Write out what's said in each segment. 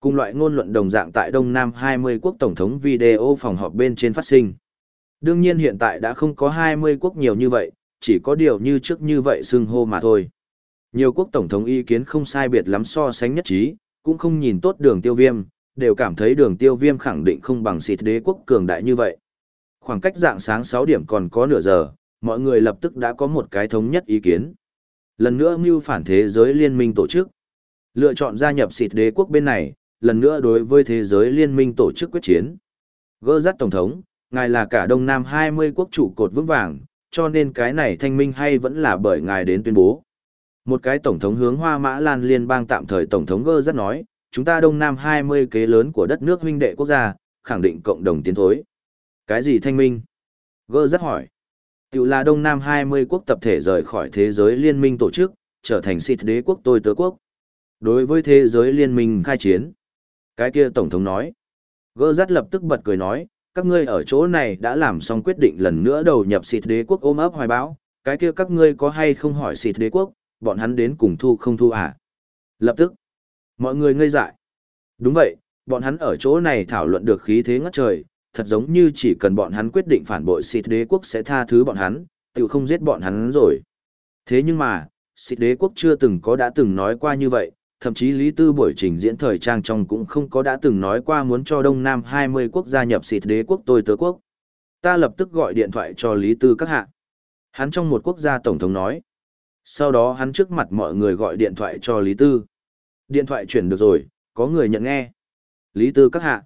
Cùng loại ngôn luận đồng dạng tại Đông Nam 20 quốc tổng thống video phòng họp bên trên phát sinh. Đương nhiên hiện tại đã không có 20 quốc nhiều như vậy, chỉ có điều như trước như vậy xưng hô mà thôi. Nhiều quốc tổng thống ý kiến không sai biệt lắm so sánh nhất trí, cũng không nhìn tốt đường tiêu viêm, đều cảm thấy đường tiêu viêm khẳng định không bằng xịt đế quốc cường đại như vậy. Khoảng cách dạng sáng 6 điểm còn có nửa giờ, mọi người lập tức đã có một cái thống nhất ý kiến. Lần nữa mưu phản thế giới liên minh tổ chức. Lựa chọn gia nhập xịt đế quốc bên này, lần nữa đối với thế giới liên minh tổ chức quyết chiến. Gơ dắt Tổng thống, ngài là cả Đông Nam 20 quốc chủ cột vững vàng, cho nên cái này thanh minh hay vẫn là bởi ngài đến tuyên bố. Một cái Tổng thống hướng Hoa Mã Lan liên bang tạm thời Tổng thống Gơ dắt nói, chúng ta Đông Nam 20 kế lớn của đất nước huynh đệ quốc gia, khẳng định cộng đồng tiến thối. Cái gì thanh minh? Gơ dắt hỏi. Tiểu là Đông Nam 20 quốc tập thể rời khỏi thế giới liên minh tổ chức, trở thành xịt đế quốc tôi tớ quốc. Đối với thế giới liên minh khai chiến. Cái kia Tổng thống nói. Gơ rát lập tức bật cười nói, các ngươi ở chỗ này đã làm xong quyết định lần nữa đầu nhập xịt đế quốc ôm ấp hoài bão, cái kia các ngươi có hay không hỏi xịt đế quốc, bọn hắn đến cùng thu không thu à? Lập tức, mọi người ngây dại. Đúng vậy, bọn hắn ở chỗ này thảo luận được khí thế ngất trời, thật giống như chỉ cần bọn hắn quyết định phản bội xịt đế quốc sẽ tha thứ bọn hắn, tự không giết bọn hắn rồi. Thế nhưng mà, xịt đế quốc chưa từng có đã từng nói qua như vậy, thậm chí Lý Tư buổi trình diễn thời trang trong cũng không có đã từng nói qua muốn cho Đông Nam 20 quốc gia nhập xịt đế quốc tôi tớ quốc. Ta lập tức gọi điện thoại cho Lý Tư các hạ. Hắn trong một quốc gia tổng thống nói. Sau đó hắn trước mặt mọi người gọi điện thoại cho Lý Tư. Điện thoại chuyển được rồi, có người nhận nghe. Lý Tư các hạ.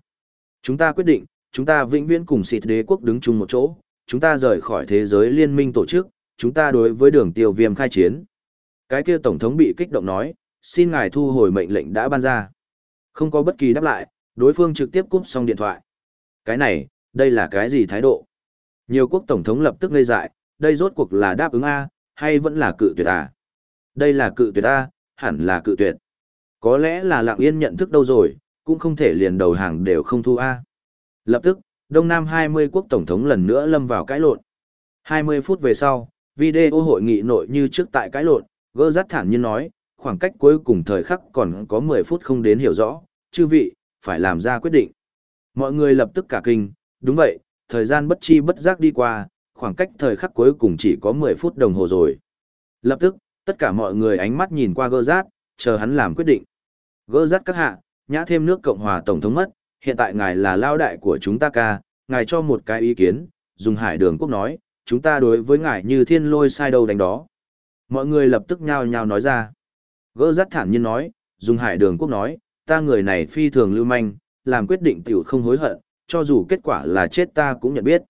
Chúng ta quyết định, chúng ta vĩnh viễn cùng xịt đế quốc đứng chung một chỗ, chúng ta rời khỏi thế giới liên minh tổ chức, chúng ta đối với đường tiêu viêm khai chiến. Cái kia tổng thống bị kích động nói, xin ngài thu hồi mệnh lệnh đã ban ra. Không có bất kỳ đáp lại, đối phương trực tiếp cúp xong điện thoại. Cái này, đây là cái gì thái độ? Nhiều quốc tổng thống lập tức ngây dại, đây rốt cuộc là đáp ứng A, hay vẫn là cự tuyệt à? Đây là cự tuyệt A, hẳn là cự tuyệt. Có lẽ là lạng yên nhận thức đâu rồi, cũng không thể liền đầu hàng đều không thu A. Lập tức, Đông Nam 20 quốc tổng thống lần nữa lâm vào cãi lộn. 20 phút về sau, video hội nghị nội như trước tại cãi lộn, gỡ rắt thản nhiên nói, khoảng cách cuối cùng thời khắc còn có 10 phút không đến hiểu rõ, chư vị, phải làm ra quyết định. Mọi người lập tức cả kinh, đúng vậy, thời gian bất chi bất giác đi qua, khoảng cách thời khắc cuối cùng chỉ có 10 phút đồng hồ rồi. Lập tức, tất cả mọi người ánh mắt nhìn qua gơ rát, chờ hắn làm quyết định. Gơ rát các hạ, nhã thêm nước Cộng hòa Tổng thống mất, hiện tại ngài là lao đại của chúng ta ca, ngài cho một cái ý kiến, dùng hải đường quốc nói, chúng ta đối với ngài như thiên lôi sai đâu đánh đó. Mọi người lập tức nhao nhao nói ra. Gỡ rắt thản nhiên nói, dùng hải đường quốc nói, ta người này phi thường lưu manh, làm quyết định tiểu không hối hận, cho dù kết quả là chết ta cũng nhận biết.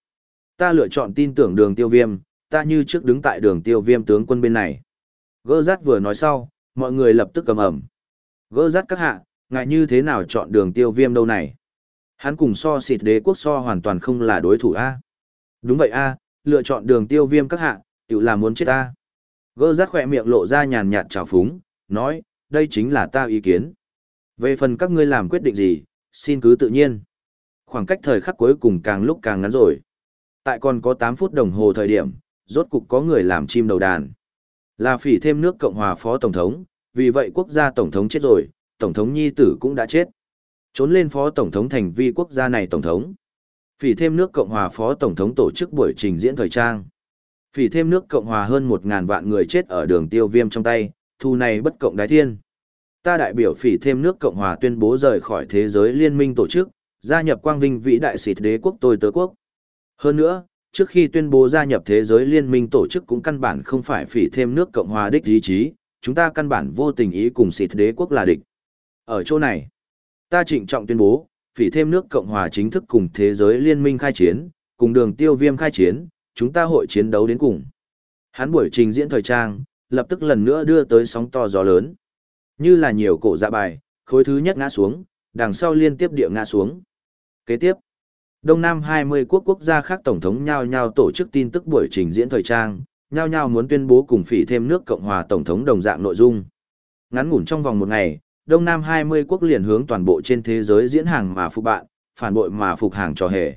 Ta lựa chọn tin tưởng đường tiêu viêm, ta như trước đứng tại đường tiêu viêm tướng quân bên này. Gỡ rắt vừa nói sau, mọi người lập tức cầm ẩm. Gỡ rắt các hạ, ngại như thế nào chọn đường tiêu viêm đâu này? Hắn cùng so xịt đế quốc so hoàn toàn không là đối thủ A. Đúng vậy A, lựa chọn đường tiêu viêm các hạ, tự là muốn chết A. Gỡ rắt khỏe miệng lộ ra nhàn nhạt trào phúng, nói, đây chính là ta ý kiến. Về phần các ngươi làm quyết định gì, xin cứ tự nhiên. Khoảng cách thời khắc cuối cùng càng lúc càng ngắn rồi. Tại còn có 8 phút đồng hồ thời điểm, rốt cục có người làm chim đầu đàn. Là phỉ thêm nước Cộng hòa phó tổng thống, vì vậy quốc gia tổng thống chết rồi, tổng thống nhi tử cũng đã chết. Trốn lên phó tổng thống thành vi quốc gia này tổng thống. Phỉ thêm nước Cộng hòa phó tổng thống tổ chức buổi trình diễn thời trang. Phỉ thêm nước Cộng hòa hơn 1.000 vạn người chết ở đường tiêu viêm trong tay, thu này bất cộng đái thiên. Ta đại biểu phỉ thêm nước Cộng hòa tuyên bố rời khỏi thế giới liên minh tổ chức, gia nhập quang vinh vĩ đại xịt đế quốc tôi tớ quốc. Hơn nữa, trước khi tuyên bố gia nhập thế giới liên minh tổ chức cũng căn bản không phải phỉ thêm nước Cộng hòa đích ý chí, chúng ta căn bản vô tình ý cùng xịt đế quốc là địch. Ở chỗ này, ta trịnh trọng tuyên bố, phỉ thêm nước Cộng hòa chính thức cùng thế giới liên minh khai chiến, cùng đường tiêu viêm khai chiến, chúng ta hội chiến đấu đến cùng. Hắn buổi trình diễn thời trang, lập tức lần nữa đưa tới sóng to gió lớn. Như là nhiều cổ dạ bài, khối thứ nhất ngã xuống, đằng sau liên tiếp địa ngã xuống. Kế tiếp, Đông Nam 20 quốc quốc gia khác tổng thống nhau nhau tổ chức tin tức buổi trình diễn thời trang, nhau nhau muốn tuyên bố cùng phỉ thêm nước Cộng hòa tổng thống đồng dạng nội dung. Ngắn ngủn trong vòng một ngày, Đông Nam 20 quốc liền hướng toàn bộ trên thế giới diễn hàng mà phục bạn, phản bội mà phục hàng cho hề.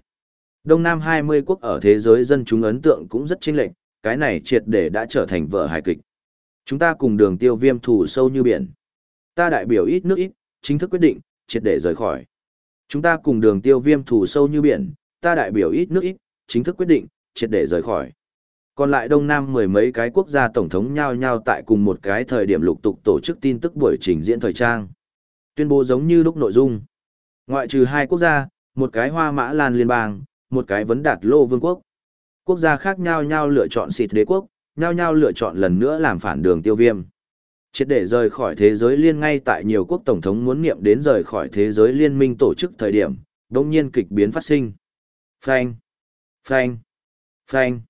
Đông Nam 20 quốc ở thế giới dân chúng ấn tượng cũng rất chênh lệch, cái này triệt để đã trở thành vở hài kịch. Chúng ta cùng đường tiêu viêm thủ sâu như biển. Ta đại biểu ít nước ít, chính thức quyết định, triệt để rời khỏi. Chúng ta cùng đường tiêu viêm thủ sâu như biển, ta đại biểu ít nước ít, chính thức quyết định, triệt để rời khỏi. Còn lại Đông Nam mười mấy cái quốc gia tổng thống nhau nhau tại cùng một cái thời điểm lục tục tổ chức tin tức buổi trình diễn thời trang. Tuyên bố giống như lúc nội dung. Ngoại trừ hai quốc gia, một cái Hoa Mã Lan Liên bang, một cái Vấn Đạt Lô Vương quốc. Quốc gia khác nhau nhau lựa chọn xịt đế quốc, nhao nhao lựa chọn lần nữa làm phản đường tiêu viêm. Triệt để rời khỏi thế giới liên ngay tại nhiều quốc tổng thống muốn niệm đến rời khỏi thế giới liên minh tổ chức thời điểm, đồng nhiên kịch biến phát sinh. Phanh, phanh, phanh.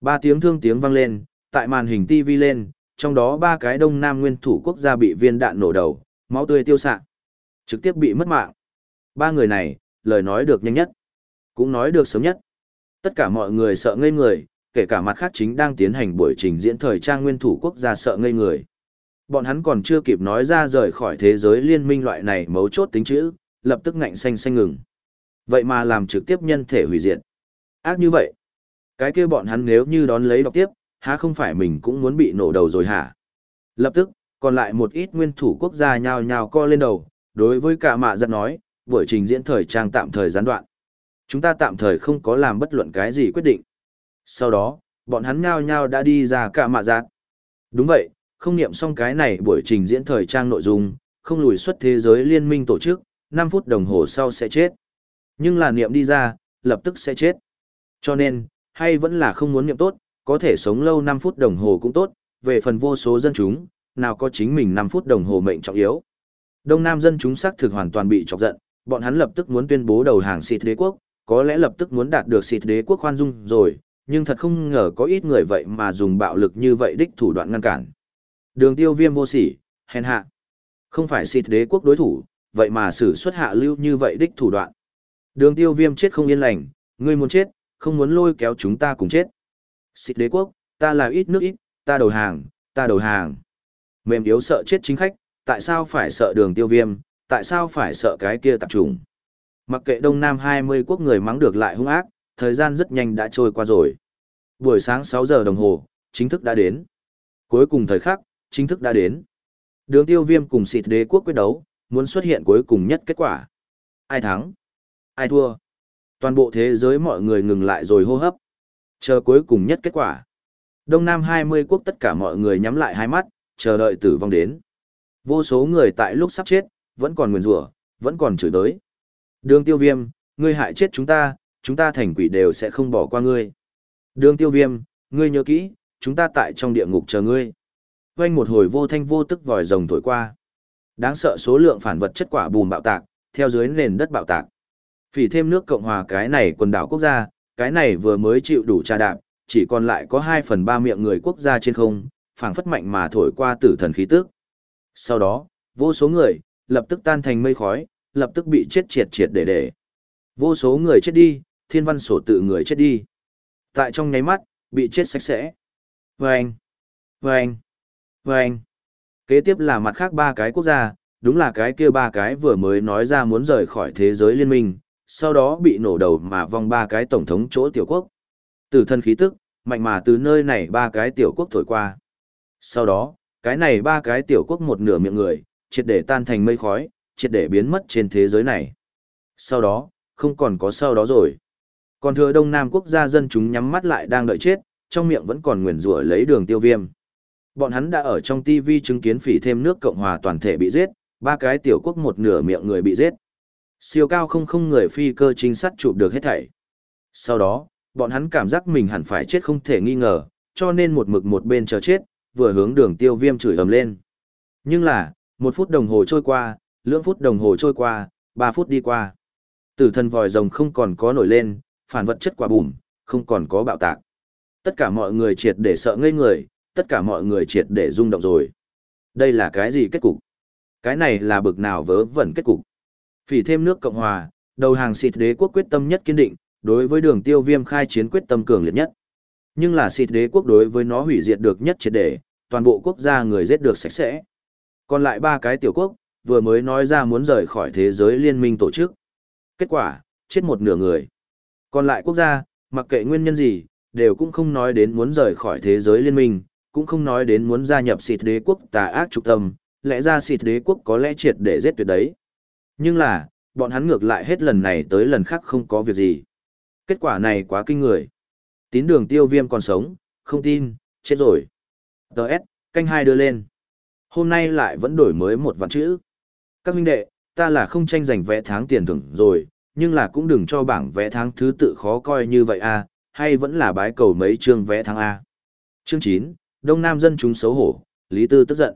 Ba tiếng thương tiếng vang lên, tại màn hình TV lên, trong đó ba cái đông nam nguyên thủ quốc gia bị viên đạn nổ đầu, máu tươi tiêu xạ trực tiếp bị mất mạng. Ba người này, lời nói được nhanh nhất, cũng nói được sớm nhất. Tất cả mọi người sợ ngây người, kể cả mặt khác chính đang tiến hành buổi trình diễn thời trang nguyên thủ quốc gia sợ ngây người. Bọn hắn còn chưa kịp nói ra rời khỏi thế giới liên minh loại này mấu chốt tính chữ, lập tức ngạnh xanh xanh ngừng. Vậy mà làm trực tiếp nhân thể hủy diệt. Ác như vậy. Cái kia bọn hắn nếu như đón lấy đọc tiếp, há không phải mình cũng muốn bị nổ đầu rồi hả? Lập tức, còn lại một ít nguyên thủ quốc gia nhào nhào co lên đầu, đối với cả mạ giật nói, buổi trình diễn thời trang tạm thời gián đoạn. Chúng ta tạm thời không có làm bất luận cái gì quyết định. Sau đó, bọn hắn nhao nhao đã đi ra cả mạ giạt. Đúng vậy, không niệm xong cái này buổi trình diễn thời trang nội dung, không lùi xuất thế giới liên minh tổ chức, 5 phút đồng hồ sau sẽ chết. Nhưng là niệm đi ra, lập tức sẽ chết. Cho nên, hay vẫn là không muốn niệm tốt, có thể sống lâu 5 phút đồng hồ cũng tốt, về phần vô số dân chúng, nào có chính mình 5 phút đồng hồ mệnh trọng yếu. Đông Nam dân chúng xác thực hoàn toàn bị chọc giận, bọn hắn lập tức muốn tuyên bố đầu hàng xịt đế quốc, có lẽ lập tức muốn đạt được xịt đế quốc khoan dung rồi, nhưng thật không ngờ có ít người vậy mà dùng bạo lực như vậy đích thủ đoạn ngăn cản. Đường tiêu viêm vô sỉ, hèn hạ. Không phải xịt đế quốc đối thủ, vậy mà xử xuất hạ lưu như vậy đích thủ đoạn. Đường tiêu viêm chết không yên lành, ngươi muốn chết, không muốn lôi kéo chúng ta cùng chết. Xịt đế quốc, ta là ít nước ít, ta đầu hàng, ta đầu hàng. Mềm yếu sợ chết chính khách, tại sao phải sợ đường tiêu viêm, tại sao phải sợ cái kia tạp trùng. Mặc kệ Đông Nam 20 quốc người mắng được lại hung ác, thời gian rất nhanh đã trôi qua rồi. Buổi sáng 6 giờ đồng hồ, chính thức đã đến. Cuối cùng thời khắc, chính thức đã đến. Đường tiêu viêm cùng xịt đế quốc quyết đấu, muốn xuất hiện cuối cùng nhất kết quả. Ai thắng? Ai thua? Toàn bộ thế giới mọi người ngừng lại rồi hô hấp. Chờ cuối cùng nhất kết quả. Đông Nam 20 quốc tất cả mọi người nhắm lại hai mắt, chờ đợi tử vong đến. Vô số người tại lúc sắp chết, vẫn còn nguyền rủa vẫn còn chửi đới. Đường tiêu viêm, ngươi hại chết chúng ta, chúng ta thành quỷ đều sẽ không bỏ qua ngươi. Đường tiêu viêm, ngươi nhớ kỹ, chúng ta tại trong địa ngục chờ ngươi. Quanh một hồi vô thanh vô tức vòi rồng thổi qua. Đáng sợ số lượng phản vật chất quả bùm bạo tạc, theo dưới nền đất bạo tạc. Phỉ thêm nước Cộng hòa cái này quần đảo quốc gia, cái này vừa mới chịu đủ trà đạp, chỉ còn lại có 2 phần 3 miệng người quốc gia trên không, phảng phất mạnh mà thổi qua tử thần khí tức. Sau đó, vô số người, lập tức tan thành mây khói, lập tức bị chết triệt triệt để để. Vô số người chết đi, thiên văn sổ tự người chết đi. Tại trong nháy mắt, bị chết sạch sẽ. Vâng! Vâng! Vâng! Kế tiếp là mặt khác ba cái quốc gia, đúng là cái kia ba cái vừa mới nói ra muốn rời khỏi thế giới liên minh, sau đó bị nổ đầu mà vong ba cái tổng thống chỗ tiểu quốc. Từ thân khí tức, mạnh mà từ nơi này ba cái tiểu quốc thổi qua. Sau đó, cái này ba cái tiểu quốc một nửa miệng người, triệt để tan thành mây khói, triệt để biến mất trên thế giới này. Sau đó, không còn có sau đó rồi. Còn thừa Đông Nam quốc gia dân chúng nhắm mắt lại đang đợi chết, trong miệng vẫn còn nguyền rủa lấy đường tiêu viêm. Bọn hắn đã ở trong TV chứng kiến phỉ thêm nước Cộng hòa toàn thể bị giết, ba cái tiểu quốc một nửa miệng người bị giết. Siêu cao không không người phi cơ trinh sát chụp được hết thảy. Sau đó, bọn hắn cảm giác mình hẳn phải chết không thể nghi ngờ, cho nên một mực một bên chờ chết, vừa hướng đường tiêu viêm chửi ầm lên. Nhưng là, một phút đồng hồ trôi qua, lưỡng phút đồng hồ trôi qua, ba phút đi qua. Tử thần vòi rồng không còn có nổi lên, phản vật chất quả bùm, không còn có bạo tạc. Tất cả mọi người triệt để sợ ngây người, tất cả mọi người triệt để rung động rồi. Đây là cái gì kết cục? Cái này là bực nào vớ vẩn kết cục? Phỉ thêm nước Cộng Hòa, đầu hàng xịt đế quốc quyết tâm nhất kiên định, đối với đường tiêu viêm khai chiến quyết tâm cường liệt nhất. Nhưng là xịt đế quốc đối với nó hủy diệt được nhất triệt để, toàn bộ quốc gia người giết được sạch sẽ. Còn lại ba cái tiểu quốc, vừa mới nói ra muốn rời khỏi thế giới liên minh tổ chức. Kết quả, chết một nửa người. Còn lại quốc gia, mặc kệ nguyên nhân gì, đều cũng không nói đến muốn rời khỏi thế giới liên minh, cũng không nói đến muốn gia nhập xịt đế quốc tà ác trục tâm, lẽ ra xịt đế quốc có lẽ triệt để giết tuyệt đấy. Nhưng là, bọn hắn ngược lại hết lần này tới lần khác không có việc gì. Kết quả này quá kinh người. Tín đường tiêu viêm còn sống, không tin, chết rồi. Đợt, canh hai đưa lên. Hôm nay lại vẫn đổi mới một vạn chữ. Các huynh đệ, ta là không tranh giành vẽ tháng tiền thưởng rồi, nhưng là cũng đừng cho bảng vẽ tháng thứ tự khó coi như vậy a hay vẫn là bái cầu mấy chương vẽ tháng A. Chương chín, Đông Nam dân chúng xấu hổ, Lý Tư tức giận.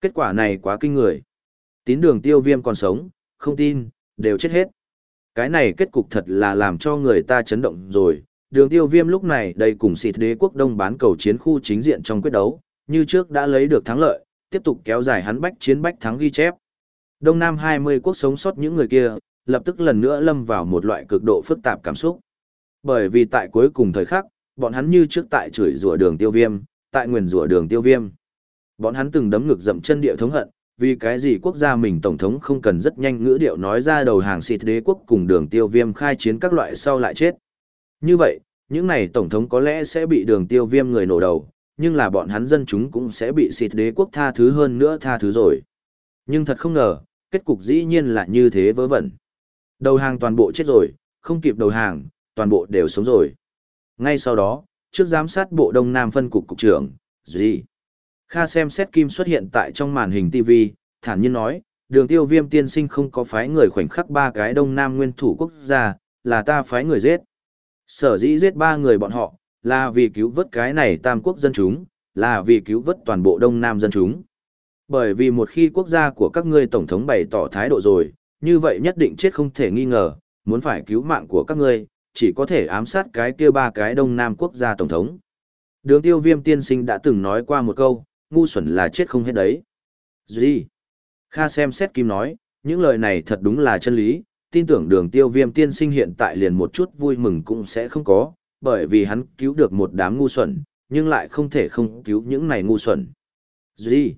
Kết quả này quá kinh người. Tín đường tiêu viêm còn sống, không tin, đều chết hết. Cái này kết cục thật là làm cho người ta chấn động rồi. Đường tiêu viêm lúc này đây cùng xịt đế quốc đông bán cầu chiến khu chính diện trong quyết đấu, như trước đã lấy được thắng lợi, tiếp tục kéo dài hắn bách chiến bách thắng ghi chép. Đông Nam 20 quốc sống sót những người kia, lập tức lần nữa lâm vào một loại cực độ phức tạp cảm xúc. Bởi vì tại cuối cùng thời khắc, bọn hắn như trước tại chửi rủa đường tiêu viêm, tại nguyền rủa đường tiêu viêm. Bọn hắn từng đấm ngực dậm chân địa thống hận, vì cái gì quốc gia mình tổng thống không cần rất nhanh ngữ điệu nói ra đầu hàng xịt đế quốc cùng đường tiêu viêm khai chiến các loại sau lại chết. Như vậy, những này tổng thống có lẽ sẽ bị đường tiêu viêm người nổ đầu, nhưng là bọn hắn dân chúng cũng sẽ bị xịt đế quốc tha thứ hơn nữa tha thứ rồi. Nhưng thật không ngờ, kết cục dĩ nhiên là như thế vớ vẩn. Đầu hàng toàn bộ chết rồi, không kịp đầu hàng, toàn bộ đều sống rồi. Ngay sau đó, trước giám sát bộ Đông Nam phân cục cục trưởng, Duy. Kha xem xét kim xuất hiện tại trong màn hình TV, thản nhiên nói, đường tiêu viêm tiên sinh không có phái người khoảnh khắc ba cái Đông Nam nguyên thủ quốc gia, là ta phái người giết. Sở dĩ giết ba người bọn họ, là vì cứu vớt cái này tam quốc dân chúng, là vì cứu vớt toàn bộ Đông Nam dân chúng. Bởi vì một khi quốc gia của các ngươi tổng thống bày tỏ thái độ rồi, như vậy nhất định chết không thể nghi ngờ, muốn phải cứu mạng của các ngươi, chỉ có thể ám sát cái kia ba cái đông nam quốc gia tổng thống. Đường tiêu viêm tiên sinh đã từng nói qua một câu, ngu xuẩn là chết không hết đấy. Gì? Kha xem xét kim nói, những lời này thật đúng là chân lý, tin tưởng đường tiêu viêm tiên sinh hiện tại liền một chút vui mừng cũng sẽ không có, bởi vì hắn cứu được một đám ngu xuẩn, nhưng lại không thể không cứu những này ngu xuẩn. Gì?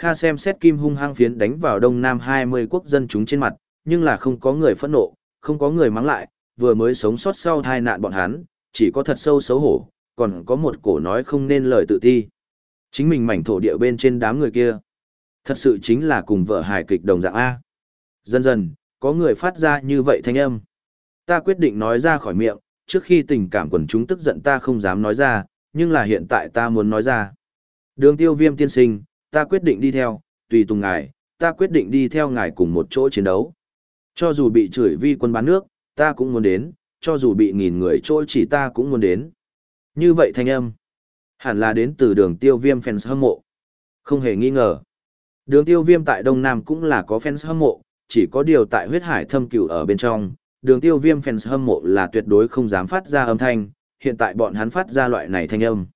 Kha xem xét kim hung hăng phiến đánh vào đông nam 20 quốc dân chúng trên mặt, nhưng là không có người phẫn nộ, không có người mắng lại, vừa mới sống sót sau tai nạn bọn hắn, chỉ có thật sâu xấu hổ, còn có một cổ nói không nên lời tự ti. Chính mình mảnh thổ địa bên trên đám người kia. Thật sự chính là cùng vợ hài kịch đồng dạng A. Dần dần, có người phát ra như vậy thanh âm. Ta quyết định nói ra khỏi miệng, trước khi tình cảm quần chúng tức giận ta không dám nói ra, nhưng là hiện tại ta muốn nói ra. Đường tiêu viêm tiên sinh, ta quyết định đi theo, tùy tùng ngài, ta quyết định đi theo ngài cùng một chỗ chiến đấu. Cho dù bị chửi vi quân bán nước, ta cũng muốn đến, cho dù bị nghìn người trôi chỉ ta cũng muốn đến. Như vậy thanh âm, hẳn là đến từ đường tiêu viêm fans hâm mộ. Không hề nghi ngờ. Đường tiêu viêm tại Đông Nam cũng là có fans hâm mộ, chỉ có điều tại huyết hải thâm cửu ở bên trong, đường tiêu viêm fans hâm mộ là tuyệt đối không dám phát ra âm thanh, hiện tại bọn hắn phát ra loại này thanh âm.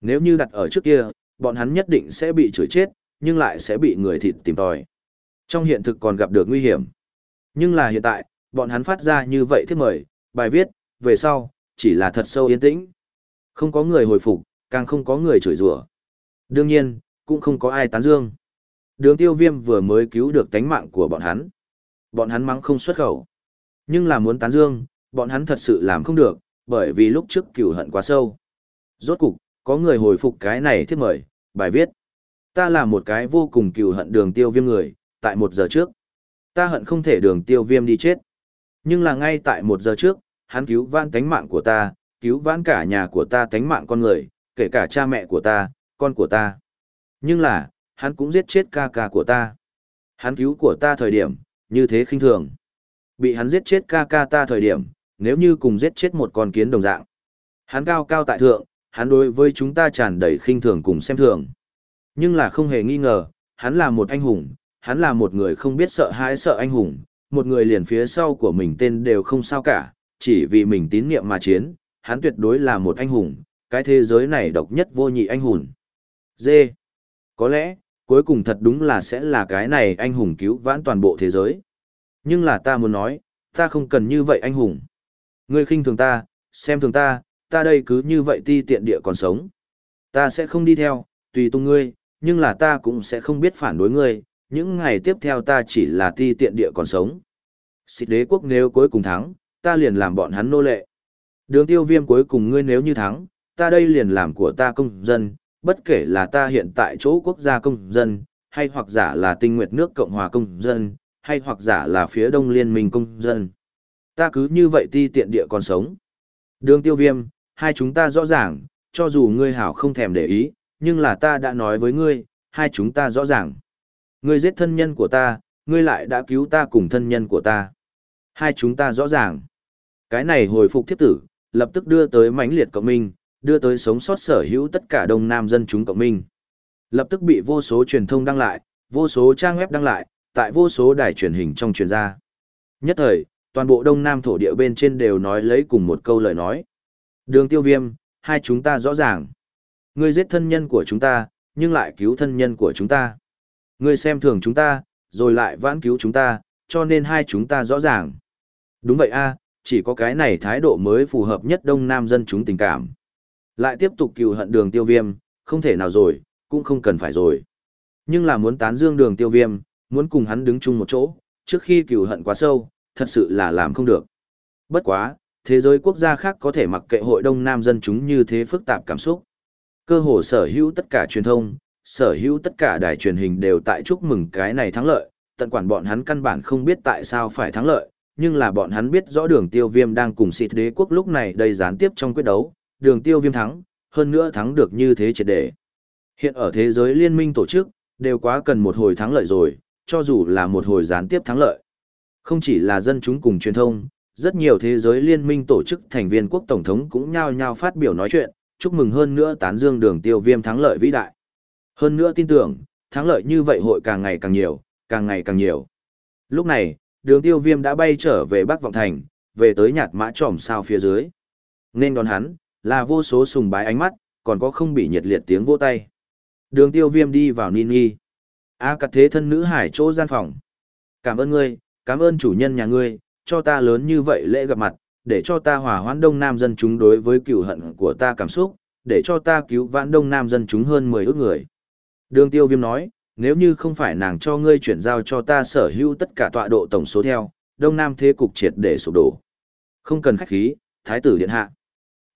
Nếu như đặt ở trước kia, bọn hắn nhất định sẽ bị chửi chết, nhưng lại sẽ bị người thịt tìm tòi. Trong hiện thực còn gặp được nguy hiểm. Nhưng là hiện tại, bọn hắn phát ra như vậy thiết mời, bài viết, về sau, chỉ là thật sâu yên tĩnh. Không có người hồi phục, càng không có người chửi rủa. Đương nhiên, cũng không có ai tán dương. Đường tiêu viêm vừa mới cứu được tánh mạng của bọn hắn. Bọn hắn mắng không xuất khẩu. Nhưng là muốn tán dương, bọn hắn thật sự làm không được, bởi vì lúc trước cửu hận quá sâu. Rốt cục, có người hồi phục cái này thiết mời, bài viết. Ta là một cái vô cùng cừu hận đường tiêu viêm người, tại một giờ trước. Ta hận không thể đường tiêu viêm đi chết. Nhưng là ngay tại một giờ trước, hắn cứu vãn tánh mạng của ta, cứu vãn cả nhà của ta tánh mạng con người, kể cả cha mẹ của ta, con của ta. Nhưng là, hắn cũng giết chết ca ca của ta. Hắn cứu của ta thời điểm, như thế khinh thường. Bị hắn giết chết ca ca ta thời điểm, nếu như cùng giết chết một con kiến đồng dạng. Hắn cao cao tại thượng, hắn đối với chúng ta tràn đầy khinh thường cùng xem thường. Nhưng là không hề nghi ngờ, hắn là một anh hùng, hắn là một người không biết sợ hãi sợ anh hùng, một người liền phía sau của mình tên đều không sao cả, chỉ vì mình tín niệm mà chiến, hắn tuyệt đối là một anh hùng, cái thế giới này độc nhất vô nhị anh hùng. Dê. Có lẽ, cuối cùng thật đúng là sẽ là cái này anh hùng cứu vãn toàn bộ thế giới. Nhưng là ta muốn nói, ta không cần như vậy anh hùng. Ngươi khinh thường ta, xem thường ta, ta đây cứ như vậy ti tiện địa còn sống. Ta sẽ không đi theo, tùy tung ngươi, nhưng là ta cũng sẽ không biết phản đối ngươi, những ngày tiếp theo ta chỉ là ti tiện địa còn sống. Xịt đế quốc nếu cuối cùng thắng, ta liền làm bọn hắn nô lệ. Đường tiêu viêm cuối cùng ngươi nếu như thắng, ta đây liền làm của ta công dân, bất kể là ta hiện tại chỗ quốc gia công dân, hay hoặc giả là tinh nguyệt nước Cộng hòa công dân, hay hoặc giả là phía đông liên minh công dân. Ta cứ như vậy ti tiện địa còn sống. Đường tiêu viêm, hai chúng ta rõ ràng, cho dù ngươi hảo không thèm để ý, nhưng là ta đã nói với ngươi, hai chúng ta rõ ràng. Ngươi giết thân nhân của ta, ngươi lại đã cứu ta cùng thân nhân của ta. Hai chúng ta rõ ràng. Cái này hồi phục thiếp tử, lập tức đưa tới mãnh liệt cộng minh, đưa tới sống sót sở hữu tất cả đông nam dân chúng cộng minh. Lập tức bị vô số truyền thông đăng lại, vô số trang web đăng lại, tại vô số đài truyền hình trong truyền gia. Nhất thời, toàn bộ đông nam thổ địa bên trên đều nói lấy cùng một câu lời nói. Đường tiêu viêm, hai chúng ta rõ ràng. Ngươi giết thân nhân của chúng ta, nhưng lại cứu thân nhân của chúng ta. Ngươi xem thường chúng ta, rồi lại vãn cứu chúng ta, cho nên hai chúng ta rõ ràng. Đúng vậy a chỉ có cái này thái độ mới phù hợp nhất đông nam dân chúng tình cảm. Lại tiếp tục cựu hận đường tiêu viêm, không thể nào rồi, cũng không cần phải rồi. Nhưng là muốn tán dương đường tiêu viêm, muốn cùng hắn đứng chung một chỗ, trước khi cựu hận quá sâu, thật sự là làm không được. Bất quá, thế giới quốc gia khác có thể mặc kệ hội đông nam dân chúng như thế phức tạp cảm xúc. Cơ hồ sở hữu tất cả truyền thông, sở hữu tất cả đài truyền hình đều tại chúc mừng cái này thắng lợi, tận quản bọn hắn căn bản không biết tại sao phải thắng lợi, nhưng là bọn hắn biết rõ đường tiêu viêm đang cùng xịt đế quốc lúc này đầy gián tiếp trong quyết đấu, đường tiêu viêm thắng, hơn nữa thắng được như thế triệt để. Hiện ở thế giới liên minh tổ chức, đều quá cần một hồi thắng lợi rồi, cho dù là một hồi gián tiếp thắng lợi. Không chỉ là dân chúng cùng truyền thông, rất nhiều thế giới liên minh tổ chức thành viên quốc tổng thống cũng nhao nhao phát biểu nói chuyện, chúc mừng hơn nữa tán dương đường tiêu viêm thắng lợi vĩ đại. Hơn nữa tin tưởng, thắng lợi như vậy hội càng ngày càng nhiều, càng ngày càng nhiều. Lúc này, đường tiêu viêm đã bay trở về Bắc Vọng Thành, về tới nhạt mã tròm sao phía dưới. Nên đón hắn, là vô số sùng bái ánh mắt, còn có không bị nhiệt liệt tiếng vỗ tay. Đường tiêu viêm đi vào Nini. A cặt thế thân nữ hải chỗ gian phòng. Cảm ơn ngươi, cảm ơn chủ nhân nhà ngươi, cho ta lớn như vậy lễ gặp mặt, để cho ta hòa hoãn đông nam dân chúng đối với cựu hận của ta cảm xúc, để cho ta cứu vãn đông nam dân chúng hơn 10 ước người. Đường tiêu viêm nói, nếu như không phải nàng cho ngươi chuyển giao cho ta sở hữu tất cả tọa độ tổng số theo, đông nam thế cục triệt để sụp đổ. Không cần khách khí, thái tử điện hạ.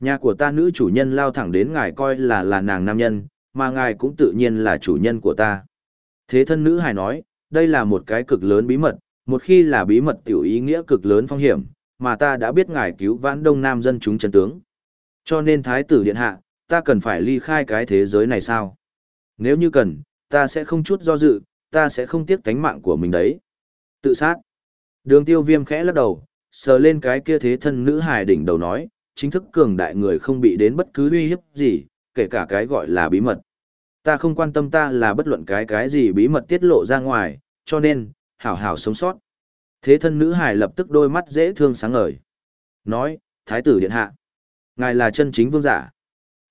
Nhà của ta nữ chủ nhân lao thẳng đến ngài coi là là nàng nam nhân, mà ngài cũng tự nhiên là chủ nhân của ta. Thế thân nữ hài nói, đây là một cái cực lớn bí mật, một khi là bí mật tiểu ý nghĩa cực lớn phong hiểm, mà ta đã biết ngài cứu vãn đông nam dân chúng chân tướng. Cho nên thái tử điện hạ, ta cần phải ly khai cái thế giới này sao? Nếu như cần, ta sẽ không chút do dự, ta sẽ không tiếc tánh mạng của mình đấy. Tự sát. Đường tiêu viêm khẽ lắc đầu, sờ lên cái kia thế thân nữ hài đỉnh đầu nói, chính thức cường đại người không bị đến bất cứ uy hiếp gì, kể cả cái gọi là bí mật. Ta không quan tâm ta là bất luận cái cái gì bí mật tiết lộ ra ngoài, cho nên, hảo hảo sống sót. Thế thân nữ hài lập tức đôi mắt dễ thương sáng ngời. Nói, Thái tử điện hạ. Ngài là chân chính vương giả.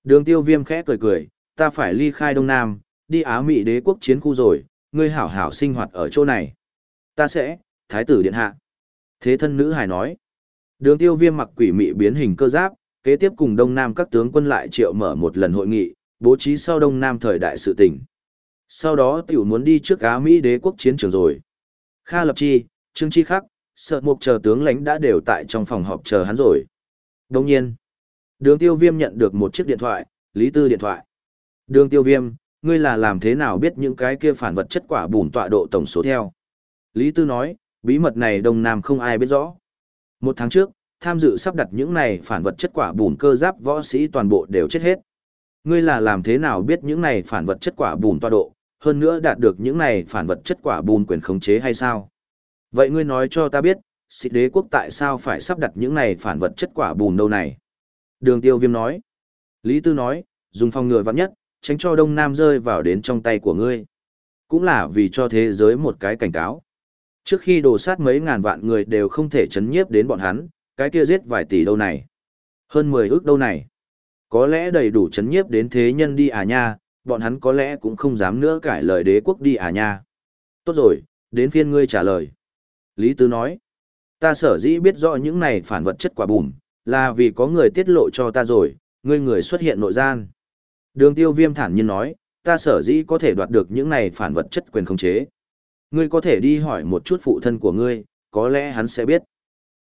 Đường tiêu viêm khẽ cười cười, ta phải ly khai Đông Nam, đi Á Mỹ đế quốc chiến khu rồi, ngươi hảo hảo sinh hoạt ở chỗ này. Ta sẽ, Thái tử điện hạ. Thế thân nữ hài nói. Đường tiêu viêm mặc quỷ mị biến hình cơ giáp, kế tiếp cùng Đông Nam các tướng quân lại triệu mở một lần hội nghị, bố trí sau Đông Nam thời đại sự tình. Sau đó tiểu muốn đi trước Á Mỹ đế quốc chiến trường rồi. Kha Lập Chi, Trương Chi Khắc, sợ mục chờ tướng lãnh đã đều tại trong phòng họp chờ hắn rồi. Đồng nhiên, đường tiêu viêm nhận được một chiếc điện thoại, Lý Tư điện thoại. Đường tiêu viêm, ngươi là làm thế nào biết những cái kia phản vật chất quả bùn tọa độ tổng số theo? Lý Tư nói, bí mật này Đông Nam không ai biết rõ. Một tháng trước, tham dự sắp đặt những này phản vật chất quả bùn cơ giáp võ sĩ toàn bộ đều chết hết. Ngươi là làm thế nào biết những này phản vật chất quả bùn tọa độ, hơn nữa đạt được những này phản vật chất quả bùn quyền khống chế hay sao? Vậy ngươi nói cho ta biết, xịt đế quốc tại sao phải sắp đặt những này phản vật chất quả bùn đâu này? Đường tiêu viêm nói. Lý Tư nói, dùng phòng ngừa vắng nhất, tránh cho Đông Nam rơi vào đến trong tay của ngươi. Cũng là vì cho thế giới một cái cảnh cáo. Trước khi đổ sát mấy ngàn vạn người đều không thể chấn nhiếp đến bọn hắn, cái kia giết vài tỷ đâu này. Hơn 10 ước đâu này. Có lẽ đầy đủ chấn nhiếp đến thế nhân đi à nha, bọn hắn có lẽ cũng không dám nữa cải lời đế quốc đi à nha. Tốt rồi, đến phiên ngươi trả lời. Lý Tứ nói, ta sở dĩ biết rõ những này phản vật chất quả bùm, là vì có người tiết lộ cho ta rồi, ngươi người xuất hiện nội gian. Đường tiêu viêm thản nhiên nói, ta sở dĩ có thể đoạt được những này phản vật chất quyền khống chế. Ngươi có thể đi hỏi một chút phụ thân của ngươi, có lẽ hắn sẽ biết.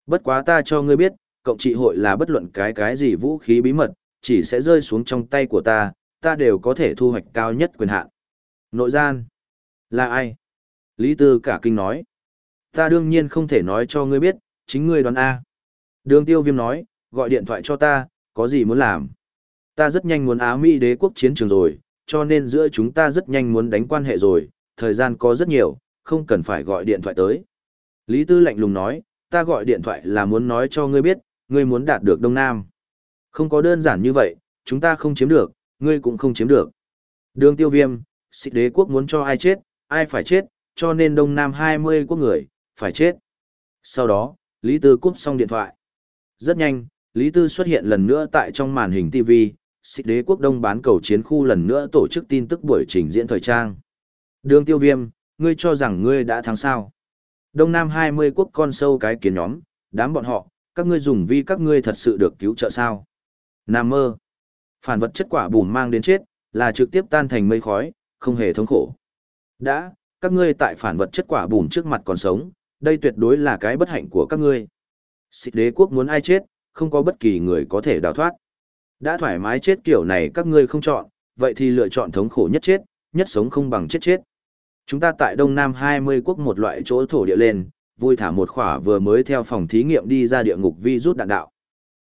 Bất quá ta cho ngươi biết, cộng trị hội là bất luận cái cái gì vũ khí bí mật, chỉ sẽ rơi xuống trong tay của ta, ta đều có thể thu hoạch cao nhất quyền hạn. Nội gian. Là ai? Lý Tư cả kinh nói. Ta đương nhiên không thể nói cho ngươi biết, chính ngươi đoán A. Đường tiêu viêm nói, gọi điện thoại cho ta, có gì muốn làm. Ta rất nhanh muốn Á Mỹ đế quốc chiến trường rồi, cho nên giữa chúng ta rất nhanh muốn đánh quan hệ rồi, thời gian có rất nhiều, không cần phải gọi điện thoại tới. Lý Tư lạnh lùng nói, ta gọi điện thoại là muốn nói cho ngươi biết, ngươi muốn đạt được Đông Nam. Không có đơn giản như vậy, chúng ta không chiếm được, ngươi cũng không chiếm được. Đường tiêu viêm, xích đế quốc muốn cho ai chết, ai phải chết, cho nên Đông Nam 20 quốc người, phải chết. Sau đó, Lý Tư cúp xong điện thoại. Rất nhanh, Lý Tư xuất hiện lần nữa tại trong màn hình TV, xích đế quốc đông bán cầu chiến khu lần nữa tổ chức tin tức buổi trình diễn thời trang. Đường tiêu viêm, ngươi cho rằng ngươi đã thắng sao. Đông Nam 20 quốc con sâu cái kiến nhóm, đám bọn họ, các ngươi dùng vi các ngươi thật sự được cứu trợ sao. Nam mơ. Phản vật chất quả bùn mang đến chết, là trực tiếp tan thành mây khói, không hề thống khổ. Đã, các ngươi tại phản vật chất quả bùn trước mặt còn sống, đây tuyệt đối là cái bất hạnh của các ngươi. Xích đế quốc muốn ai chết, không có bất kỳ người có thể đào thoát. Đã thoải mái chết kiểu này các ngươi không chọn, vậy thì lựa chọn thống khổ nhất chết, nhất sống không bằng chết chết. Chúng ta tại Đông Nam 20 quốc một loại chỗ thổ địa lên, vui thả một khỏa vừa mới theo phòng thí nghiệm đi ra địa ngục vi rút đạn đạo.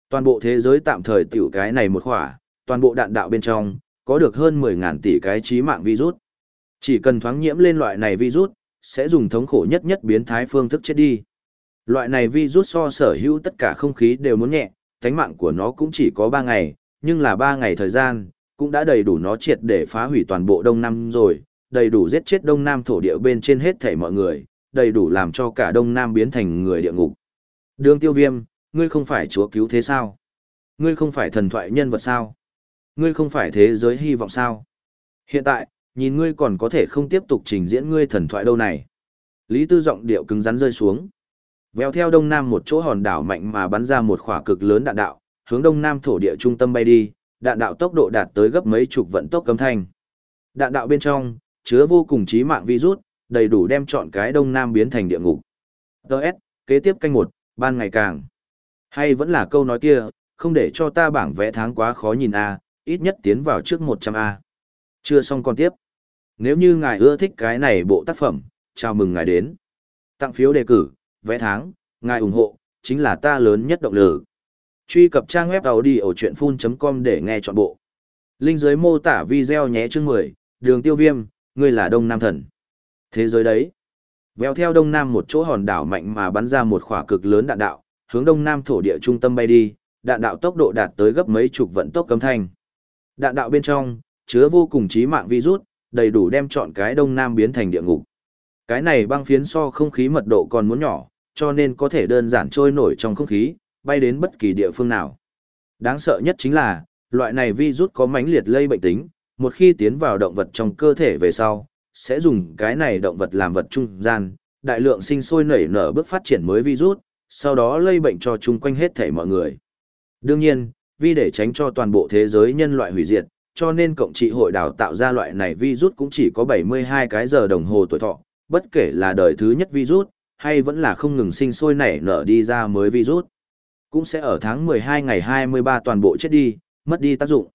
Toàn bộ thế giới tạm thời tiểu cái này một khỏa, toàn bộ đạn đạo bên trong, có được hơn 10.000 tỷ cái trí mạng virus. Chỉ cần thoáng nhiễm lên loại này virus, sẽ dùng thống khổ nhất nhất biến thái phương thức chết đi. Loại này virus so sở hữu tất cả không khí đều muốn nhẹ, tánh mạng của nó cũng chỉ có 3 ngày, nhưng là 3 ngày thời gian, cũng đã đầy đủ nó triệt để phá hủy toàn bộ Đông Nam rồi, đầy đủ giết chết Đông Nam thổ địa bên trên hết thảy mọi người, đầy đủ làm cho cả Đông Nam biến thành người địa ngục. Đường tiêu viêm, ngươi không phải chúa cứu thế sao? Ngươi không phải thần thoại nhân vật sao? Ngươi không phải thế giới hy vọng sao? Hiện tại, nhìn ngươi còn có thể không tiếp tục trình diễn ngươi thần thoại đâu này. Lý Tư giọng điệu cứng rắn rơi xuống. Vèo theo đông nam một chỗ hòn đảo mạnh mà bắn ra một khỏa cực lớn đạn đạo, hướng đông nam thổ địa trung tâm bay đi, đạn đạo tốc độ đạt tới gấp mấy chục vận tốc cấm thanh. Đạn đạo bên trong chứa vô cùng chí mạng virus, đầy đủ đem chọn cái đông nam biến thành địa ngục. DS, kế tiếp canh một, ban ngày càng. Hay vẫn là câu nói kia, không để cho ta bảng vẽ tháng quá khó nhìn a, ít nhất tiến vào trước 100A. Chưa xong còn tiếp. Nếu như ngài ưa thích cái này bộ tác phẩm, chào mừng ngài đến. Tặng phiếu đề cử, vẽ tháng, ngài ủng hộ, chính là ta lớn nhất động lực. Truy cập trang web đầu đi ở chuyện full.com để nghe trọn bộ. Linh dưới mô tả video nhé chương 10, đường tiêu viêm, ngươi là Đông Nam Thần. Thế giới đấy. Vèo theo Đông Nam một chỗ hòn đảo mạnh mà bắn ra một khỏa cực lớn đạn đạo, hướng Đông Nam thổ địa trung tâm bay đi, đạn đạo tốc độ đạt tới gấp mấy chục vận tốc cấm thanh. Đạn đạo bên trong, chứa vô cùng trí mạng virus, đầy đủ đem chọn cái đông nam biến thành địa ngục. Cái này băng phiến so không khí mật độ còn muốn nhỏ, cho nên có thể đơn giản trôi nổi trong không khí, bay đến bất kỳ địa phương nào. Đáng sợ nhất chính là, loại này virus có mãnh liệt lây bệnh tính, một khi tiến vào động vật trong cơ thể về sau, sẽ dùng cái này động vật làm vật trung gian, đại lượng sinh sôi nảy nở bước phát triển mới virus, sau đó lây bệnh cho chung quanh hết thể mọi người. Đương nhiên, vì để tránh cho toàn bộ thế giới nhân loại hủy diệt, cho nên cộng trị hội đào tạo ra loại này virus cũng chỉ có 72 cái giờ đồng hồ tuổi thọ, bất kể là đời thứ nhất virus, hay vẫn là không ngừng sinh sôi nảy nở đi ra mới virus. Cũng sẽ ở tháng 12 ngày 23 toàn bộ chết đi, mất đi tác dụng.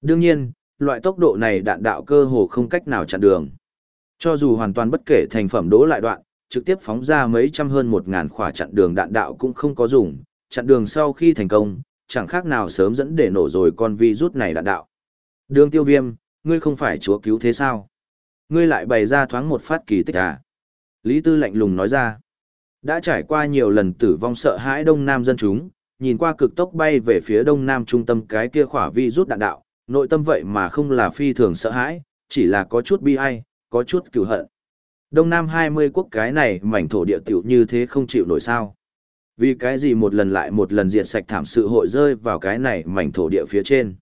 Đương nhiên, loại tốc độ này đạn đạo cơ hồ không cách nào chặn đường. Cho dù hoàn toàn bất kể thành phẩm đố lại đoạn, trực tiếp phóng ra mấy trăm hơn một ngàn khỏa chặn đường đạn đạo cũng không có dùng, chặn đường sau khi thành công, chẳng khác nào sớm dẫn để nổ rồi con virus này đạn đạo. Đường tiêu viêm, ngươi không phải chúa cứu thế sao? Ngươi lại bày ra thoáng một phát kỳ tích à? Lý Tư lạnh lùng nói ra. Đã trải qua nhiều lần tử vong sợ hãi đông nam dân chúng, nhìn qua cực tốc bay về phía đông nam trung tâm cái kia khỏa vi rút đạn đạo, nội tâm vậy mà không là phi thường sợ hãi, chỉ là có chút bi ai, có chút cửu hận. Đông Nam 20 quốc cái này mảnh thổ địa tiểu như thế không chịu nổi sao. Vì cái gì một lần lại một lần diệt sạch thảm sự hội rơi vào cái này mảnh thổ địa phía trên.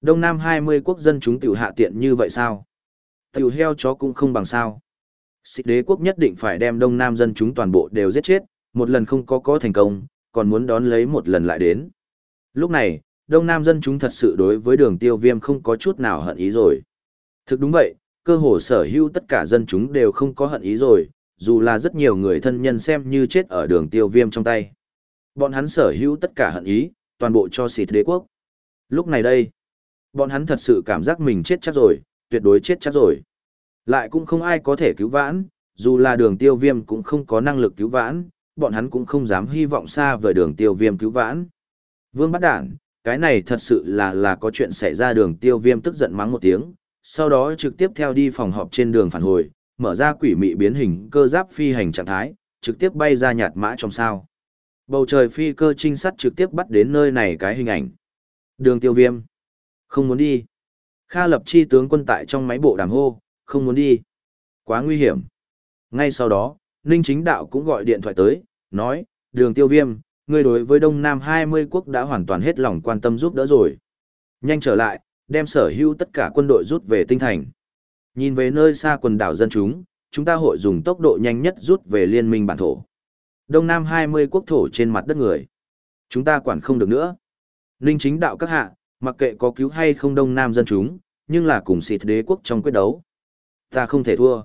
Đông Nam 20 quốc dân chúng tiểu hạ tiện như vậy sao? Tiểu heo chó cũng không bằng sao. Xích đế quốc nhất định phải đem Đông Nam dân chúng toàn bộ đều giết chết, một lần không có có thành công, còn muốn đón lấy một lần lại đến. Lúc này, Đông Nam dân chúng thật sự đối với đường tiêu viêm không có chút nào hận ý rồi. Thực đúng vậy, cơ hồ sở hữu tất cả dân chúng đều không có hận ý rồi, dù là rất nhiều người thân nhân xem như chết ở đường tiêu viêm trong tay. Bọn hắn sở hữu tất cả hận ý, toàn bộ cho xịt đế quốc. Lúc này đây, bọn hắn thật sự cảm giác mình chết chắc rồi, tuyệt đối chết chắc rồi. Lại cũng không ai có thể cứu vãn, dù là đường tiêu viêm cũng không có năng lực cứu vãn, bọn hắn cũng không dám hy vọng xa về đường tiêu viêm cứu vãn. Vương bắt đản, cái này thật sự là là có chuyện xảy ra đường tiêu viêm tức giận mắng một tiếng, sau đó trực tiếp theo đi phòng họp trên đường phản hồi, mở ra quỷ mị biến hình cơ giáp phi hành trạng thái, trực tiếp bay ra nhạt mã trong sao. Bầu trời phi cơ trinh sát trực tiếp bắt đến nơi này cái hình ảnh. Đường tiêu viêm. Không muốn đi. Kha lập chi tướng quân tại trong máy bộ đàm hô, không muốn đi. Quá nguy hiểm. Ngay sau đó, Ninh Chính Đạo cũng gọi điện thoại tới, nói, đường tiêu viêm, ngươi đối với Đông Nam 20 quốc đã hoàn toàn hết lòng quan tâm giúp đỡ rồi. Nhanh trở lại, đem sở hữu tất cả quân đội rút về tinh thành. Nhìn về nơi xa quần đảo dân chúng, chúng ta hội dùng tốc độ nhanh nhất rút về liên minh bản thổ. Đông Nam 20 quốc thổ trên mặt đất người. Chúng ta quản không được nữa. Ninh chính đạo các hạ, mặc kệ có cứu hay không Đông Nam dân chúng, nhưng là cùng xịt đế quốc trong quyết đấu. Ta không thể thua.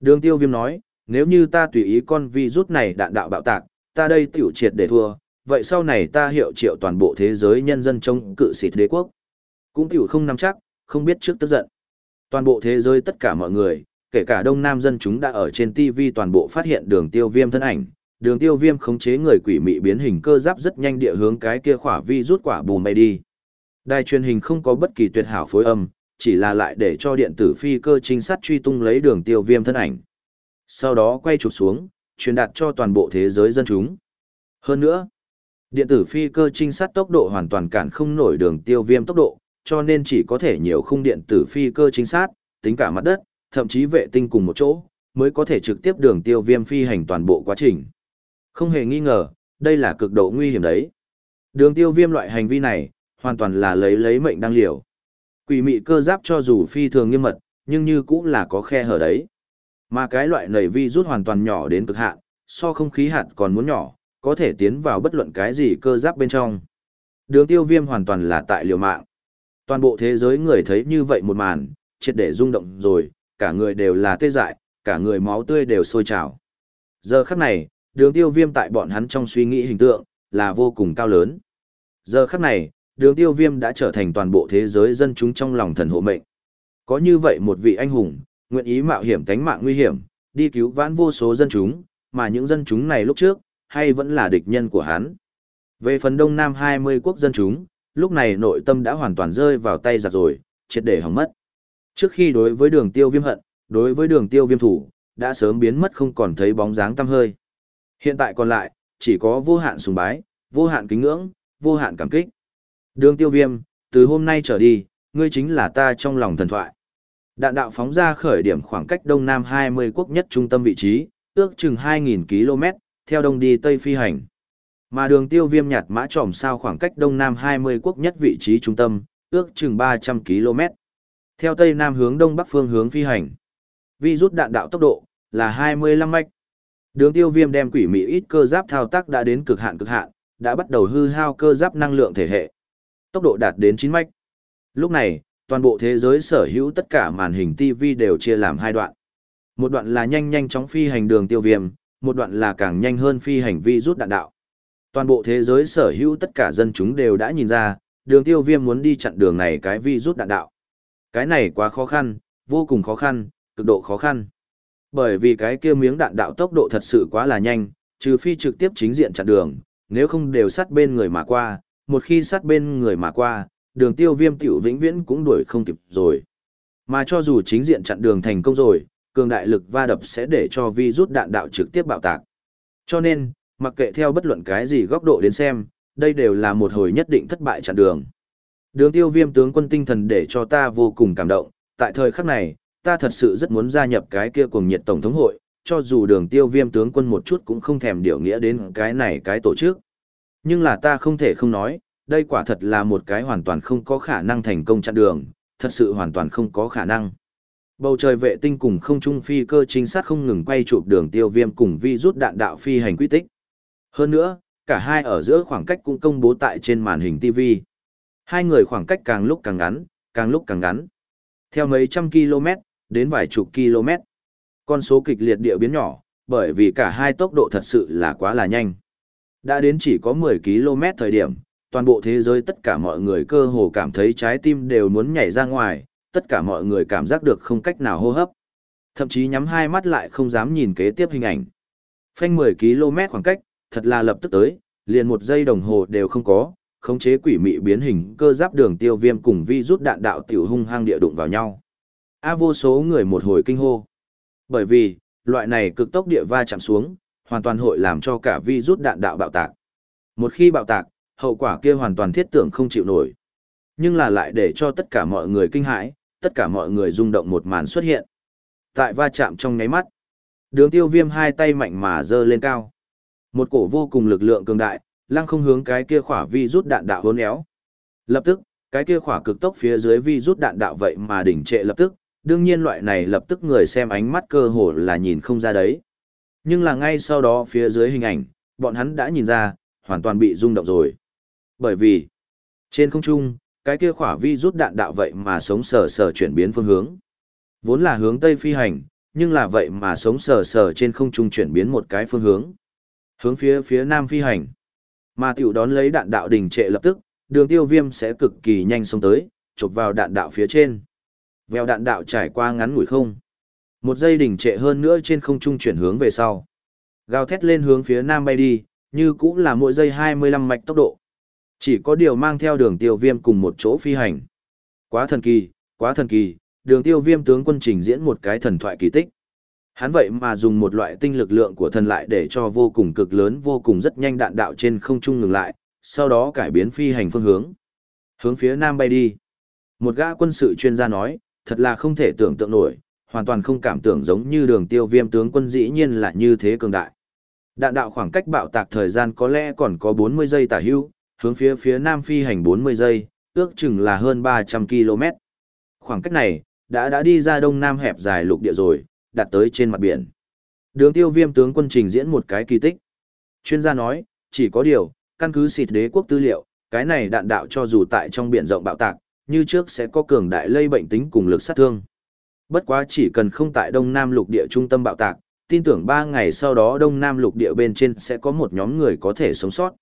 Đường tiêu viêm nói, nếu như ta tùy ý con vi rút này đạn đạo bạo tạc, ta đây tiểu triệt để thua, vậy sau này ta hiệu triệu toàn bộ thế giới nhân dân chống cự xịt đế quốc. Cũng tiểu không nắm chắc, không biết trước tức giận. Toàn bộ thế giới tất cả mọi người, kể cả đông nam dân chúng đã ở trên TV toàn bộ phát hiện đường tiêu viêm thân ảnh. Đường tiêu viêm khống chế người quỷ mị biến hình cơ giáp rất nhanh địa hướng cái kia khỏa vi rút quả bùm bay đi. Đài truyền hình không có bất kỳ tuyệt hảo phối âm, chỉ là lại để cho điện tử phi cơ trinh sát truy tung lấy đường tiêu viêm thân ảnh. Sau đó quay chụp xuống, truyền đạt cho toàn bộ thế giới dân chúng. Hơn nữa, điện tử phi cơ trinh sát tốc độ hoàn toàn cản không nổi đường tiêu viêm tốc độ, cho nên chỉ có thể nhiều khung điện tử phi cơ chính xác tính cả mặt đất, thậm chí vệ tinh cùng một chỗ, mới có thể trực tiếp đường tiêu viêm phi hành toàn bộ quá trình. Không hề nghi ngờ, đây là cực độ nguy hiểm đấy. Đường tiêu viêm loại hành vi này, hoàn toàn là lấy lấy mệnh đang liều. Quỷ mị cơ giáp cho dù phi thường nghiêm mật, nhưng như cũng là có khe hở đấy. Mà cái loại nảy vi rút hoàn toàn nhỏ đến cực hạn, so không khí hạt còn muốn nhỏ, có thể tiến vào bất luận cái gì cơ giáp bên trong. Đường tiêu viêm hoàn toàn là tại liều mạng. Toàn bộ thế giới người thấy như vậy một màn, triệt để rung động rồi, cả người đều là tê dại, cả người máu tươi đều sôi trào. Giờ khắc này, đường tiêu viêm tại bọn hắn trong suy nghĩ hình tượng, là vô cùng cao lớn. Giờ khắc này, đường tiêu viêm đã trở thành toàn bộ thế giới dân chúng trong lòng thần hộ mệnh. Có như vậy một vị anh hùng, nguyện ý mạo hiểm tánh mạng nguy hiểm, đi cứu vãn vô số dân chúng, mà những dân chúng này lúc trước, hay vẫn là địch nhân của hắn. Về phần đông nam 20 quốc dân chúng, lúc này nội tâm đã hoàn toàn rơi vào tay giặc rồi, triệt để hỏng mất. Trước khi đối với đường tiêu viêm hận, đối với đường tiêu viêm thủ, đã sớm biến mất không còn thấy bóng dáng tăm hơi. Hiện tại còn lại, chỉ có vô hạn sùng bái, vô hạn kính ngưỡng, vô hạn cảm kích. Đường tiêu viêm, từ hôm nay trở đi, ngươi chính là ta trong lòng thần thoại. Đạn đạo phóng ra khởi điểm khoảng cách đông nam 20 quốc nhất trung tâm vị trí, ước chừng 2.000 km, theo đông đi tây phi hành. Mà đường tiêu viêm nhạt mã tròm sao khoảng cách đông nam 20 quốc nhất vị trí trung tâm, ước chừng 300 km. Theo tây nam hướng đông bắc phương hướng phi hành. Vi rút đạn đạo tốc độ là 25 mạch. Đường tiêu viêm đem quỷ mỹ ít cơ giáp thao tác đã đến cực hạn cực hạn, đã bắt đầu hư hao cơ giáp năng lượng thể hệ. Tốc độ đạt đến 9 mạch. Lúc này, toàn bộ thế giới sở hữu tất cả màn hình TV đều chia làm hai đoạn. Một đoạn là nhanh nhanh chóng phi hành đường tiêu viêm, một đoạn là càng nhanh hơn phi hành vi rút đạn đạo. Toàn bộ thế giới sở hữu tất cả dân chúng đều đã nhìn ra, đường tiêu viêm muốn đi chặn đường này cái vi rút đạn đạo. Cái này quá khó khăn, vô cùng khó khăn, cực độ khó khăn. Bởi vì cái kia miếng đạn đạo tốc độ thật sự quá là nhanh, trừ phi trực tiếp chính diện chặn đường, nếu không đều sát bên người mà qua, một khi sát bên người mà qua, đường tiêu viêm tiểu vĩnh viễn cũng đuổi không kịp rồi. Mà cho dù chính diện chặn đường thành công rồi, cường đại lực va đập sẽ để cho vi rút đạn đạo trực tiếp bạo tạc. Cho nên, mặc kệ theo bất luận cái gì góc độ đến xem, đây đều là một hồi nhất định thất bại chặn đường. Đường tiêu viêm tướng quân tinh thần để cho ta vô cùng cảm động, tại thời khắc này, ta thật sự rất muốn gia nhập cái kia cùng nhiệt tổng thống hội, cho dù đường tiêu viêm tướng quân một chút cũng không thèm điều nghĩa đến cái này cái tổ chức. Nhưng là ta không thể không nói, đây quả thật là một cái hoàn toàn không có khả năng thành công chặn đường, thật sự hoàn toàn không có khả năng. Bầu trời vệ tinh cùng không trung phi cơ chính sát không ngừng quay chụp đường tiêu viêm cùng vi rút đạn đạo phi hành quy tích. Hơn nữa, cả hai ở giữa khoảng cách cũng công bố tại trên màn hình TV. Hai người khoảng cách càng lúc càng ngắn, càng lúc càng ngắn. Theo mấy trăm km, đến vài chục km. Con số kịch liệt địa biến nhỏ, bởi vì cả hai tốc độ thật sự là quá là nhanh. Đã đến chỉ có 10 km thời điểm, toàn bộ thế giới tất cả mọi người cơ hồ cảm thấy trái tim đều muốn nhảy ra ngoài, tất cả mọi người cảm giác được không cách nào hô hấp. Thậm chí nhắm hai mắt lại không dám nhìn kế tiếp hình ảnh. Phanh 10 km khoảng cách, thật là lập tức tới, liền một giây đồng hồ đều không có, khống chế quỷ mị biến hình cơ giáp đường tiêu viêm cùng vi rút đạn đạo tiểu hung hăng địa đụng vào nhau. A vô số người một hồi kinh hô. Bởi vì, loại này cực tốc địa va chạm xuống, hoàn toàn hội làm cho cả vi rút đạn đạo bạo tạc. Một khi bạo tạc, hậu quả kia hoàn toàn thiết tưởng không chịu nổi. Nhưng là lại để cho tất cả mọi người kinh hãi, tất cả mọi người rung động một màn xuất hiện. Tại va chạm trong nháy mắt, đường tiêu viêm hai tay mạnh mà dơ lên cao. Một cổ vô cùng lực lượng cường đại, lăng không hướng cái kia khỏa vi rút đạn đạo hốn éo. Lập tức, cái kia khỏa cực tốc phía dưới vi rút đạn đạo vậy mà đỉnh trệ lập tức, đương nhiên loại này lập tức người xem ánh mắt cơ hồ là nhìn không ra đấy. Nhưng là ngay sau đó phía dưới hình ảnh, bọn hắn đã nhìn ra, hoàn toàn bị rung động rồi. Bởi vì, trên không trung, cái kia khỏa vi rút đạn đạo vậy mà sống sờ sờ chuyển biến phương hướng. Vốn là hướng tây phi hành, nhưng là vậy mà sống sờ sờ trên không trung chuyển biến một cái phương hướng. Hướng phía phía nam phi hành. Mà tiểu đón lấy đạn đạo đình trệ lập tức, đường tiêu viêm sẽ cực kỳ nhanh xuống tới, chụp vào đạn đạo phía trên. Vèo đạn đạo trải qua ngắn ngủi không. Một giây đỉnh trệ hơn nữa trên không trung chuyển hướng về sau. Gào thét lên hướng phía nam bay đi, như cũng là mỗi giây 25 mạch tốc độ. Chỉ có điều mang theo đường tiêu viêm cùng một chỗ phi hành. Quá thần kỳ, quá thần kỳ, đường tiêu viêm tướng quân trình diễn một cái thần thoại kỳ tích. Hắn vậy mà dùng một loại tinh lực lượng của thần lại để cho vô cùng cực lớn vô cùng rất nhanh đạn đạo trên không trung ngừng lại, sau đó cải biến phi hành phương hướng. Hướng phía nam bay đi. Một gã quân sự chuyên gia nói, thật là không thể tưởng tượng nổi, hoàn toàn không cảm tưởng giống như đường tiêu viêm tướng quân dĩ nhiên là như thế cường đại. Đạn đạo khoảng cách bạo tạc thời gian có lẽ còn có 40 giây tả hữu, hướng phía phía nam phi hành 40 giây, ước chừng là hơn 300 km. Khoảng cách này, đã đã đi ra đông nam hẹp dài lục địa rồi, đặt tới trên mặt biển. Đường tiêu viêm tướng quân trình diễn một cái kỳ tích. Chuyên gia nói, chỉ có điều, căn cứ xịt đế quốc tư liệu, cái này đạn đạo cho dù tại trong biển rộng bạo tạc, như trước sẽ có cường đại lây bệnh tính cùng lực sát thương. Bất quá chỉ cần không tại Đông Nam lục địa trung tâm bạo tạc, tin tưởng 3 ngày sau đó Đông Nam lục địa bên trên sẽ có một nhóm người có thể sống sót.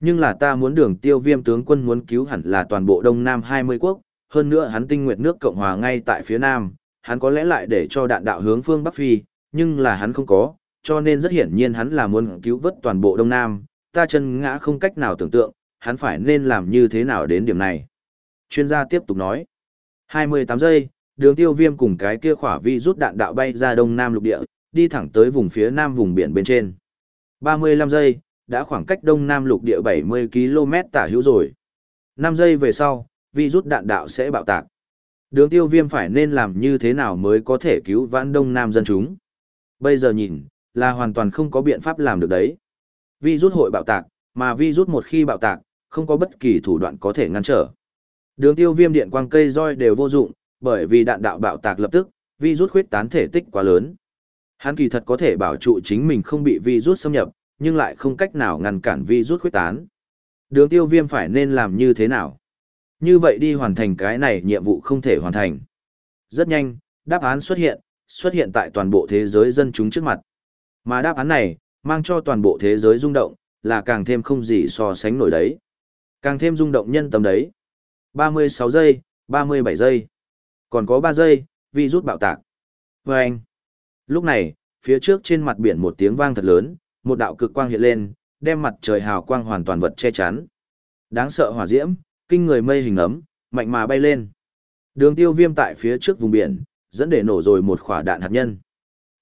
Nhưng là ta muốn đường tiêu viêm tướng quân muốn cứu hẳn là toàn bộ Đông Nam 20 quốc, hơn nữa hắn tinh nguyệt nước Cộng Hòa ngay tại phía Nam, hắn có lẽ lại để cho đạn đạo hướng phương Bắc Phi, nhưng là hắn không có, cho nên rất hiển nhiên hắn là muốn cứu vớt toàn bộ Đông Nam, ta chân ngã không cách nào tưởng tượng, hắn phải nên làm như thế nào đến điểm này. Chuyên gia tiếp tục nói, 28 giây, đường tiêu viêm cùng cái kia khỏa vi rút đạn đạo bay ra Đông Nam lục địa, đi thẳng tới vùng phía Nam vùng biển bên trên. 35 giây, đã khoảng cách Đông Nam lục địa 70 km tả hữu rồi. 5 giây về sau, vi rút đạn đạo sẽ bạo tạc. Đường tiêu viêm phải nên làm như thế nào mới có thể cứu vãn đông nam dân chúng. Bây giờ nhìn, là hoàn toàn không có biện pháp làm được đấy. Vi rút hội bạo tạc, mà vi rút một khi bạo tạc, không có bất kỳ thủ đoạn có thể ngăn trở. Đường tiêu viêm điện quang cây roi đều vô dụng, bởi vì đạn đạo bạo tạc lập tức, vi rút khuyết tán thể tích quá lớn. Hắn kỳ thật có thể bảo trụ chính mình không bị vi rút xâm nhập, nhưng lại không cách nào ngăn cản vi rút khuyết tán. Đường tiêu viêm phải nên làm như thế nào? Như vậy đi hoàn thành cái này nhiệm vụ không thể hoàn thành. Rất nhanh, đáp án xuất hiện, xuất hiện tại toàn bộ thế giới dân chúng trước mặt. Mà đáp án này, mang cho toàn bộ thế giới rung động, là càng thêm không gì so sánh nổi đấy. Càng thêm rung động nhân tâm đấy. 36 giây, 37 giây. Còn có 3 giây, vi rút bạo tạc. Và anh. Lúc này, phía trước trên mặt biển một tiếng vang thật lớn, một đạo cực quang hiện lên, đem mặt trời hào quang hoàn toàn vật che chắn. Đáng sợ hỏa diễm, kinh người mây hình ấm, mạnh mà bay lên. Đường tiêu viêm tại phía trước vùng biển, dẫn để nổ rồi một quả đạn hạt nhân.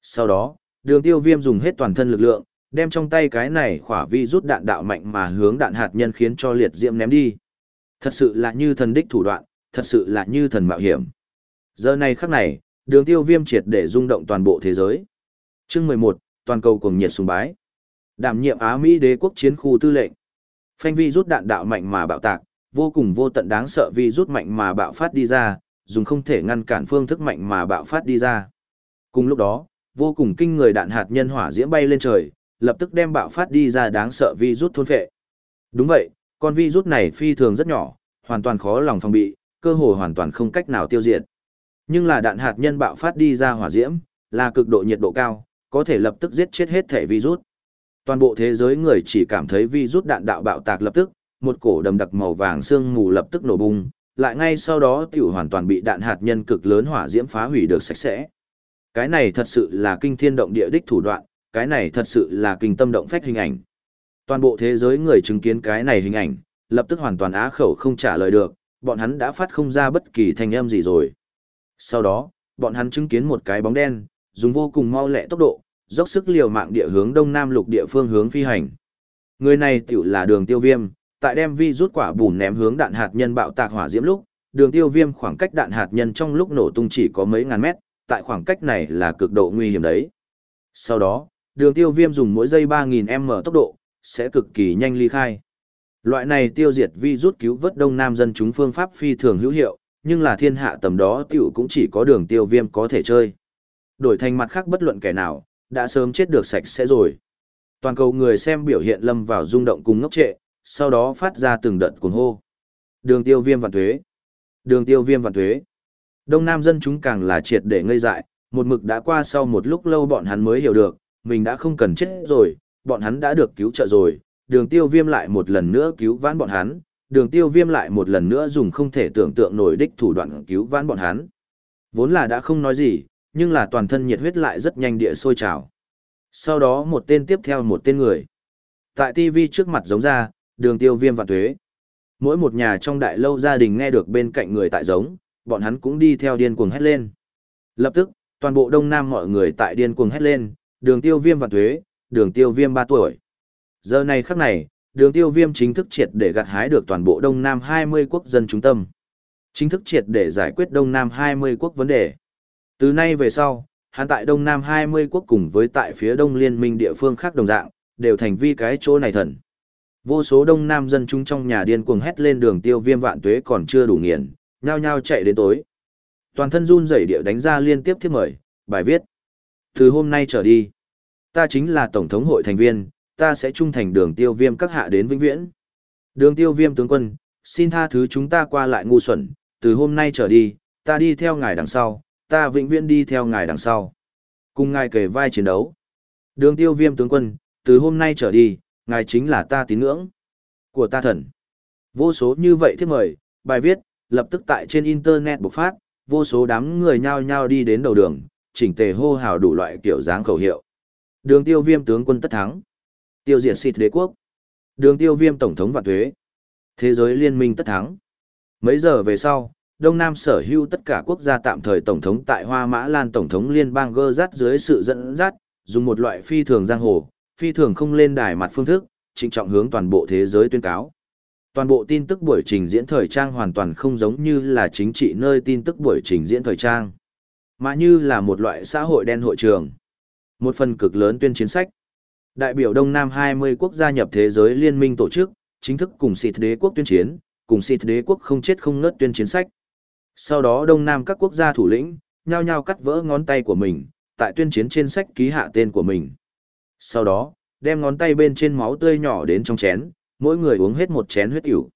Sau đó, đường tiêu viêm dùng hết toàn thân lực lượng, đem trong tay cái này khỏa vi rút đạn đạo mạnh mà hướng đạn hạt nhân khiến cho liệt diễm ném đi. Thật sự là như thần đích thủ đoạn, thật sự là như thần mạo hiểm. Giờ này khắc này, đường tiêu viêm triệt để rung động toàn bộ thế giới. chương 11, toàn cầu cùng nhiệt sùng bái. Đảm nhiệm Á Mỹ đế quốc chiến khu tư lệnh. Phanh vi rút đạn đạo mạnh mà bạo tạc, vô cùng vô tận đáng sợ vi rút mạnh mà bạo phát đi ra, dùng không thể ngăn cản phương thức mạnh mà bạo phát đi ra. Cùng lúc đó, vô cùng kinh người đạn hạt nhân hỏa diễm bay lên trời, lập tức đem bạo phát đi ra đáng sợ vi rút thôn phệ. Đúng vậy, con vi rút này phi thường rất nhỏ, hoàn toàn khó lòng phòng bị, cơ hội hoàn toàn không cách nào tiêu diệt. Nhưng là đạn hạt nhân bạo phát đi ra hỏa diễm, là cực độ nhiệt độ cao, có thể lập tức giết chết hết thể virus. Toàn bộ thế giới người chỉ cảm thấy virus đạn đạo bạo tạc lập tức, một cổ đầm đặc màu vàng sương mù lập tức nổ bung, lại ngay sau đó tiểu hoàn toàn bị đạn hạt nhân cực lớn hỏa diễm phá hủy được sạch sẽ. Cái này thật sự là kinh thiên động địa đích thủ đoạn, cái này thật sự là kinh tâm động phách hình ảnh. Toàn bộ thế giới người chứng kiến cái này hình ảnh, lập tức hoàn toàn á khẩu không trả lời được, bọn hắn đã phát không ra bất kỳ thanh âm gì rồi. Sau đó, bọn hắn chứng kiến một cái bóng đen, dùng vô cùng mau lẹ tốc độ, dốc sức liều mạng địa hướng đông nam lục địa phương hướng phi hành. Người này tiểu là đường tiêu viêm, tại đem vi rút quả bùn ném hướng đạn hạt nhân bạo tạc hỏa diễm lúc, đường tiêu viêm khoảng cách đạn hạt nhân trong lúc nổ tung chỉ có mấy ngàn mét, tại khoảng cách này là cực độ nguy hiểm đấy. Sau đó, đường tiêu viêm dùng mỗi giây 3.000m tốc độ, sẽ cực kỳ nhanh ly khai. Loại này tiêu diệt vi rút cứu vớt đông nam dân chúng phương pháp phi thường hữu hiệu, nhưng là thiên hạ tầm đó tiểu cũng chỉ có đường tiêu viêm có thể chơi. Đổi thành mặt khác bất luận kẻ nào, đã sớm chết được sạch sẽ rồi. Toàn cầu người xem biểu hiện lâm vào rung động cùng ngốc trệ, sau đó phát ra từng đợt cuồng hô. Đường tiêu viêm vạn thuế. Đường tiêu viêm vạn thuế. Đông Nam dân chúng càng là triệt để ngây dại, một mực đã qua sau một lúc lâu bọn hắn mới hiểu được, mình đã không cần chết rồi, bọn hắn đã được cứu trợ rồi, đường tiêu viêm lại một lần nữa cứu vãn bọn hắn, đường tiêu viêm lại một lần nữa dùng không thể tưởng tượng nổi đích thủ đoạn cứu vãn bọn hắn. Vốn là đã không nói gì, nhưng là toàn thân nhiệt huyết lại rất nhanh địa sôi trào. Sau đó một tên tiếp theo một tên người. Tại TV trước mặt giống ra, đường tiêu viêm và thuế. Mỗi một nhà trong đại lâu gia đình nghe được bên cạnh người tại giống, bọn hắn cũng đi theo điên cuồng hét lên. Lập tức, toàn bộ Đông Nam mọi người tại điên cuồng hét lên, đường tiêu viêm và thuế, đường tiêu viêm 3 tuổi. Giờ này khắc này, đường tiêu viêm chính thức triệt để gặt hái được toàn bộ Đông Nam 20 quốc dân trung tâm. Chính thức triệt để giải quyết Đông Nam 20 quốc vấn đề. Từ nay về sau, hắn tại Đông Nam 20 quốc cùng với tại phía Đông Liên minh địa phương khác đồng dạng, đều thành vi cái chỗ này thần. Vô số Đông Nam dân chúng trong nhà điên cuồng hét lên đường tiêu viêm vạn tuế còn chưa đủ nghiền, nhao nhao chạy đến tối. Toàn thân run rẩy địa đánh ra liên tiếp thiết mời, bài viết. Từ hôm nay trở đi, ta chính là Tổng thống hội thành viên, ta sẽ trung thành đường tiêu viêm các hạ đến vĩnh viễn. Đường tiêu viêm tướng quân, xin tha thứ chúng ta qua lại ngu xuẩn, từ hôm nay trở đi, ta đi theo ngài đằng sau, ta vĩnh viễn đi theo ngài đằng sau. Cùng ngài kề vai chiến đấu. Đường tiêu viêm tướng quân, từ hôm nay trở đi, ngài chính là ta tín ngưỡng của ta thần. Vô số như vậy thiết mời, bài viết, lập tức tại trên internet bộc phát, vô số đám người nhao nhao đi đến đầu đường, chỉnh tề hô hào đủ loại kiểu dáng khẩu hiệu. Đường tiêu viêm tướng quân tất thắng. Tiêu diệt xịt đế quốc. Đường tiêu viêm tổng thống vạn thuế. Thế giới liên minh tất thắng. Mấy giờ về sau, Đông Nam sở hữu tất cả quốc gia tạm thời tổng thống tại Hoa Mã Lan tổng thống liên bang gơ dắt dưới sự dẫn dắt, dùng một loại phi thường giang hồ, phi thường không lên đài mặt phương thức, trịnh trọng hướng toàn bộ thế giới tuyên cáo. Toàn bộ tin tức buổi trình diễn thời trang hoàn toàn không giống như là chính trị nơi tin tức buổi trình diễn thời trang, mà như là một loại xã hội đen hội trường. Một phần cực lớn tuyên chiến sách. Đại biểu Đông Nam 20 quốc gia nhập thế giới liên minh tổ chức, chính thức cùng xịt đế quốc tuyên chiến, cùng xịt đế quốc không chết không ngớt tuyên chiến sách. Sau đó Đông Nam các quốc gia thủ lĩnh, nhao nhao cắt vỡ ngón tay của mình, tại tuyên chiến trên sách ký hạ tên của mình. Sau đó, đem ngón tay bên trên máu tươi nhỏ đến trong chén, mỗi người uống hết một chén huyết ỉu.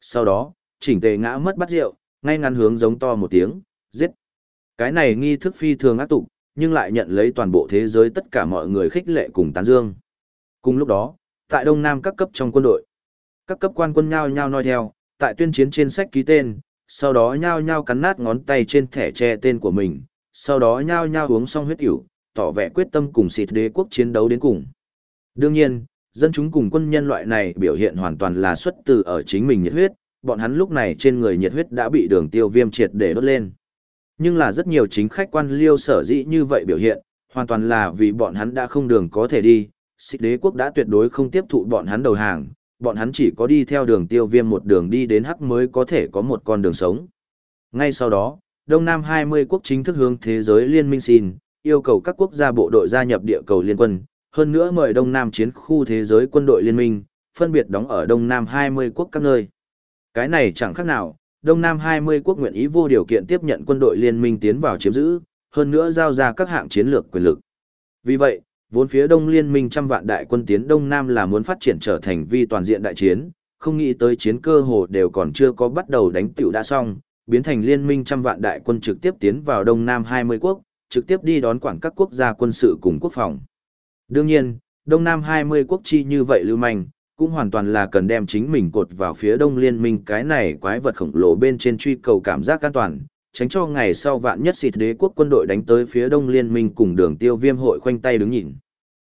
Sau đó, chỉnh tề ngã mất bắt rượu, ngay ngắn hướng giống to một tiếng, giết. Cái này nghi thức phi thường ác tục, nhưng lại nhận lấy toàn bộ thế giới tất cả mọi người khích lệ cùng tán dương. Cùng lúc đó, tại Đông Nam các cấp trong quân đội, các cấp quan quân nhao nhao nói theo, tại tuyên chiến trên sách ký tên, sau đó nhao nhao cắn nát ngón tay trên thẻ che tên của mình, sau đó nhao nhao uống xong huyết ỉu, tỏ vẻ quyết tâm cùng xịt đế quốc chiến đấu đến cùng. Đương nhiên, dân chúng cùng quân nhân loại này biểu hiện hoàn toàn là xuất từ ở chính mình nhiệt huyết, bọn hắn lúc này trên người nhiệt huyết đã bị đường tiêu viêm triệt để đốt lên. Nhưng là rất nhiều chính khách quan liêu sở dĩ như vậy biểu hiện, hoàn toàn là vì bọn hắn đã không đường có thể đi, xích đế quốc đã tuyệt đối không tiếp thụ bọn hắn đầu hàng, bọn hắn chỉ có đi theo đường tiêu viêm một đường đi đến hắc mới có thể có một con đường sống. Ngay sau đó, Đông Nam 20 quốc chính thức hướng thế giới liên minh xin, yêu cầu các quốc gia bộ đội gia nhập địa cầu liên quân, hơn nữa mời Đông Nam chiến khu thế giới quân đội liên minh, phân biệt đóng ở Đông Nam 20 quốc các nơi. Cái này chẳng khác nào, Đông Nam 20 quốc nguyện ý vô điều kiện tiếp nhận quân đội liên minh tiến vào chiếm giữ, hơn nữa giao ra các hạng chiến lược quyền lực. Vì vậy, vốn phía Đông liên minh trăm vạn đại quân tiến Đông Nam là muốn phát triển trở thành vi toàn diện đại chiến, không nghĩ tới chiến cơ hồ đều còn chưa có bắt đầu đánh tiểu đã xong, biến thành liên minh trăm vạn đại quân trực tiếp tiến vào Đông Nam 20 quốc, trực tiếp đi đón quản các quốc gia quân sự cùng quốc phòng. Đương nhiên, Đông Nam 20 quốc chi như vậy lưu manh, cũng hoàn toàn là cần đem chính mình cột vào phía đông liên minh cái này quái vật khổng lồ bên trên truy cầu cảm giác an toàn, tránh cho ngày sau vạn nhất xịt đế quốc quân đội đánh tới phía đông liên minh cùng đường tiêu viêm hội khoanh tay đứng nhìn.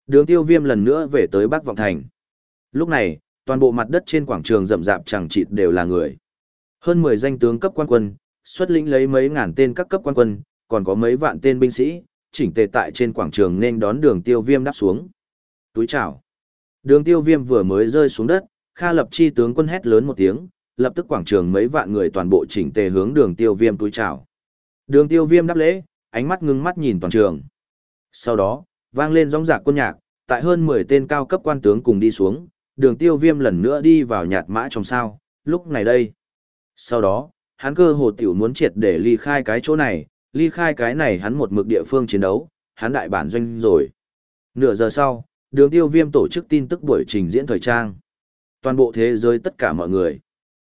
Đường tiêu viêm lần nữa về tới Bắc Vọng Thành. Lúc này, toàn bộ mặt đất trên quảng trường rậm rạp chẳng chịt đều là người. Hơn 10 danh tướng cấp quan quân, xuất lĩnh lấy mấy ngàn tên các cấp quan quân, còn có mấy vạn tên binh sĩ, chỉnh tề tại trên quảng trường nên đón đường tiêu viêm đáp xuống. Túi chào. Đường tiêu viêm vừa mới rơi xuống đất, Kha lập chi tướng quân hét lớn một tiếng, lập tức quảng trường mấy vạn người toàn bộ chỉnh tề hướng đường tiêu viêm túi chào. Đường tiêu viêm đáp lễ, ánh mắt ngưng mắt nhìn toàn trường. Sau đó, vang lên rong rạc quân nhạc, tại hơn 10 tên cao cấp quan tướng cùng đi xuống, đường tiêu viêm lần nữa đi vào nhạt mã trong sao, lúc này đây. Sau đó, hắn cơ hồ tiểu muốn triệt để ly khai cái chỗ này, ly khai cái này hắn một mực địa phương chiến đấu, hắn đại bản doanh rồi. Nửa giờ sau, đường tiêu viêm tổ chức tin tức buổi trình diễn thời trang. Toàn bộ thế giới tất cả mọi người.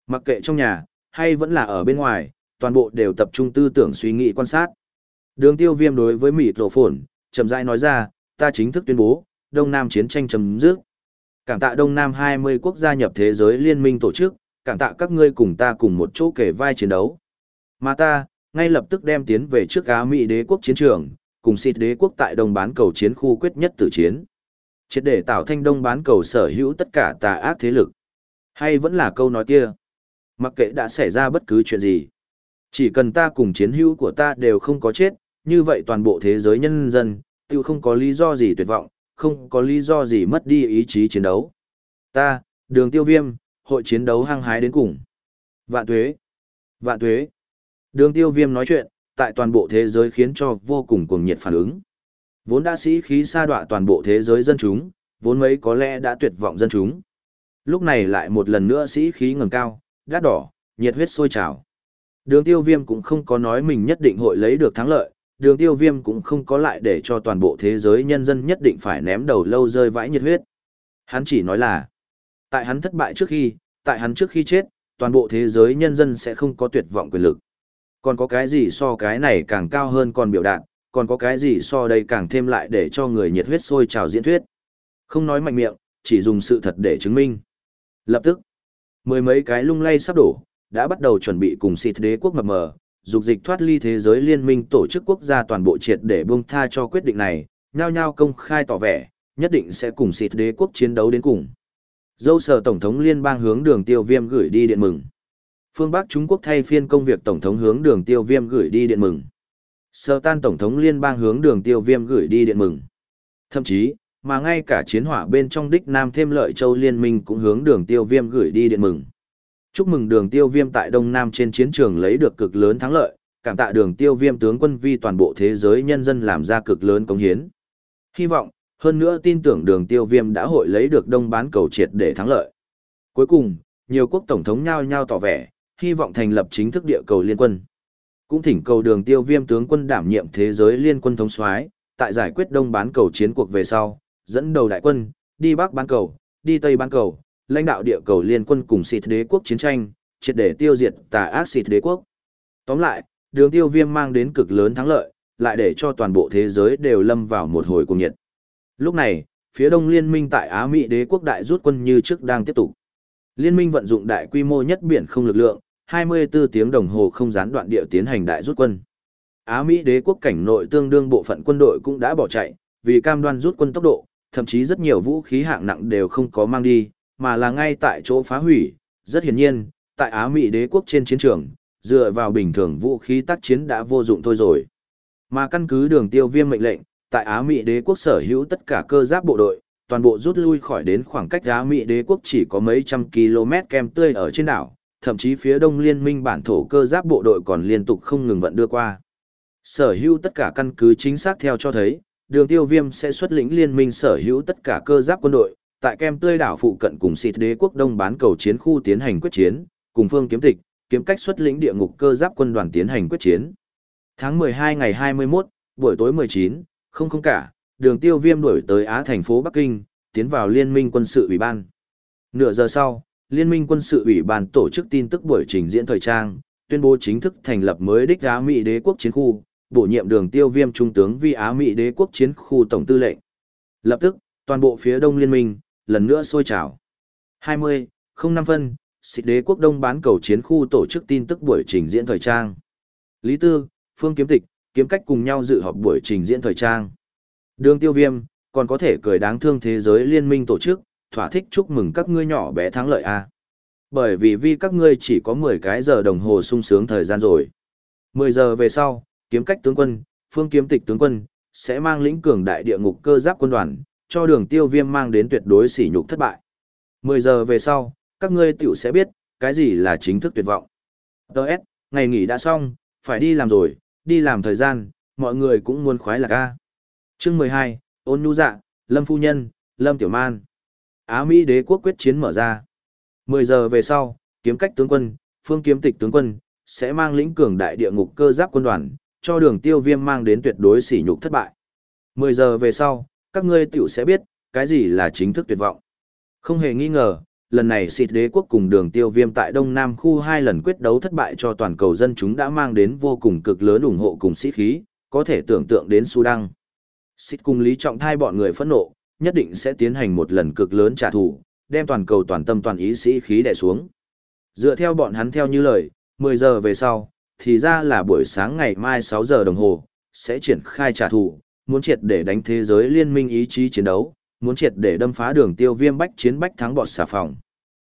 Mặc kệ trong nhà, hay vẫn là ở bên ngoài, toàn bộ đều tập trung tư tưởng suy nghĩ quan sát. Đường tiêu viêm đối với mịt rổ phổn, chậm rãi nói ra, ta chính thức tuyên bố, Đông Nam chiến tranh chấm dứt. Cảm tạ Đông Nam 20 quốc gia nhập thế giới liên minh tổ chức, cảm tạ các ngươi cùng ta cùng một chỗ kể vai chiến đấu. Mà ta, ngay lập tức đem tiến về trước Á Mỹ đế quốc chiến trường, cùng xịt đế quốc tại đông bán cầu chiến khu quyết nhất tử chiến. Triệt để tạo thanh đông bán cầu sở hữu tất cả tà ác thế lực. Hay vẫn là câu nói kia. Mặc kệ đã xảy ra bất cứ chuyện gì. Chỉ cần ta cùng chiến hữu của ta đều không có chết, như vậy toàn bộ thế giới nhân dân, tiêu không có lý do gì tuyệt vọng, không có lý do gì mất đi ý chí chiến đấu. Ta, đường tiêu viêm, hội chiến đấu hăng hái đến cùng. Vạn tuế! Vạn tuế! Đường tiêu viêm nói chuyện, tại toàn bộ thế giới khiến cho vô cùng cuồng nhiệt phản ứng. Vốn đã sĩ khí sa đọa toàn bộ thế giới dân chúng, vốn mấy có lẽ đã tuyệt vọng dân chúng. Lúc này lại một lần nữa sĩ khí ngẩng cao, đắt đỏ, nhiệt huyết sôi trào. Đường tiêu viêm cũng không có nói mình nhất định hội lấy được thắng lợi, đường tiêu viêm cũng không có lại để cho toàn bộ thế giới nhân dân nhất định phải ném đầu lâu rơi vãi nhiệt huyết. Hắn chỉ nói là, tại hắn thất bại trước khi, tại hắn trước khi chết, toàn bộ thế giới nhân dân sẽ không có tuyệt vọng quyền lực. Còn có cái gì so cái này càng cao hơn còn biểu đạt, còn có cái gì so đây càng thêm lại để cho người nhiệt huyết sôi trào diễn thuyết. Không nói mạnh miệng, chỉ dùng sự thật để chứng minh. Lập tức, mười mấy cái lung lay sắp đổ, đã bắt đầu chuẩn bị cùng xịt đế quốc mập mờ, dục dịch thoát ly thế giới liên minh tổ chức quốc gia toàn bộ triệt để buông tha cho quyết định này, nhao nhao công khai tỏ vẻ, nhất định sẽ cùng xịt đế quốc chiến đấu đến cùng. Dâu sở Tổng thống liên bang hướng đường tiêu viêm gửi đi điện mừng. Phương Bắc Trung Quốc thay phiên công việc Tổng thống hướng đường tiêu viêm gửi đi điện mừng. Sơ tan Tổng thống liên bang hướng đường tiêu viêm gửi đi điện mừng. Thậm chí, mà ngay cả chiến hỏa bên trong đích Nam thêm lợi châu liên minh cũng hướng đường tiêu viêm gửi đi điện mừng. Chúc mừng đường tiêu viêm tại Đông Nam trên chiến trường lấy được cực lớn thắng lợi, cảm tạ đường tiêu viêm tướng quân vi toàn bộ thế giới nhân dân làm ra cực lớn công hiến. Hy vọng, hơn nữa tin tưởng đường tiêu viêm đã hội lấy được đông bán cầu triệt để thắng lợi. Cuối cùng, nhiều quốc tổng thống nhao nhao tỏ vẻ, hy vọng thành lập chính thức địa cầu liên quân. Cũng thỉnh cầu đường tiêu viêm tướng quân đảm nhiệm thế giới liên quân thống soái tại giải quyết đông bán cầu chiến cuộc về sau, dẫn đầu đại quân, đi bắc bán cầu, đi tây bán cầu, lãnh đạo địa cầu liên quân cùng xịt đế quốc chiến tranh, triệt để tiêu diệt tà ác xịt đế quốc. Tóm lại, đường tiêu viêm mang đến cực lớn thắng lợi, lại để cho toàn bộ thế giới đều lâm vào một hồi cùng nhiệt. Lúc này, phía đông liên minh tại Á Mỹ đế quốc đại rút quân như trước đang tiếp tục. Liên minh vận dụng đại quy mô nhất biển không lực lượng, 24 tiếng đồng hồ không gián đoạn địa tiến hành đại rút quân. Á Mỹ đế quốc cảnh nội tương đương bộ phận quân đội cũng đã bỏ chạy, vì cam đoan rút quân tốc độ, thậm chí rất nhiều vũ khí hạng nặng đều không có mang đi, mà là ngay tại chỗ phá hủy. Rất hiển nhiên, tại Á Mỹ đế quốc trên chiến trường, dựa vào bình thường vũ khí tác chiến đã vô dụng thôi rồi. Mà căn cứ đường tiêu viêm mệnh lệnh, tại Á Mỹ đế quốc sở hữu tất cả cơ giáp bộ đội, toàn bộ rút lui khỏi đến khoảng cách Á Mỹ đế quốc chỉ có mấy trăm km kem tươi ở trên đảo, thậm chí phía đông liên minh bản thổ cơ giáp bộ đội còn liên tục không ngừng vận đưa qua. Sở hữu tất cả căn cứ chính xác theo cho thấy, đường tiêu viêm sẽ xuất lĩnh liên minh sở hữu tất cả cơ giáp quân đội, tại kem tươi đảo phụ cận cùng xịt đế quốc đông bán cầu chiến khu tiến hành quyết chiến, cùng phương kiếm tịch, kiếm cách xuất lĩnh địa ngục cơ giáp quân đoàn tiến hành quyết chiến. Tháng 12 ngày 21, buổi tối 19, không không cả, đường tiêu viêm đuổi tới Á thành phố Bắc Kinh, tiến vào Liên minh quân sự ủy ban. Nửa giờ sau, Liên minh quân sự ủy ban tổ chức tin tức buổi trình diễn thời trang, tuyên bố chính thức thành lập mới đích Á Mỹ đế quốc chiến khu, bổ nhiệm đường tiêu viêm trung tướng vi Á Mỹ đế quốc chiến khu tổng tư lệnh. Lập tức, toàn bộ phía đông liên minh, lần nữa sôi trào. 20, 05 phân, xịt đế quốc đông bán cầu chiến khu tổ chức tin tức buổi trình diễn thời trang. Lý Tư, Phương Kiếm Tịch, kiếm cách cùng nhau dự họp buổi trình diễn thời trang. Đường tiêu viêm, còn có thể cười đáng thương thế giới liên minh tổ chức, thỏa thích chúc mừng các ngươi nhỏ bé thắng lợi a Bởi vì vì các ngươi chỉ có 10 cái giờ đồng hồ sung sướng thời gian rồi. 10 giờ về sau, kiếm cách tướng quân, phương kiếm tịch tướng quân, sẽ mang lĩnh cường đại địa ngục cơ giáp quân đoàn, cho đường tiêu viêm mang đến tuyệt đối sỉ nhục thất bại. 10 giờ về sau, các ngươi tiểu sẽ biết, cái gì là chính thức tuyệt vọng. Đợt, ngày nghỉ đã xong, phải đi làm rồi, đi làm thời gian, mọi người cũng muốn khoái lạc a. Chương 12, Ôn Nhu Dạ, Lâm Phu Nhân, Lâm Tiểu Man. Á Mỹ đế quốc quyết chiến mở ra. 10 giờ về sau, kiếm cách tướng quân, phương kiếm tịch tướng quân, sẽ mang lĩnh cường đại địa ngục cơ giáp quân đoàn, cho đường tiêu viêm mang đến tuyệt đối sỉ nhục thất bại. 10 giờ về sau, các ngươi tiểu sẽ biết, cái gì là chính thức tuyệt vọng. Không hề nghi ngờ, lần này xịt đế quốc cùng đường tiêu viêm tại Đông Nam khu hai lần quyết đấu thất bại cho toàn cầu dân chúng đã mang đến vô cùng cực lớn ủng hộ cùng sĩ khí, có thể tưởng tượng đến Sudan. Xịt cùng Lý Trọng Thai bọn người phẫn nộ, nhất định sẽ tiến hành một lần cực lớn trả thù, đem toàn cầu toàn tâm toàn ý sĩ khí đè xuống. Dựa theo bọn hắn theo như lời, 10 giờ về sau, thì ra là buổi sáng ngày mai 6 giờ đồng hồ, sẽ triển khai trả thù, muốn triệt để đánh thế giới liên minh ý chí chiến đấu, muốn triệt để đâm phá đường tiêu viêm bách chiến bách thắng bọt xà phòng.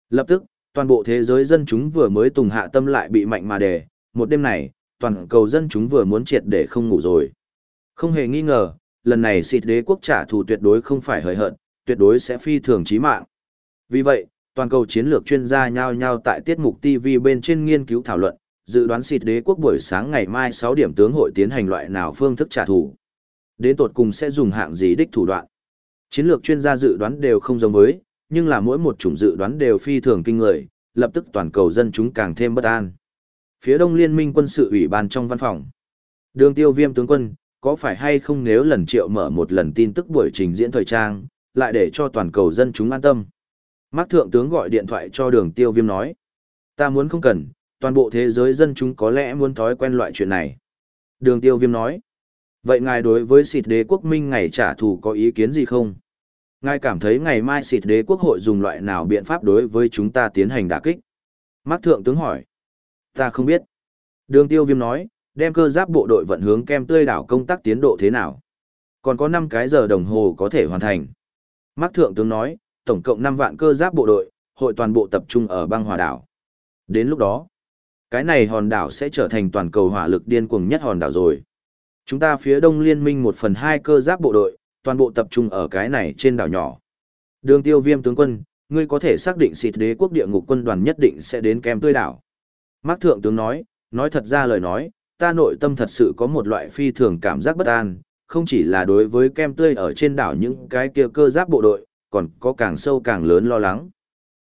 Lập tức, toàn bộ thế giới dân chúng vừa mới tùng hạ tâm lại bị mạnh mà đề, một đêm này, toàn cầu dân chúng vừa muốn triệt để không ngủ rồi. Không hề nghi ngờ, lần này xịt đế quốc trả thù tuyệt đối không phải hời hợt, tuyệt đối sẽ phi thường chí mạng. Vì vậy, toàn cầu chiến lược chuyên gia nhau nhau tại tiết mục TV bên trên nghiên cứu thảo luận, dự đoán xịt đế quốc buổi sáng ngày mai 6 điểm tướng hội tiến hành loại nào phương thức trả thù. Đến tột cùng sẽ dùng hạng gì đích thủ đoạn. Chiến lược chuyên gia dự đoán đều không giống với, nhưng là mỗi một chủng dự đoán đều phi thường kinh người, lập tức toàn cầu dân chúng càng thêm bất an. Phía Đông Liên minh quân sự ủy ban trong văn phòng. Đường tiêu viêm tướng quân, có phải hay không nếu lần triệu mở một lần tin tức buổi trình diễn thời trang, lại để cho toàn cầu dân chúng an tâm. Mác thượng tướng gọi điện thoại cho đường tiêu viêm nói. Ta muốn không cần, toàn bộ thế giới dân chúng có lẽ muốn thói quen loại chuyện này. Đường tiêu viêm nói. Vậy ngài đối với xịt đế quốc minh ngày trả thù có ý kiến gì không? Ngài cảm thấy ngày mai xịt đế quốc hội dùng loại nào biện pháp đối với chúng ta tiến hành đả kích? Mác thượng tướng hỏi. Ta không biết. Đường tiêu viêm nói, đem cơ giáp bộ đội vận hướng kem tươi đảo công tác tiến độ thế nào. Còn có 5 cái giờ đồng hồ có thể hoàn thành. Mắc thượng tướng nói, tổng cộng 5 vạn cơ giáp bộ đội, hội toàn bộ tập trung ở băng hòa đảo. Đến lúc đó, cái này hòn đảo sẽ trở thành toàn cầu hỏa lực điên cuồng nhất hòn đảo rồi. Chúng ta phía đông liên minh 1 phần 2 cơ giáp bộ đội, toàn bộ tập trung ở cái này trên đảo nhỏ. Đường tiêu viêm tướng quân, ngươi có thể xác định xịt đế quốc địa ngục quân đoàn nhất định sẽ đến kem tươi đảo. Mắc thượng tướng nói, nói thật ra lời nói, ta nội tâm thật sự có một loại phi thường cảm giác bất an, không chỉ là đối với kem tươi ở trên đảo những cái kia cơ giáp bộ đội, còn có càng sâu càng lớn lo lắng.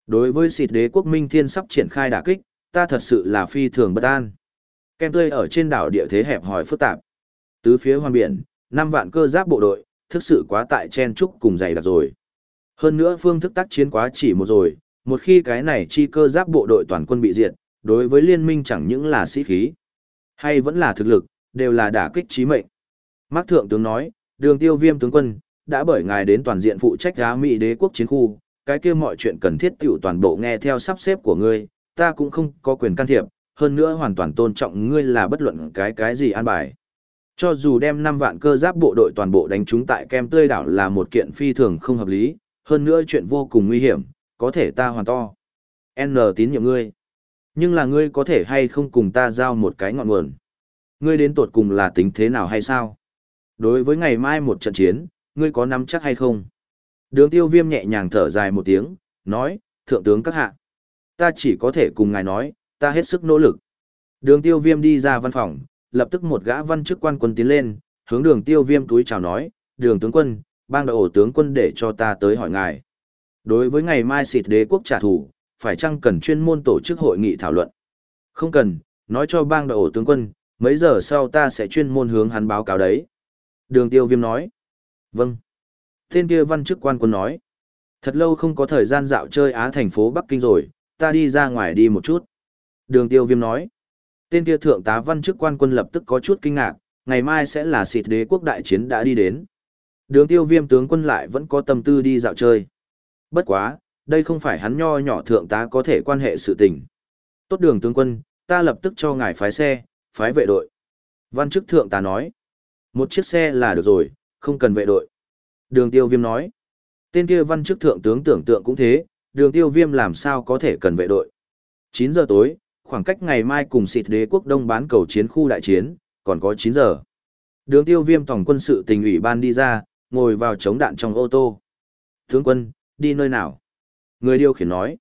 Đối với xịt đế quốc minh thiên sắp triển khai đả kích, ta thật sự là phi thường bất an. Kem tươi ở trên đảo địa thế hẹp hòi phức tạp. Tứ phía hoàn biển, 5 vạn cơ giáp bộ đội, thực sự quá tại chen trúc cùng dày đặc rồi. Hơn nữa phương thức tác chiến quá chỉ một rồi, một khi cái này chi cơ giáp bộ đội toàn quân bị diệt, đối với liên minh chẳng những là sĩ khí, hay vẫn là thực lực, đều là đả kích chí mệnh. Mác Thượng tướng nói, đường tiêu viêm tướng quân, đã bởi ngài đến toàn diện phụ trách giá Mỹ đế quốc chiến khu, cái kia mọi chuyện cần thiết tiểu toàn bộ nghe theo sắp xếp của ngươi, ta cũng không có quyền can thiệp, hơn nữa hoàn toàn tôn trọng ngươi là bất luận cái cái gì an bài. Cho dù đem 5 vạn cơ giáp bộ đội toàn bộ đánh chúng tại kem tươi đảo là một kiện phi thường không hợp lý, hơn nữa chuyện vô cùng nguy hiểm, có thể ta hoàn to. N tín nhiệm ngươi. Nhưng là ngươi có thể hay không cùng ta giao một cái ngọn nguồn. Ngươi đến tuột cùng là tính thế nào hay sao? Đối với ngày mai một trận chiến, ngươi có nắm chắc hay không? Đường tiêu viêm nhẹ nhàng thở dài một tiếng, nói, thượng tướng các hạ. Ta chỉ có thể cùng ngài nói, ta hết sức nỗ lực. Đường tiêu viêm đi ra văn phòng, lập tức một gã văn chức quan quân tiến lên, hướng đường tiêu viêm túi chào nói, đường tướng quân, bang đội ổ tướng quân để cho ta tới hỏi ngài. Đối với ngày mai xịt đế quốc trả thù, phải chăng cần chuyên môn tổ chức hội nghị thảo luận? Không cần, nói cho bang đội ổ tướng quân, mấy giờ sau ta sẽ chuyên môn hướng hắn báo cáo đấy. Đường tiêu viêm nói. Vâng. Tên kia văn chức quan quân nói. Thật lâu không có thời gian dạo chơi Á thành phố Bắc Kinh rồi, ta đi ra ngoài đi một chút. Đường tiêu viêm nói. Tên kia thượng tá văn chức quan quân lập tức có chút kinh ngạc, ngày mai sẽ là xịt đế quốc đại chiến đã đi đến. Đường tiêu viêm tướng quân lại vẫn có tâm tư đi dạo chơi. Bất quá, đây không phải hắn nho nhỏ thượng tá có thể quan hệ sự tình. Tốt đường tướng quân, ta lập tức cho ngài phái xe, phái vệ đội. Văn chức thượng tá nói, một chiếc xe là được rồi, không cần vệ đội. Đường tiêu viêm nói, tên kia văn chức thượng tướng tưởng tượng cũng thế, đường tiêu viêm làm sao có thể cần vệ đội. 9 giờ tối, khoảng cách ngày mai cùng xịt đế quốc đông bán cầu chiến khu đại chiến, còn có 9 giờ. Đường tiêu viêm tổng quân sự tình ủy ban đi ra, ngồi vào chống đạn trong ô tô. Tướng quân, đi nơi nào? Người điều khiển nói.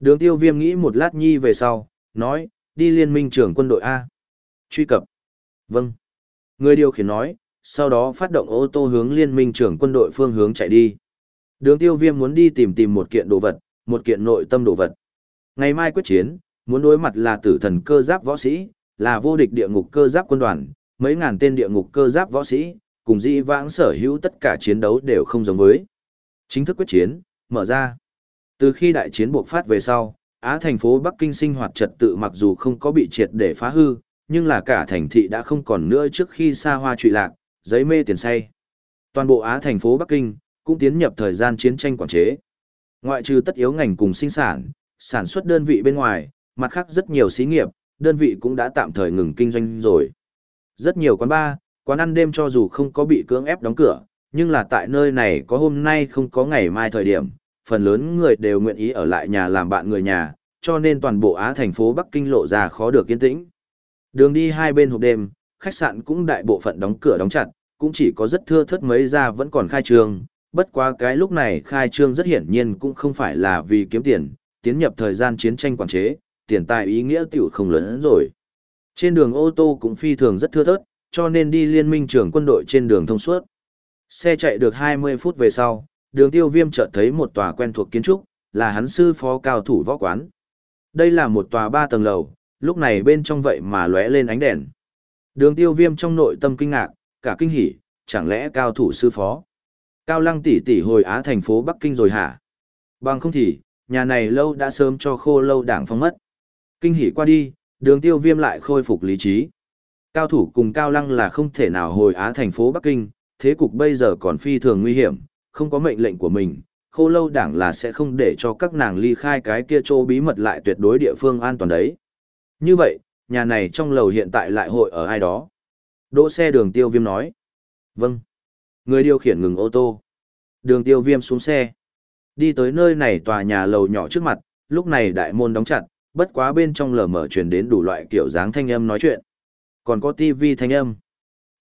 Đường tiêu viêm nghĩ một lát nhi về sau, nói, đi liên minh trưởng quân đội A. Truy cập. Vâng. Người điều khiển nói, sau đó phát động ô tô hướng liên minh trưởng quân đội phương hướng chạy đi. Đường tiêu viêm muốn đi tìm tìm một kiện đồ vật, một kiện nội tâm đồ vật. Ngày mai quyết chiến, muốn đối mặt là tử thần cơ giáp võ sĩ, là vô địch địa ngục cơ giáp quân đoàn, mấy ngàn tên địa ngục cơ giáp võ sĩ, cùng dĩ vãng sở hữu tất cả chiến đấu đều không giống với. Chính thức quyết chiến, mở ra. Từ khi đại chiến buộc phát về sau, Á thành phố Bắc Kinh sinh hoạt trật tự mặc dù không có bị triệt để phá hư, nhưng là cả thành thị đã không còn nữa trước khi xa hoa trụy lạc, giấy mê tiền say. Toàn bộ Á thành phố Bắc Kinh cũng tiến nhập thời gian chiến tranh quản chế. Ngoại trừ tất yếu ngành cùng sinh sản, sản xuất đơn vị bên ngoài, mặt khác rất nhiều xí nghiệp, đơn vị cũng đã tạm thời ngừng kinh doanh rồi. Rất nhiều quán bar, quán ăn đêm cho dù không có bị cưỡng ép đóng cửa, nhưng là tại nơi này có hôm nay không có ngày mai thời điểm, phần lớn người đều nguyện ý ở lại nhà làm bạn người nhà, cho nên toàn bộ Á thành phố Bắc Kinh lộ ra khó được yên tĩnh. Đường đi hai bên hộp đêm, khách sạn cũng đại bộ phận đóng cửa đóng chặt, cũng chỉ có rất thưa thớt mấy ra vẫn còn khai trương, bất quá cái lúc này khai trương rất hiển nhiên cũng không phải là vì kiếm tiền, tiến nhập thời gian chiến tranh quản chế, tiền tài ý nghĩa tiểu không lớn rồi. Trên đường ô tô cũng phi thường rất thưa thớt, cho nên đi liên minh trưởng quân đội trên đường thông suốt. Xe chạy được 20 phút về sau, đường tiêu viêm chợt thấy một tòa quen thuộc kiến trúc, là hắn sư phó cao thủ võ quán. Đây là một tòa ba tầng lầu, lúc này bên trong vậy mà lóe lên ánh đèn. Đường tiêu viêm trong nội tâm kinh ngạc, cả kinh hỉ, chẳng lẽ cao thủ sư phó. Cao lăng tỷ tỷ hồi Á thành phố Bắc Kinh rồi hả? Bằng không thì, nhà này lâu đã sớm cho khô lâu đảng phong mất. Kinh hỉ qua đi, đường tiêu viêm lại khôi phục lý trí. Cao thủ cùng Cao lăng là không thể nào hồi Á thành phố Bắc Kinh, thế cục bây giờ còn phi thường nguy hiểm, không có mệnh lệnh của mình, khô lâu đảng là sẽ không để cho các nàng ly khai cái kia chỗ bí mật lại tuyệt đối địa phương an toàn đấy. Như vậy, nhà này trong lầu hiện tại lại hội ở ai đó? Đỗ xe đường tiêu viêm nói. Vâng. Người điều khiển ngừng ô tô. Đường tiêu viêm xuống xe. Đi tới nơi này tòa nhà lầu nhỏ trước mặt, lúc này đại môn đóng chặt, bất quá bên trong lờ mở truyền đến đủ loại kiểu dáng thanh âm nói chuyện. Còn có tivi thanh âm.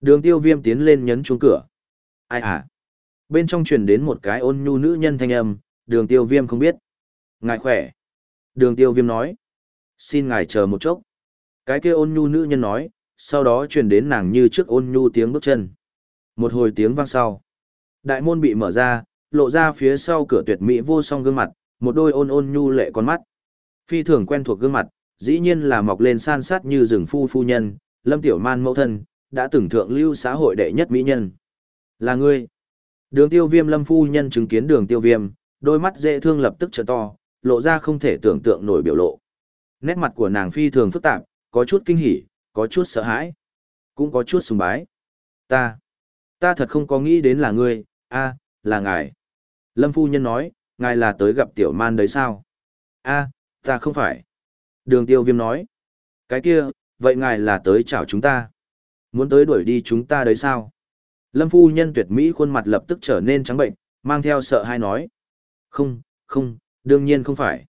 Đường tiêu viêm tiến lên nhấn chuông cửa. Ai à? Bên trong truyền đến một cái ôn nhu nữ nhân thanh âm, đường tiêu viêm không biết. Ngài khỏe. Đường tiêu viêm nói. Xin ngài chờ một chốc. Cái kia ôn nhu nữ nhân nói, sau đó truyền đến nàng như trước ôn nhu tiếng bước chân. Một hồi tiếng vang sau. Đại môn bị mở ra, lộ ra phía sau cửa tuyệt mỹ vô song gương mặt, một đôi ôn ôn nhu lệ con mắt. Phi thường quen thuộc gương mặt, dĩ nhiên là mọc lên san sát như rừng phu phu nhân, lâm tiểu man mẫu thân, đã từng thượng lưu xã hội đệ nhất mỹ nhân. Là ngươi. Đường tiêu viêm lâm phu nhân chứng kiến đường tiêu viêm, đôi mắt dễ thương lập tức trở to, lộ ra không thể tưởng tượng nổi biểu lộ. Nét mặt của nàng phi thường phức tạp, có chút kinh hỉ, có chút sợ hãi, cũng có chút sùng bái. Ta, ta thật không có nghĩ đến là ngươi, a là ngài. Lâm phu nhân nói, ngài là tới gặp tiểu man đấy sao? a ta không phải. Đường tiêu viêm nói, cái kia, vậy ngài là tới chào chúng ta. Muốn tới đuổi đi chúng ta đấy sao? Lâm phu nhân tuyệt mỹ khuôn mặt lập tức trở nên trắng bệnh, mang theo sợ hãi nói. Không, không, đương nhiên không phải.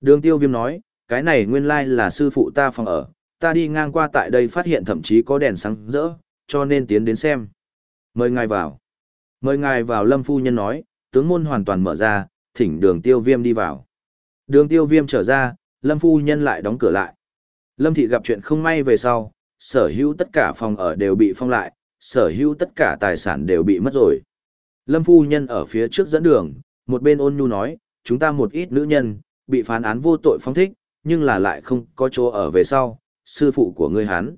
Đường tiêu viêm nói, cái này nguyên lai là sư phụ ta phòng ở, ta đi ngang qua tại đây phát hiện thậm chí có đèn sáng rỡ, cho nên tiến đến xem. Mời ngài vào. Mời ngài vào lâm phu nhân nói, tướng môn hoàn toàn mở ra, thỉnh đường tiêu viêm đi vào. Đường tiêu viêm trở ra, lâm phu nhân lại đóng cửa lại. Lâm thị gặp chuyện không may về sau, sở hữu tất cả phòng ở đều bị phong lại, sở hữu tất cả tài sản đều bị mất rồi. Lâm phu nhân ở phía trước dẫn đường, một bên ôn nhu nói, chúng ta một ít nữ nhân, bị phán án vô tội phong thích, nhưng là lại không có chỗ ở về sau, sư phụ của ngươi hắn.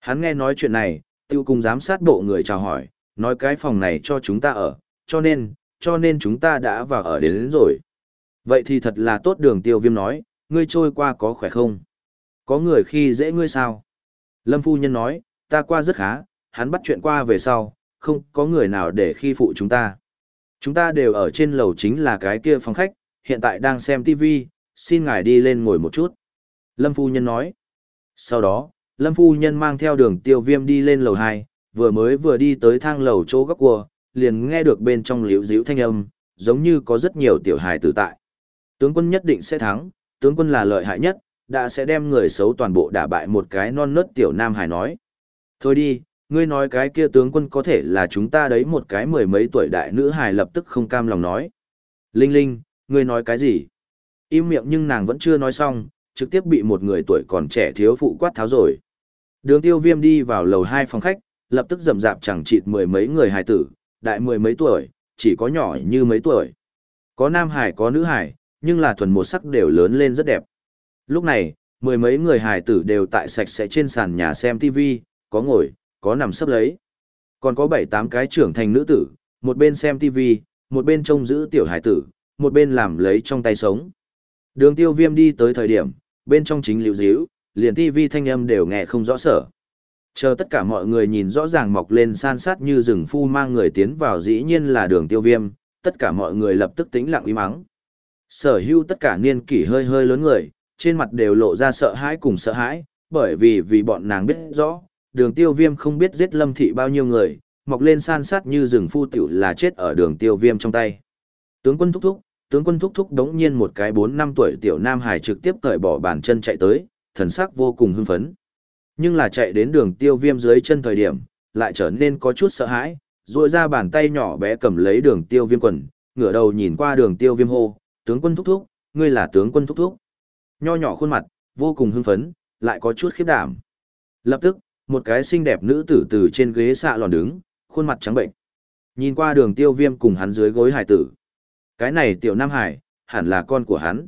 Hắn nghe nói chuyện này, tiêu cùng giám sát bộ người chào hỏi, nói cái phòng này cho chúng ta ở, cho nên, cho nên chúng ta đã vào ở đến, đến rồi. Vậy thì thật là tốt đường tiêu viêm nói, ngươi trôi qua có khỏe không? Có người khi dễ ngươi sao? Lâm phu nhân nói, ta qua rất khá, hắn bắt chuyện qua về sau, không có người nào để khi phụ chúng ta. Chúng ta đều ở trên lầu chính là cái kia phòng khách, hiện tại đang xem TV, xin ngài đi lên ngồi một chút. Lâm phu nhân nói. Sau đó, Lâm Phu Nhân mang theo đường tiêu viêm đi lên lầu 2, vừa mới vừa đi tới thang lầu chỗ góc cua, liền nghe được bên trong liễu dĩu thanh âm, giống như có rất nhiều tiểu hài tử tại. Tướng quân nhất định sẽ thắng, tướng quân là lợi hại nhất, đã sẽ đem người xấu toàn bộ đả bại một cái non nớt tiểu nam hài nói. Thôi đi, ngươi nói cái kia tướng quân có thể là chúng ta đấy một cái mười mấy tuổi đại nữ hài lập tức không cam lòng nói. Linh Linh, ngươi nói cái gì? Im miệng nhưng nàng vẫn chưa nói xong, trực tiếp bị một người tuổi còn trẻ thiếu phụ quát tháo rồi. Đường tiêu viêm đi vào lầu hai phòng khách, lập tức rầm rạp chẳng chịt mười mấy người hài tử, đại mười mấy tuổi, chỉ có nhỏ như mấy tuổi. Có nam hải có nữ hải, nhưng là thuần một sắc đều lớn lên rất đẹp. Lúc này, mười mấy người hài tử đều tại sạch sẽ trên sàn nhà xem TV, có ngồi, có nằm sấp lấy. Còn có bảy tám cái trưởng thành nữ tử, một bên xem TV, một bên trông giữ tiểu Hải tử, một bên làm lấy trong tay sống. Đường tiêu viêm đi tới thời điểm, bên trong chính liễu díu, liền TV thanh âm đều nghe không rõ sở. Chờ tất cả mọi người nhìn rõ ràng mọc lên san sát như rừng phu mang người tiến vào dĩ nhiên là đường tiêu viêm, tất cả mọi người lập tức tĩnh lặng im mắng. Sở hữu tất cả niên kỷ hơi hơi lớn người, trên mặt đều lộ ra sợ hãi cùng sợ hãi, bởi vì vì bọn nàng biết rõ, đường tiêu viêm không biết giết lâm thị bao nhiêu người, mọc lên san sát như rừng phu tiểu là chết ở đường tiêu viêm trong tay. Tướng quân thúc thúc, tướng quân thúc thúc đống nhiên một cái 4 năm tuổi tiểu nam hải trực tiếp cởi bỏ bàn chân chạy tới, thần sắc vô cùng hưng phấn. Nhưng là chạy đến đường tiêu viêm dưới chân thời điểm, lại trở nên có chút sợ hãi, rồi ra bàn tay nhỏ bé cầm lấy đường tiêu viêm quần, ngửa đầu nhìn qua đường tiêu viêm hô, tướng quân thúc thúc, ngươi là tướng quân thúc thúc. Nho nhỏ khuôn mặt, vô cùng hưng phấn, lại có chút khiếp đảm. Lập tức, một cái xinh đẹp nữ tử từ trên ghế xạ lòn đứng, khuôn mặt trắng bệnh. Nhìn qua đường tiêu viêm cùng hắn dưới gối hải tử. Cái này tiểu Nam Hải, hẳn là con của hắn.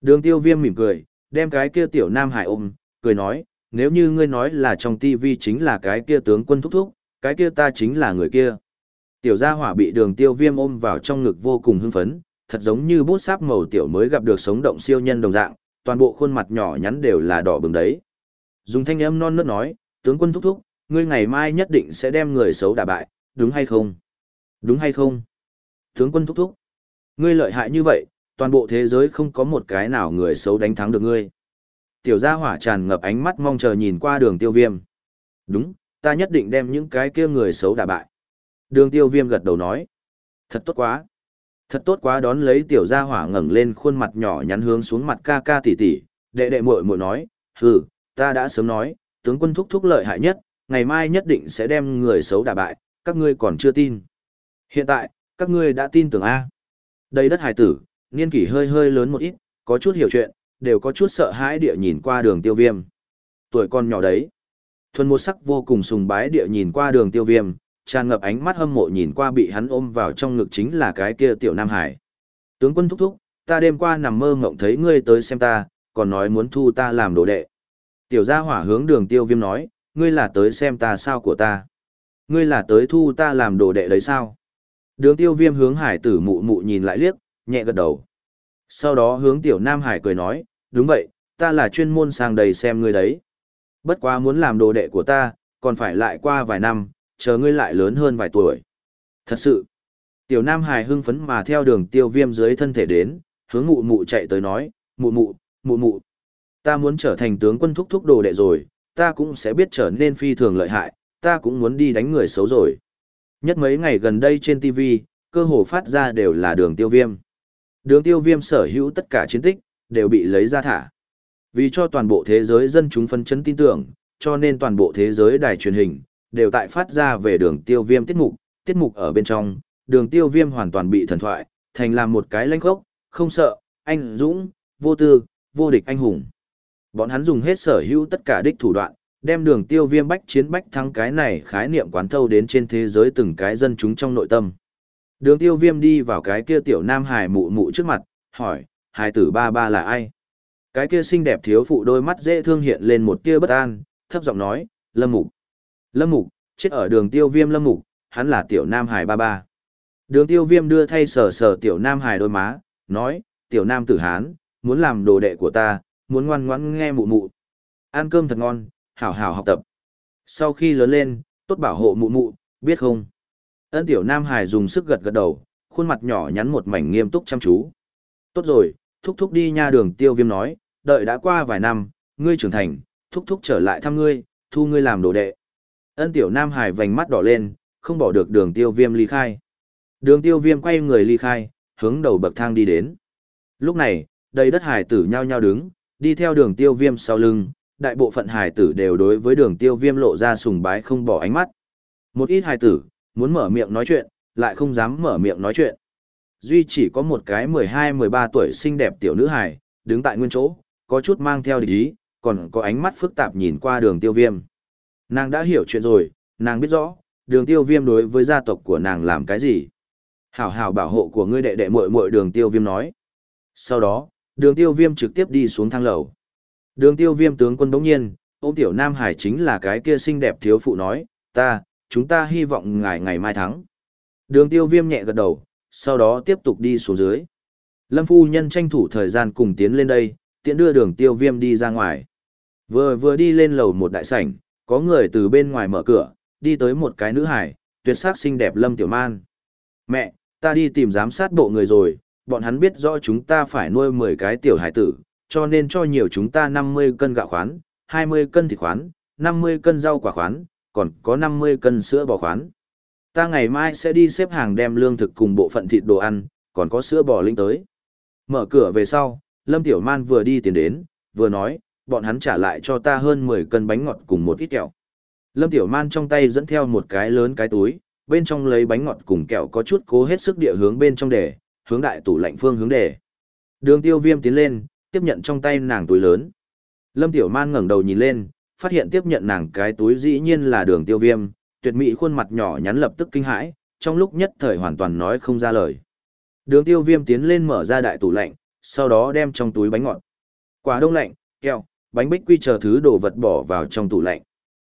Đường tiêu viêm mỉm cười, đem cái kia tiểu Nam Hải ôm, cười nói, nếu như ngươi nói là trong tivi chính là cái kia tướng quân thúc thúc, cái kia ta chính là người kia. Tiểu gia hỏa bị đường tiêu viêm ôm vào trong ngực vô cùng hưng phấn, thật giống như bút sáp màu tiểu mới gặp được sống động siêu nhân đồng dạng, toàn bộ khuôn mặt nhỏ nhắn đều là đỏ bừng đấy. Dùng thanh âm non nớt nói, tướng quân thúc thúc, ngươi ngày mai nhất định sẽ đem người xấu đả bại, đúng hay không? Đúng hay không? Tướng quân thúc thúc, ngươi lợi hại như vậy, toàn bộ thế giới không có một cái nào người xấu đánh thắng được ngươi. Tiểu gia hỏa tràn ngập ánh mắt mong chờ nhìn qua đường tiêu viêm. Đúng, ta nhất định đem những cái kia người xấu đả bại. Đường tiêu viêm gật đầu nói. Thật tốt quá. Thật tốt quá đón lấy tiểu gia hỏa ngẩng lên khuôn mặt nhỏ nhắn hướng xuống mặt ca ca tỷ tỷ, đệ đệ muội muội nói, hừ, ta đã sớm nói, tướng quân thúc thúc lợi hại nhất, ngày mai nhất định sẽ đem người xấu đả bại, các ngươi còn chưa tin. Hiện tại, các ngươi đã tin tưởng A. Đây đất hải tử, niên kỷ hơi hơi lớn một ít, có chút hiểu chuyện, đều có chút sợ hãi địa nhìn qua đường tiêu viêm. Tuổi con nhỏ đấy. Thuần một sắc vô cùng sùng bái địa nhìn qua đường tiêu viêm, tràn ngập ánh mắt hâm mộ nhìn qua bị hắn ôm vào trong ngực chính là cái kia tiểu Nam Hải. Tướng quân thúc thúc, ta đêm qua nằm mơ ngộng thấy ngươi tới xem ta, còn nói muốn thu ta làm đồ đệ. Tiểu gia hỏa hướng đường tiêu viêm nói, ngươi là tới xem ta sao của ta. Ngươi là tới thu ta làm đồ đệ đấy sao. Đường tiêu viêm hướng hải tử mụ mụ nhìn lại liếc, nhẹ gật đầu. Sau đó hướng tiểu Nam Hải cười nói, đúng vậy, ta là chuyên môn sang đầy xem ngươi đấy. Bất quá muốn làm đồ đệ của ta, còn phải lại qua vài năm, chờ ngươi lại lớn hơn vài tuổi. Thật sự, tiểu nam Hải hưng phấn mà theo đường tiêu viêm dưới thân thể đến, hướng mụ mụ chạy tới nói, mụ mụ, mụ mụ, ta muốn trở thành tướng quân thúc thúc đồ đệ rồi, ta cũng sẽ biết trở nên phi thường lợi hại, ta cũng muốn đi đánh người xấu rồi. Nhất mấy ngày gần đây trên TV, cơ hồ phát ra đều là đường tiêu viêm. Đường tiêu viêm sở hữu tất cả chiến tích, đều bị lấy ra thả. Vì cho toàn bộ thế giới dân chúng phân chấn tin tưởng, cho nên toàn bộ thế giới đài truyền hình, đều tại phát ra về đường tiêu viêm tiết mục, tiết mục ở bên trong, đường tiêu viêm hoàn toàn bị thần thoại, thành làm một cái lãnh khốc, không sợ, anh dũng, vô tư, vô địch anh hùng. Bọn hắn dùng hết sở hữu tất cả đích thủ đoạn, đem đường tiêu viêm bách chiến bách thắng cái này khái niệm quán thâu đến trên thế giới từng cái dân chúng trong nội tâm. Đường tiêu viêm đi vào cái kia tiểu nam hải mụ mụ trước mặt, hỏi, hải tử ba ba là ai? Cái kia xinh đẹp thiếu phụ đôi mắt dễ thương hiện lên một tia bất an, thấp giọng nói, lâm mục. Lâm Mục, chết ở đường tiêu viêm Lâm Mục, hắn là tiểu Nam Hải ba ba. Đường tiêu viêm đưa thay sờ sờ tiểu Nam Hải đôi má, nói, tiểu Nam tử hán, muốn làm đồ đệ của ta, muốn ngoan ngoãn nghe mụ mụ. Ăn cơm thật ngon, hảo hảo học tập. Sau khi lớn lên, tốt bảo hộ mụ mụ, biết không? Ân tiểu Nam Hải dùng sức gật gật đầu, khuôn mặt nhỏ nhắn một mảnh nghiêm túc chăm chú. Tốt rồi, thúc thúc đi nha đường tiêu viêm nói, đợi đã qua vài năm, ngươi trưởng thành, thúc thúc trở lại thăm ngươi, thu ngươi làm đồ đệ. Ân tiểu Nam Hải vành mắt đỏ lên, không bỏ được đường tiêu viêm ly khai. Đường tiêu viêm quay người ly khai, hướng đầu bậc thang đi đến. Lúc này, đầy đất hải tử nhao nhao đứng, đi theo đường tiêu viêm sau lưng, đại bộ phận hải tử đều đối với đường tiêu viêm lộ ra sùng bái không bỏ ánh mắt. Một ít hải tử, muốn mở miệng nói chuyện, lại không dám mở miệng nói chuyện. Duy chỉ có một cái 12-13 tuổi xinh đẹp tiểu nữ hải, đứng tại nguyên chỗ, có chút mang theo địch ý, còn có ánh mắt phức tạp nhìn qua đường tiêu viêm. Nàng đã hiểu chuyện rồi, nàng biết rõ, đường tiêu viêm đối với gia tộc của nàng làm cái gì. Hảo hảo bảo hộ của ngươi đệ đệ muội muội đường tiêu viêm nói. Sau đó, đường tiêu viêm trực tiếp đi xuống thang lầu. Đường tiêu viêm tướng quân đống nhiên, ôm tiểu Nam Hải chính là cái kia xinh đẹp thiếu phụ nói, ta, chúng ta hy vọng ngài ngày mai thắng. Đường tiêu viêm nhẹ gật đầu, sau đó tiếp tục đi xuống dưới. Lâm phu nhân tranh thủ thời gian cùng tiến lên đây, tiện đưa đường tiêu viêm đi ra ngoài. Vừa vừa đi lên lầu một đại sảnh, có người từ bên ngoài mở cửa, đi tới một cái nữ hải, tuyệt sắc xinh đẹp Lâm Tiểu Man. Mẹ, ta đi tìm giám sát bộ người rồi, bọn hắn biết rõ chúng ta phải nuôi 10 cái tiểu hải tử, cho nên cho nhiều chúng ta 50 cân gạo khoán, 20 cân thịt khoán, 50 cân rau quả khoán, còn có 50 cân sữa bò khoán. Ta ngày mai sẽ đi xếp hàng đem lương thực cùng bộ phận thịt đồ ăn, còn có sữa bò linh tới. Mở cửa về sau, Lâm Tiểu Man vừa đi tiến đến, vừa nói, bọn hắn trả lại cho ta hơn 10 cân bánh ngọt cùng một ít kẹo. Lâm Tiểu Man trong tay dẫn theo một cái lớn cái túi, bên trong lấy bánh ngọt cùng kẹo có chút cố hết sức địa hướng bên trong để, hướng đại tủ lạnh phương hướng để. Đường tiêu viêm tiến lên, tiếp nhận trong tay nàng túi lớn. Lâm Tiểu Man ngẩng đầu nhìn lên, phát hiện tiếp nhận nàng cái túi dĩ nhiên là đường tiêu viêm, tuyệt mỹ khuôn mặt nhỏ nhắn lập tức kinh hãi, trong lúc nhất thời hoàn toàn nói không ra lời. Đường tiêu viêm tiến lên mở ra đại tủ lạnh, sau đó đem trong túi bánh ngọt. Quả đông lạnh, kẹo, bánh bích quy chờ thứ đồ vật bỏ vào trong tủ lạnh.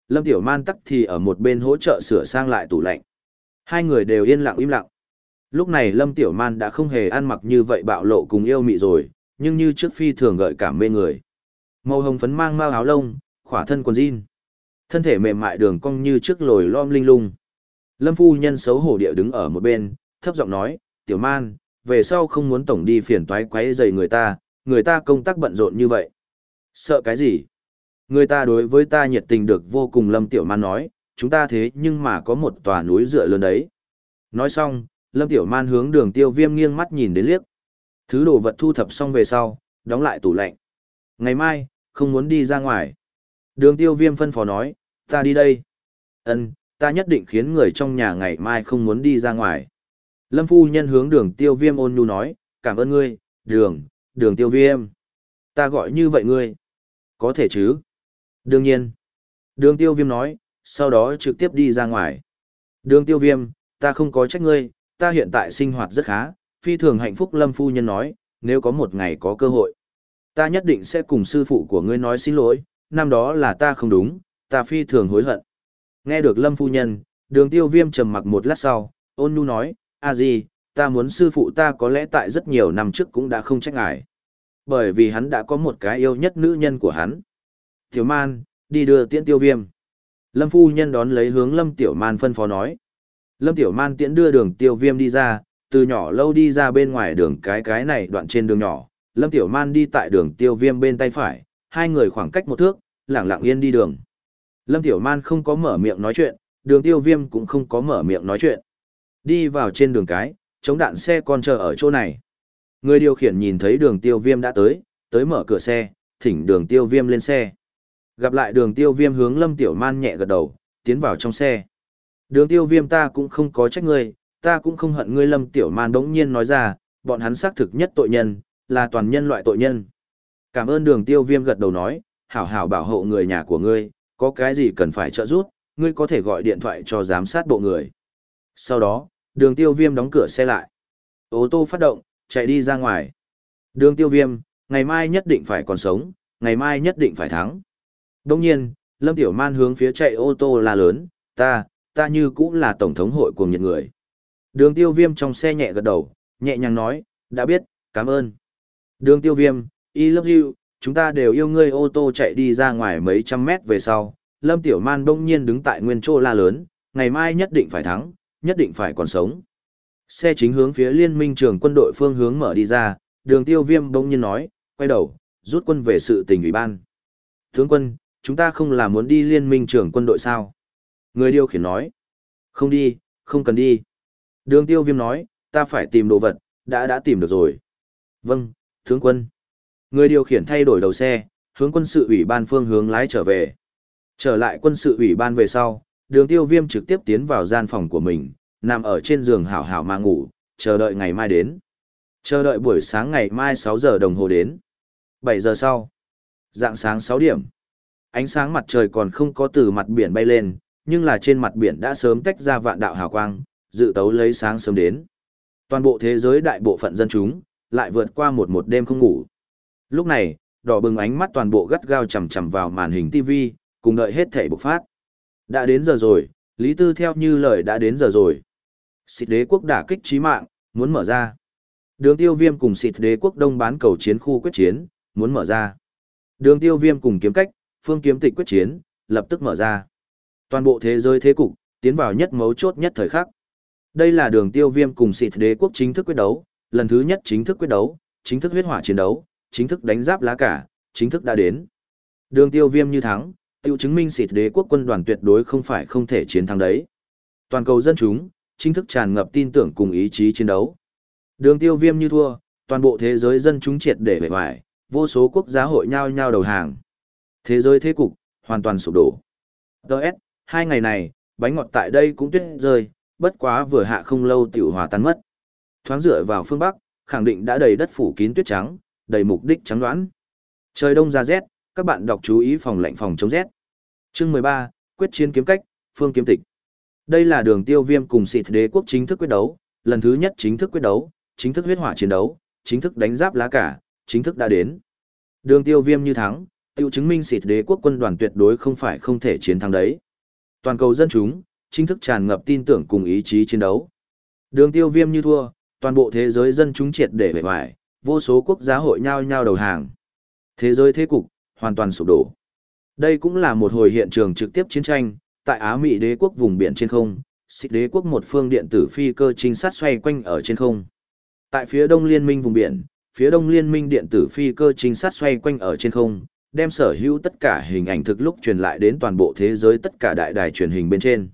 Lâm Tiểu Man tắc thì ở một bên hỗ trợ sửa sang lại tủ lạnh. Hai người đều yên lặng im lặng. Lúc này Lâm Tiểu Man đã không hề ăn mặc như vậy bạo lộ cùng yêu mị rồi, nhưng như trước phi thường gợi cảm mê người. Màu hồng phấn mang mao áo lông, khỏa thân quần jean. Thân thể mềm mại đường cong như trước lồi lom linh lung. Lâm phu nhân xấu hổ địa đứng ở một bên, thấp giọng nói, "Tiểu Man, về sau không muốn tổng đi phiền toái quấy rầy người ta, người ta công tác bận rộn như vậy." Sợ cái gì? Người ta đối với ta nhiệt tình được vô cùng Lâm Tiểu Man nói, chúng ta thế nhưng mà có một tòa núi dựa lớn đấy. Nói xong, Lâm Tiểu Man hướng đường tiêu viêm nghiêng mắt nhìn đến liếc. Thứ đồ vật thu thập xong về sau, đóng lại tủ lạnh. Ngày mai, không muốn đi ra ngoài. Đường tiêu viêm phân phó nói, ta đi đây. ân ta nhất định khiến người trong nhà ngày mai không muốn đi ra ngoài. Lâm phu nhân hướng đường tiêu viêm ôn nhu nói, cảm ơn ngươi, đường, đường tiêu viêm. Ta gọi như vậy ngươi. Có thể chứ? Đương nhiên. Đường tiêu viêm nói, sau đó trực tiếp đi ra ngoài. Đường tiêu viêm, ta không có trách ngươi, ta hiện tại sinh hoạt rất khá, phi thường hạnh phúc lâm phu nhân nói, nếu có một ngày có cơ hội. Ta nhất định sẽ cùng sư phụ của ngươi nói xin lỗi, năm đó là ta không đúng, ta phi thường hối hận. Nghe được lâm phu nhân, đường tiêu viêm trầm mặc một lát sau, ôn nhu nói, a gì, ta muốn sư phụ ta có lẽ tại rất nhiều năm trước cũng đã không trách ngại. Bởi vì hắn đã có một cái yêu nhất nữ nhân của hắn. Tiểu man, đi đưa tiễn tiêu viêm. Lâm phu nhân đón lấy hướng Lâm Tiểu Man phân phó nói. Lâm Tiểu Man tiễn đưa đường tiêu viêm đi ra, từ nhỏ lâu đi ra bên ngoài đường cái cái này đoạn trên đường nhỏ. Lâm Tiểu Man đi tại đường tiêu viêm bên tay phải, hai người khoảng cách một thước, lặng lặng yên đi đường. Lâm Tiểu Man không có mở miệng nói chuyện, đường tiêu viêm cũng không có mở miệng nói chuyện. Đi vào trên đường cái, chống đạn xe còn chờ ở chỗ này. Người điều khiển nhìn thấy đường tiêu viêm đã tới, tới mở cửa xe, thỉnh đường tiêu viêm lên xe. Gặp lại đường tiêu viêm hướng lâm tiểu man nhẹ gật đầu, tiến vào trong xe. Đường tiêu viêm ta cũng không có trách ngươi, ta cũng không hận ngươi lâm tiểu man đống nhiên nói ra, bọn hắn xác thực nhất tội nhân, là toàn nhân loại tội nhân. Cảm ơn đường tiêu viêm gật đầu nói, hảo hảo bảo hộ người nhà của ngươi, có cái gì cần phải trợ giúp, ngươi có thể gọi điện thoại cho giám sát bộ người. Sau đó, đường tiêu viêm đóng cửa xe lại. Ô tô phát động, chạy đi ra ngoài. Đường tiêu viêm, ngày mai nhất định phải còn sống, ngày mai nhất định phải thắng. Đông nhiên, Lâm Tiểu Man hướng phía chạy ô tô la lớn, ta, ta như cũng là tổng thống hội của nhiệt người. Đường tiêu viêm trong xe nhẹ gật đầu, nhẹ nhàng nói, đã biết, cảm ơn. Đường tiêu viêm, I love you, chúng ta đều yêu ngươi ô tô chạy đi ra ngoài mấy trăm mét về sau. Lâm Tiểu Man đông nhiên đứng tại nguyên chỗ la lớn, ngày mai nhất định phải thắng, nhất định phải còn sống. Xe chính hướng phía liên minh trường quân đội phương hướng mở đi ra, đường tiêu viêm đông nhiên nói, quay đầu, rút quân về sự tình ủy ban. Tướng quân, chúng ta không là muốn đi liên minh trưởng quân đội sao? Người điều khiển nói. Không đi, không cần đi. Đường tiêu viêm nói, ta phải tìm đồ vật, đã đã tìm được rồi. Vâng, tướng quân. Người điều khiển thay đổi đầu xe, hướng quân sự ủy ban phương hướng lái trở về. Trở lại quân sự ủy ban về sau, đường tiêu viêm trực tiếp tiến vào gian phòng của mình, nằm ở trên giường hảo hảo mà ngủ, chờ đợi ngày mai đến. Chờ đợi buổi sáng ngày mai 6 giờ đồng hồ đến. 7 giờ sau. Dạng sáng 6 điểm. Ánh sáng mặt trời còn không có từ mặt biển bay lên, nhưng là trên mặt biển đã sớm tách ra vạn đạo hào quang, dự tấu lấy sáng sớm đến. Toàn bộ thế giới đại bộ phận dân chúng, lại vượt qua một một đêm không ngủ. Lúc này, đỏ bừng ánh mắt toàn bộ gắt gao chầm chầm vào màn hình TV, cùng đợi hết thể bộc phát. Đã đến giờ rồi, Lý Tư theo như lời đã đến giờ rồi. Xịt đế quốc đả kích chí mạng, muốn mở ra. Đường tiêu viêm cùng xịt đế quốc đông bán cầu chiến khu quyết chiến, muốn mở ra. Đường tiêu viêm cùng kiếm cách, phương kiếm tịch quyết chiến, lập tức mở ra. Toàn bộ thế giới thế cục, tiến vào nhất mấu chốt nhất thời khắc. Đây là đường tiêu viêm cùng xịt đế quốc chính thức quyết đấu, lần thứ nhất chính thức quyết đấu, chính thức huyết hỏa chiến đấu, chính thức đánh giáp lá cả, chính thức đã đến. Đường tiêu viêm như thắng, tiêu chứng minh xịt đế quốc quân đoàn tuyệt đối không phải không thể chiến thắng đấy. Toàn cầu dân chúng, chính thức tràn ngập tin tưởng cùng ý chí chiến đấu. Đường tiêu viêm như thua, toàn bộ thế giới dân chúng triệt để bể hoài, vô số quốc gia hội nhau nhau đầu hàng. Thế giới thế cục, hoàn toàn sụp đổ. Đợt, hai ngày này, bánh ngọt tại đây cũng tuyết rơi, bất quá vừa hạ không lâu tiểu hòa tan mất. Thoáng dựa vào phương Bắc, khẳng định đã đầy đất phủ kín tuyết trắng, đầy mục đích trắng đoán. Trời đông ra rét, các bạn đọc chú ý phòng lạnh phòng chống rét. Chương 13, quyết chiến kiếm cách, phương kiếm tịch. Đây là đường tiêu viêm cùng xịt đế quốc chính thức quyết đấu, lần thứ nhất chính thức quyết đấu, chính thức huyết hỏa chiến đấu, chính thức đánh giáp lá cả, chính thức đã đến. Đường tiêu viêm như thắng, tiêu chứng minh xịt đế quốc quân đoàn tuyệt đối không phải không thể chiến thắng đấy. Toàn cầu dân chúng, chính thức tràn ngập tin tưởng cùng ý chí chiến đấu. Đường tiêu viêm như thua, toàn bộ thế giới dân chúng triệt để bể hoài, vô số quốc gia hội nhau nhau đầu hàng. Thế giới thế cục, hoàn toàn sụp đổ. Đây cũng là một hồi hiện trường trực tiếp chiến tranh, tại Á Mỹ đế quốc vùng biển trên không, xích đế quốc một phương điện tử phi cơ trinh sát xoay quanh ở trên không. Tại phía đông liên minh vùng biển, phía đông liên minh điện tử phi cơ trinh sát xoay quanh ở trên không, đem sở hữu tất cả hình ảnh thực lúc truyền lại đến toàn bộ thế giới tất cả đại đài truyền hình bên trên.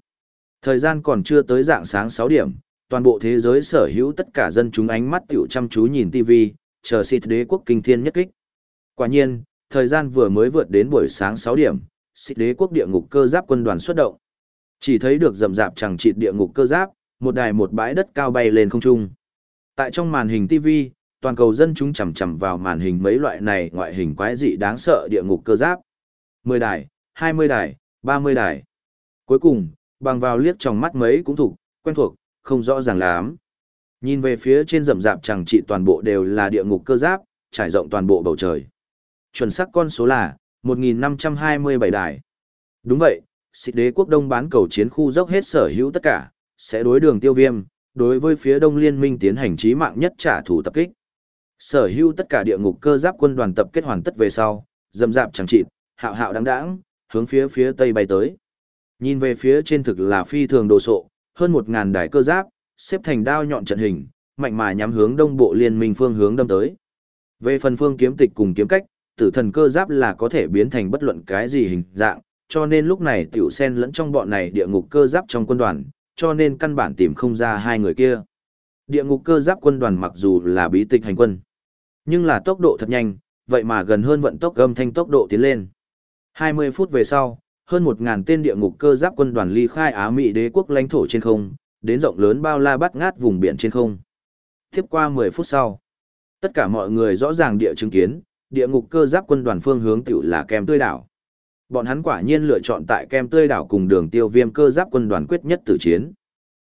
Thời gian còn chưa tới dạng sáng 6 điểm, toàn bộ thế giới sở hữu tất cả dân chúng ánh mắt tiểu chăm chú nhìn TV, chờ xịt đế quốc kinh thiên nhất kích. Quả nhiên, thời gian vừa mới vượt đến buổi sáng 6 điểm, xịt đế quốc địa ngục cơ giáp quân đoàn xuất động. Chỉ thấy được rầm rạp chẳng chịt địa ngục cơ giáp, một đài một bãi đất cao bay lên không trung. Tại trong màn hình TV, toàn cầu dân chúng chằm chằm vào màn hình mấy loại này ngoại hình quái dị đáng sợ địa ngục cơ giáp. 10 đài, 20 đài, 30 đài. Cuối cùng, bằng vào liếc trong mắt mấy cũng thuộc, quen thuộc, không rõ ràng lắm. Nhìn về phía trên rậm rạp chẳng trị toàn bộ đều là địa ngục cơ giáp, trải rộng toàn bộ bầu trời. Chuẩn xác con số là 1527 đài. Đúng vậy, xịt đế quốc đông bán cầu chiến khu dốc hết sở hữu tất cả, sẽ đối đường tiêu viêm, đối với phía đông liên minh tiến hành trí mạng nhất trả thù tập kích. Sở hữu tất cả địa ngục cơ giáp quân đoàn tập kết hoàn tất về sau, dầm dạp chẳng chịt, hạo hạo đáng đáng, hướng phía phía tây bay tới. Nhìn về phía trên thực là phi thường đồ sộ, hơn một ngàn đài cơ giáp, xếp thành đao nhọn trận hình, mạnh mà nhắm hướng đông bộ liên minh phương hướng đâm tới. Về phần phương kiếm tịch cùng kiếm cách, tử thần cơ giáp là có thể biến thành bất luận cái gì hình dạng, cho nên lúc này tiểu sen lẫn trong bọn này địa ngục cơ giáp trong quân đoàn, cho nên căn bản tìm không ra hai người kia. Địa ngục cơ giáp quân đoàn mặc dù là bí tịch hành quân, nhưng là tốc độ thật nhanh, vậy mà gần hơn vận tốc âm thanh tốc độ tiến lên. 20 phút về sau, hơn 1.000 tên địa ngục cơ giáp quân đoàn ly khai Á Mỹ đế quốc lãnh thổ trên không, đến rộng lớn bao la bát ngát vùng biển trên không. Tiếp qua 10 phút sau, tất cả mọi người rõ ràng địa chứng kiến, địa ngục cơ giáp quân đoàn phương hướng tiểu là kem tươi đảo. Bọn hắn quả nhiên lựa chọn tại kem tươi đảo cùng đường tiêu viêm cơ giáp quân đoàn quyết nhất tử chiến.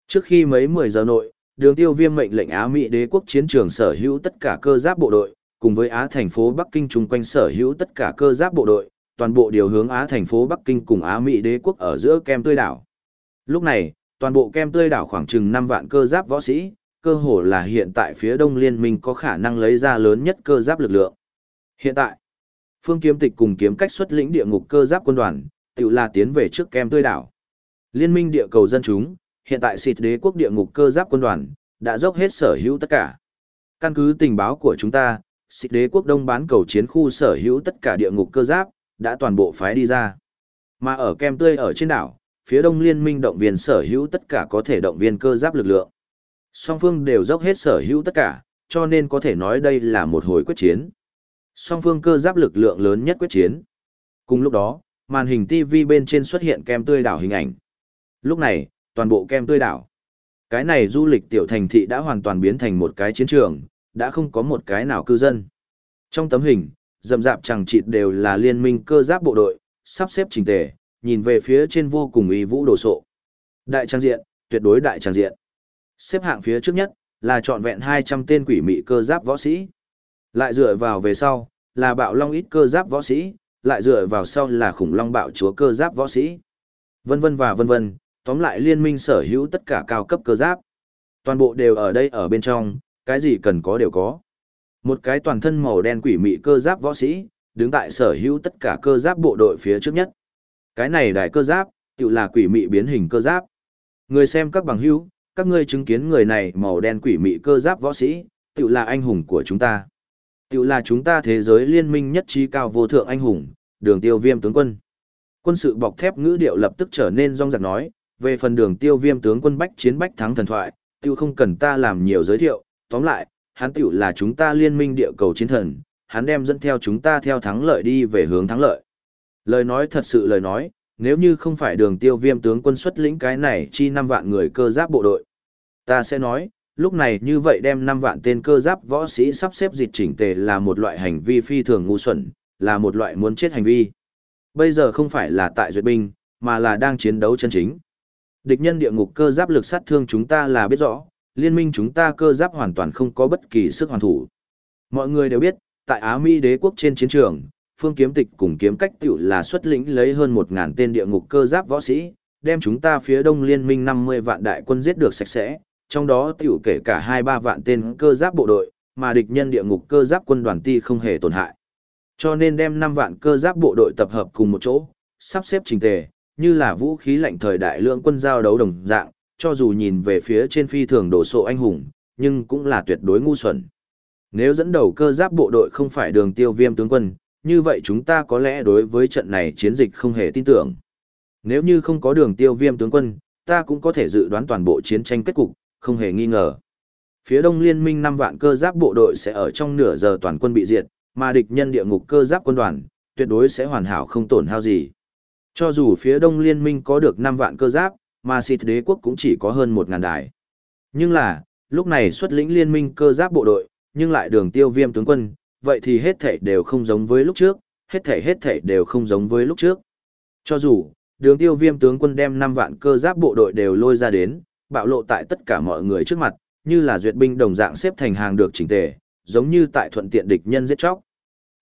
Trước khi mấy 10 giờ nội, đường tiêu viêm mệnh lệnh Á Mỹ đế quốc chiến trường sở hữu tất cả cơ giáp bộ đội, cùng với Á thành phố Bắc Kinh chung quanh sở hữu tất cả cơ giáp bộ đội, toàn bộ điều hướng Á thành phố Bắc Kinh cùng Á Mỹ đế quốc ở giữa kem tươi đảo. Lúc này, toàn bộ kem tươi đảo khoảng chừng 5 vạn cơ giáp võ sĩ, cơ hồ là hiện tại phía đông liên minh có khả năng lấy ra lớn nhất cơ giáp lực lượng. Hiện tại, phương kiếm tịch cùng kiếm cách xuất lĩnh địa ngục cơ giáp quân đoàn, tự là tiến về trước kem tươi đảo. Liên minh địa cầu dân chúng, hiện tại xịt đế quốc địa ngục cơ giáp quân đoàn, đã dốc hết sở hữu tất cả. Căn cứ tình báo của chúng ta, xịt đế quốc đông bán cầu chiến khu sở hữu tất cả địa ngục cơ giáp, đã toàn bộ phái đi ra. Mà ở kem tươi ở trên đảo, phía đông liên minh động viên sở hữu tất cả có thể động viên cơ giáp lực lượng. Song phương đều dốc hết sở hữu tất cả, cho nên có thể nói đây là một hồi quyết chiến. Song phương cơ giáp lực lượng lớn nhất quyết chiến. Cùng lúc đó, màn hình TV bên trên xuất hiện kem tươi đảo hình ảnh. Lúc này, toàn bộ kem tươi đảo. Cái này du lịch tiểu thành thị đã hoàn toàn biến thành một cái chiến trường, đã không có một cái nào cư dân. Trong tấm hình, rậm rạp chẳng chịt đều là liên minh cơ giáp bộ đội, sắp xếp trình tề, nhìn về phía trên vô cùng uy vũ đồ sộ. Đại trang diện, tuyệt đối đại trang diện. Xếp hạng phía trước nhất, là trọn vẹn 200 tên quỷ mị cơ giáp võ sĩ. Lại dựa vào về sau, là bạo long ít cơ giáp võ sĩ, lại dựa vào sau là khủng long bạo chúa cơ giáp võ sĩ. Vân vân và vân vân, tóm lại liên minh sở hữu tất cả cao cấp cơ giáp. Toàn bộ đều ở đây ở bên trong, cái gì cần có đều có. Một cái toàn thân màu đen quỷ mị cơ giáp võ sĩ, đứng tại sở hữu tất cả cơ giáp bộ đội phía trước nhất. Cái này đại cơ giáp, tự là quỷ mị biến hình cơ giáp. Người xem các bằng hữu, các ngươi chứng kiến người này màu đen quỷ mị cơ giáp võ sĩ, tự là anh hùng của chúng ta. Tự là chúng ta thế giới liên minh nhất trí cao vô thượng anh hùng, đường tiêu viêm tướng quân. Quân sự bọc thép ngữ điệu lập tức trở nên rong rạc nói, về phần đường tiêu viêm tướng quân bách chiến bách thắng thần thoại, tiêu không cần ta làm nhiều giới thiệu, tóm lại, hắn tiểu là chúng ta liên minh địa cầu chiến thần, hắn đem dẫn theo chúng ta theo thắng lợi đi về hướng thắng lợi. Lời nói thật sự lời nói, nếu như không phải đường tiêu viêm tướng quân xuất lĩnh cái này chi 5 vạn người cơ giáp bộ đội. Ta sẽ nói, lúc này như vậy đem 5 vạn tên cơ giáp võ sĩ sắp xếp dịch chỉnh tề là một loại hành vi phi thường ngu xuẩn, là một loại muốn chết hành vi. Bây giờ không phải là tại duyệt binh, mà là đang chiến đấu chân chính. Địch nhân địa ngục cơ giáp lực sát thương chúng ta là biết rõ, liên minh chúng ta cơ giáp hoàn toàn không có bất kỳ sức hoàn thủ. Mọi người đều biết, tại Á Mỹ đế quốc trên chiến trường, phương kiếm tịch cùng kiếm cách tiểu là xuất lĩnh lấy hơn 1.000 tên địa ngục cơ giáp võ sĩ, đem chúng ta phía đông liên minh 50 vạn đại quân giết được sạch sẽ, trong đó tiểu kể cả 2-3 vạn tên cơ giáp bộ đội, mà địch nhân địa ngục cơ giáp quân đoàn ti không hề tổn hại. Cho nên đem 5 vạn cơ giáp bộ đội tập hợp cùng một chỗ, sắp xếp trình tề, như là vũ khí lạnh thời đại lượng quân giao đấu đồng dạng, cho dù nhìn về phía trên phi thường đổ sộ anh hùng, nhưng cũng là tuyệt đối ngu xuẩn. Nếu dẫn đầu cơ giáp bộ đội không phải đường tiêu viêm tướng quân, như vậy chúng ta có lẽ đối với trận này chiến dịch không hề tin tưởng. Nếu như không có đường tiêu viêm tướng quân, ta cũng có thể dự đoán toàn bộ chiến tranh kết cục, không hề nghi ngờ. Phía đông liên minh 5 vạn cơ giáp bộ đội sẽ ở trong nửa giờ toàn quân bị diệt, mà địch nhân địa ngục cơ giáp quân đoàn, tuyệt đối sẽ hoàn hảo không tổn hao gì. Cho dù phía đông liên minh có được 5 vạn cơ giáp, mà xịt đế quốc cũng chỉ có hơn 1.000 đài. Nhưng là, lúc này xuất lĩnh liên minh cơ giáp bộ đội, nhưng lại đường tiêu viêm tướng quân, vậy thì hết thể đều không giống với lúc trước, hết thể hết thể đều không giống với lúc trước. Cho dù, đường tiêu viêm tướng quân đem 5 vạn cơ giáp bộ đội đều lôi ra đến, bạo lộ tại tất cả mọi người trước mặt, như là duyệt binh đồng dạng xếp thành hàng được chỉnh tề, giống như tại thuận tiện địch nhân giết chóc.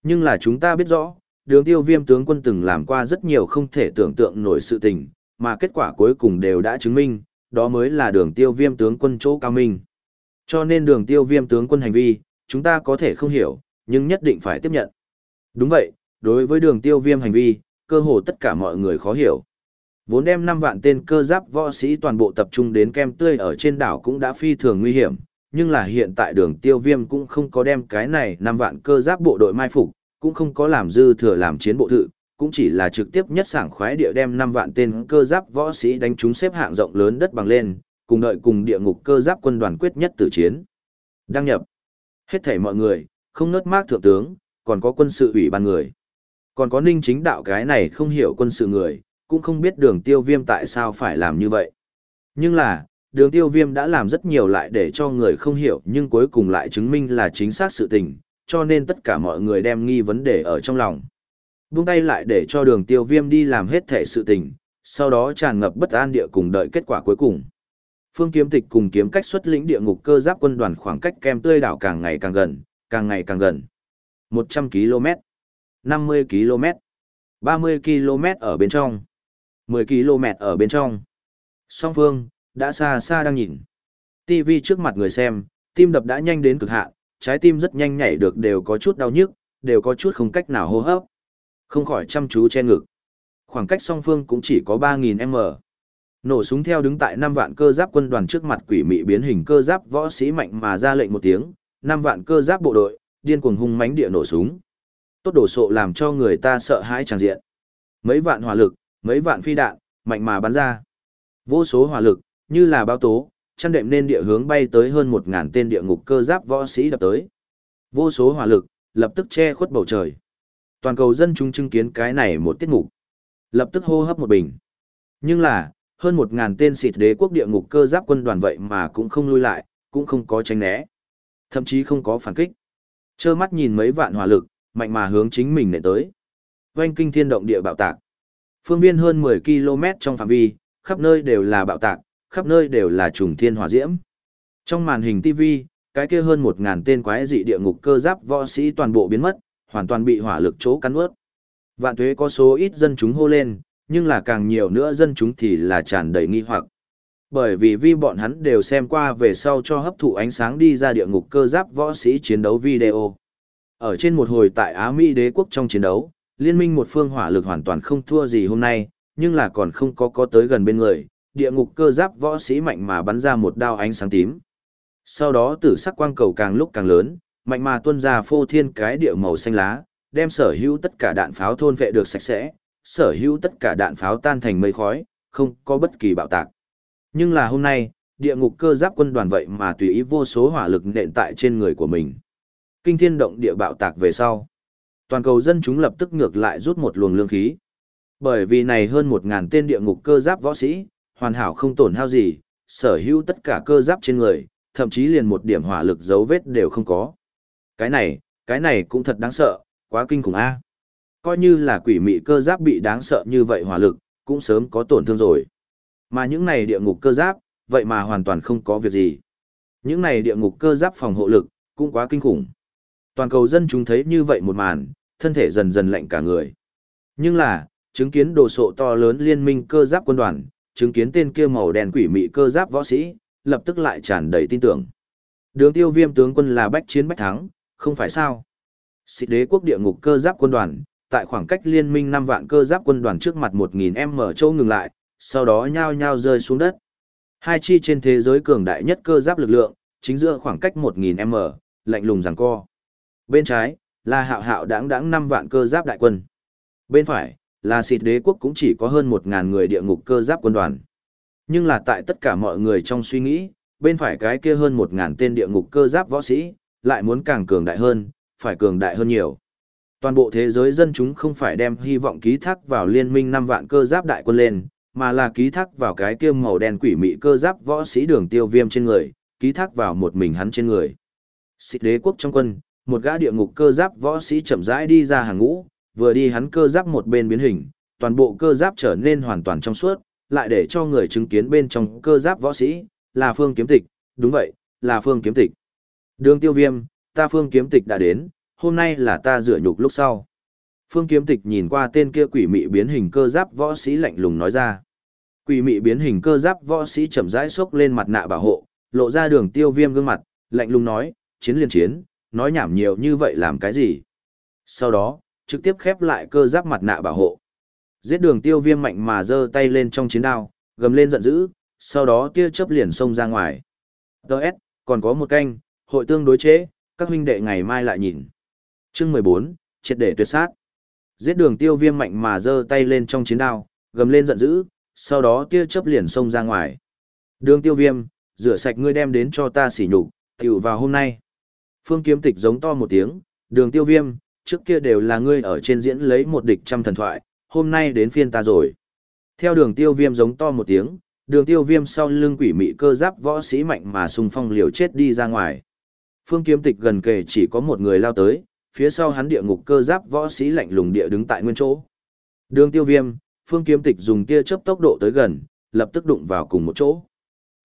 Nhưng là chúng ta biết rõ, đường tiêu viêm tướng quân từng làm qua rất nhiều không thể tưởng tượng nổi sự tình, mà kết quả cuối cùng đều đã chứng minh, đó mới là đường tiêu viêm tướng quân chỗ cao minh. Cho nên đường tiêu viêm tướng quân hành vi, chúng ta có thể không hiểu, nhưng nhất định phải tiếp nhận. Đúng vậy, đối với đường tiêu viêm hành vi, cơ hồ tất cả mọi người khó hiểu. Vốn đem 5 vạn tên cơ giáp võ sĩ toàn bộ tập trung đến kem tươi ở trên đảo cũng đã phi thường nguy hiểm, nhưng là hiện tại đường tiêu viêm cũng không có đem cái này 5 vạn cơ giáp bộ đội mai phục, cũng không có làm dư thừa làm chiến bộ thự, cũng chỉ là trực tiếp nhất sảng khoái địa đem 5 vạn tên cơ giáp võ sĩ đánh chúng xếp hạng rộng lớn đất bằng lên, cùng đợi cùng địa ngục cơ giáp quân đoàn quyết nhất tử chiến. Đăng nhập. Hết thảy mọi người, không nớt mác thượng tướng, còn có quân sự ủy ban người. Còn có ninh chính đạo cái này không hiểu quân sự người, cũng không biết đường tiêu viêm tại sao phải làm như vậy. Nhưng là, đường tiêu viêm đã làm rất nhiều lại để cho người không hiểu nhưng cuối cùng lại chứng minh là chính xác sự tình, cho nên tất cả mọi người đem nghi vấn đề ở trong lòng. Buông tay lại để cho đường tiêu viêm đi làm hết thể sự tình, sau đó tràn ngập bất an địa cùng đợi kết quả cuối cùng. Phương kiếm tịch cùng kiếm cách xuất lĩnh địa ngục cơ giáp quân đoàn khoảng cách kem tươi đảo càng ngày càng gần, càng ngày càng gần. 100 km, 50 km, 30 km ở bên trong, 10 km ở bên trong. Song phương, đã xa xa đang nhìn. TV trước mặt người xem, tim đập đã nhanh đến cực hạn, trái tim rất nhanh nhảy được đều có chút đau nhức, đều có chút không cách nào hô hấp. Không khỏi chăm chú che ngực. Khoảng cách song phương cũng chỉ có 3.000m. Nổ súng theo đứng tại 5 vạn cơ giáp quân đoàn trước mặt quỷ mị biến hình cơ giáp võ sĩ mạnh mà ra lệnh một tiếng, 5 vạn cơ giáp bộ đội, điên cuồng hung mãnh địa nổ súng. Tốt đổ sộ làm cho người ta sợ hãi tràn diện. Mấy vạn hỏa lực, mấy vạn phi đạn, mạnh mà bắn ra. Vô số hỏa lực, như là bao tố, chăn đệm nên địa hướng bay tới hơn một ngàn tên địa ngục cơ giáp võ sĩ đập tới. Vô số hỏa lực, lập tức che khuất bầu trời. Toàn cầu dân chúng chứng kiến cái này một tiết mục. Lập tức hô hấp một bình. Nhưng là, hơn một ngàn tên xịt đế quốc địa ngục cơ giáp quân đoàn vậy mà cũng không lui lại, cũng không có tránh né. Thậm chí không có phản kích. Chơ mắt nhìn mấy vạn hỏa lực, mạnh mà hướng chính mình nệ tới. Oanh kinh thiên động địa bạo tạc. Phương viên hơn 10 km trong phạm vi, khắp nơi đều là bạo tạc, khắp nơi đều là trùng thiên hỏa diễm. Trong màn hình TV, cái kia hơn 1000 tên quái dị địa ngục cơ giáp võ sĩ toàn bộ biến mất, hoàn toàn bị hỏa lực chỗ cắn nuốt. Vạn tuế có số ít dân chúng hô lên, nhưng là càng nhiều nữa dân chúng thì là tràn đầy nghi hoặc. Bởi vì vi bọn hắn đều xem qua về sau cho hấp thụ ánh sáng đi ra địa ngục cơ giáp võ sĩ chiến đấu video. Ở trên một hồi tại Á Mỹ đế quốc trong chiến đấu, liên minh một phương hỏa lực hoàn toàn không thua gì hôm nay, nhưng là còn không có có tới gần bên người, địa ngục cơ giáp võ sĩ mạnh mà bắn ra một đao ánh sáng tím. Sau đó tử sắc quang cầu càng lúc càng lớn, mạnh mà tuôn ra phô thiên cái địa màu xanh lá, đem sở hữu tất cả đạn pháo thôn vệ được sạch sẽ, sở hữu tất cả đạn pháo tan thành mây khói, không có bất kỳ bạo tạc. Nhưng là hôm nay, địa ngục cơ giáp quân đoàn vậy mà tùy ý vô số hỏa lực nện tại trên người của mình. Kinh thiên động địa bạo tạc về sau. Toàn cầu dân chúng lập tức ngược lại rút một luồng lương khí. Bởi vì này hơn một ngàn tên địa ngục cơ giáp võ sĩ, hoàn hảo không tổn hao gì, sở hữu tất cả cơ giáp trên người, thậm chí liền một điểm hỏa lực dấu vết đều không có. Cái này, cái này cũng thật đáng sợ, quá kinh khủng a. Coi như là quỷ mị cơ giáp bị đáng sợ như vậy hỏa lực, cũng sớm có tổn thương rồi. Mà những này địa ngục cơ giáp, vậy mà hoàn toàn không có việc gì. Những này địa ngục cơ giáp phòng hộ lực, cũng quá kinh khủng. Toàn cầu dân chúng thấy như vậy một màn, thân thể dần dần lạnh cả người. Nhưng là, chứng kiến đồ sộ to lớn liên minh cơ giáp quân đoàn, chứng kiến tên kia màu đen quỷ mị cơ giáp võ sĩ, lập tức lại tràn đầy tin tưởng. Đường tiêu viêm tướng quân là bách chiến bách thắng, không phải sao. Xịt đế quốc địa ngục cơ giáp quân đoàn, tại khoảng cách liên minh 5 vạn cơ giáp quân đoàn trước mặt 1.000m châu ngừng lại, sau đó nhao nhao rơi xuống đất. Hai chi trên thế giới cường đại nhất cơ giáp lực lượng, chính giữa khoảng cách 1.000m, lạnh lùng giằng co. Bên trái, là hạo hạo đáng đáng 5 vạn cơ giáp đại quân. Bên phải, là xịt đế quốc cũng chỉ có hơn 1.000 người địa ngục cơ giáp quân đoàn. Nhưng là tại tất cả mọi người trong suy nghĩ, bên phải cái kia hơn 1.000 tên địa ngục cơ giáp võ sĩ, lại muốn càng cường đại hơn, phải cường đại hơn nhiều. Toàn bộ thế giới dân chúng không phải đem hy vọng ký thác vào liên minh 5 vạn cơ giáp đại quân lên, mà là ký thác vào cái kia màu đen quỷ mị cơ giáp võ sĩ đường tiêu viêm trên người, ký thác vào một mình hắn trên người. Xịt đế quốc trong quân, một gã địa ngục cơ giáp võ sĩ chậm rãi đi ra hàng ngũ, vừa đi hắn cơ giáp một bên biến hình, toàn bộ cơ giáp trở nên hoàn toàn trong suốt, lại để cho người chứng kiến bên trong cơ giáp võ sĩ, là phương kiếm tịch, đúng vậy, là phương kiếm tịch. Đường tiêu viêm, ta phương kiếm tịch đã đến, hôm nay là ta rửa nhục lúc sau. Phương kiếm tịch nhìn qua tên kia quỷ mị biến hình cơ giáp võ sĩ lạnh lùng nói ra. Quỷ mị biến hình cơ giáp võ sĩ chậm rãi xốc lên mặt nạ bảo hộ, lộ ra đường tiêu viêm gương mặt, lạnh lùng nói, chiến liên chiến, nói nhảm nhiều như vậy làm cái gì. Sau đó, trực tiếp khép lại cơ giáp mặt nạ bảo hộ. Giết đường tiêu viêm mạnh mà giơ tay lên trong chiến đao, gầm lên giận dữ, sau đó tia chớp liền xông ra ngoài. Đợt, còn có một canh, hội tương đối chế, các huynh đệ ngày mai lại nhìn. Chương 14, triệt để tuyệt sát. Giết đường tiêu viêm mạnh mà giơ tay lên trong chiến đao, gầm lên giận dữ, sau đó tia chớp liền xông ra ngoài. Đường tiêu viêm, rửa sạch ngươi đem đến cho ta xỉ nhục, tiểu vào hôm nay. Phương kiếm tịch giống to một tiếng, đường tiêu viêm, trước kia đều là ngươi ở trên diễn lấy một địch trăm thần thoại, hôm nay đến phiên ta rồi. Theo đường tiêu viêm giống to một tiếng, đường tiêu viêm sau lưng quỷ mị cơ giáp võ sĩ mạnh mà xung phong liều chết đi ra ngoài. Phương kiếm tịch gần kề chỉ có một người lao tới, phía sau hắn địa ngục cơ giáp võ sĩ lạnh lùng địa đứng tại nguyên chỗ. Đường tiêu viêm, phương kiếm tịch dùng tia chớp tốc độ tới gần, lập tức đụng vào cùng một chỗ.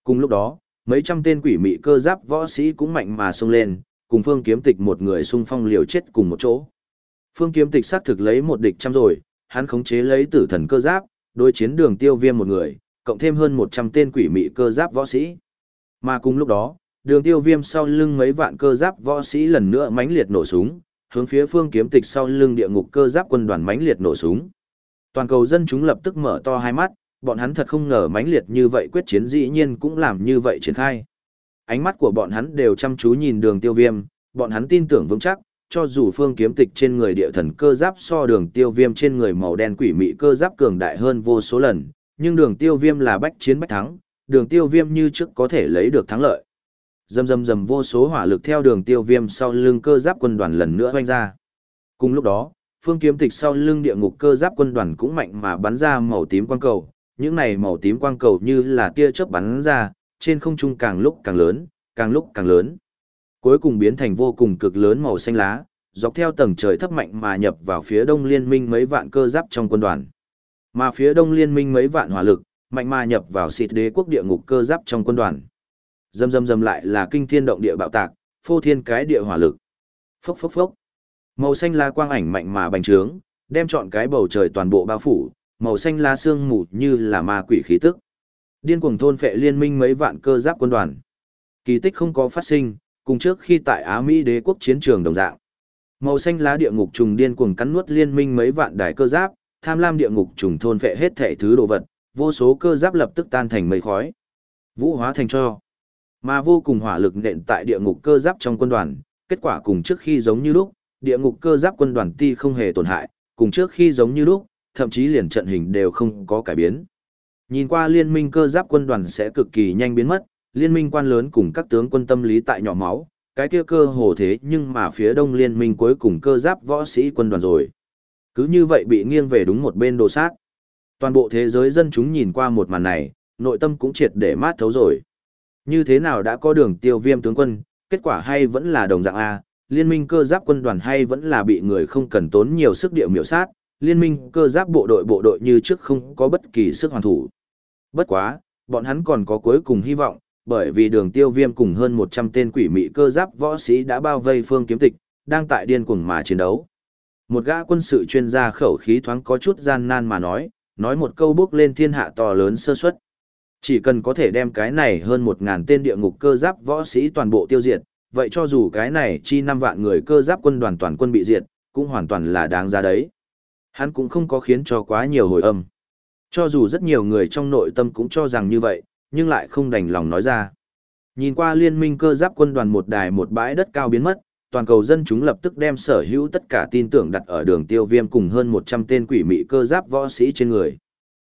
Cùng lúc đó, mấy trăm tên quỷ mị cơ giáp võ sĩ cũng mạnh mà xông lên, cùng phương kiếm tịch một người xung phong liều chết cùng một chỗ. Phương kiếm tịch xác thực lấy một địch trăm rồi, hắn khống chế lấy tử thần cơ giáp, đối chiến đường tiêu viêm một người, cộng thêm hơn 100 tên quỷ mị cơ giáp võ sĩ. Mà cùng lúc đó, đường tiêu viêm sau lưng mấy vạn cơ giáp võ sĩ lần nữa mãnh liệt nổ súng, hướng phía phương kiếm tịch sau lưng địa ngục cơ giáp quân đoàn mãnh liệt nổ súng. Toàn cầu dân chúng lập tức mở to hai mắt, bọn hắn thật không ngờ mãnh liệt như vậy quyết chiến dĩ nhiên cũng làm như vậy triển khai. Ánh mắt của bọn hắn đều chăm chú nhìn đường tiêu viêm, bọn hắn tin tưởng vững chắc, cho dù phương kiếm tịch trên người địa thần cơ giáp so đường tiêu viêm trên người màu đen quỷ mị cơ giáp cường đại hơn vô số lần, nhưng đường tiêu viêm là bách chiến bách thắng, đường tiêu viêm như trước có thể lấy được thắng lợi. Dầm dầm dầm vô số hỏa lực theo đường tiêu viêm sau lưng cơ giáp quân đoàn lần nữa hoanh ra. Cùng lúc đó, phương kiếm tịch sau lưng địa ngục cơ giáp quân đoàn cũng mạnh mà bắn ra màu tím quang cầu, những này màu tím quang cầu như là tia chớp bắn ra, trên không trung càng lúc càng lớn, càng lúc càng lớn. Cuối cùng biến thành vô cùng cực lớn màu xanh lá, dọc theo tầng trời thấp mạnh mà nhập vào phía đông liên minh mấy vạn cơ giáp trong quân đoàn. Mà phía đông liên minh mấy vạn hỏa lực, mạnh mà nhập vào xịt đế quốc địa ngục cơ giáp trong quân đoàn. Dầm dầm dầm lại là kinh thiên động địa bạo tạc, phô thiên cái địa hỏa lực. Phốc phốc phốc. Màu xanh lá quang ảnh mạnh mà bành trướng, đem trọn cái bầu trời toàn bộ bao phủ, màu xanh lá xương mù như là ma quỷ khí tức. Điên cuồng thôn phệ liên minh mấy vạn cơ giáp quân đoàn. Kỳ tích không có phát sinh, cùng trước khi tại Á Mỹ đế quốc chiến trường đồng dạng. Màu xanh lá địa ngục trùng điên cuồng cắn nuốt liên minh mấy vạn đài cơ giáp, tham lam địa ngục trùng thôn phệ hết thể thứ đồ vật, vô số cơ giáp lập tức tan thành mây khói. Vũ hóa thành cho. Mà vô cùng hỏa lực nện tại địa ngục cơ giáp trong quân đoàn, kết quả cùng trước khi giống như lúc, địa ngục cơ giáp quân đoàn ti không hề tổn hại, cùng trước khi giống như lúc, thậm chí liền trận hình đều không có cải biến. Nhìn qua liên minh cơ giáp quân đoàn sẽ cực kỳ nhanh biến mất, liên minh quan lớn cùng các tướng quân tâm lý tại nhỏ máu, cái kia cơ hồ thế nhưng mà phía đông liên minh cuối cùng cơ giáp võ sĩ quân đoàn rồi. Cứ như vậy bị nghiêng về đúng một bên đồ sát. Toàn bộ thế giới dân chúng nhìn qua một màn này, nội tâm cũng triệt để mát thấu rồi. Như thế nào đã có đường tiêu viêm tướng quân, kết quả hay vẫn là đồng dạng A, liên minh cơ giáp quân đoàn hay vẫn là bị người không cần tốn nhiều sức điệu miểu sát, liên minh cơ giáp bộ đội bộ đội như trước không có bất kỳ sức hoàn thủ. Bất quá, bọn hắn còn có cuối cùng hy vọng, bởi vì đường tiêu viêm cùng hơn 100 tên quỷ mị cơ giáp võ sĩ đã bao vây phương kiếm tịch, đang tại điên cuồng mà chiến đấu. Một gã quân sự chuyên gia khẩu khí thoáng có chút gian nan mà nói, nói một câu bước lên thiên hạ to lớn sơ suất. Chỉ cần có thể đem cái này hơn 1.000 tên địa ngục cơ giáp võ sĩ toàn bộ tiêu diệt, vậy cho dù cái này chi 5 vạn người cơ giáp quân đoàn toàn quân bị diệt, cũng hoàn toàn là đáng giá đấy. Hắn cũng không có khiến cho quá nhiều hồi âm. Cho dù rất nhiều người trong nội tâm cũng cho rằng như vậy, nhưng lại không đành lòng nói ra. Nhìn qua liên minh cơ giáp quân đoàn một đài một bãi đất cao biến mất, toàn cầu dân chúng lập tức đem sở hữu tất cả tin tưởng đặt ở đường tiêu viêm cùng hơn 100 tên quỷ mị cơ giáp võ sĩ trên người.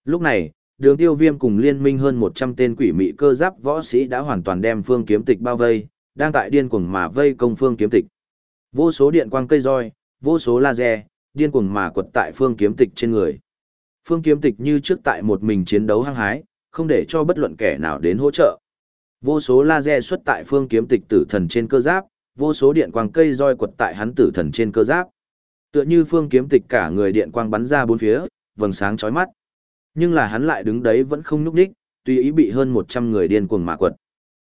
Lúc này, đường tiêu viêm cùng liên minh hơn 100 tên quỷ mị cơ giáp võ sĩ đã hoàn toàn đem phương kiếm tịch bao vây, đang tại điên cuồng mà vây công phương kiếm tịch. Vô số điện quang cây roi, vô số laser, điên cuồng mà quật tại phương kiếm tịch trên người. Phương kiếm tịch như trước tại một mình chiến đấu hăng hái, không để cho bất luận kẻ nào đến hỗ trợ. Vô số laser xuất tại phương kiếm tịch tử thần trên cơ giáp, vô số điện quang cây roi quật tại hắn tử thần trên cơ giáp. Tựa như phương kiếm tịch cả người điện quang bắn ra bốn phía, vầng sáng chói mắt. Nhưng là hắn lại đứng đấy vẫn không nhúc nhích, tùy ý bị hơn 100 người điên cuồng mạ quật.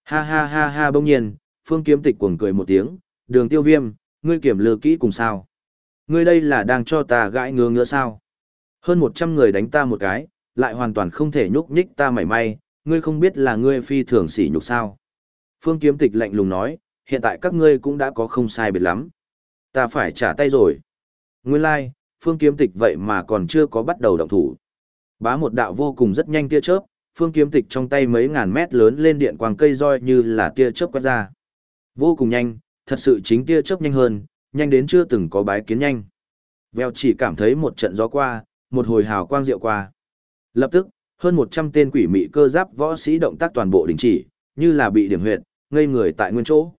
Ha ha ha ha bỗng nhiên, phương kiếm tịch cuồng cười một tiếng, đường tiêu viêm, ngươi kiểm lừa kỹ cùng sao. Ngươi đây là đang cho ta gãi ngứa ngứa sao. Hơn 100 người đánh ta một cái, lại hoàn toàn không thể nhúc nhích ta mảy may, ngươi không biết là ngươi phi thường sỉ nhục sao. Phương kiếm tịch lạnh lùng nói, hiện tại các ngươi cũng đã có không sai biệt lắm. Ta phải trả tay rồi. Nguyên lai, like, phương kiếm tịch vậy mà còn chưa có bắt đầu động thủ. Bá một đạo vô cùng rất nhanh tia chớp, phương kiếm tịch trong tay mấy ngàn mét lớn lên điện quang cây roi như là tia chớp quét ra. Vô cùng nhanh, thật sự chính tia chớp nhanh hơn, nhanh đến chưa từng có bái kiến nhanh. Vèo chỉ cảm thấy một trận gió qua, một hồi hào quang diệu qua. Lập tức, hơn 100 tên quỷ mị cơ giáp võ sĩ động tác toàn bộ đình chỉ, như là bị điểm huyệt, ngây người tại nguyên chỗ.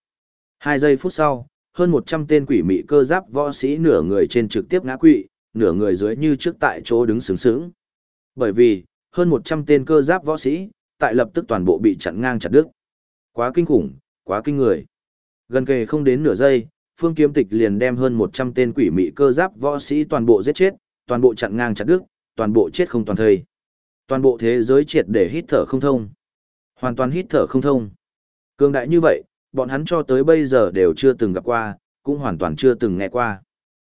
Hai giây phút sau, hơn 100 tên quỷ mị cơ giáp võ sĩ nửa người trên trực tiếp ngã quỵ, nửa người dưới như trước tại chỗ đứng sướng sướng. Bởi vì, hơn 100 tên cơ giáp võ sĩ, tại lập tức toàn bộ bị chặn ngang chặt đứt. Quá kinh khủng, quá kinh người. Gần kề không đến nửa giây, Phương Kiếm Tịch liền đem hơn 100 tên quỷ mị cơ giáp võ sĩ toàn bộ giết chết, toàn bộ chặn ngang chặt đứt, toàn bộ chết không toàn thây. Toàn bộ thế giới triệt để hít thở không thông. Hoàn toàn hít thở không thông. Cường đại như vậy, bọn hắn cho tới bây giờ đều chưa từng gặp qua, cũng hoàn toàn chưa từng nghe qua.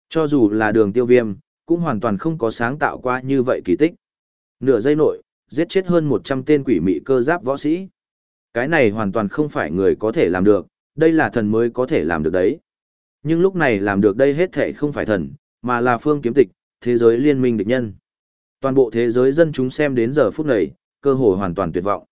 Cho dù là đường tiêu viêm, cũng hoàn toàn không có sáng tạo qua như vậy kỳ tích. Nửa giây nội, giết chết hơn 100 tên quỷ mị cơ giáp võ sĩ. Cái này hoàn toàn không phải người có thể làm được, đây là thần mới có thể làm được đấy. Nhưng lúc này làm được đây hết thể không phải thần, mà là phương kiếm tịch, thế giới liên minh địch nhân. Toàn bộ thế giới dân chúng xem đến giờ phút này, cơ hội hoàn toàn tuyệt vọng.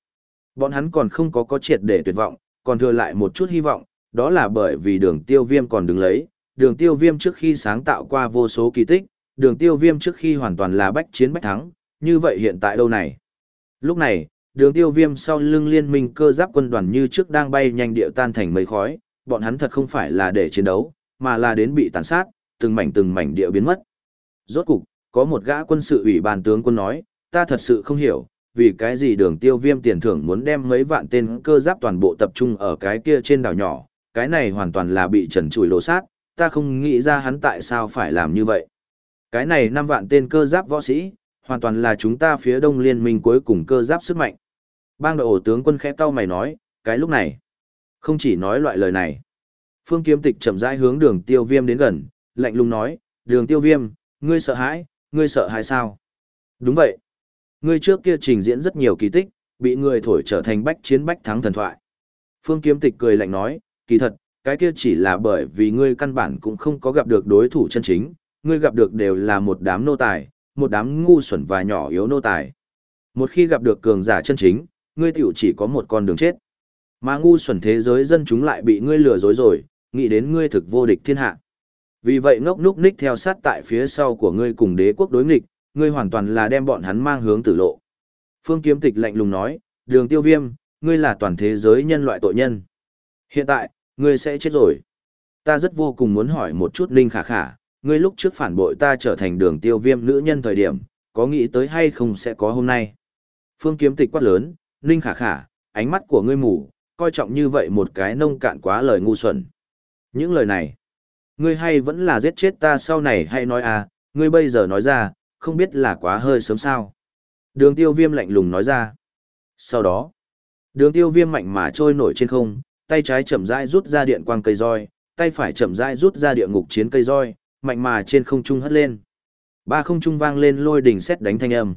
Bọn hắn còn không có có triệt để tuyệt vọng, còn thừa lại một chút hy vọng, đó là bởi vì đường tiêu viêm còn đứng lấy, đường tiêu viêm trước khi sáng tạo qua vô số kỳ tích, đường tiêu viêm trước khi hoàn toàn là bách chiến bách thắng, như vậy hiện tại đâu này? Lúc này, đường tiêu viêm sau lưng liên minh cơ giáp quân đoàn như trước đang bay nhanh điệu tan thành mây khói, bọn hắn thật không phải là để chiến đấu, mà là đến bị tàn sát, từng mảnh từng mảnh địa biến mất. Rốt cục, có một gã quân sự ủy ban tướng quân nói, ta thật sự không hiểu, vì cái gì đường tiêu viêm tiền thưởng muốn đem mấy vạn tên cơ giáp toàn bộ tập trung ở cái kia trên đảo nhỏ, cái này hoàn toàn là bị trần trùi lỗ sát, ta không nghĩ ra hắn tại sao phải làm như vậy. Cái này 5 vạn tên cơ giáp võ sĩ, hoàn toàn là chúng ta phía đông liên minh cuối cùng cơ giáp sức mạnh. Bang đội ổ tướng quân khẽ tao mày nói, cái lúc này, không chỉ nói loại lời này. Phương kiếm tịch chậm rãi hướng đường tiêu viêm đến gần, lạnh lùng nói, đường tiêu viêm, ngươi sợ hãi, ngươi sợ hãi sao? Đúng vậy. Ngươi trước kia trình diễn rất nhiều kỳ tích, bị người thổi trở thành bách chiến bách thắng thần thoại. Phương kiếm tịch cười lạnh nói, kỳ thật, cái kia chỉ là bởi vì ngươi căn bản cũng không có gặp được đối thủ chân chính, ngươi gặp được đều là một đám nô tài, một đám ngu xuẩn và nhỏ yếu nô tài. Một khi gặp được cường giả chân chính, ngươi tiểu chỉ có một con đường chết. Mà ngu xuẩn thế giới dân chúng lại bị ngươi lừa dối rồi, nghĩ đến ngươi thực vô địch thiên hạ. Vì vậy ngốc núc ních theo sát tại phía sau của ngươi cùng đế quốc đối nghịch, ngươi hoàn toàn là đem bọn hắn mang hướng tử lộ. Phương Kiếm Tịch lạnh lùng nói, đường tiêu viêm, ngươi là toàn thế giới nhân loại tội nhân. Hiện tại, ngươi sẽ chết rồi. Ta rất vô cùng muốn hỏi một chút Ninh Khả Khả, ngươi lúc trước phản bội ta trở thành đường tiêu viêm nữ nhân thời điểm, có nghĩ tới hay không sẽ có hôm nay? Phương Kiếm Tịch quát lớn, Ninh Khả Khả, ánh mắt của ngươi mù, coi trọng như vậy một cái nông cạn quá lời ngu xuẩn. Những lời này, ngươi hay vẫn là giết chết ta sau này hay nói à, ngươi bây giờ nói ra, không biết là quá hơi sớm sao. Đường tiêu viêm lạnh lùng nói ra. Sau đó, đường tiêu viêm mạnh mà trôi nổi trên không, tay trái chậm rãi rút ra điện quang cây roi, tay phải chậm rãi rút ra địa ngục chiến cây roi, mạnh mà trên không trung hất lên. Ba không trung vang lên lôi đỉnh xét đánh thanh âm.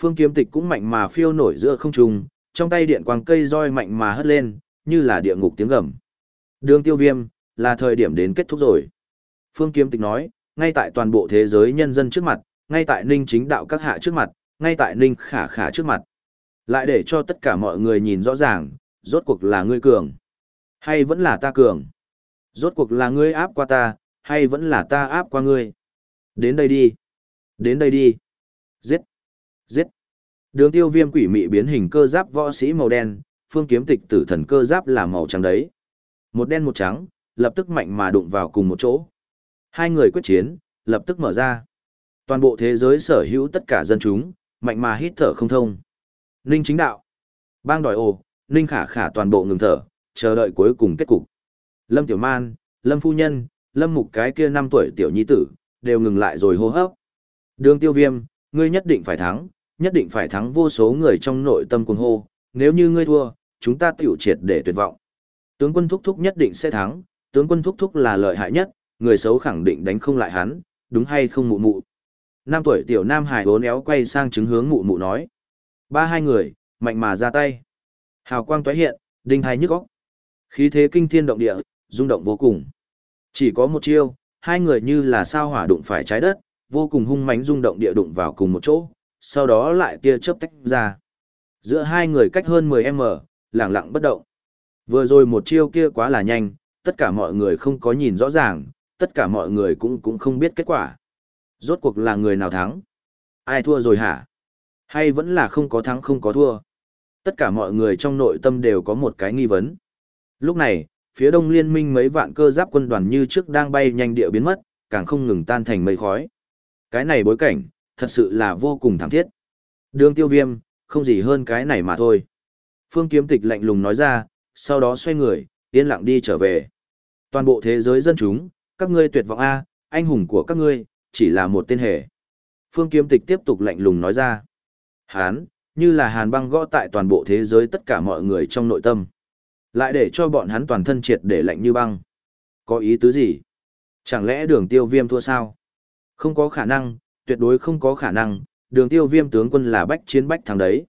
Phương kiếm tịch cũng mạnh mà phiêu nổi giữa không trung, trong tay điện quang cây roi mạnh mà hất lên, như là địa ngục tiếng gầm. Đường tiêu viêm, là thời điểm đến kết thúc rồi. Phương kiếm tịch nói, ngay tại toàn bộ thế giới nhân dân trước mặt, ngay tại ninh chính đạo các hạ trước mặt, ngay tại ninh khả khả trước mặt. Lại để cho tất cả mọi người nhìn rõ ràng, rốt cuộc là ngươi cường. Hay vẫn là ta cường? Rốt cuộc là ngươi áp qua ta, hay vẫn là ta áp qua ngươi? Đến đây đi. Đến đây đi. Giết. Giết. Đường tiêu viêm quỷ mị biến hình cơ giáp võ sĩ màu đen, phương kiếm tịch tử thần cơ giáp là màu trắng đấy. Một đen một trắng, lập tức mạnh mà đụng vào cùng một chỗ. Hai người quyết chiến, lập tức mở ra. Toàn bộ thế giới sở hữu tất cả dân chúng, mạnh mà hít thở không thông. Ninh chính đạo. Bang đòi ồ, Ninh khả khả toàn bộ ngừng thở, chờ đợi cuối cùng kết cục. Lâm Tiểu Man, Lâm Phu Nhân, Lâm Mục cái kia năm tuổi tiểu nhi tử, đều ngừng lại rồi hô hấp. Đường tiêu viêm, ngươi nhất định phải thắng, nhất định phải thắng vô số người trong nội tâm cuồng hô, nếu như ngươi thua, chúng ta tiểu triệt để tuyệt vọng. Tướng quân thúc thúc nhất định sẽ thắng, tướng quân thúc thúc là lợi hại nhất, người xấu khẳng định đánh không lại hắn, đúng hay không mụ mụ. Năm tuổi tiểu nam hải bốn éo quay sang chứng hướng mụ mụ nói. Ba hai người, mạnh mà ra tay. Hào quang tóe hiện, đinh hai nhức óc. Khí thế kinh thiên động địa, rung động vô cùng. Chỉ có một chiêu, hai người như là sao hỏa đụng phải trái đất, vô cùng hung mãnh rung động địa đụng vào cùng một chỗ, sau đó lại tia chớp tách ra. Giữa hai người cách hơn 10m, lẳng lặng bất động. Vừa rồi một chiêu kia quá là nhanh, tất cả mọi người không có nhìn rõ ràng, tất cả mọi người cũng cũng không biết kết quả. Rốt cuộc là người nào thắng? Ai thua rồi hả? Hay vẫn là không có thắng không có thua? Tất cả mọi người trong nội tâm đều có một cái nghi vấn. Lúc này, phía đông liên minh mấy vạn cơ giáp quân đoàn như trước đang bay nhanh địa biến mất, càng không ngừng tan thành mây khói. Cái này bối cảnh, thật sự là vô cùng thảm thiết. Đường tiêu viêm, không gì hơn cái này mà thôi. Phương kiếm tịch lạnh lùng nói ra, sau đó xoay người, yên lặng đi trở về. Toàn bộ thế giới dân chúng, các ngươi tuyệt vọng A, anh hùng của các ngươi, chỉ là một tên hề. Phương kiếm tịch tiếp tục lạnh lùng nói ra. Hán, như là hàn băng gõ tại toàn bộ thế giới tất cả mọi người trong nội tâm. Lại để cho bọn hắn toàn thân triệt để lạnh như băng. Có ý tứ gì? Chẳng lẽ đường tiêu viêm thua sao? Không có khả năng, tuyệt đối không có khả năng, đường tiêu viêm tướng quân là bách chiến bách thắng đấy.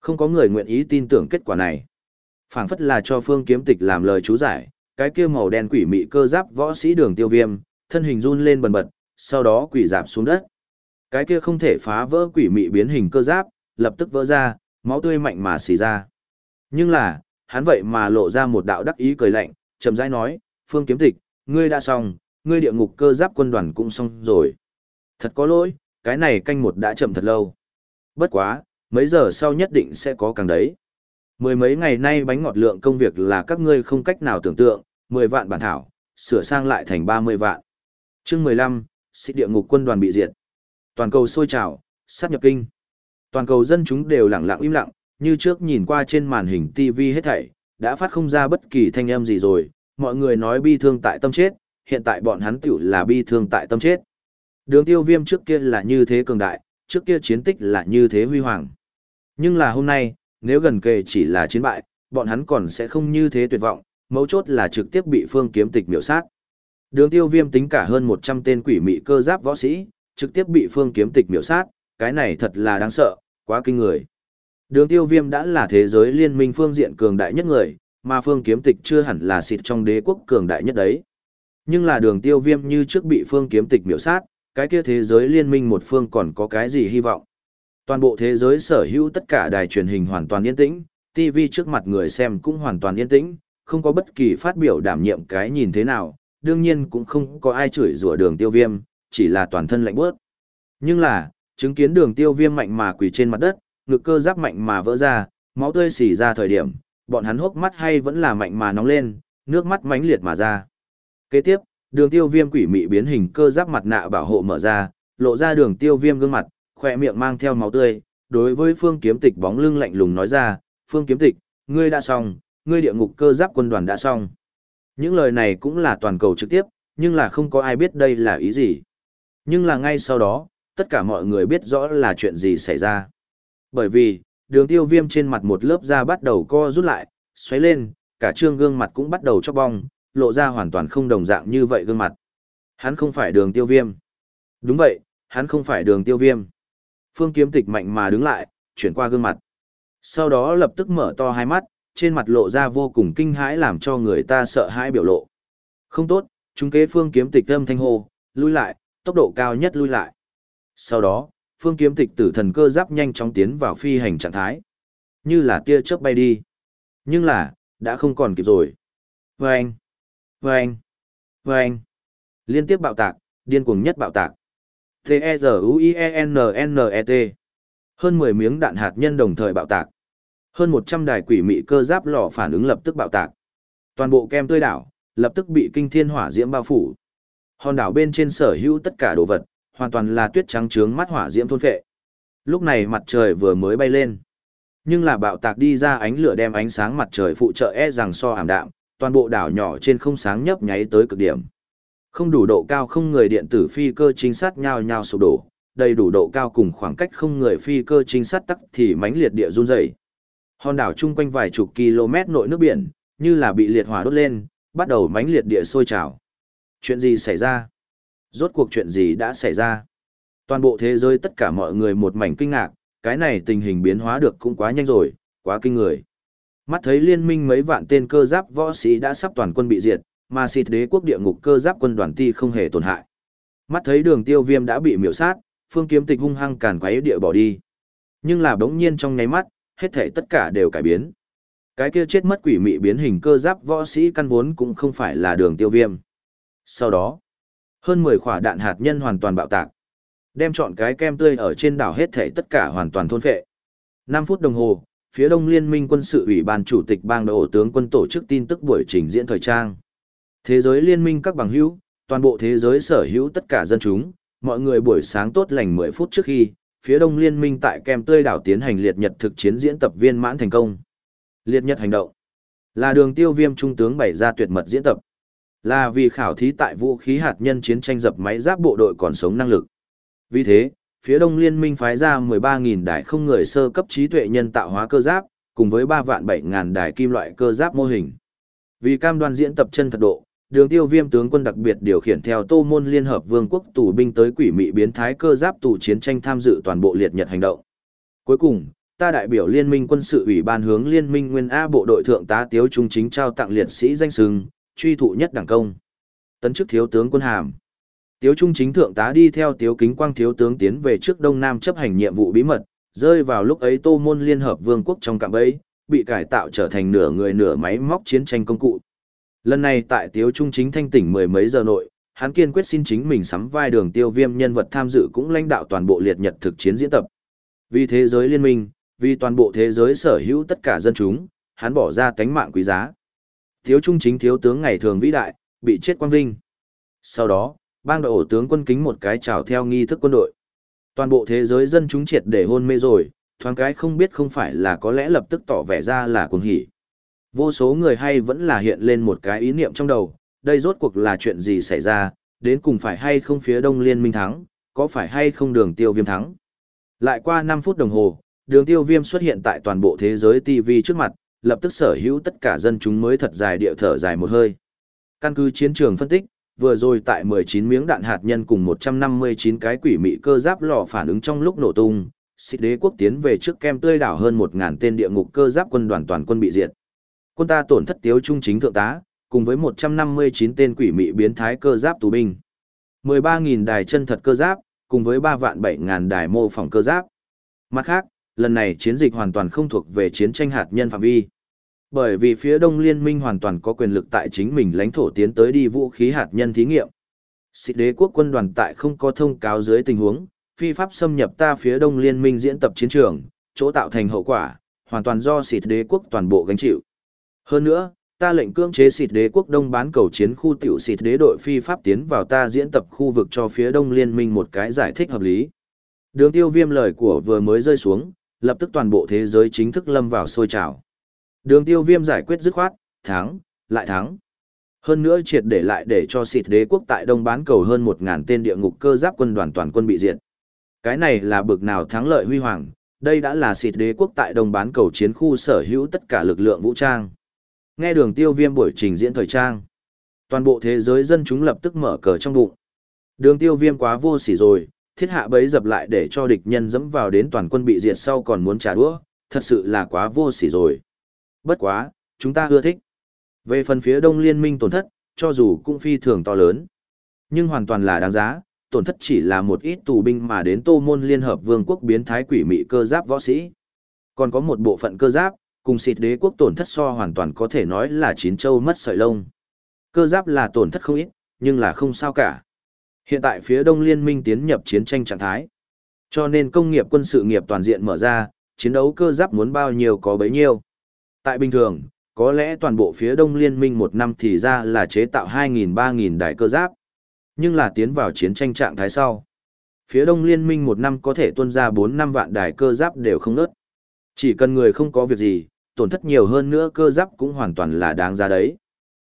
Không có người nguyện ý tin tưởng kết quả này phảng phất là cho phương kiếm tịch làm lời chú giải, cái kia màu đen quỷ mị cơ giáp võ sĩ đường tiêu viêm, thân hình run lên bần bật, sau đó quỷ giảm xuống đất. Cái kia không thể phá vỡ quỷ mị biến hình cơ giáp, lập tức vỡ ra, máu tươi mạnh mà xì ra. Nhưng là, hắn vậy mà lộ ra một đạo đắc ý cười lạnh, chậm rãi nói, phương kiếm tịch, ngươi đã xong, ngươi địa ngục cơ giáp quân đoàn cũng xong rồi. Thật có lỗi, cái này canh một đã chậm thật lâu. Bất quá, mấy giờ sau nhất định sẽ có càng đấy. Mười mấy ngày nay bánh ngọt lượng công việc là các ngươi không cách nào tưởng tượng, 10 vạn bản thảo, sửa sang lại thành 30 vạn. chương 15, xích địa ngục quân đoàn bị diệt. Toàn cầu sôi trào, sát nhập kinh. Toàn cầu dân chúng đều lặng lặng im lặng, như trước nhìn qua trên màn hình TV hết thảy, đã phát không ra bất kỳ thanh âm gì rồi, mọi người nói bi thương tại tâm chết, hiện tại bọn hắn tiểu là bi thương tại tâm chết. Đường tiêu viêm trước kia là như thế cường đại, trước kia chiến tích là như thế huy hoàng. Nhưng là hôm nay, nếu gần kề chỉ là chiến bại, bọn hắn còn sẽ không như thế tuyệt vọng, mấu chốt là trực tiếp bị phương kiếm tịch miểu sát. Đường tiêu viêm tính cả hơn 100 tên quỷ mị cơ giáp võ sĩ, trực tiếp bị phương kiếm tịch miểu sát, cái này thật là đáng sợ, quá kinh người. Đường tiêu viêm đã là thế giới liên minh phương diện cường đại nhất người, mà phương kiếm tịch chưa hẳn là xịt trong đế quốc cường đại nhất đấy. Nhưng là đường tiêu viêm như trước bị phương kiếm tịch miểu sát, cái kia thế giới liên minh một phương còn có cái gì hy vọng. Toàn bộ thế giới sở hữu tất cả đài truyền hình hoàn toàn yên tĩnh, TV trước mặt người xem cũng hoàn toàn yên tĩnh, không có bất kỳ phát biểu đảm nhiệm cái nhìn thế nào, đương nhiên cũng không có ai chửi rủa đường tiêu viêm, chỉ là toàn thân lạnh bớt. Nhưng là, chứng kiến đường tiêu viêm mạnh mà quỳ trên mặt đất, ngực cơ giáp mạnh mà vỡ ra, máu tươi xỉ ra thời điểm, bọn hắn hốc mắt hay vẫn là mạnh mà nóng lên, nước mắt mãnh liệt mà ra. Kế tiếp, đường tiêu viêm quỷ mị biến hình cơ giáp mặt nạ bảo hộ mở ra, lộ ra đường tiêu viêm gương mặt, khỏe miệng mang theo máu tươi, đối với phương kiếm tịch bóng lưng lạnh lùng nói ra, phương kiếm tịch, ngươi đã xong, ngươi địa ngục cơ giáp quân đoàn đã xong. Những lời này cũng là toàn cầu trực tiếp, nhưng là không có ai biết đây là ý gì. Nhưng là ngay sau đó, tất cả mọi người biết rõ là chuyện gì xảy ra. Bởi vì, đường tiêu viêm trên mặt một lớp da bắt đầu co rút lại, xoáy lên, cả trương gương mặt cũng bắt đầu chóc bong, lộ ra hoàn toàn không đồng dạng như vậy gương mặt. Hắn không phải đường tiêu viêm. Đúng vậy, hắn không phải đường tiêu viêm. Phương kiếm tịch mạnh mà đứng lại, chuyển qua gương mặt. Sau đó lập tức mở to hai mắt, trên mặt lộ ra vô cùng kinh hãi làm cho người ta sợ hãi biểu lộ. Không tốt, chúng kế phương kiếm tịch âm thanh hô, lui lại, tốc độ cao nhất lui lại. Sau đó, phương kiếm tịch tử thần cơ giáp nhanh chóng tiến vào phi hành trạng thái. Như là tia chớp bay đi. Nhưng là, đã không còn kịp rồi. Vâng! Vâng! Vâng! Liên tiếp bạo tạc, điên cuồng nhất bạo tạc. T-E-Z-U-I-E-N-N-E-T Hơn 10 miếng đạn hạt nhân đồng thời bạo tạc. Hơn 100 đài quỷ mị cơ giáp lò phản ứng lập tức bạo tạc. Toàn bộ kem tươi đảo, lập tức bị kinh thiên hỏa diễm bao phủ. Hòn đảo bên trên sở hữu tất cả đồ vật, hoàn toàn là tuyết trắng trướng mắt hỏa diễm thôn phệ. Lúc này mặt trời vừa mới bay lên. Nhưng là bạo tạc đi ra ánh lửa đem ánh sáng mặt trời phụ trợ e rằng so ảm đạm, toàn bộ đảo nhỏ trên không sáng nhấp nháy tới cực điểm. Không đủ độ cao không người điện tử phi cơ chính sát nhau nhau sụp đổ, đầy đủ độ cao cùng khoảng cách không người phi cơ chính sát tắc thì mãnh liệt địa run rẩy. Hòn đảo chung quanh vài chục km nội nước biển, như là bị liệt hỏa đốt lên, bắt đầu mãnh liệt địa sôi trào. Chuyện gì xảy ra? Rốt cuộc chuyện gì đã xảy ra? Toàn bộ thế giới tất cả mọi người một mảnh kinh ngạc, cái này tình hình biến hóa được cũng quá nhanh rồi, quá kinh người. Mắt thấy liên minh mấy vạn tên cơ giáp võ sĩ đã sắp toàn quân bị diệt, mà xịt đế quốc địa ngục cơ giáp quân đoàn ti không hề tổn hại. Mắt thấy đường tiêu viêm đã bị miểu sát, phương kiếm tịch hung hăng càn quấy địa bỏ đi. Nhưng là bỗng nhiên trong nháy mắt, hết thể tất cả đều cải biến. Cái kia chết mất quỷ mị biến hình cơ giáp võ sĩ căn vốn cũng không phải là đường tiêu viêm. Sau đó, hơn 10 quả đạn hạt nhân hoàn toàn bạo tạc. Đem chọn cái kem tươi ở trên đảo hết thể tất cả hoàn toàn thôn phệ. 5 phút đồng hồ, phía đông liên minh quân sự ủy ban chủ tịch bang đội tướng quân tổ chức tin tức buổi trình diễn thời trang. Thế giới liên minh các bằng hữu, toàn bộ thế giới sở hữu tất cả dân chúng, mọi người buổi sáng tốt lành 10 phút trước khi, phía đông liên minh tại kem tươi đảo tiến hành liệt nhật thực chiến diễn tập viên mãn thành công. Liệt nhật hành động là đường tiêu viêm trung tướng bày ra tuyệt mật diễn tập. Là vì khảo thí tại vũ khí hạt nhân chiến tranh dập máy giáp bộ đội còn sống năng lực. Vì thế, phía đông liên minh phái ra 13.000 đài không người sơ cấp trí tuệ nhân tạo hóa cơ giáp, cùng với 3 vạn 7.000 đài kim loại cơ giáp mô hình. Vì cam đoan diễn tập chân thật độ, đường tiêu viêm tướng quân đặc biệt điều khiển theo tô môn liên hợp vương quốc tù binh tới quỷ mị biến thái cơ giáp tù chiến tranh tham dự toàn bộ liệt nhật hành động. Cuối cùng, ta đại biểu liên minh quân sự ủy ban hướng liên minh nguyên A bộ đội thượng tá tiếu trung chính trao tặng liệt sĩ danh sừng, truy thụ nhất đảng công. Tấn chức thiếu tướng quân hàm. Tiếu trung chính thượng tá đi theo tiếu kính quang thiếu tướng tiến về trước đông nam chấp hành nhiệm vụ bí mật, rơi vào lúc ấy tô môn liên hợp vương quốc trong cạm bẫy, bị cải tạo trở thành nửa người nửa máy móc chiến tranh công cụ. Lần này tại Tiếu Trung chính thanh tỉnh mười mấy giờ nội, hắn kiên quyết xin chính mình sắm vai đường tiêu viêm nhân vật tham dự cũng lãnh đạo toàn bộ liệt nhật thực chiến diễn tập. Vì thế giới liên minh, vì toàn bộ thế giới sở hữu tất cả dân chúng, hắn bỏ ra tánh mạng quý giá. Thiếu trung chính thiếu tướng ngày thường vĩ đại, bị chết quang vinh. Sau đó, bang đội ổ tướng quân kính một cái chào theo nghi thức quân đội. Toàn bộ thế giới dân chúng triệt để hôn mê rồi, thoáng cái không biết không phải là có lẽ lập tức tỏ vẻ ra là cuồng hỉ. Vô số người hay vẫn là hiện lên một cái ý niệm trong đầu, đây rốt cuộc là chuyện gì xảy ra, đến cùng phải hay không phía đông liên minh thắng, có phải hay không đường tiêu viêm thắng. Lại qua 5 phút đồng hồ, đường tiêu viêm xuất hiện tại toàn bộ thế giới TV trước mặt, lập tức sở hữu tất cả dân chúng mới thật dài điệu thở dài một hơi. Căn cứ chiến trường phân tích, vừa rồi tại 19 miếng đạn hạt nhân cùng 159 cái quỷ mị cơ giáp lò phản ứng trong lúc nổ tung, xịt đế quốc tiến về trước kem tươi đảo hơn 1.000 tên địa ngục cơ giáp quân đoàn toàn quân bị diệt. Quân ta tổn thất tiếu trung chính thượng tá, cùng với 159 tên quỷ mị biến thái cơ giáp tù binh. 13.000 đài chân thật cơ giáp, cùng với 3 vạn 7.000 đài mô phỏng cơ giáp. Mặt khác, lần này chiến dịch hoàn toàn không thuộc về chiến tranh hạt nhân phạm vi. Bởi vì phía Đông Liên minh hoàn toàn có quyền lực tại chính mình lãnh thổ tiến tới đi vũ khí hạt nhân thí nghiệm. Sĩ đế quốc quân đoàn tại không có thông cáo dưới tình huống, phi pháp xâm nhập ta phía Đông Liên minh diễn tập chiến trường, chỗ tạo thành hậu quả, hoàn toàn do sĩ đế quốc toàn bộ gánh chịu. Hơn nữa, ta lệnh cưỡng chế xịt đế quốc đông bán cầu chiến khu tiểu xịt đế đội phi pháp tiến vào ta diễn tập khu vực cho phía đông liên minh một cái giải thích hợp lý. Đường tiêu viêm lời của vừa mới rơi xuống, lập tức toàn bộ thế giới chính thức lâm vào sôi trào. Đường tiêu viêm giải quyết dứt khoát, thắng, lại thắng. Hơn nữa triệt để lại để cho xịt đế quốc tại đông bán cầu hơn 1.000 tên địa ngục cơ giáp quân đoàn toàn quân bị diệt. Cái này là bực nào thắng lợi huy hoàng, đây đã là xịt đế quốc tại đông bán cầu chiến khu sở hữu tất cả lực lượng vũ trang. Nghe đường tiêu viêm buổi trình diễn thời trang. Toàn bộ thế giới dân chúng lập tức mở cờ trong bụng. Đường tiêu viêm quá vô sỉ rồi, thiết hạ bấy dập lại để cho địch nhân dẫm vào đến toàn quân bị diệt sau còn muốn trả đũa, thật sự là quá vô sỉ rồi. Bất quá, chúng ta ưa thích. Về phần phía đông liên minh tổn thất, cho dù cũng phi thường to lớn, nhưng hoàn toàn là đáng giá, tổn thất chỉ là một ít tù binh mà đến tô môn liên hợp vương quốc biến thái quỷ mị cơ giáp võ sĩ. Còn có một bộ phận cơ giáp, cùng xịt đế quốc tổn thất so hoàn toàn có thể nói là chín châu mất sợi lông. Cơ giáp là tổn thất không ít, nhưng là không sao cả. Hiện tại phía đông liên minh tiến nhập chiến tranh trạng thái. Cho nên công nghiệp quân sự nghiệp toàn diện mở ra, chiến đấu cơ giáp muốn bao nhiêu có bấy nhiêu. Tại bình thường, có lẽ toàn bộ phía đông liên minh một năm thì ra là chế tạo 2.000-3.000 đại cơ giáp. Nhưng là tiến vào chiến tranh trạng thái sau. Phía đông liên minh một năm có thể tuân ra 4 năm vạn đài cơ giáp đều không nớt. Chỉ cần người không có việc gì, tổn thất nhiều hơn nữa cơ giáp cũng hoàn toàn là đáng giá đấy.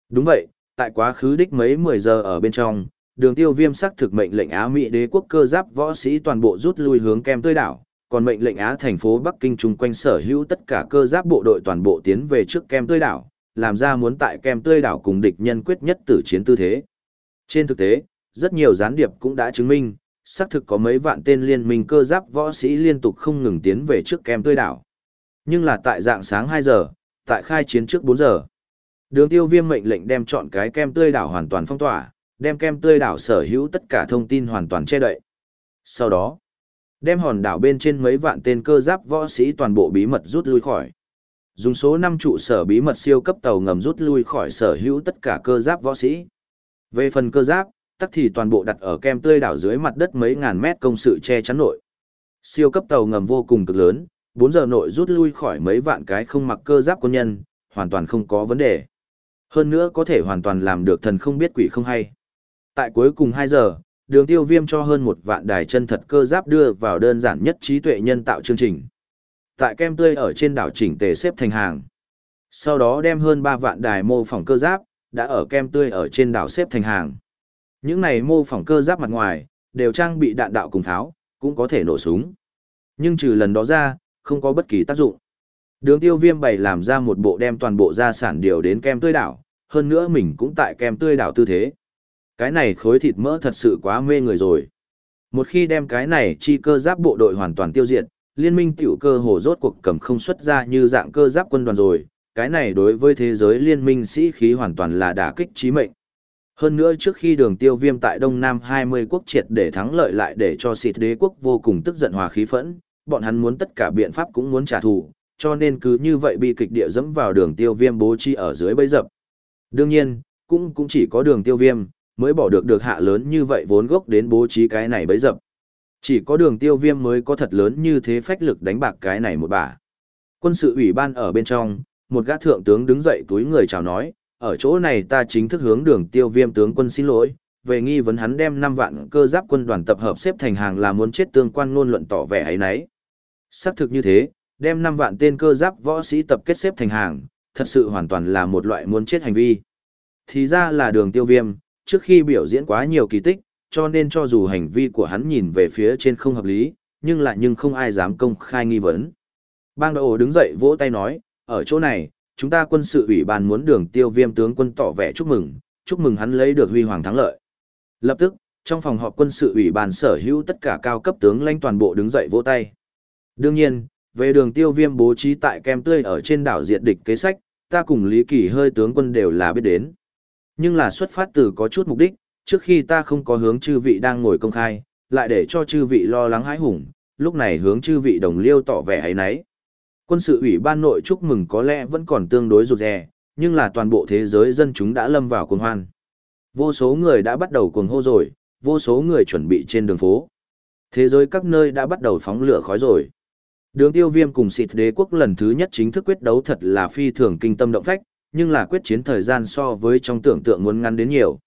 Đúng vậy, tại quá khứ đích mấy 10 giờ ở bên trong, đường tiêu viêm sắc thực mệnh lệnh Á Mỹ đế quốc cơ giáp võ sĩ toàn bộ rút lui hướng kem tươi đảo, còn mệnh lệnh Á thành phố Bắc Kinh chung quanh sở hữu tất cả cơ giáp bộ đội toàn bộ tiến về trước kem tươi đảo, làm ra muốn tại kem tươi đảo cùng địch nhân quyết nhất tử chiến tư thế. Trên thực tế, rất nhiều gián điệp cũng đã chứng minh, xác thực có mấy vạn tên liên minh cơ giáp võ sĩ liên tục không ngừng tiến về trước kem tươi đảo. Nhưng là tại dạng sáng 2 giờ, tại khai chiến trước 4 giờ. Đường tiêu viêm mệnh lệnh đem chọn cái kem tươi đảo hoàn toàn phong tỏa, đem kem tươi đảo sở hữu tất cả thông tin hoàn toàn che đậy. Sau đó, đem hòn đảo bên trên mấy vạn tên cơ giáp võ sĩ toàn bộ bí mật rút lui khỏi. Dùng số 5 trụ sở bí mật siêu cấp tàu ngầm rút lui khỏi sở hữu tất cả cơ giáp võ sĩ. Về phần cơ giáp, tắc thì toàn bộ đặt ở kem tươi đảo dưới mặt đất mấy ngàn mét công sự che chắn nội. Siêu cấp tàu ngầm vô cùng cực lớn, 4 giờ nội rút lui khỏi mấy vạn cái không mặc cơ giáp quân nhân, hoàn toàn không có vấn đề. Hơn nữa có thể hoàn toàn làm được thần không biết quỷ không hay. Tại cuối cùng 2 giờ, đường tiêu viêm cho hơn một vạn đài chân thật cơ giáp đưa vào đơn giản nhất trí tuệ nhân tạo chương trình. Tại kem tươi ở trên đảo chỉnh tề xếp thành hàng. Sau đó đem hơn 3 vạn đài mô phỏng cơ giáp, đã ở kem tươi ở trên đảo xếp thành hàng. Những này mô phỏng cơ giáp mặt ngoài, đều trang bị đạn đạo cùng pháo, cũng có thể nổ súng. Nhưng trừ lần đó ra, không có bất kỳ tác dụng. Đường tiêu viêm bày làm ra một bộ đem toàn bộ gia sản điều đến kem tươi đảo, hơn nữa mình cũng tại kem tươi đảo tư thế. Cái này khối thịt mỡ thật sự quá mê người rồi. Một khi đem cái này chi cơ giáp bộ đội hoàn toàn tiêu diệt, liên minh tiểu cơ hồ rốt cuộc cầm không xuất ra như dạng cơ giáp quân đoàn rồi, cái này đối với thế giới liên minh sĩ khí hoàn toàn là đả kích chí mệnh. Hơn nữa trước khi đường tiêu viêm tại Đông Nam 20 quốc triệt để thắng lợi lại để cho xịt đế quốc vô cùng tức giận hòa khí phẫn, bọn hắn muốn tất cả biện pháp cũng muốn trả thù, cho nên cứ như vậy bị kịch địa dẫm vào đường tiêu viêm bố trí ở dưới bấy dập. Đương nhiên, cũng cũng chỉ có đường tiêu viêm, mới bỏ được được hạ lớn như vậy vốn gốc đến bố trí cái này bấy dập. Chỉ có đường tiêu viêm mới có thật lớn như thế phách lực đánh bạc cái này một bà. Quân sự ủy ban ở bên trong, một gã thượng tướng đứng dậy túi người chào nói, ở chỗ này ta chính thức hướng đường tiêu viêm tướng quân xin lỗi, về nghi vấn hắn đem 5 vạn cơ giáp quân đoàn tập hợp xếp thành hàng là muốn chết tương quan ngôn luận tỏ vẻ ấy nấy. Xác thực như thế, đem 5 vạn tên cơ giáp võ sĩ tập kết xếp thành hàng, thật sự hoàn toàn là một loại muốn chết hành vi. Thì ra là đường tiêu viêm, trước khi biểu diễn quá nhiều kỳ tích, cho nên cho dù hành vi của hắn nhìn về phía trên không hợp lý, nhưng lại nhưng không ai dám công khai nghi vấn. Bang Đậu đứng dậy vỗ tay nói, ở chỗ này, chúng ta quân sự ủy ban muốn đường tiêu viêm tướng quân tỏ vẻ chúc mừng, chúc mừng hắn lấy được huy hoàng thắng lợi. Lập tức, trong phòng họp quân sự ủy ban sở hữu tất cả cao cấp tướng lãnh toàn bộ đứng dậy vỗ tay. Đương nhiên, về đường tiêu viêm bố trí tại kem tươi ở trên đảo diệt địch kế sách, ta cùng Lý Kỳ hơi tướng quân đều là biết đến. Nhưng là xuất phát từ có chút mục đích, trước khi ta không có hướng chư vị đang ngồi công khai, lại để cho chư vị lo lắng hãi hùng, lúc này hướng chư vị đồng liêu tỏ vẻ ấy nấy. Quân sự ủy ban nội chúc mừng có lẽ vẫn còn tương đối rụt rè, nhưng là toàn bộ thế giới dân chúng đã lâm vào cuồng hoan. Vô số người đã bắt đầu cuồng hô rồi, vô số người chuẩn bị trên đường phố. Thế giới các nơi đã bắt đầu phóng lửa khói rồi. Đường tiêu viêm cùng xịt đế quốc lần thứ nhất chính thức quyết đấu thật là phi thường kinh tâm động phách, nhưng là quyết chiến thời gian so với trong tưởng tượng muốn ngắn đến nhiều.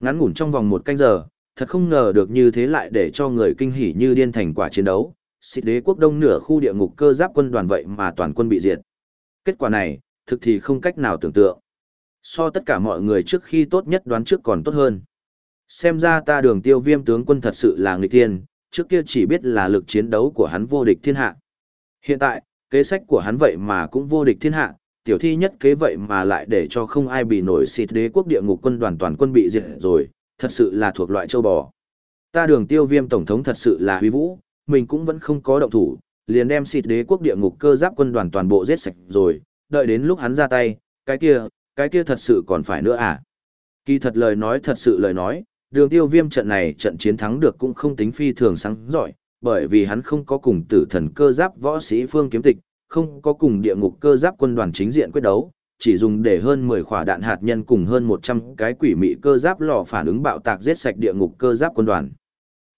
Ngắn ngủn trong vòng một canh giờ, thật không ngờ được như thế lại để cho người kinh hỉ như điên thành quả chiến đấu. Xịt đế quốc đông nửa khu địa ngục cơ giáp quân đoàn vậy mà toàn quân bị diệt. Kết quả này, thực thì không cách nào tưởng tượng. So tất cả mọi người trước khi tốt nhất đoán trước còn tốt hơn. Xem ra ta đường tiêu viêm tướng quân thật sự là người tiên, trước kia chỉ biết là lực chiến đấu của hắn vô địch thiên hạ. Hiện tại, kế sách của hắn vậy mà cũng vô địch thiên hạ, tiểu thi nhất kế vậy mà lại để cho không ai bị nổi xịt đế quốc địa ngục quân đoàn toàn quân bị diệt rồi, thật sự là thuộc loại châu bò. Ta đường tiêu viêm tổng thống thật sự là huy vũ, mình cũng vẫn không có động thủ, liền đem xịt đế quốc địa ngục cơ giáp quân đoàn toàn bộ giết sạch rồi, đợi đến lúc hắn ra tay, cái kia, cái kia thật sự còn phải nữa à? Kỳ thật lời nói thật sự lời nói, đường tiêu viêm trận này trận chiến thắng được cũng không tính phi thường sáng giỏi, bởi vì hắn không có cùng tử thần cơ giáp võ sĩ phương kiếm tịch, không có cùng địa ngục cơ giáp quân đoàn chính diện quyết đấu, chỉ dùng để hơn 10 quả đạn hạt nhân cùng hơn 100 cái quỷ mị cơ giáp lò phản ứng bạo tạc giết sạch địa ngục cơ giáp quân đoàn.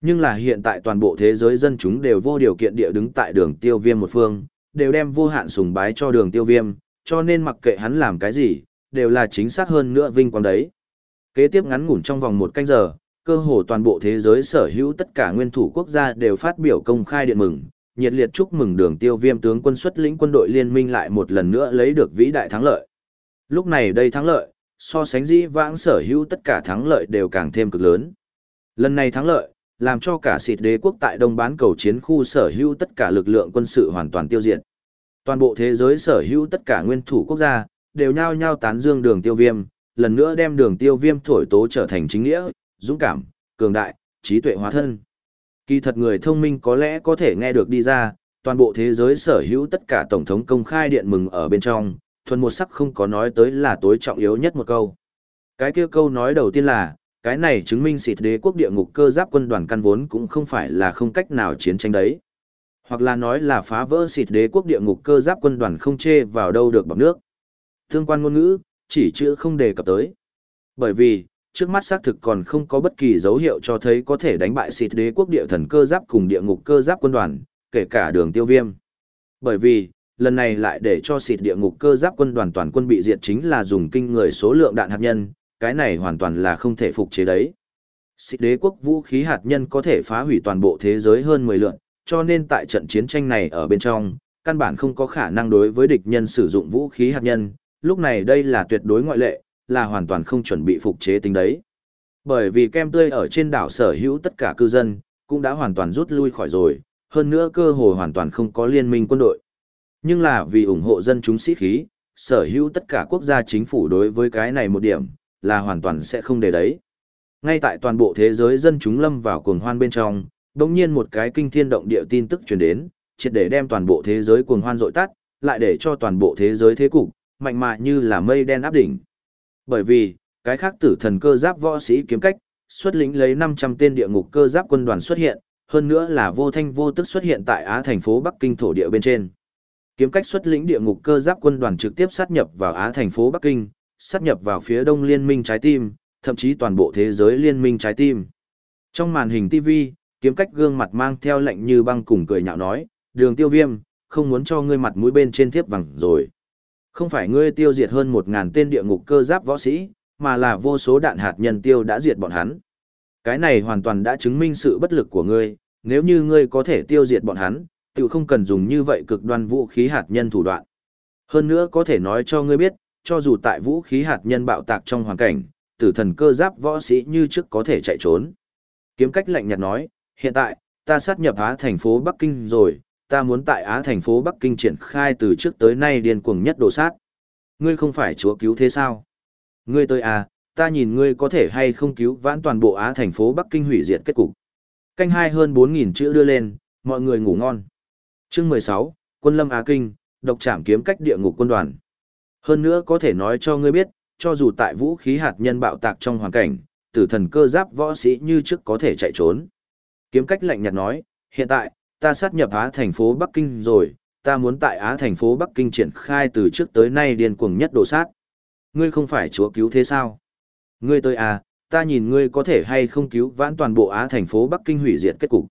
Nhưng là hiện tại toàn bộ thế giới dân chúng đều vô điều kiện địa đứng tại đường tiêu viêm một phương, đều đem vô hạn sùng bái cho đường tiêu viêm, cho nên mặc kệ hắn làm cái gì, đều là chính xác hơn nữa vinh quang đấy. Kế tiếp ngắn ngủn trong vòng một canh giờ, cơ hồ toàn bộ thế giới sở hữu tất cả nguyên thủ quốc gia đều phát biểu công khai điện mừng, nhiệt liệt chúc mừng đường tiêu viêm tướng quân xuất lĩnh quân đội liên minh lại một lần nữa lấy được vĩ đại thắng lợi. Lúc này đây thắng lợi, so sánh dĩ vãng sở hữu tất cả thắng lợi đều càng thêm cực lớn. Lần này thắng lợi, làm cho cả xịt đế quốc tại đông bán cầu chiến khu sở hữu tất cả lực lượng quân sự hoàn toàn tiêu diệt. Toàn bộ thế giới sở hữu tất cả nguyên thủ quốc gia, đều nhao nhao tán dương đường tiêu viêm, lần nữa đem đường tiêu viêm thổi tố trở thành chính nghĩa, dũng cảm, cường đại, trí tuệ hóa thân. Kỳ thật người thông minh có lẽ có thể nghe được đi ra, toàn bộ thế giới sở hữu tất cả tổng thống công khai điện mừng ở bên trong, thuần một sắc không có nói tới là tối trọng yếu nhất một câu. Cái kia câu nói đầu tiên là, cái này chứng minh xịt đế quốc địa ngục cơ giáp quân đoàn căn vốn cũng không phải là không cách nào chiến tranh đấy. Hoặc là nói là phá vỡ xịt đế quốc địa ngục cơ giáp quân đoàn không chê vào đâu được bằng nước. Thương quan ngôn ngữ, chỉ chữ không đề cập tới. Bởi vì, trước mắt xác thực còn không có bất kỳ dấu hiệu cho thấy có thể đánh bại xịt đế quốc địa thần cơ giáp cùng địa ngục cơ giáp quân đoàn, kể cả đường tiêu viêm. Bởi vì, lần này lại để cho xịt địa ngục cơ giáp quân đoàn toàn quân bị diệt chính là dùng kinh người số lượng đạn hạt nhân, cái này hoàn toàn là không thể phục chế đấy. Xịt đế quốc vũ khí hạt nhân có thể phá hủy toàn bộ thế giới hơn 10 lượng, cho nên tại trận chiến tranh này ở bên trong, căn bản không có khả năng đối với địch nhân sử dụng vũ khí hạt nhân, lúc này đây là tuyệt đối ngoại lệ, là hoàn toàn không chuẩn bị phục chế tính đấy. Bởi vì kem tươi ở trên đảo sở hữu tất cả cư dân, cũng đã hoàn toàn rút lui khỏi rồi, hơn nữa cơ hội hoàn toàn không có liên minh quân đội. Nhưng là vì ủng hộ dân chúng sĩ khí, sở hữu tất cả quốc gia chính phủ đối với cái này một điểm, là hoàn toàn sẽ không để đấy. Ngay tại toàn bộ thế giới dân chúng lâm vào cuồng hoan bên trong, đồng nhiên một cái kinh thiên động địa tin tức truyền đến, triệt để đem toàn bộ thế giới cuồng hoan dội tắt, lại để cho toàn bộ thế giới thế cục, mạnh mẽ như là mây đen áp đỉnh. Bởi vì, cái khác tử thần cơ giáp võ sĩ kiếm cách, xuất lĩnh lấy 500 tên địa ngục cơ giáp quân đoàn xuất hiện, hơn nữa là vô thanh vô tức xuất hiện tại Á thành phố Bắc Kinh thổ địa bên trên. Kiếm cách xuất lĩnh địa ngục cơ giáp quân đoàn trực tiếp sát nhập vào Á thành phố Bắc Kinh, sát nhập vào phía đông liên minh trái tim, thậm chí toàn bộ thế giới liên minh trái tim. Trong màn hình TV, kiếm cách gương mặt mang theo lệnh như băng cùng cười nhạo nói, đường tiêu viêm, không muốn cho ngươi mặt mũi bên trên thiếp vàng rồi. Không phải ngươi tiêu diệt hơn một ngàn tên địa ngục cơ giáp võ sĩ, mà là vô số đạn hạt nhân tiêu đã diệt bọn hắn. Cái này hoàn toàn đã chứng minh sự bất lực của ngươi, nếu như ngươi có thể tiêu diệt bọn hắn, tự không cần dùng như vậy cực đoan vũ khí hạt nhân thủ đoạn. Hơn nữa có thể nói cho ngươi biết, cho dù tại vũ khí hạt nhân bạo tạc trong hoàn cảnh, tử thần cơ giáp võ sĩ như trước có thể chạy trốn. Kiếm cách lạnh nhạt nói, hiện tại, ta sát nhập Á thành phố Bắc Kinh rồi, ta muốn tại Á thành phố Bắc Kinh triển khai từ trước tới nay điên cuồng nhất đồ sát. Ngươi không phải chúa cứu thế sao? Ngươi tới à, ta nhìn ngươi có thể hay không cứu vãn toàn bộ Á thành phố Bắc Kinh hủy diệt kết cục. Canh hai hơn 4.000 chữ đưa lên, mọi người ngủ ngon. Chương 16, Quân Lâm Á Kinh, độc trảm kiếm cách địa ngục quân đoàn. Hơn nữa có thể nói cho ngươi biết, cho dù tại vũ khí hạt nhân bạo tạc trong hoàn cảnh, tử thần cơ giáp võ sĩ như trước có thể chạy trốn. Kiếm cách lạnh nhạt nói, hiện tại, ta sát nhập Á thành phố Bắc Kinh rồi, ta muốn tại Á thành phố Bắc Kinh triển khai từ trước tới nay điên cuồng nhất đồ sát. Ngươi không phải chúa cứu thế sao? Ngươi tới à, ta nhìn ngươi có thể hay không cứu vãn toàn bộ Á thành phố Bắc Kinh hủy diệt kết cục.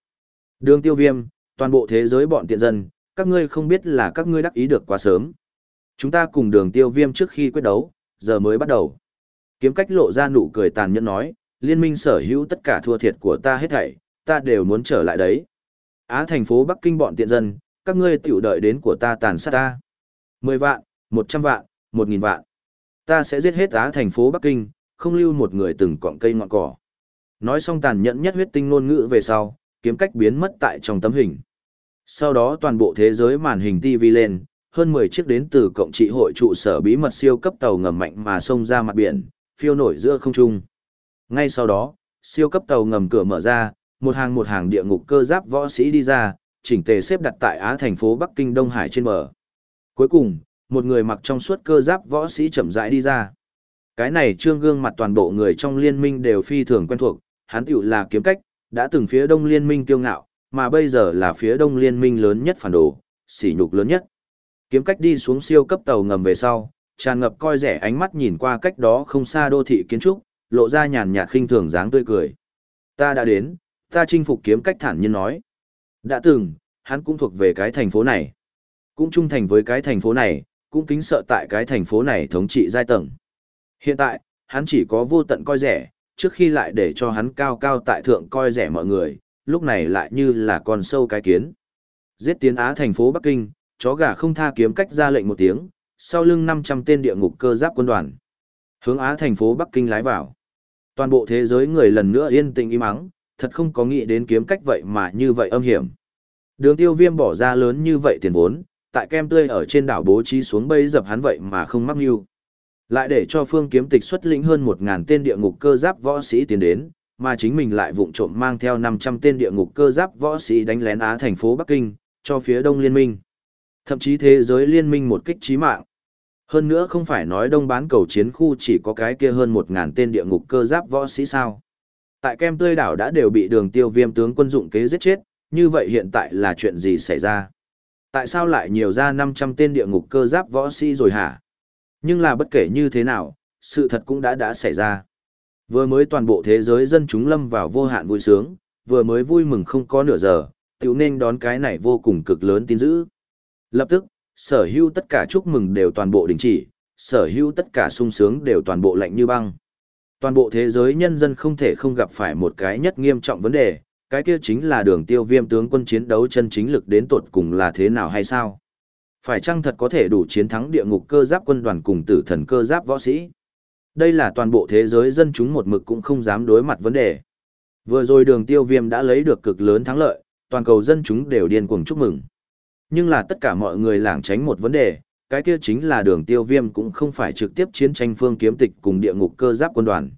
Đường tiêu viêm, toàn bộ thế giới bọn tiện dân, các ngươi không biết là các ngươi đắc ý được quá sớm. Chúng ta cùng đường tiêu viêm trước khi quyết đấu, giờ mới bắt đầu. Kiếm cách lộ ra nụ cười tàn nhẫn nói, liên minh sở hữu tất cả thua thiệt của ta hết thảy, ta đều muốn trở lại đấy. Á thành phố Bắc Kinh bọn tiện dân, các ngươi tiểu đợi đến của ta tàn sát ta. 10 vạn, 100 vạn, 1000 vạn. Ta sẽ giết hết Á thành phố Bắc Kinh, không lưu một người từng cọng cây ngọn cỏ. Nói xong tàn nhẫn nhất huyết tinh ngôn ngữ về sau, kiếm cách biến mất tại trong tấm hình. Sau đó toàn bộ thế giới màn hình TV lên, hơn 10 chiếc đến từ cộng trị hội trụ sở bí mật siêu cấp tàu ngầm mạnh mà xông ra mặt biển, phiêu nổi giữa không trung. Ngay sau đó, siêu cấp tàu ngầm cửa mở ra, một hàng một hàng địa ngục cơ giáp võ sĩ đi ra, chỉnh tề xếp đặt tại Á thành phố Bắc Kinh Đông Hải trên bờ. Cuối cùng, một người mặc trong suốt cơ giáp võ sĩ chậm rãi đi ra. Cái này trương gương mặt toàn bộ người trong liên minh đều phi thường quen thuộc, hắn tiểu là kiếm cách, đã từng phía đông liên minh kiêu ngạo, mà bây giờ là phía đông liên minh lớn nhất phản đồ, sỉ nhục lớn nhất. Kiếm cách đi xuống siêu cấp tàu ngầm về sau, tràn ngập coi rẻ ánh mắt nhìn qua cách đó không xa đô thị kiến trúc, lộ ra nhàn nhạt khinh thường dáng tươi cười. Ta đã đến, ta chinh phục kiếm cách thản nhiên nói. Đã từng, hắn cũng thuộc về cái thành phố này. Cũng trung thành với cái thành phố này, cũng kính sợ tại cái thành phố này thống trị giai tầng. Hiện tại, hắn chỉ có vô tận coi rẻ, trước khi lại để cho hắn cao cao tại thượng coi rẻ mọi người, lúc này lại như là con sâu cái kiến. Giết tiến Á thành phố Bắc Kinh, chó gà không tha kiếm cách ra lệnh một tiếng, sau lưng 500 tên địa ngục cơ giáp quân đoàn. Hướng Á thành phố Bắc Kinh lái vào. Toàn bộ thế giới người lần nữa yên tĩnh im ắng, thật không có nghĩ đến kiếm cách vậy mà như vậy âm hiểm. Đường tiêu viêm bỏ ra lớn như vậy tiền vốn, tại kem tươi ở trên đảo bố trí xuống bây dập hắn vậy mà không mắc mưu. Lại để cho phương kiếm tịch xuất lĩnh hơn 1.000 tên địa ngục cơ giáp võ sĩ tiến đến, mà chính mình lại vụng trộm mang theo 500 tên địa ngục cơ giáp võ sĩ đánh lén Á thành phố Bắc Kinh, cho phía Đông Liên minh. Thậm chí thế giới liên minh một kích trí mạng. Hơn nữa không phải nói đông bán cầu chiến khu chỉ có cái kia hơn 1.000 tên địa ngục cơ giáp võ sĩ sao. Tại kem tươi đảo đã đều bị đường tiêu viêm tướng quân dụng kế giết chết, như vậy hiện tại là chuyện gì xảy ra? Tại sao lại nhiều ra 500 tên địa ngục cơ giáp võ sĩ rồi hả? Nhưng là bất kể như thế nào, sự thật cũng đã đã xảy ra. Vừa mới toàn bộ thế giới dân chúng lâm vào vô hạn vui sướng, vừa mới vui mừng không có nửa giờ, tiểu nên đón cái này vô cùng cực lớn tin dữ. Lập tức, sở hữu tất cả chúc mừng đều toàn bộ đình chỉ, sở hữu tất cả sung sướng đều toàn bộ lạnh như băng. Toàn bộ thế giới nhân dân không thể không gặp phải một cái nhất nghiêm trọng vấn đề, cái kia chính là đường tiêu viêm tướng quân chiến đấu chân chính lực đến tột cùng là thế nào hay sao? Phải chăng thật có thể đủ chiến thắng địa ngục cơ giáp quân đoàn cùng tử thần cơ giáp võ sĩ? Đây là toàn bộ thế giới dân chúng một mực cũng không dám đối mặt vấn đề. Vừa rồi đường tiêu viêm đã lấy được cực lớn thắng lợi, toàn cầu dân chúng đều điên cuồng chúc mừng. Nhưng là tất cả mọi người lảng tránh một vấn đề, cái kia chính là đường tiêu viêm cũng không phải trực tiếp chiến tranh phương kiếm tịch cùng địa ngục cơ giáp quân đoàn,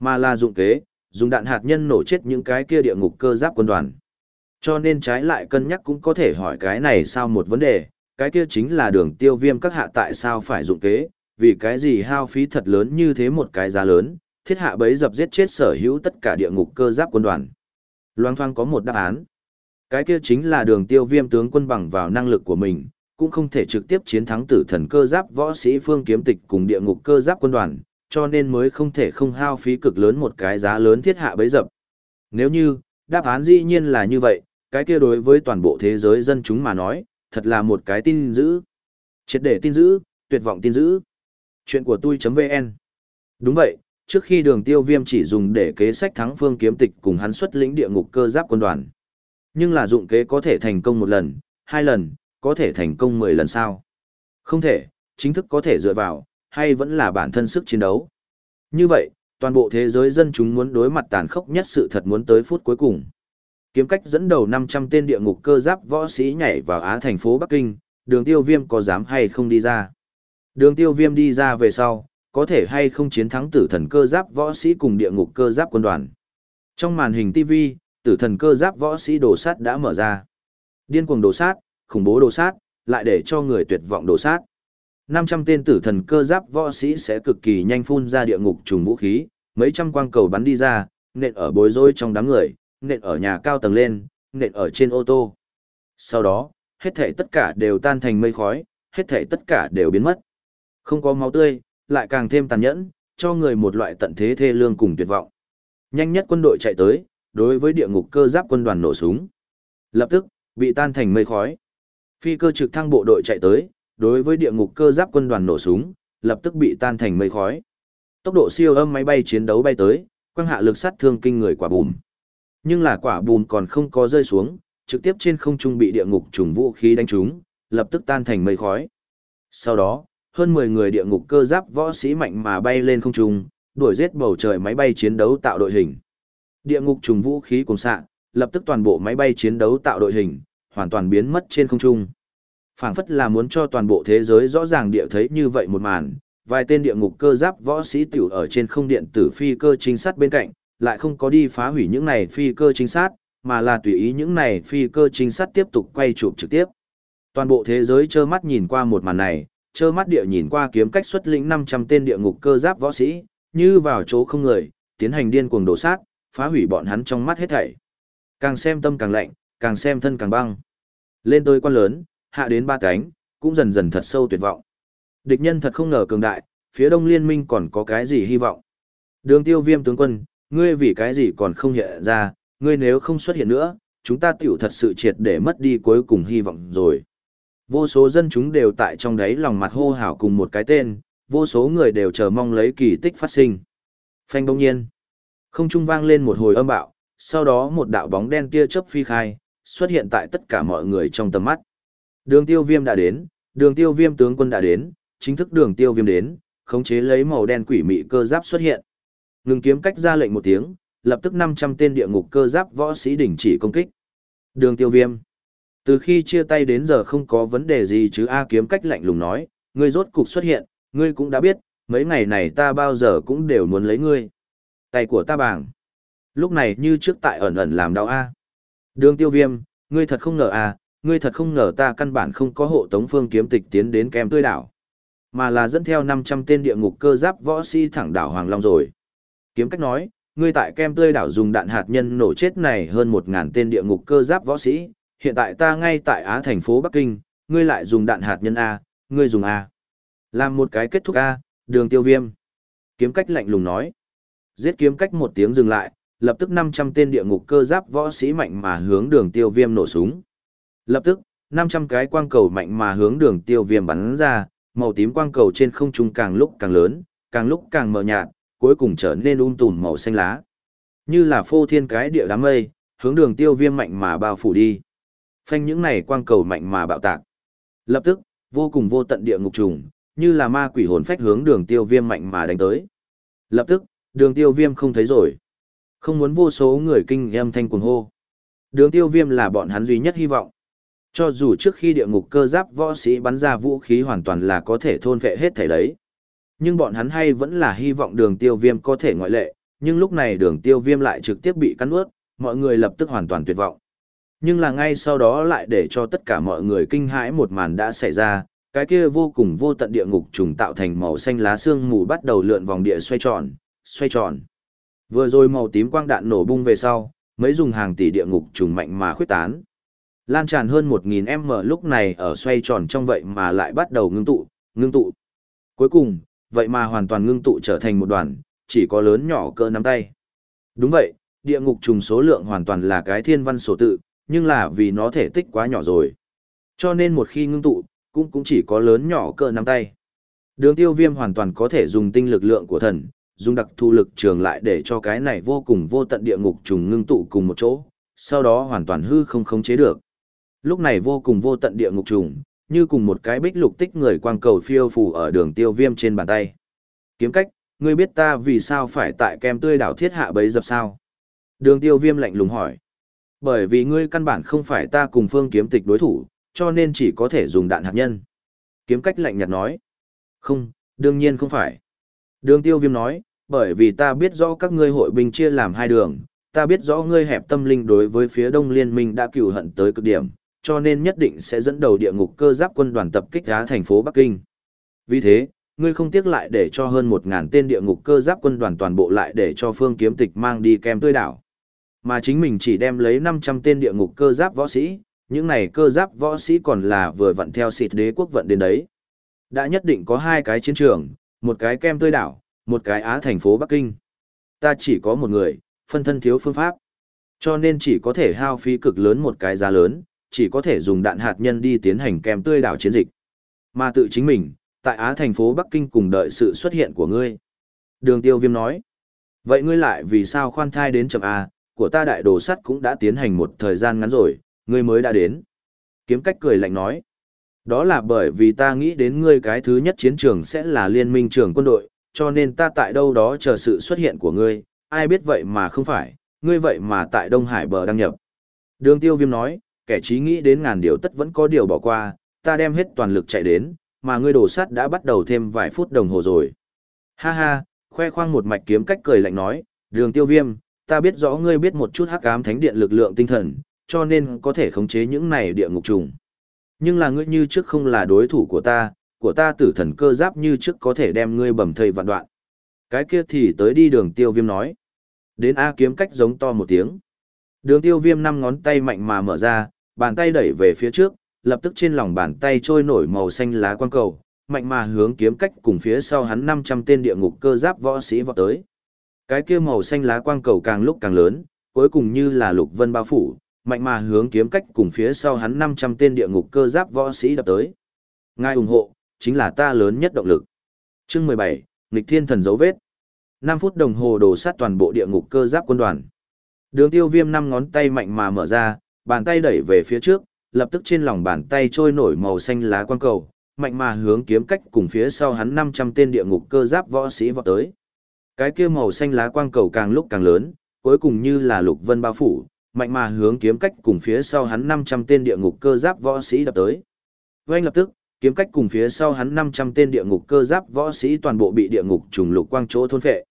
mà là dụng kế, dùng đạn hạt nhân nổ chết những cái kia địa ngục cơ giáp quân đoàn. Cho nên trái lại cân nhắc cũng có thể hỏi cái này sao một vấn đề, cái kia chính là đường tiêu viêm các hạ tại sao phải dụng kế, vì cái gì hao phí thật lớn như thế một cái giá lớn, thiết hạ bấy dập giết chết sở hữu tất cả địa ngục cơ giáp quân đoàn. loan thoang có một đáp án. Cái kia chính là đường tiêu viêm tướng quân bằng vào năng lực của mình, cũng không thể trực tiếp chiến thắng tử thần cơ giáp võ sĩ phương kiếm tịch cùng địa ngục cơ giáp quân đoàn, cho nên mới không thể không hao phí cực lớn một cái giá lớn thiết hạ bấy dập. Nếu như, đáp án dĩ nhiên là như vậy, cái kia đối với toàn bộ thế giới dân chúng mà nói, thật là một cái tin dữ. Triệt để tin dữ, tuyệt vọng tin dữ. Chuyện của tôi.vn Đúng vậy, trước khi đường tiêu viêm chỉ dùng để kế sách thắng phương kiếm tịch cùng hắn xuất lĩnh địa ngục cơ giáp quân đoàn. Nhưng là dụng kế có thể thành công một lần, hai lần, có thể thành công mười lần sao? Không thể, chính thức có thể dựa vào, hay vẫn là bản thân sức chiến đấu. Như vậy, toàn bộ thế giới dân chúng muốn đối mặt tàn khốc nhất sự thật muốn tới phút cuối cùng. Kiếm cách dẫn đầu 500 tên địa ngục cơ giáp võ sĩ nhảy vào Á thành phố Bắc Kinh, đường tiêu viêm có dám hay không đi ra. Đường tiêu viêm đi ra về sau, có thể hay không chiến thắng tử thần cơ giáp võ sĩ cùng địa ngục cơ giáp quân đoàn. Trong màn hình TV, tử thần cơ giáp võ sĩ đồ sát đã mở ra. Điên cuồng đồ sát, khủng bố đồ sát, lại để cho người tuyệt vọng đồ sát. 500 tên tử thần cơ giáp võ sĩ sẽ cực kỳ nhanh phun ra địa ngục trùng vũ khí, mấy trăm quang cầu bắn đi ra, nện ở bối rối trong đám người, nện ở nhà cao tầng lên, nện ở trên ô tô. Sau đó, hết thảy tất cả đều tan thành mây khói, hết thảy tất cả đều biến mất. Không có máu tươi, lại càng thêm tàn nhẫn, cho người một loại tận thế thê lương cùng tuyệt vọng. Nhanh nhất quân đội chạy tới, đối với địa ngục cơ giáp quân đoàn nổ súng. Lập tức, bị tan thành mây khói. Phi cơ trực thăng bộ đội chạy tới, đối với địa ngục cơ giáp quân đoàn nổ súng, lập tức bị tan thành mây khói. Tốc độ siêu âm máy bay chiến đấu bay tới, quang hạ lực sát thương kinh người quả bùm. Nhưng là quả bùm còn không có rơi xuống, trực tiếp trên không trung bị địa ngục trùng vũ khí đánh trúng, lập tức tan thành mây khói. Sau đó, hơn 10 người địa ngục cơ giáp võ sĩ mạnh mà bay lên không trung, đuổi giết bầu trời máy bay chiến đấu tạo đội hình. Địa ngục trùng vũ khí cùng xạ, lập tức toàn bộ máy bay chiến đấu tạo đội hình, hoàn toàn biến mất trên không trung. Phảng phất là muốn cho toàn bộ thế giới rõ ràng địa thấy như vậy một màn, vài tên địa ngục cơ giáp võ sĩ tiểu ở trên không điện tử phi cơ trinh sát bên cạnh, lại không có đi phá hủy những này phi cơ trinh sát, mà là tùy ý những này phi cơ trinh sát tiếp tục quay chụp trực tiếp. Toàn bộ thế giới trơ mắt nhìn qua một màn này, trơ mắt địa nhìn qua kiếm cách xuất lĩnh năm trăm tên địa ngục cơ giáp võ sĩ, như vào chỗ không người, tiến hành điên cuồng đổ sát, phá hủy bọn hắn trong mắt hết thảy. Càng xem tâm càng lạnh càng xem thân càng băng lên tới quan lớn hạ đến ba cánh, cũng dần dần thật sâu tuyệt vọng. Địch nhân thật không ngờ cường đại, phía đông liên minh còn có cái gì hy vọng. Đường tiêu viêm tướng quân, ngươi vì cái gì còn không hiện ra, ngươi nếu không xuất hiện nữa, chúng ta tiểu thật sự triệt để mất đi cuối cùng hy vọng rồi. Vô số dân chúng đều tại trong đấy lòng mặt hô hào cùng một cái tên, vô số người đều chờ mong lấy kỳ tích phát sinh. Phanh đông nhiên, không trung vang lên một hồi âm bạo, sau đó một đạo bóng đen tia chớp phi khai, xuất hiện tại tất cả mọi người trong tầm mắt. Đường tiêu viêm đã đến, đường tiêu viêm tướng quân đã đến, chính thức đường tiêu viêm đến, khống chế lấy màu đen quỷ mị cơ giáp xuất hiện. Ngừng kiếm cách ra lệnh một tiếng, lập tức 500 tên địa ngục cơ giáp võ sĩ đỉnh chỉ công kích. Đường tiêu viêm. Từ khi chia tay đến giờ không có vấn đề gì chứ A kiếm cách lạnh lùng nói, ngươi rốt cục xuất hiện, ngươi cũng đã biết, mấy ngày này ta bao giờ cũng đều muốn lấy ngươi. Tay của ta bảng. Lúc này như trước tại ẩn ẩn làm đau A. Đường tiêu viêm, ngươi thật không ngờ à? ngươi thật không ngờ ta căn bản không có hộ tống phương kiếm tịch tiến đến kem tươi đảo, mà là dẫn theo 500 tên địa ngục cơ giáp võ si thẳng đảo Hoàng Long rồi. Kiếm cách nói, ngươi tại kem tươi đảo dùng đạn hạt nhân nổ chết này hơn 1.000 tên địa ngục cơ giáp võ sĩ, hiện tại ta ngay tại Á thành phố Bắc Kinh, ngươi lại dùng đạn hạt nhân A, ngươi dùng A. Làm một cái kết thúc A, đường tiêu viêm. Kiếm cách lạnh lùng nói. Giết kiếm cách một tiếng dừng lại, lập tức 500 tên địa ngục cơ giáp võ sĩ mạnh mà hướng đường tiêu viêm nổ súng. Lập tức, 500 cái quang cầu mạnh mà hướng đường tiêu viêm bắn ra, màu tím quang cầu trên không trung càng lúc càng lớn, càng lúc càng mờ nhạt, cuối cùng trở nên um tùm màu xanh lá. Như là phô thiên cái địa đám mây, hướng đường tiêu viêm mạnh mà bao phủ đi. Phanh những này quang cầu mạnh mà bạo tạc. Lập tức, vô cùng vô tận địa ngục trùng, như là ma quỷ hồn phách hướng đường tiêu viêm mạnh mà đánh tới. Lập tức, đường tiêu viêm không thấy rồi. Không muốn vô số người kinh em thanh cuồng hô. Đường tiêu viêm là bọn hắn duy nhất hy vọng. Cho dù trước khi địa ngục cơ giáp võ sĩ bắn ra vũ khí hoàn toàn là có thể thôn vệ hết thảy đấy. Nhưng bọn hắn hay vẫn là hy vọng đường tiêu viêm có thể ngoại lệ, nhưng lúc này đường tiêu viêm lại trực tiếp bị cắn ướt, mọi người lập tức hoàn toàn tuyệt vọng. Nhưng là ngay sau đó lại để cho tất cả mọi người kinh hãi một màn đã xảy ra, cái kia vô cùng vô tận địa ngục trùng tạo thành màu xanh lá xương mù bắt đầu lượn vòng địa xoay tròn, xoay tròn. Vừa rồi màu tím quang đạn nổ bung về sau, mấy dùng hàng tỷ địa ngục trùng mạnh mà khuyết tán. Lan tràn hơn 1.000 m lúc này ở xoay tròn trong vậy mà lại bắt đầu ngưng tụ, ngưng tụ. Cuối cùng, vậy mà hoàn toàn ngưng tụ trở thành một đoàn, chỉ có lớn nhỏ cỡ nắm tay. Đúng vậy, địa ngục trùng số lượng hoàn toàn là cái thiên văn sổ tự, nhưng là vì nó thể tích quá nhỏ rồi. Cho nên một khi ngưng tụ, cũng cũng chỉ có lớn nhỏ cỡ nắm tay. Đường tiêu viêm hoàn toàn có thể dùng tinh lực lượng của thần, dùng đặc thu lực trường lại để cho cái này vô cùng vô tận địa ngục trùng ngưng tụ cùng một chỗ, sau đó hoàn toàn hư không khống chế được. Lúc này vô cùng vô tận địa ngục trùng, như cùng một cái bích lục tích người quang cầu phiêu phù ở đường tiêu viêm trên bàn tay. Kiếm cách, ngươi biết ta vì sao phải tại kem tươi đảo thiết hạ bấy dập sao? Đường tiêu viêm lạnh lùng hỏi. Bởi vì ngươi căn bản không phải ta cùng phương kiếm tịch đối thủ, cho nên chỉ có thể dùng đạn hạt nhân. Kiếm cách lạnh nhạt nói. Không, đương nhiên không phải. Đường tiêu viêm nói, bởi vì ta biết rõ các ngươi hội binh chia làm hai đường, ta biết rõ ngươi hẹp tâm linh đối với phía đông liên minh đã cựu hận tới cực điểm, cho nên nhất định sẽ dẫn đầu địa ngục cơ giáp quân đoàn tập kích đá thành phố Bắc Kinh. Vì thế, ngươi không tiếc lại để cho hơn 1.000 tên địa ngục cơ giáp quân đoàn toàn bộ lại để cho phương kiếm tịch mang đi kem tươi đảo. Mà chính mình chỉ đem lấy 500 tên địa ngục cơ giáp võ sĩ, những này cơ giáp võ sĩ còn là vừa vận theo xịt đế quốc vận đến đấy. Đã nhất định có hai cái chiến trường, một cái kem tươi đảo, một cái Á thành phố Bắc Kinh. Ta chỉ có một người, phân thân thiếu phương pháp. Cho nên chỉ có thể hao phí cực lớn một cái giá lớn, chỉ có thể dùng đạn hạt nhân đi tiến hành kem tươi đảo chiến dịch. Mà tự chính mình, tại Á thành phố Bắc Kinh cùng đợi sự xuất hiện của ngươi. Đường tiêu viêm nói. Vậy ngươi lại vì sao khoan thai đến chậm A, của ta đại đồ sắt cũng đã tiến hành một thời gian ngắn rồi, ngươi mới đã đến. Kiếm cách cười lạnh nói. Đó là bởi vì ta nghĩ đến ngươi cái thứ nhất chiến trường sẽ là liên minh trưởng quân đội, cho nên ta tại đâu đó chờ sự xuất hiện của ngươi, ai biết vậy mà không phải, ngươi vậy mà tại Đông Hải bờ đăng nhập. Đường tiêu viêm nói, kẻ trí nghĩ đến ngàn điều tất vẫn có điều bỏ qua, ta đem hết toàn lực chạy đến, mà ngươi đổ sát đã bắt đầu thêm vài phút đồng hồ rồi. Ha ha, khoe khoang một mạch kiếm cách cười lạnh nói, đường tiêu viêm, ta biết rõ ngươi biết một chút hắc ám thánh điện lực lượng tinh thần, cho nên có thể khống chế những này địa ngục trùng. Nhưng là ngươi như trước không là đối thủ của ta, của ta tử thần cơ giáp như trước có thể đem ngươi bầm thây vạn đoạn. Cái kia thì tới đi đường tiêu viêm nói. Đến A kiếm cách giống to một tiếng. Đường tiêu viêm năm ngón tay mạnh mà mở ra, bàn tay đẩy về phía trước, lập tức trên lòng bàn tay trôi nổi màu xanh lá quang cầu, mạnh mà hướng kiếm cách cùng phía sau hắn 500 tên địa ngục cơ giáp võ sĩ vọt tới. Cái kia màu xanh lá quang cầu càng lúc càng lớn, cuối cùng như là lục vân bao phủ, mạnh mà hướng kiếm cách cùng phía sau hắn 500 tên địa ngục cơ giáp võ sĩ đập tới. Ngài ủng hộ, chính là ta lớn nhất động lực. Chương 17, nghịch thiên thần dấu vết. 5 phút đồng hồ đổ sát toàn bộ địa ngục cơ giáp quân đoàn. Đường tiêu viêm năm ngón tay mạnh mà mở ra, bàn tay đẩy về phía trước, lập tức trên lòng bàn tay trôi nổi màu xanh lá quang cầu, mạnh mà hướng kiếm cách cùng phía sau hắn 500 tên địa ngục cơ giáp võ sĩ vọt tới. Cái kia màu xanh lá quang cầu càng lúc càng lớn, cuối cùng như là lục vân bao phủ, mạnh mà hướng kiếm cách cùng phía sau hắn 500 tên địa ngục cơ giáp võ sĩ đập tới. ngay lập tức, kiếm cách cùng phía sau hắn 500 tên địa ngục cơ giáp võ sĩ toàn bộ bị địa ngục trùng lục quang chỗ thôn phệ.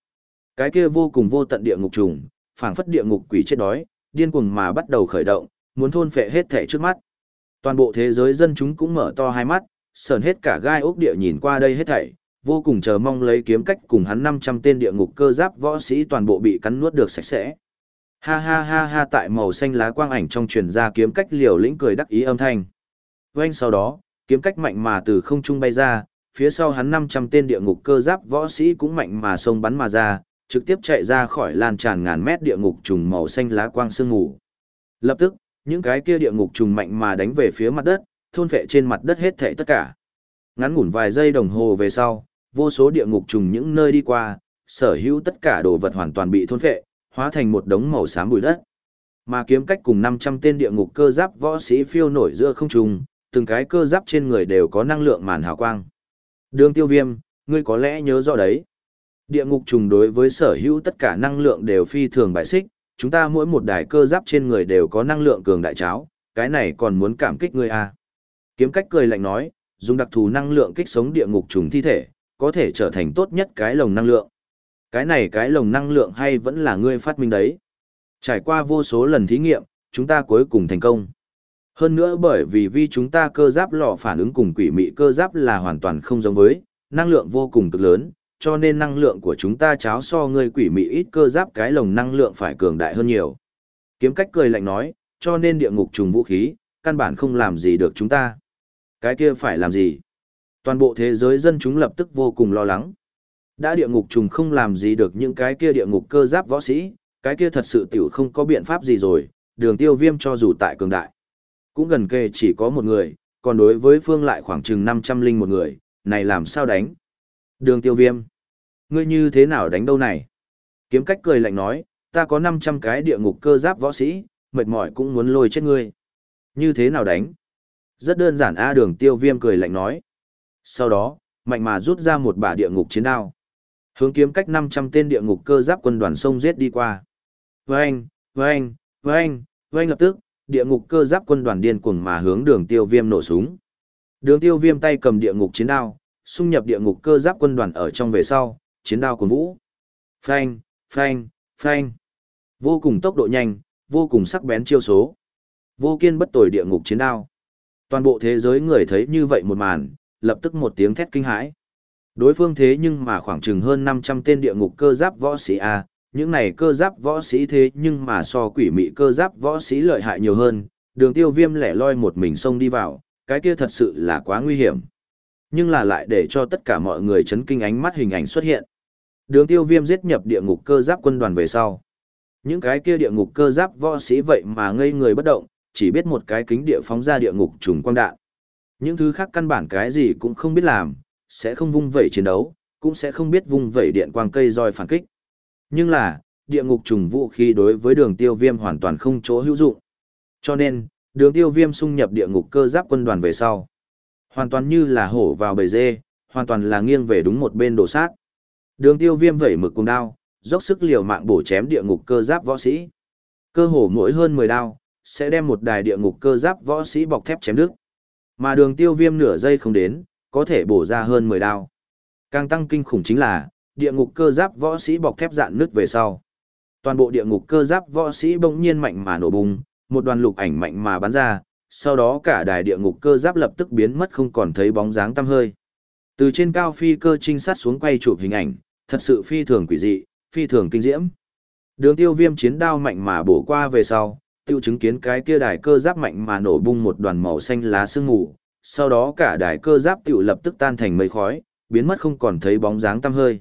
Cái kia vô cùng vô tận địa ngục trùng, phảng phất địa ngục quỷ chết đói, điên cuồng mà bắt đầu khởi động, muốn thôn phệ hết thể trước mắt. Toàn bộ thế giới dân chúng cũng mở to hai mắt, sờn hết cả gai ốc địa nhìn qua đây hết thảy, vô cùng chờ mong lấy kiếm cách cùng hắn 500 tên địa ngục cơ giáp võ sĩ toàn bộ bị cắn nuốt được sạch sẽ. Ha ha ha ha tại màu xanh lá quang ảnh trong truyền ra kiếm cách liều lĩnh cười đắc ý âm thanh. Vâng sau đó, kiếm cách mạnh mà từ không trung bay ra, phía sau hắn 500 tên địa ngục cơ giáp võ sĩ cũng mạnh mà xông bắn mà ra, trực tiếp chạy ra khỏi lan tràn ngàn mét địa ngục trùng màu xanh lá quang sương mù. Lập tức, những cái kia địa ngục trùng mạnh mà đánh về phía mặt đất, thôn phệ trên mặt đất hết thảy tất cả. Ngắn ngủn vài giây đồng hồ về sau, vô số địa ngục trùng những nơi đi qua, sở hữu tất cả đồ vật hoàn toàn bị thôn phệ, hóa thành một đống màu xám bụi đất. Mà kiếm cách cùng 500 tên địa ngục cơ giáp võ sĩ phiêu nổi giữa không trung, từng cái cơ giáp trên người đều có năng lượng màn hào quang. Đường tiêu viêm, ngươi có lẽ nhớ rõ đấy. Địa ngục trùng đối với sở hữu tất cả năng lượng đều phi thường bại xích, chúng ta mỗi một đài cơ giáp trên người đều có năng lượng cường đại cháo, cái này còn muốn cảm kích ngươi à. Kiếm cách cười lạnh nói, dùng đặc thù năng lượng kích sống địa ngục trùng thi thể, có thể trở thành tốt nhất cái lồng năng lượng. Cái này cái lồng năng lượng hay vẫn là ngươi phát minh đấy. Trải qua vô số lần thí nghiệm, chúng ta cuối cùng thành công. Hơn nữa bởi vì vi chúng ta cơ giáp lò phản ứng cùng quỷ mị cơ giáp là hoàn toàn không giống với, năng lượng vô cùng cực lớn, cho nên năng lượng của chúng ta cháo so ngươi quỷ mị ít cơ giáp cái lồng năng lượng phải cường đại hơn nhiều. Kiếm cách cười lạnh nói, cho nên địa ngục trùng vũ khí, căn bản không làm gì được chúng ta. Cái kia phải làm gì? Toàn bộ thế giới dân chúng lập tức vô cùng lo lắng. Đã địa ngục trùng không làm gì được những cái kia địa ngục cơ giáp võ sĩ, cái kia thật sự tiểu không có biện pháp gì rồi, đường tiêu viêm cho dù tại cường đại. Cũng gần kề chỉ có một người, còn đối với phương lại khoảng chừng 500 linh một người, này làm sao đánh? Đường tiêu viêm. Ngươi như thế nào đánh đâu này? Kiếm cách cười lạnh nói, ta có 500 cái địa ngục cơ giáp võ sĩ, mệt mỏi cũng muốn lôi chết ngươi. Như thế nào đánh? Rất đơn giản A đường tiêu viêm cười lạnh nói. Sau đó, mạnh mà rút ra một bả địa ngục chiến đao. Hướng kiếm cách 500 tên địa ngục cơ giáp quân đoàn sông giết đi qua. Vâng, vâng, vâng, vâng lập tức, địa ngục cơ giáp quân đoàn điên cuồng mà hướng đường tiêu viêm nổ súng. Đường tiêu viêm tay cầm địa ngục chiến đao, xung nhập địa ngục cơ giáp quân đoàn ở trong về sau, chiến đao của vũ. Phanh, phanh, phanh. Vô cùng tốc độ nhanh, vô cùng sắc bén chiêu số. Vô kiên bất tồi địa ngục chiến đao. Toàn bộ thế giới người thấy như vậy một màn, lập tức một tiếng thét kinh hãi. Đối phương thế nhưng mà khoảng chừng hơn 500 tên địa ngục cơ giáp võ sĩ A, những này cơ giáp võ sĩ thế nhưng mà so quỷ mị cơ giáp võ sĩ lợi hại nhiều hơn, đường tiêu viêm lẻ loi một mình xông đi vào, cái kia thật sự là quá nguy hiểm. Nhưng là lại để cho tất cả mọi người chấn kinh ánh mắt hình ảnh xuất hiện. Đường tiêu viêm giết nhập địa ngục cơ giáp quân đoàn về sau. Những cái kia địa ngục cơ giáp võ sĩ vậy mà ngây người bất động, chỉ biết một cái kính địa phóng ra địa ngục trùng quang đạn. Những thứ khác căn bản cái gì cũng không biết làm, sẽ không vung vẩy chiến đấu, cũng sẽ không biết vung vẩy điện quang cây roi phản kích. Nhưng là, địa ngục trùng vũ khí đối với đường tiêu viêm hoàn toàn không chỗ hữu dụng. Cho nên, đường tiêu viêm xung nhập địa ngục cơ giáp quân đoàn về sau. Hoàn toàn như là hổ vào bầy dê, hoàn toàn là nghiêng về đúng một bên đổ sát. Đường tiêu viêm vẩy mực cùng đao, dốc sức liều mạng bổ chém địa ngục cơ giáp võ sĩ. Cơ hổ mỗi hơn 10 đao, sẽ đem một đài địa ngục cơ giáp võ sĩ bọc thép chém đứt. Mà đường tiêu viêm nửa giây không đến, có thể bổ ra hơn 10 đao. Càng tăng kinh khủng chính là, địa ngục cơ giáp võ sĩ bọc thép dạn nứt về sau. Toàn bộ địa ngục cơ giáp võ sĩ bỗng nhiên mạnh mà nổ bùng, một đoàn lục ảnh mạnh mà bắn ra, sau đó cả đài địa ngục cơ giáp lập tức biến mất không còn thấy bóng dáng tăm hơi. Từ trên cao phi cơ trinh sát xuống quay chụp hình ảnh, thật sự phi thường quỷ dị, phi thường kinh diễm. Đường tiêu viêm chiến đao mạnh mà bổ qua về sau, tiêu chứng kiến cái kia đài cơ giáp mạnh mà nổ bung một đoàn màu xanh lá sương mù, sau đó cả đài cơ giáp tiểu lập tức tan thành mây khói, biến mất không còn thấy bóng dáng tăm hơi.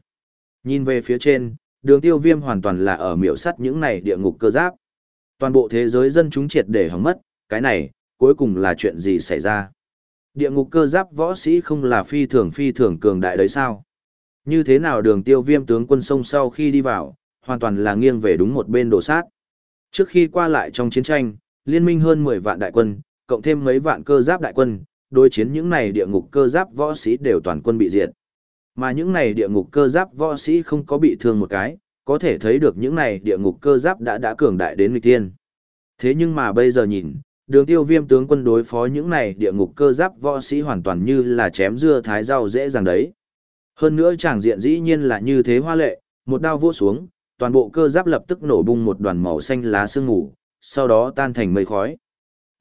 Nhìn về phía trên, đường tiêu viêm hoàn toàn là ở miểu sắt những này địa ngục cơ giáp. Toàn bộ thế giới dân chúng triệt để hóng mất, cái này, cuối cùng là chuyện gì xảy ra? Địa ngục cơ giáp võ sĩ không là phi thường phi thường cường đại đấy sao? Như thế nào đường tiêu viêm tướng quân sông sau khi đi vào, hoàn toàn là nghiêng về đúng một bên đổ sát. Trước khi qua lại trong chiến tranh, liên minh hơn 10 vạn đại quân, cộng thêm mấy vạn cơ giáp đại quân, đối chiến những này địa ngục cơ giáp võ sĩ đều toàn quân bị diệt. Mà những này địa ngục cơ giáp võ sĩ không có bị thương một cái, có thể thấy được những này địa ngục cơ giáp đã đã cường đại đến nghịch tiên. Thế nhưng mà bây giờ nhìn, đường tiêu viêm tướng quân đối phó những này địa ngục cơ giáp võ sĩ hoàn toàn như là chém dưa thái rau dễ dàng đấy. Hơn nữa chẳng diện dĩ nhiên là như thế hoa lệ, một đao vô xuống, toàn bộ cơ giáp lập tức nổ bung một đoàn màu xanh lá sương ngủ, sau đó tan thành mây khói.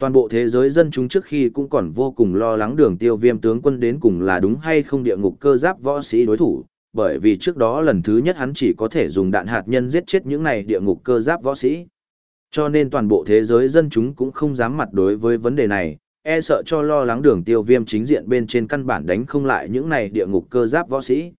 Toàn bộ thế giới dân chúng trước khi cũng còn vô cùng lo lắng đường tiêu viêm tướng quân đến cùng là đúng hay không địa ngục cơ giáp võ sĩ đối thủ, bởi vì trước đó lần thứ nhất hắn chỉ có thể dùng đạn hạt nhân giết chết những này địa ngục cơ giáp võ sĩ. Cho nên toàn bộ thế giới dân chúng cũng không dám mặt đối với vấn đề này, e sợ cho lo lắng đường tiêu viêm chính diện bên trên căn bản đánh không lại những này địa ngục cơ giáp võ sĩ.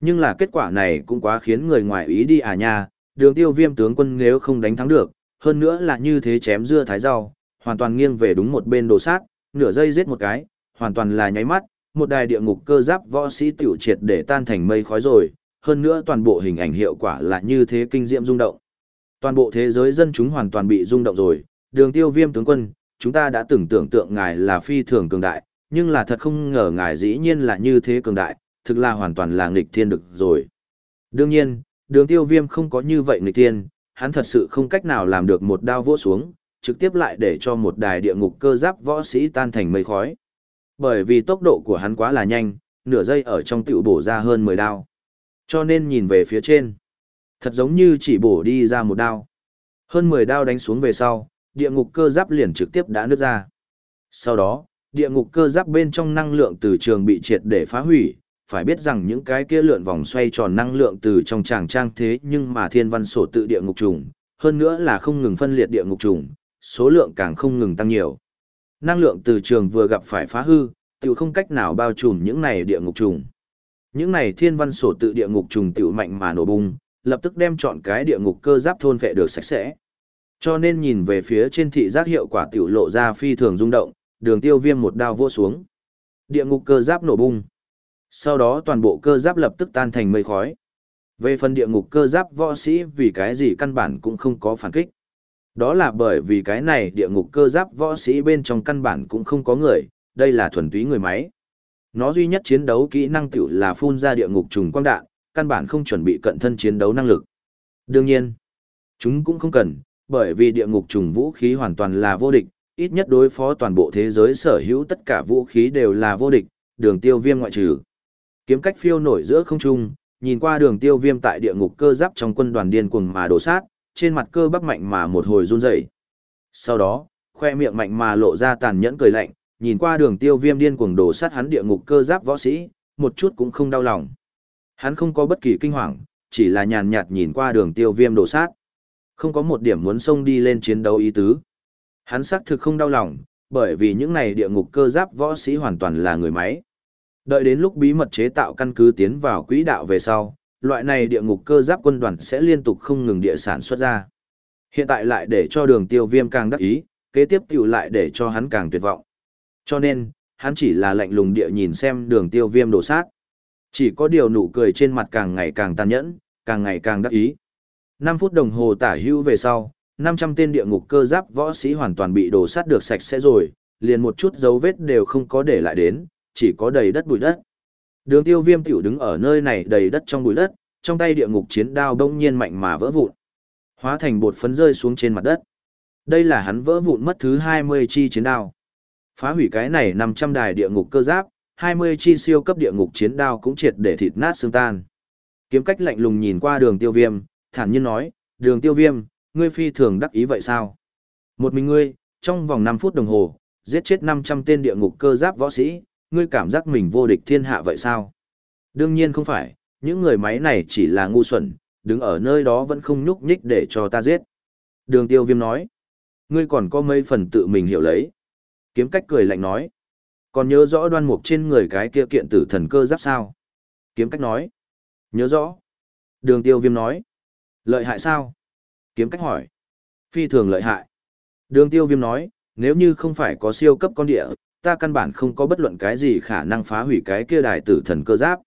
Nhưng là kết quả này cũng quá khiến người ngoài ý đi à nha, đường tiêu viêm tướng quân nếu không đánh thắng được, hơn nữa là như thế chém dưa thái rau, hoàn toàn nghiêng về đúng một bên đồ sát, nửa giây giết một cái, hoàn toàn là nháy mắt, một đài địa ngục cơ giáp võ sĩ tiểu triệt để tan thành mây khói rồi, hơn nữa toàn bộ hình ảnh hiệu quả là như thế kinh diệm rung động. Toàn bộ thế giới dân chúng hoàn toàn bị rung động rồi, đường tiêu viêm tướng quân, chúng ta đã từng tưởng tượng ngài là phi thường cường đại, nhưng là thật không ngờ ngài dĩ nhiên là như thế cường đại, thực là hoàn toàn là nghịch thiên được rồi. Đương nhiên, đường tiêu viêm không có như vậy nghịch thiên, hắn thật sự không cách nào làm được một đao vỗ xuống, trực tiếp lại để cho một đài địa ngục cơ giáp võ sĩ tan thành mây khói. Bởi vì tốc độ của hắn quá là nhanh, nửa giây ở trong tiểu bổ ra hơn 10 đao. Cho nên nhìn về phía trên, thật giống như chỉ bổ đi ra một đao. Hơn 10 đao đánh xuống về sau, địa ngục cơ giáp liền trực tiếp đã nứt ra. Sau đó, địa ngục cơ giáp bên trong năng lượng từ trường bị triệt để phá hủy, phải biết rằng những cái kia lượn vòng xoay tròn năng lượng từ trong tràng trang thế nhưng mà thiên văn sổ tự địa ngục trùng, hơn nữa là không ngừng phân liệt địa ngục trùng, số lượng càng không ngừng tăng nhiều. Năng lượng từ trường vừa gặp phải phá hư, tiểu không cách nào bao trùm những này địa ngục trùng. Những này thiên văn sổ tự địa ngục trùng tiểu mạnh mà nổ bung, lập tức đem chọn cái địa ngục cơ giáp thôn vệ được sạch sẽ. Cho nên nhìn về phía trên thị giác hiệu quả tiểu lộ ra phi thường rung động, đường tiêu viêm một đao vô xuống. Địa ngục cơ giáp nổ bung. Sau đó toàn bộ cơ giáp lập tức tan thành mây khói. Về phần địa ngục cơ giáp võ sĩ vì cái gì căn bản cũng không có phản kích. Đó là bởi vì cái này địa ngục cơ giáp võ sĩ bên trong căn bản cũng không có người, đây là thuần túy người máy. Nó duy nhất chiến đấu kỹ năng tiểu là phun ra địa ngục trùng quang đạn, căn bản không chuẩn bị cận thân chiến đấu năng lực. Đương nhiên, chúng cũng không cần, bởi vì địa ngục trùng vũ khí hoàn toàn là vô địch, ít nhất đối phó toàn bộ thế giới sở hữu tất cả vũ khí đều là vô địch, đường tiêu viêm ngoại trừ. Kiếm cách phiêu nổi giữa không trung, nhìn qua đường tiêu viêm tại địa ngục cơ giáp trong quân đoàn điên cuồng mà đổ sát, trên mặt cơ bắp mạnh mà một hồi run rẩy. Sau đó, khoe miệng mạnh mà lộ ra tàn nhẫn cười lạnh, nhìn qua đường tiêu viêm điên cuồng đổ sát hắn địa ngục cơ giáp võ sĩ, một chút cũng không đau lòng. Hắn không có bất kỳ kinh hoàng, chỉ là nhàn nhạt nhìn qua đường tiêu viêm đổ sát. Không có một điểm muốn xông đi lên chiến đấu ý tứ. Hắn xác thực không đau lòng, bởi vì những này địa ngục cơ giáp võ sĩ hoàn toàn là người máy. Đợi đến lúc bí mật chế tạo căn cứ tiến vào quỹ đạo về sau, loại này địa ngục cơ giáp quân đoàn sẽ liên tục không ngừng địa sản xuất ra. Hiện tại lại để cho đường tiêu viêm càng đắc ý, kế tiếp tiểu lại để cho hắn càng tuyệt vọng. Cho nên, hắn chỉ là lạnh lùng địa nhìn xem đường tiêu viêm đổ sát. Chỉ có điều nụ cười trên mặt càng ngày càng tàn nhẫn, càng ngày càng đắc ý. 5 phút đồng hồ tả hưu về sau, 500 tên địa ngục cơ giáp võ sĩ hoàn toàn bị đổ sát được sạch sẽ rồi, liền một chút dấu vết đều không có để lại đến, chỉ có đầy đất bụi đất. Đường tiêu viêm tiểu đứng ở nơi này đầy đất trong bụi đất, trong tay địa ngục chiến đao đông nhiên mạnh mà vỡ vụn. Hóa thành bột phấn rơi xuống trên mặt đất. Đây là hắn vỡ vụn mất thứ 20 chi chiến đao. Phá hủy cái này 500 đài địa ngục cơ giáp, 20 chi siêu cấp địa ngục chiến đao cũng triệt để thịt nát xương tan. Kiếm cách lạnh lùng nhìn qua đường tiêu viêm, thản nhiên nói, đường tiêu viêm, ngươi phi thường đắc ý vậy sao? Một mình ngươi, trong vòng 5 phút đồng hồ, giết chết 500 tên địa ngục cơ giáp võ sĩ, ngươi cảm giác mình vô địch thiên hạ vậy sao? Đương nhiên không phải, những người máy này chỉ là ngu xuẩn, đứng ở nơi đó vẫn không nhúc nhích để cho ta giết. Đường tiêu viêm nói, ngươi còn có mấy phần tự mình hiểu lấy. Kiếm cách cười lạnh nói, còn nhớ rõ đoan mục trên người cái kia kiện tử thần cơ giáp sao? Kiếm cách nói, nhớ rõ. Đường tiêu viêm nói, lợi hại sao? Kiếm cách hỏi, phi thường lợi hại. Đường tiêu viêm nói, nếu như không phải có siêu cấp con địa, ta căn bản không có bất luận cái gì khả năng phá hủy cái kia đài tử thần cơ giáp.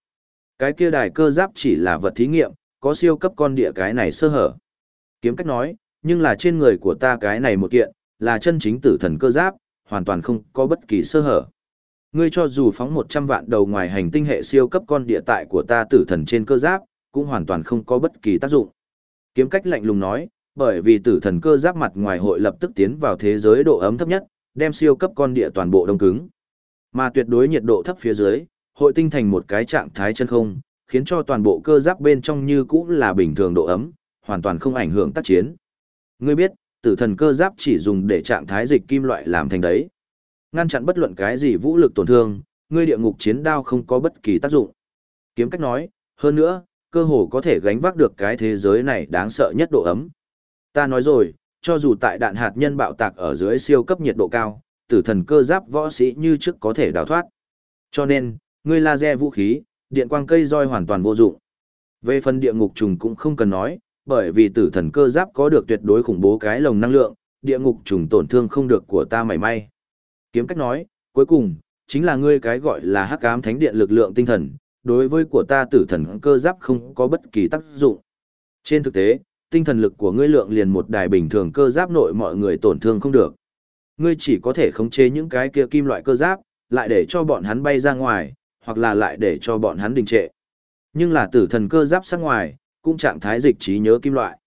Cái kia đài cơ giáp chỉ là vật thí nghiệm, có siêu cấp con địa cái này sơ hở. Kiếm cách nói, nhưng là trên người của ta cái này một kiện, là chân chính tử thần cơ giáp, hoàn toàn không có bất kỳ sơ hở. Ngươi cho dù phóng 100 vạn đầu ngoài hành tinh hệ siêu cấp con địa tại của ta tử thần trên cơ giáp, cũng hoàn toàn không có bất kỳ tác dụng. Kiếm cách lạnh lùng nói, bởi vì tử thần cơ giáp mặt ngoài hội lập tức tiến vào thế giới độ ấm thấp nhất, đem siêu cấp con địa toàn bộ đông cứng. Mà tuyệt đối nhiệt độ thấp phía dưới, hội tinh thành một cái trạng thái chân không, khiến cho toàn bộ cơ giáp bên trong như cũ là bình thường độ ấm, hoàn toàn không ảnh hưởng tác chiến. Ngươi biết, tử thần cơ giáp chỉ dùng để trạng thái dịch kim loại làm thành đấy. Ngăn chặn bất luận cái gì vũ lực tổn thương, ngươi địa ngục chiến đao không có bất kỳ tác dụng. Kiếm cách nói, hơn nữa, cơ hồ có thể gánh vác được cái thế giới này đáng sợ nhất độ ấm. Ta nói rồi, cho dù tại đạn hạt nhân bạo tạc ở dưới siêu cấp nhiệt độ cao, tử thần cơ giáp võ sĩ như trước có thể đào thoát. Cho nên, ngươi laser vũ khí, điện quang cây roi hoàn toàn vô dụng. Về phần địa ngục trùng cũng không cần nói, bởi vì tử thần cơ giáp có được tuyệt đối khủng bố cái lồng năng lượng, địa ngục trùng tổn thương không được của ta mảy may. Kiếm cách nói, cuối cùng, chính là ngươi cái gọi là hắc ám thánh điện lực lượng tinh thần, đối với của ta tử thần cơ giáp không có bất kỳ tác dụng. Trên thực tế, tinh thần lực của ngươi lượng liền một đài bình thường cơ giáp nội mọi người tổn thương không được. Ngươi chỉ có thể khống chế những cái kia kim loại cơ giáp, lại để cho bọn hắn bay ra ngoài, hoặc là lại để cho bọn hắn đình trệ. Nhưng là tử thần cơ giáp sang ngoài, cũng trạng thái dịch trí nhớ kim loại.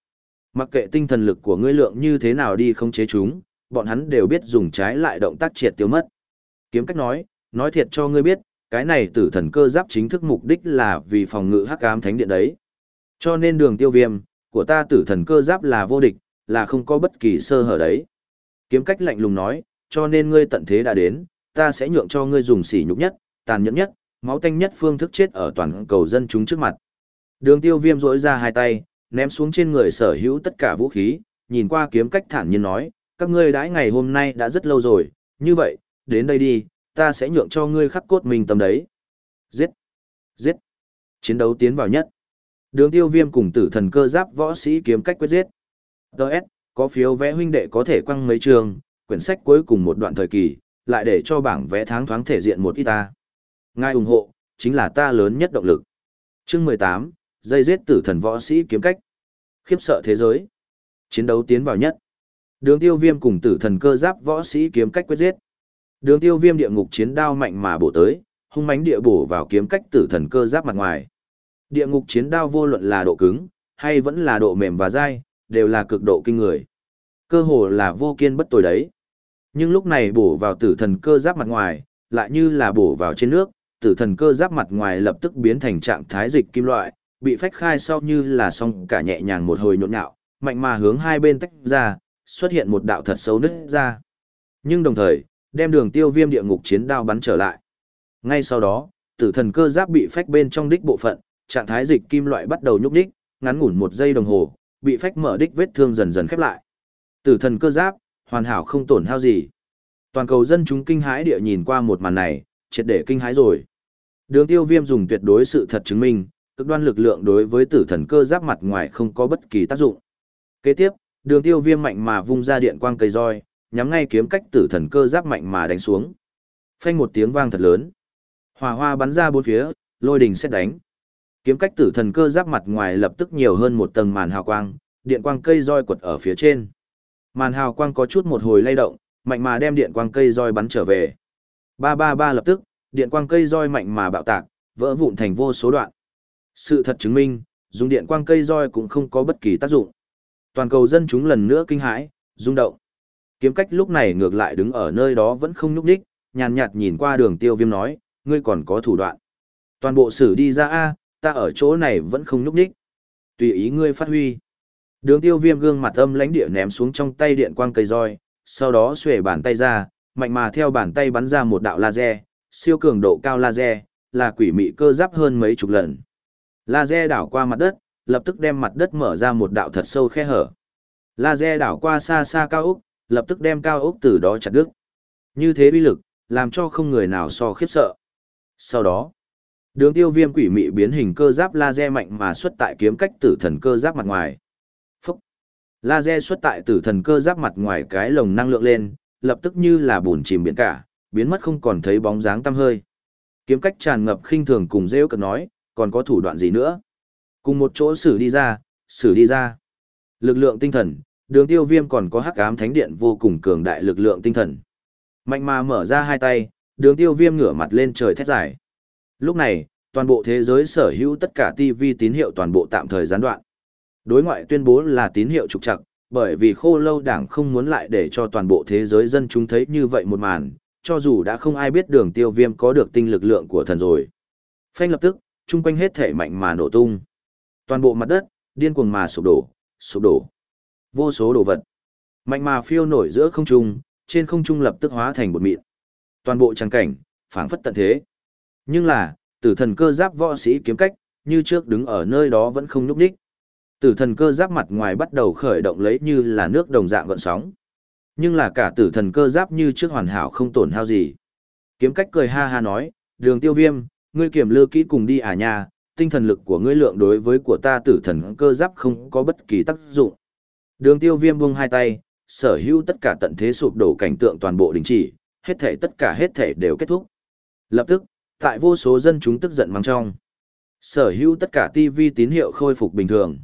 Mặc kệ tinh thần lực của ngươi lượng như thế nào đi khống chế chúng, bọn hắn đều biết dùng trái lại động tác triệt tiêu mất. Kiếm cách nói, nói thiệt cho ngươi biết, cái này tử thần cơ giáp chính thức mục đích là vì phòng ngự hắc ám thánh điện đấy. Cho nên đường tiêu viêm, của ta tử thần cơ giáp là vô địch, là không có bất kỳ sơ hở đấy. Kiếm cách lạnh lùng nói, cho nên ngươi tận thế đã đến, ta sẽ nhượng cho ngươi dùng sỉ nhục nhất, tàn nhẫn nhất, máu tanh nhất phương thức chết ở toàn cầu dân chúng trước mặt. Đường tiêu viêm rỗi ra hai tay, ném xuống trên người sở hữu tất cả vũ khí, nhìn qua kiếm cách thản nhiên nói, các ngươi đãi ngày hôm nay đã rất lâu rồi, như vậy, đến đây đi, ta sẽ nhượng cho ngươi khắc cốt mình tâm đấy. Giết! Giết! Chiến đấu tiến vào nhất. Đường tiêu viêm cùng tử thần cơ giáp võ sĩ kiếm cách quyết giết. Đợt, có phiếu vẽ huynh đệ có thể quăng mấy trường, quyển sách cuối cùng một đoạn thời kỳ, lại để cho bảng vẽ tháng thoáng thể diện một ít ta. Ngài ủng hộ, chính là ta lớn nhất động lực. Chương 18, dây giết tử thần võ sĩ kiếm cách. Khiếp sợ thế giới. Chiến đấu tiến vào nhất. Đường tiêu viêm cùng tử thần cơ giáp võ sĩ kiếm cách quyết giết. Đường tiêu viêm địa ngục chiến đao mạnh mà bổ tới, hung mãnh địa bổ vào kiếm cách tử thần cơ giáp mặt ngoài. Địa ngục chiến đao vô luận là độ cứng, hay vẫn là độ mềm và dai, đều là cực độ kinh người. Cơ hồ là vô kiên bất tồi đấy. Nhưng lúc này bổ vào tử thần cơ giáp mặt ngoài, lại như là bổ vào trên nước, tử thần cơ giáp mặt ngoài lập tức biến thành trạng thái dịch kim loại, bị phách khai sau như là xong cả nhẹ nhàng một hồi nhộn nhạo, mạnh mà hướng hai bên tách ra, xuất hiện một đạo thật sâu nứt ra. Nhưng đồng thời, đem đường tiêu viêm địa ngục chiến đao bắn trở lại. Ngay sau đó, tử thần cơ giáp bị phách bên trong đích bộ phận, trạng thái dịch kim loại bắt đầu nhúc nhích, ngắn ngủn một giây đồng hồ, bị phách mở đích vết thương dần dần khép lại. Tử thần cơ giáp, hoàn hảo không tổn hao gì. Toàn cầu dân chúng kinh hãi địa nhìn qua một màn này, triệt để kinh hãi rồi. Đường tiêu viêm dùng tuyệt đối sự thật chứng minh, cực đoan lực lượng đối với tử thần cơ giáp mặt ngoài không có bất kỳ tác dụng. Kế tiếp, đường tiêu viêm mạnh mà vung ra điện quang cây roi, nhắm ngay kiếm cách tử thần cơ giáp mạnh mà đánh xuống. Phanh một tiếng vang thật lớn. Hỏa hoa bắn ra bốn phía, lôi đình xét đánh. Kiếm cách tử thần cơ giáp mặt ngoài lập tức nhiều hơn một tầng màn hào quang, điện quang cây roi quật ở phía trên. Màn hào quang có chút một hồi lay động, mạnh mà đem điện quang cây roi bắn trở về. Ba ba ba lập tức, điện quang cây roi mạnh mà bạo tạc, vỡ vụn thành vô số đoạn. Sự thật chứng minh, dùng điện quang cây roi cũng không có bất kỳ tác dụng. Toàn cầu dân chúng lần nữa kinh hãi, rung động. Kiếm cách lúc này ngược lại đứng ở nơi đó vẫn không nhúc đích, nhàn nhạt nhìn qua đường tiêu viêm nói, ngươi còn có thủ đoạn. Toàn bộ sử đi ra A, ta ở chỗ này vẫn không nhúc nhích. Tùy ý ngươi phát huy. Đường tiêu viêm gương mặt âm lãnh địa ném xuống trong tay điện quang cây roi, sau đó xuề bàn tay ra, mạnh mà theo bàn tay bắn ra một đạo laser, siêu cường độ cao laser, là quỷ mị cơ giáp hơn mấy chục lần. Laser đảo qua mặt đất, lập tức đem mặt đất mở ra một đạo thật sâu khe hở. Laser đảo qua xa xa cao ốc, lập tức đem cao ốc từ đó chặt đứt. Như thế uy lực, làm cho không người nào so khiếp sợ. Sau đó, đường tiêu viêm quỷ mị biến hình cơ giáp laser mạnh mà xuất tại kiếm cách tử thần cơ giáp mặt ngoài. Phúc! Laser xuất tại tử thần cơ giáp mặt ngoài cái lồng năng lượng lên, lập tức như là bùn chìm biển cả, biến mất không còn thấy bóng dáng tăm hơi. Kiếm cách tràn ngập khinh thường cùng rêu cực nói, còn có thủ đoạn gì nữa? Cùng một chỗ xử đi ra, xử đi ra. Lực lượng tinh thần, đường tiêu viêm còn có hắc ám thánh điện vô cùng cường đại lực lượng tinh thần. Mạnh mà mở ra hai tay, đường tiêu viêm ngửa mặt lên trời thét dài. Lúc này, toàn bộ thế giới sở hữu tất cả TV tín hiệu toàn bộ tạm thời gián đoạn. Đối ngoại tuyên bố là tín hiệu trục trặc, bởi vì khô lâu đảng không muốn lại để cho toàn bộ thế giới dân chúng thấy như vậy một màn, cho dù đã không ai biết đường tiêu viêm có được tinh lực lượng của thần rồi. Phanh lập tức, chung quanh hết thể mạnh mà nổ tung. Toàn bộ mặt đất, điên cuồng mà sụp đổ, sụp đổ. Vô số đồ vật. Mạnh mà phiêu nổi giữa không trung, trên không trung lập tức hóa thành bột mịn. Toàn bộ trang cảnh, phảng phất tận thế. Nhưng là, tử thần cơ giáp võ sĩ kiếm cách, như trước đứng ở nơi đó vẫn không nhúc nhích. Tử thần cơ giáp mặt ngoài bắt đầu khởi động lấy như là nước đồng dạng gợn sóng. Nhưng là cả tử thần cơ giáp như trước hoàn hảo không tổn hao gì. Kiếm cách cười ha ha nói, đường tiêu viêm, ngươi kiểm lư kỹ cùng đi à nha, tinh thần lực của ngươi lượng đối với của ta tử thần cơ giáp không có bất kỳ tác dụng. Đường tiêu viêm buông hai tay, sở hữu tất cả tận thế sụp đổ cảnh tượng toàn bộ đình chỉ, hết thể tất cả hết thể đều kết thúc. Lập tức, tại vô số dân chúng tức giận mang trong. Sở hữu tất cả TV tín hiệu khôi phục bình thường.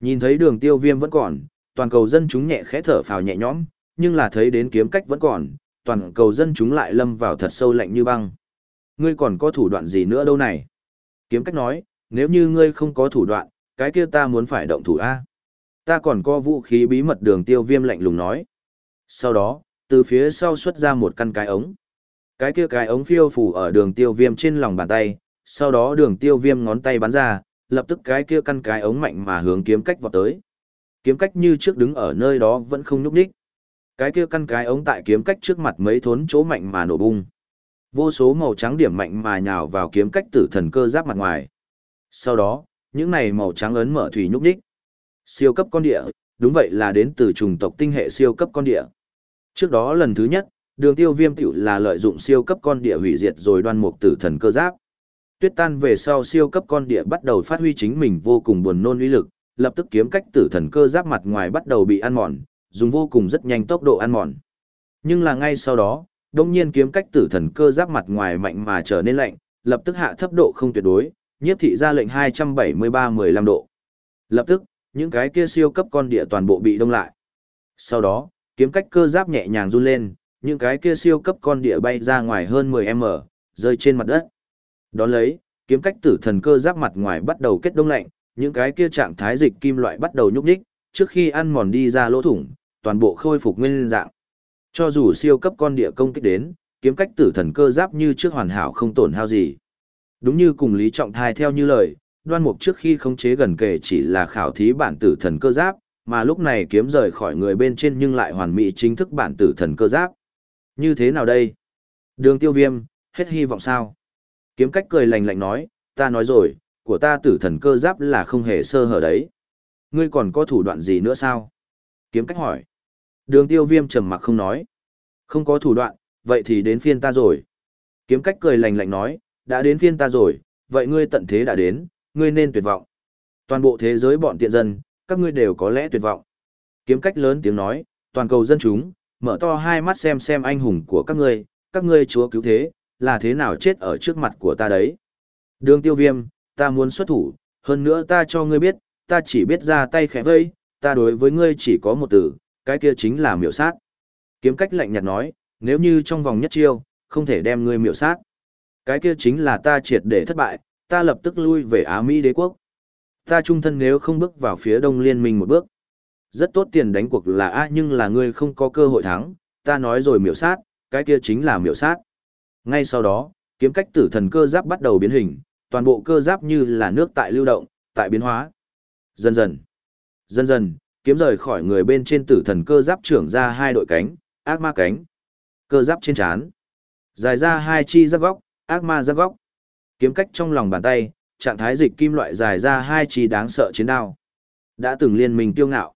Nhìn thấy đường tiêu viêm vẫn còn, toàn cầu dân chúng nhẹ khẽ thở phào nhẹ nhõm, nhưng là thấy đến kiếm cách vẫn còn, toàn cầu dân chúng lại lâm vào thật sâu lạnh như băng. Ngươi còn có thủ đoạn gì nữa đâu này? Kiếm cách nói, nếu như ngươi không có thủ đoạn, cái kia ta muốn phải động thủ A. Ta còn có vũ khí bí mật đường tiêu viêm lạnh lùng nói. Sau đó, từ phía sau xuất ra một căn cái ống. Cái kia cái ống phiêu phủ ở đường tiêu viêm trên lòng bàn tay, sau đó đường tiêu viêm ngón tay bắn ra, lập tức cái kia căn cái ống mạnh mà hướng kiếm cách vọt tới. Kiếm cách như trước đứng ở nơi đó vẫn không nhúc đích. Cái kia căn cái ống tại kiếm cách trước mặt mấy thốn chỗ mạnh mà nổ bung. Vô số màu trắng điểm mạnh mà nhào vào kiếm cách tử thần cơ giáp mặt ngoài. Sau đó, những này màu trắng ấn mở thủy nhúc đích. Siêu cấp con địa, đúng vậy là đến từ trùng tộc tinh hệ siêu cấp con địa. Trước đó lần thứ nhất, đường tiêu viêm tiểu là lợi dụng siêu cấp con địa hủy diệt rồi đoan mục tử thần cơ giáp. tuyết tan về sau siêu cấp con địa bắt đầu phát huy chính mình vô cùng buồn nôn uy lực, lập tức kiếm cách tử thần cơ giáp mặt ngoài bắt đầu bị ăn mòn, dùng vô cùng rất nhanh tốc độ ăn mòn. Nhưng là ngay sau đó, đông nhiên kiếm cách tử thần cơ giáp mặt ngoài mạnh mà trở nên lạnh, lập tức hạ thấp độ không tuyệt đối, nhiếp thị ra lệnh 273-15 độ. Lập tức, những cái kia siêu cấp con địa toàn bộ bị đông lại. Sau đó, kiếm cách cơ giáp nhẹ nhàng run lên, những cái kia siêu cấp con địa bay ra ngoài hơn 10m, rơi trên mặt đất. Đón lấy, kiếm cách tử thần cơ giáp mặt ngoài bắt đầu kết đông lạnh, những cái kia trạng thái dịch kim loại bắt đầu nhúc nhích, trước khi ăn mòn đi ra lỗ thủng, toàn bộ khôi phục nguyên dạng. Cho dù siêu cấp con địa công kích đến, kiếm cách tử thần cơ giáp như trước hoàn hảo không tổn hao gì. Đúng như cùng Lý Trọng Thai theo như lời, đoan mục trước khi khống chế gần kề chỉ là khảo thí bản tử thần cơ giáp, mà lúc này kiếm rời khỏi người bên trên nhưng lại hoàn mỹ chính thức bản tử thần cơ giáp. Như thế nào đây? Đường tiêu viêm, hết hy vọng sao? Kiếm cách cười lành lạnh nói, ta nói rồi, của ta tử thần cơ giáp là không hề sơ hở đấy. Ngươi còn có thủ đoạn gì nữa sao? Kiếm cách hỏi. Đường tiêu viêm trầm mặc không nói. Không có thủ đoạn, vậy thì đến phiên ta rồi. Kiếm cách cười lành lạnh nói, đã đến phiên ta rồi, vậy ngươi tận thế đã đến, ngươi nên tuyệt vọng. Toàn bộ thế giới bọn tiện dân, các ngươi đều có lẽ tuyệt vọng. Kiếm cách lớn tiếng nói, toàn cầu dân chúng, mở to hai mắt xem xem anh hùng của các ngươi, các ngươi chúa cứu thế, là thế nào chết ở trước mặt của ta đấy. Đường tiêu viêm, ta muốn xuất thủ, hơn nữa ta cho ngươi biết, ta chỉ biết ra tay khẽ vây, ta đối với ngươi chỉ có một từ, cái kia chính là miểu sát. Kiếm cách lạnh nhạt nói, nếu như trong vòng nhất chiêu, không thể đem ngươi miểu sát. Cái kia chính là ta triệt để thất bại, ta lập tức lui về Á Mỹ đế quốc. Ta trung thân nếu không bước vào phía đông liên minh một bước. Rất tốt tiền đánh cuộc là A nhưng là ngươi không có cơ hội thắng, ta nói rồi miểu sát, cái kia chính là miểu sát. Ngay sau đó, kiếm cách tử thần cơ giáp bắt đầu biến hình, toàn bộ cơ giáp như là nước tại lưu động, tại biến hóa. Dần dần, dần dần, kiếm rời khỏi người bên trên tử thần cơ giáp trưởng ra hai đội cánh, ác ma cánh. Cơ giáp trên chán. Dài ra hai chi giáp góc, ác ma giáp góc. Kiếm cách trong lòng bàn tay, trạng thái dịch kim loại dài ra hai chi đáng sợ chiến đao. Đã từng liên minh tiêu ngạo.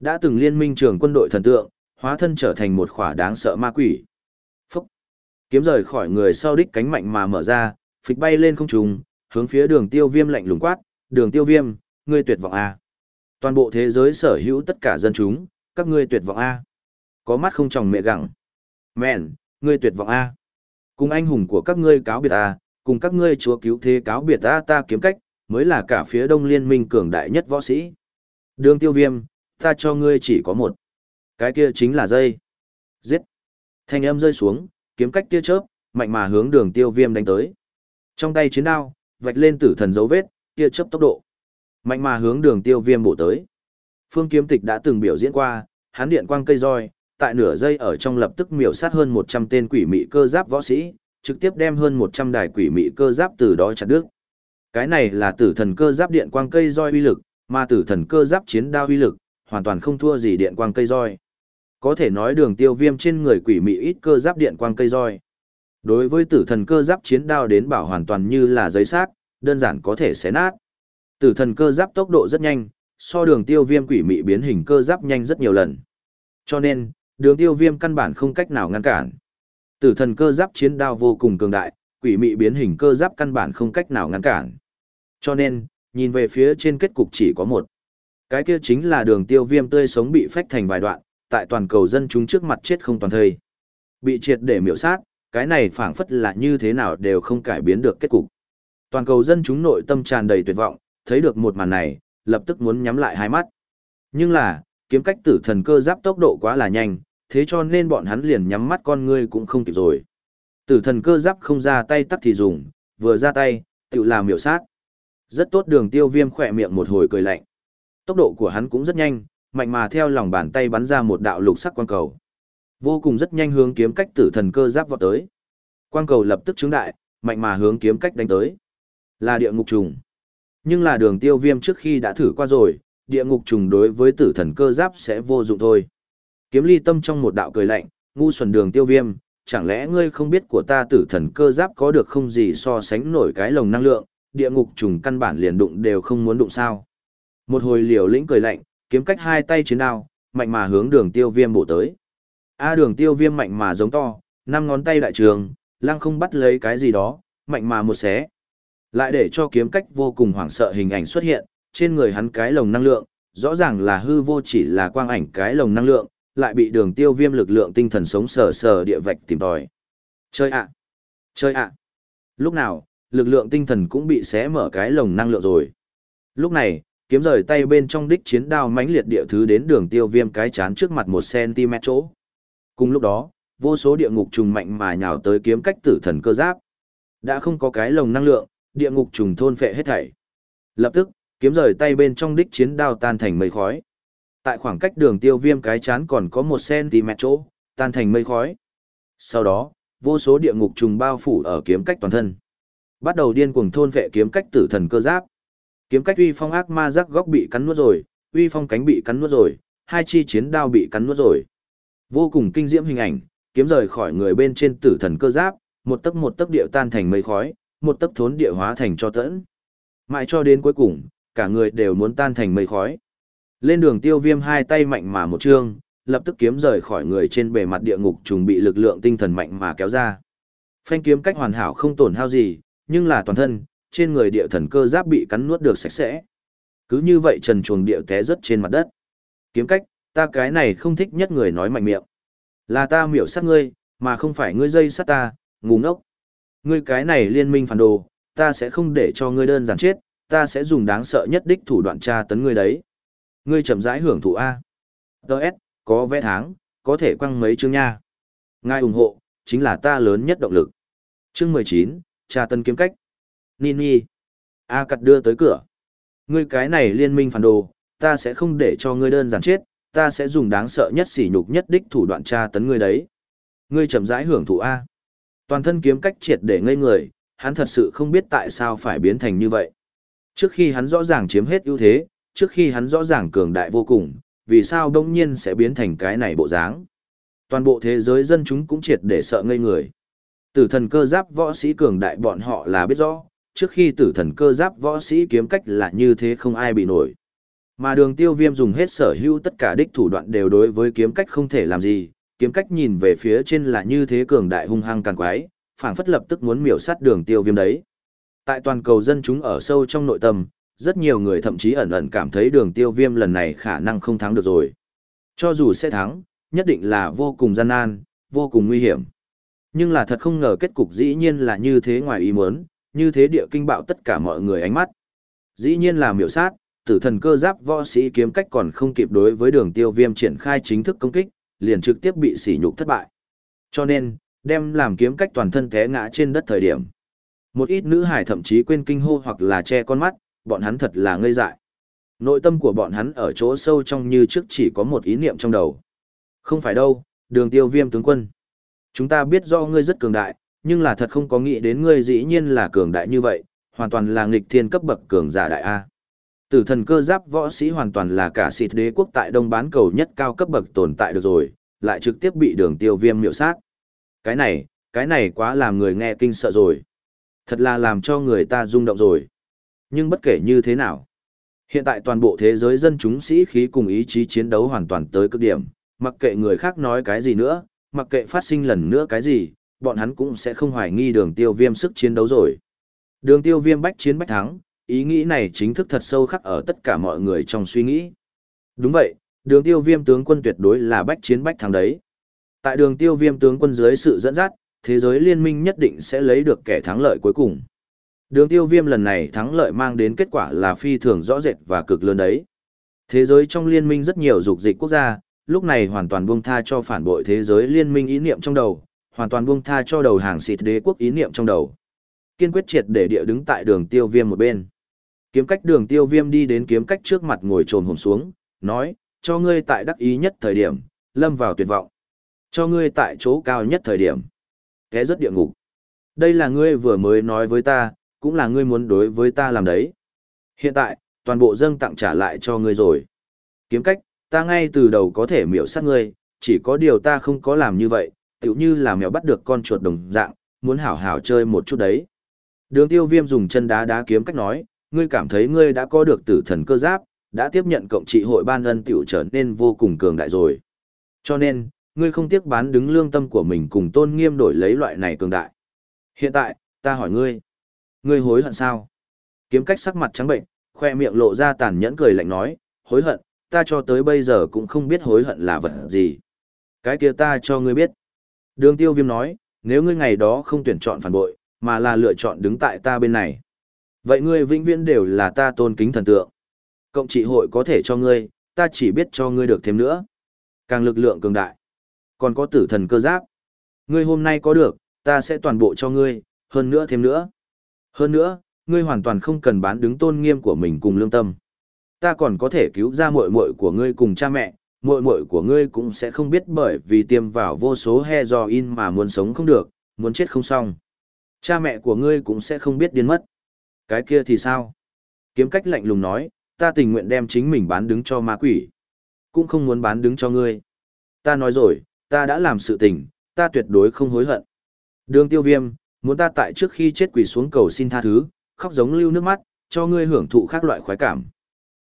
Đã từng liên minh trưởng quân đội thần tượng, hóa thân trở thành một khỏa đáng sợ ma quỷ. Phúc! Kiếm rời khỏi người sau đích cánh mạnh mà mở ra, phịch bay lên không trùng, hướng phía đường tiêu viêm lạnh lùng quát, đường tiêu viêm, ngươi tuyệt vọng A. Toàn bộ thế giới sở hữu tất cả dân chúng, các ngươi tuyệt vọng A. Có mắt không tròng mẹ gặng. Mẹn, ngươi tuyệt vọng A. Cùng anh hùng của các ngươi cáo biệt A, cùng các ngươi chúa cứu thế cáo biệt A ta kiếm cách, mới là cả phía đông liên minh cường đại nhất võ sĩ. Đường tiêu viêm, ta cho ngươi chỉ có một. Cái kia chính là dây. Giết. Thanh âm rơi xuống, kiếm cách tia chớp, mạnh mà hướng đường tiêu viêm đánh tới. Trong tay chiến đao, vạch lên tử thần dấu vết, tia chớp tốc độ. Mạnh mà hướng đường tiêu viêm bổ tới. Phương kiếm tịch đã từng biểu diễn qua, hắn điện quang cây roi, tại nửa giây ở trong lập tức miểu sát hơn 100 tên quỷ mị cơ giáp võ sĩ, trực tiếp đem hơn 100 đài quỷ mị cơ giáp từ đó chặt đứt. Cái này là tử thần cơ giáp điện quang cây roi uy lực, mà tử thần cơ giáp chiến đao uy lực, hoàn toàn không thua gì điện quang cây roi. Có thể nói đường tiêu viêm trên người quỷ mị ít cơ giáp điện quang cây roi. Đối với tử thần cơ giáp chiến đao đến bảo hoàn toàn như là giấy xác, đơn giản có thể xé nát. Tử thần cơ giáp tốc độ rất nhanh, so đường tiêu viêm quỷ mị biến hình cơ giáp nhanh rất nhiều lần. Cho nên, đường tiêu viêm căn bản không cách nào ngăn cản. Tử thần cơ giáp chiến đao vô cùng cường đại, quỷ mị biến hình cơ giáp căn bản không cách nào ngăn cản. Cho nên, nhìn về phía trên kết cục chỉ có một. Cái kia chính là đường tiêu viêm tươi sống bị phách thành vài đoạn, tại toàn cầu dân chúng trước mặt chết không toàn thời, Bị triệt để miểu sát, cái này phảng phất là như thế nào đều không cải biến được kết cục. Toàn cầu dân chúng nội tâm tràn đầy tuyệt vọng, thấy được một màn này, lập tức muốn nhắm lại hai mắt. Nhưng là, kiếm cách tử thần cơ giáp tốc độ quá là nhanh, thế cho nên bọn hắn liền nhắm mắt con ngươi cũng không kịp rồi. Tử thần cơ giáp không ra tay tắt thì dùng, vừa ra tay, tự làm miểu sát. Rất tốt đường tiêu viêm khỏe miệng một hồi cười lạnh. Tốc độ của hắn cũng rất nhanh, mạnh mà theo lòng bàn tay bắn ra một đạo lục sắc quang cầu. Vô cùng rất nhanh hướng kiếm cách tử thần cơ giáp vọt tới. Quang cầu lập tức trứng đại, mạnh mà hướng kiếm cách đánh tới. Là địa ngục trùng. Nhưng là đường tiêu viêm trước khi đã thử qua rồi, địa ngục trùng đối với tử thần cơ giáp sẽ vô dụng thôi. Kiếm ly tâm trong một đạo cười lạnh, ngu xuẩn đường tiêu viêm, chẳng lẽ ngươi không biết của ta tử thần cơ giáp có được không gì so sánh nổi cái lồng năng lượng, địa ngục trùng căn bản liền đụng đều không muốn đụng sao. Một hồi liều lĩnh cười lạnh, kiếm cách hai tay chiến đao, mạnh mà hướng đường tiêu viêm bổ tới. A à, đường tiêu viêm mạnh mà giống to, năm ngón tay đại trường, lăng không bắt lấy cái gì đó, mạnh mà một xé. Lại để cho kiếm cách vô cùng hoảng sợ hình ảnh xuất hiện, trên người hắn cái lồng năng lượng, rõ ràng là hư vô chỉ là quang ảnh cái lồng năng lượng, lại bị đường tiêu viêm lực lượng tinh thần sống sờ sờ địa vạch tìm tòi. Chơi ạ! Chơi ạ! Lúc nào, lực lượng tinh thần cũng bị xé mở cái lồng năng lượng rồi. Lúc này, kiếm rời tay bên trong đích chiến đao mãnh liệt địa thứ đến đường tiêu viêm cái chán trước mặt một cm chỗ. Cùng lúc đó, vô số địa ngục trùng mạnh mà nhào tới kiếm cách tử thần cơ giáp. Đã không có cái lồng năng lượng, địa ngục trùng thôn phệ hết thảy. Lập tức, kiếm rời tay bên trong đích chiến đao tan thành mây khói. Tại khoảng cách đường tiêu viêm cái chán còn có một cm chỗ, tan thành mây khói. Sau đó, vô số địa ngục trùng bao phủ ở kiếm cách toàn thân. Bắt đầu điên cuồng thôn vệ kiếm cách tử thần cơ giáp. Kiếm cách uy phong ác ma rắc góc bị cắn nuốt rồi, uy phong cánh bị cắn nuốt rồi, hai chi chiến đao bị cắn nuốt rồi. Vô cùng kinh diễm hình ảnh, kiếm rời khỏi người bên trên tử thần cơ giáp, một tấc một tấc địa tan thành mây khói, một tấc thốn địa hóa thành cho tẫn. Mãi cho đến cuối cùng, cả người đều muốn tan thành mây khói. Lên đường tiêu viêm hai tay mạnh mà một chương, lập tức kiếm rời khỏi người trên bề mặt địa ngục trùng bị lực lượng tinh thần mạnh mà kéo ra. Phanh kiếm cách hoàn hảo không tổn hao gì, nhưng là toàn thân, trên người địa thần cơ giáp bị cắn nuốt được sạch sẽ. Cứ như vậy trần chuồng địa té rớt trên mặt đất. Kiếm cách, ta cái này không thích nhất người nói mạnh miệng. Là ta miểu sát ngươi, mà không phải ngươi dây sát ta, ngu ngốc. Ngươi cái này liên minh phản đồ, ta sẽ không để cho ngươi đơn giản chết, ta sẽ dùng đáng sợ nhất đích thủ đoạn tra tấn ngươi đấy. Ngươi chậm rãi hưởng thụ A. Đợt, có vẽ tháng, có thể quăng mấy chương nha. Ngài ủng hộ, chính là ta lớn nhất động lực. Chương 19, tra tấn kiếm cách. Nini. A cặt đưa tới cửa. Ngươi cái này liên minh phản đồ, ta sẽ không để cho ngươi đơn giản chết, ta sẽ dùng đáng sợ nhất sỉ nhục nhất đích thủ đoạn tra tấn ngươi đấy. Ngươi chậm rãi hưởng thụ A. Toàn thân kiếm cách triệt để ngây người, hắn thật sự không biết tại sao phải biến thành như vậy. Trước khi hắn rõ ràng chiếm hết ưu thế, trước khi hắn rõ ràng cường đại vô cùng, vì sao đông nhiên sẽ biến thành cái này bộ dáng. Toàn bộ thế giới dân chúng cũng triệt để sợ ngây người. Tử thần cơ giáp võ sĩ cường đại bọn họ là biết rõ, trước khi tử thần cơ giáp võ sĩ kiếm cách là như thế không ai bị nổi. Mà đường tiêu viêm dùng hết sở hữu tất cả đích thủ đoạn đều đối với kiếm cách không thể làm gì, kiếm cách nhìn về phía trên là như thế cường đại hung hăng càng quái, phảng phất lập tức muốn miểu sát đường tiêu viêm đấy. Tại toàn cầu dân chúng ở sâu trong nội tâm, rất nhiều người thậm chí ẩn ẩn cảm thấy đường tiêu viêm lần này khả năng không thắng được rồi. Cho dù sẽ thắng, nhất định là vô cùng gian nan, vô cùng nguy hiểm. Nhưng là thật không ngờ kết cục dĩ nhiên là như thế ngoài ý muốn, như thế địa kinh bạo tất cả mọi người ánh mắt. Dĩ nhiên là miểu sát, tử thần cơ giáp võ sĩ kiếm cách còn không kịp đối với đường tiêu viêm triển khai chính thức công kích, liền trực tiếp bị sỉ nhục thất bại. Cho nên, đem làm kiếm cách toàn thân té ngã trên đất thời điểm. Một ít nữ hải thậm chí quên kinh hô hoặc là che con mắt, bọn hắn thật là ngây dại. Nội tâm của bọn hắn ở chỗ sâu trong như trước chỉ có một ý niệm trong đầu. Không phải đâu, đường tiêu viêm tướng quân. Chúng ta biết do ngươi rất cường đại, nhưng là thật không có nghĩ đến ngươi dĩ nhiên là cường đại như vậy, hoàn toàn là nghịch thiên cấp bậc cường giả đại A. Tử thần cơ giáp võ sĩ hoàn toàn là cả xịt đế quốc tại đông bán cầu nhất cao cấp bậc tồn tại được rồi, lại trực tiếp bị đường tiêu viêm miệu sát. Cái này, cái này quá làm người nghe kinh sợ rồi. Thật là làm cho người ta rung động rồi. Nhưng bất kể như thế nào, hiện tại toàn bộ thế giới dân chúng sĩ khí cùng ý chí chiến đấu hoàn toàn tới cực điểm, mặc kệ người khác nói cái gì nữa, mặc kệ phát sinh lần nữa cái gì, bọn hắn cũng sẽ không hoài nghi đường tiêu viêm sức chiến đấu rồi. Đường tiêu viêm bách chiến bách thắng, ý nghĩ này chính thức thật sâu khắc ở tất cả mọi người trong suy nghĩ. Đúng vậy, đường tiêu viêm tướng quân tuyệt đối là bách chiến bách thắng đấy. Tại đường tiêu viêm tướng quân dưới sự dẫn dắt, thế giới liên minh nhất định sẽ lấy được kẻ thắng lợi cuối cùng. Đường tiêu viêm lần này thắng lợi mang đến kết quả là phi thường rõ rệt và cực lớn đấy. Thế giới trong liên minh rất nhiều dục dịch quốc gia, lúc này hoàn toàn buông tha cho phản bội thế giới liên minh ý niệm trong đầu, hoàn toàn buông tha cho đầu hàng xịt đế quốc ý niệm trong đầu. Kiên quyết triệt để địa đứng tại đường tiêu viêm một bên. Kiếm cách đường tiêu viêm đi đến kiếm cách trước mặt ngồi trồm hồn xuống, nói, cho ngươi tại đắc ý nhất thời điểm, lâm vào tuyệt vọng. Cho ngươi tại chỗ cao nhất thời điểm. Thế rất địa ngục. Đây là ngươi vừa mới nói với ta, cũng là ngươi muốn đối với ta làm đấy. Hiện tại, toàn bộ dâng tặng trả lại cho ngươi rồi. Kiếm cách, ta ngay từ đầu có thể miểu sát ngươi, chỉ có điều ta không có làm như vậy, tựu như là mèo bắt được con chuột đồng dạng, muốn hảo hảo chơi một chút đấy. Đường tiêu viêm dùng chân đá đá kiếm cách nói, ngươi cảm thấy ngươi đã có được tử thần cơ giáp, đã tiếp nhận cộng trị hội ban ân tiểu trở nên vô cùng cường đại rồi. Cho nên, ngươi không tiếc bán đứng lương tâm của mình cùng tôn nghiêm đổi lấy loại này cường đại. Hiện tại, ta hỏi ngươi, Ngươi hối hận sao? Kiếm cách sắc mặt trắng bệnh, khoe miệng lộ ra tàn nhẫn cười lạnh nói, hối hận, ta cho tới bây giờ cũng không biết hối hận là vật gì. Cái kia ta cho ngươi biết. Đường tiêu viêm nói, nếu ngươi ngày đó không tuyển chọn phản bội, mà là lựa chọn đứng tại ta bên này. Vậy ngươi vĩnh viễn đều là ta tôn kính thần tượng. Cộng trị hội có thể cho ngươi, ta chỉ biết cho ngươi được thêm nữa. Càng lực lượng cường đại. Còn có tử thần cơ giáp. Ngươi hôm nay có được, ta sẽ toàn bộ cho ngươi, hơn nữa thêm nữa. Hơn nữa, ngươi hoàn toàn không cần bán đứng tôn nghiêm của mình cùng lương tâm. Ta còn có thể cứu ra muội muội của ngươi cùng cha mẹ, muội muội của ngươi cũng sẽ không biết bởi vì tiêm vào vô số he do in mà muốn sống không được, muốn chết không xong. Cha mẹ của ngươi cũng sẽ không biết điên mất. Cái kia thì sao? Kiếm cách lạnh lùng nói, ta tình nguyện đem chính mình bán đứng cho ma quỷ. Cũng không muốn bán đứng cho ngươi. Ta nói rồi, ta đã làm sự tình, ta tuyệt đối không hối hận. Đường tiêu viêm, muốn ta tại trước khi chết quỷ xuống cầu xin tha thứ, khóc giống lưu nước mắt, cho ngươi hưởng thụ khác loại khoái cảm.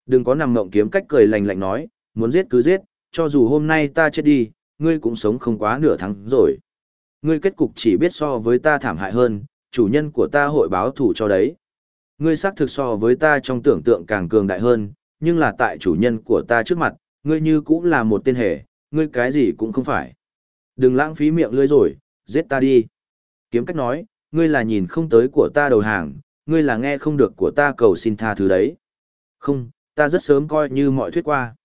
Đừng có nằm ngộng kiếm cách cười lạnh lạnh nói, muốn giết cứ giết, cho dù hôm nay ta chết đi, ngươi cũng sống không quá nửa tháng rồi. Ngươi kết cục chỉ biết so với ta thảm hại hơn, chủ nhân của ta hội báo thủ cho đấy. Ngươi xác thực so với ta trong tưởng tượng càng cường đại hơn, nhưng là tại chủ nhân của ta trước mặt, ngươi như cũng là một tên hề, ngươi cái gì cũng không phải. Đừng lãng phí miệng lưỡi rồi, giết ta đi. Kiếm cách nói, ngươi là nhìn không tới của ta đầu hàng, ngươi là nghe không được của ta cầu xin tha thứ đấy. Không, ta rất sớm coi như mọi thuyết qua.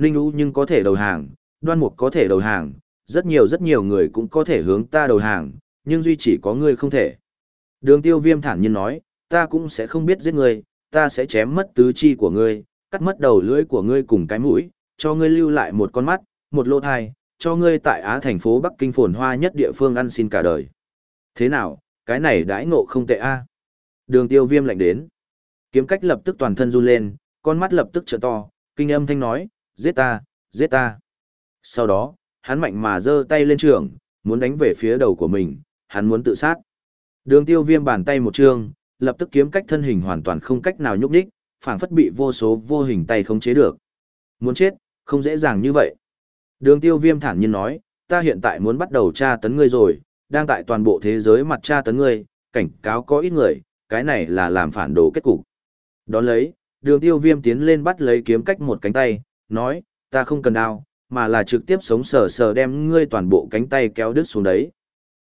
Ninh U nhưng có thể đầu hàng, đoan mục có thể đầu hàng, rất nhiều rất nhiều người cũng có thể hướng ta đầu hàng, nhưng duy chỉ có ngươi không thể. Đường tiêu viêm thản nhiên nói, ta cũng sẽ không biết giết ngươi, ta sẽ chém mất tứ chi của ngươi, cắt mất đầu lưỡi của ngươi cùng cái mũi, cho ngươi lưu lại một con mắt, một lỗ thai, cho ngươi tại Á thành phố Bắc Kinh phồn hoa nhất địa phương ăn xin cả đời. Thế nào, cái này đãi ngộ không tệ a Đường tiêu viêm lạnh đến. Kiếm cách lập tức toàn thân run lên, con mắt lập tức trợ to, kinh âm thanh nói, giết ta, giết ta. Sau đó, hắn mạnh mà giơ tay lên trường, muốn đánh về phía đầu của mình, hắn muốn tự sát. Đường tiêu viêm bàn tay một trường, lập tức kiếm cách thân hình hoàn toàn không cách nào nhúc đích, phảng phất bị vô số vô hình tay không chế được. Muốn chết, không dễ dàng như vậy. Đường tiêu viêm thản nhiên nói, ta hiện tại muốn bắt đầu tra tấn ngươi rồi, đang tại toàn bộ thế giới mặt tra tấn ngươi, cảnh cáo có ít người, cái này là làm phản đồ kết cục. Đón lấy, đường tiêu viêm tiến lên bắt lấy kiếm cách một cánh tay, nói, ta không cần đao, mà là trực tiếp sống sờ sờ đem ngươi toàn bộ cánh tay kéo đứt xuống đấy.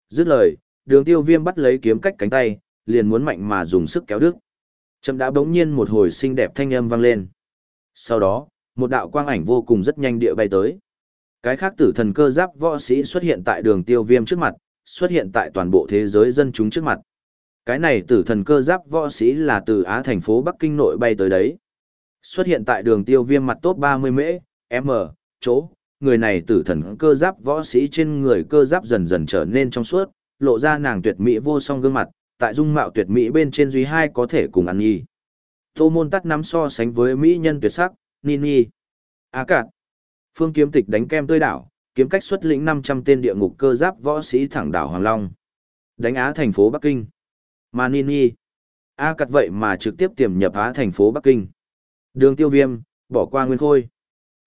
Dứt lời, đường tiêu viêm bắt lấy kiếm cách cánh tay, liền muốn mạnh mà dùng sức kéo đứt. Chậm đã bỗng nhiên một hồi xinh đẹp thanh âm vang lên. Sau đó, một đạo quang ảnh vô cùng rất nhanh địa bay tới. Cái khác tử thần cơ giáp võ sĩ xuất hiện tại đường tiêu viêm trước mặt, xuất hiện tại toàn bộ thế giới dân chúng trước mặt. Cái này tử thần cơ giáp võ sĩ là từ Á thành phố Bắc Kinh nội bay tới đấy. Xuất hiện tại đường tiêu viêm mặt top 30 mễ, M, chỗ, người này tử thần cơ giáp võ sĩ trên người cơ giáp dần dần trở nên trong suốt, lộ ra nàng tuyệt mỹ vô song gương mặt, tại dung mạo tuyệt mỹ bên trên duy hai có thể cùng ăn nhi. Tô môn tắt nắm so sánh với mỹ nhân tuyệt sắc, Nini. Á cạn. Phương kiếm tịch đánh kem tươi đảo, kiếm cách xuất lĩnh 500 tên địa ngục cơ giáp võ sĩ thẳng đảo Hoàng Long. Đánh Á thành phố Bắc Kinh. Mà Nini. A cạn vậy mà trực tiếp tiềm nhập Á thành phố Bắc Kinh. Đường tiêu viêm, bỏ qua nguyên khôi.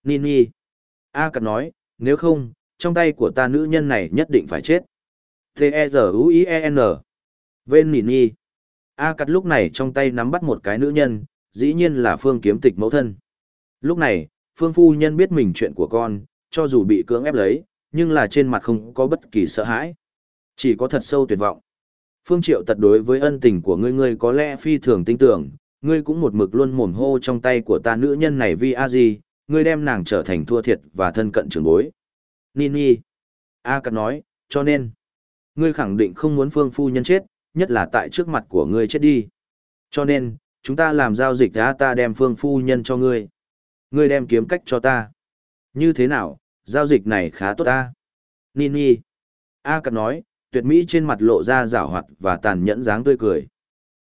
Nini. A cặt nói, nếu không, trong tay của ta nữ nhân này nhất định phải chết. T-E-Z-U-I-E-N. Vên Nini. A cặt lúc này trong tay nắm bắt một cái nữ nhân, dĩ nhiên là phương kiếm tịch mẫu thân. Lúc này, phương phu nhân biết mình chuyện của con, cho dù bị cưỡng ép lấy, nhưng là trên mặt không có bất kỳ sợ hãi. Chỉ có thật sâu tuyệt vọng. Phương Triệu tật đối với ân tình của ngươi ngươi có lẽ phi thường tin tưởng, ngươi cũng một mực luôn mồm hô trong tay của ta nữ nhân này vi a gì, ngươi đem nàng trở thành thua thiệt và thân cận trưởng bối. Nini. A cắt nói, cho nên, ngươi khẳng định không muốn phương phu nhân chết, nhất là tại trước mặt của ngươi chết đi. Cho nên, chúng ta làm giao dịch đã ta đem phương phu nhân cho ngươi. Ngươi đem kiếm cách cho ta. Như thế nào, giao dịch này khá tốt ta. Nini. A cắt nói, tuyệt mỹ trên mặt lộ ra rảo hoạt và tàn nhẫn dáng tươi cười.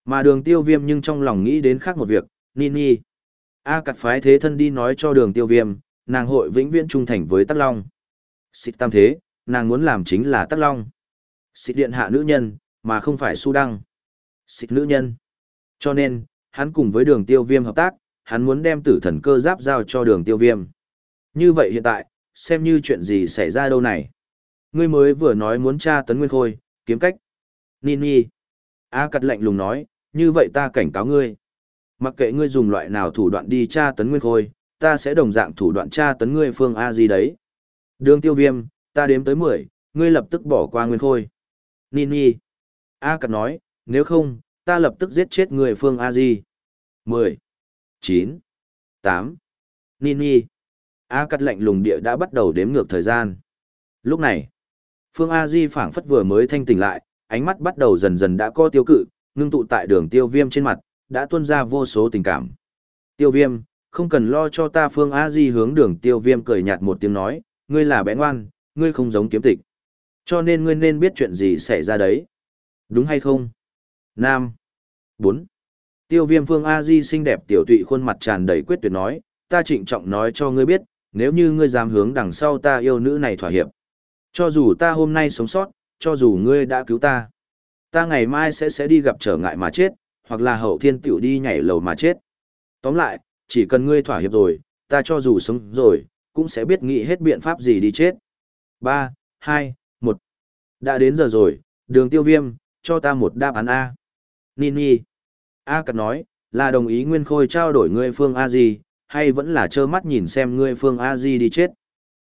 Mà đường tiêu viêm nhưng trong lòng nghĩ đến khác một việc, Nini. A cặt phái thế thân đi nói cho đường tiêu viêm, nàng hội vĩnh viễn trung thành với Tắc Long. Xịt tam thế, nàng muốn làm chính là Tắc Long. Xịt điện hạ nữ nhân, mà không phải su đăng. Xịt nữ nhân. Cho nên, hắn cùng với đường tiêu viêm hợp tác, hắn muốn đem tử thần cơ giáp giao cho đường tiêu viêm. Như vậy hiện tại, xem như chuyện gì xảy ra đâu này. Ngươi mới vừa nói muốn tra tấn nguyên khôi, kiếm cách. Nini. A cặt lạnh lùng nói, như vậy ta cảnh cáo ngươi. Mặc kệ ngươi dùng loại nào thủ đoạn đi tra tấn nguyên khôi, ta sẽ đồng dạng thủ đoạn tra tấn ngươi phương A gì đấy. Đường tiêu viêm, ta đếm tới 10, ngươi lập tức bỏ qua nguyên khôi. Nini. A cật nói, nếu không, ta lập tức giết chết người phương A di. 10, 9, 8. Nini. A cật lạnh lùng địa đã bắt đầu đếm ngược thời gian. Lúc này, phương A di phảng phất vừa mới thanh tỉnh lại, ánh mắt bắt đầu dần dần đã co tiêu cự, ngưng tụ tại đường tiêu viêm trên mặt, đã tuôn ra vô số tình cảm. Tiêu viêm, không cần lo cho ta phương A di hướng đường tiêu viêm cười nhạt một tiếng nói, ngươi là bé ngoan, ngươi không giống kiếm tịch. Cho nên ngươi nên biết chuyện gì xảy ra đấy. Đúng hay không? Nam. 4. Tiêu viêm phương A-di xinh đẹp tiểu tụy khuôn mặt tràn đầy quyết tuyệt nói, ta trịnh trọng nói cho ngươi biết, nếu như ngươi dám hướng đằng sau ta yêu nữ này thỏa hiệp. Cho dù ta hôm nay sống sót, cho dù ngươi đã cứu ta, ta ngày mai sẽ sẽ đi gặp trở ngại mà chết, hoặc là hậu thiên tiểu đi nhảy lầu mà chết. Tóm lại, chỉ cần ngươi thỏa hiệp rồi, ta cho dù sống rồi, cũng sẽ biết nghĩ hết biện pháp gì đi chết. 3, 2, 1. Đã đến giờ rồi, đường tiêu viêm, cho ta một đáp án A. Nini. A cần nói, là đồng ý Nguyên Khôi trao đổi ngươi Phương A gì, hay vẫn là trơ mắt nhìn xem ngươi Phương A gì đi chết.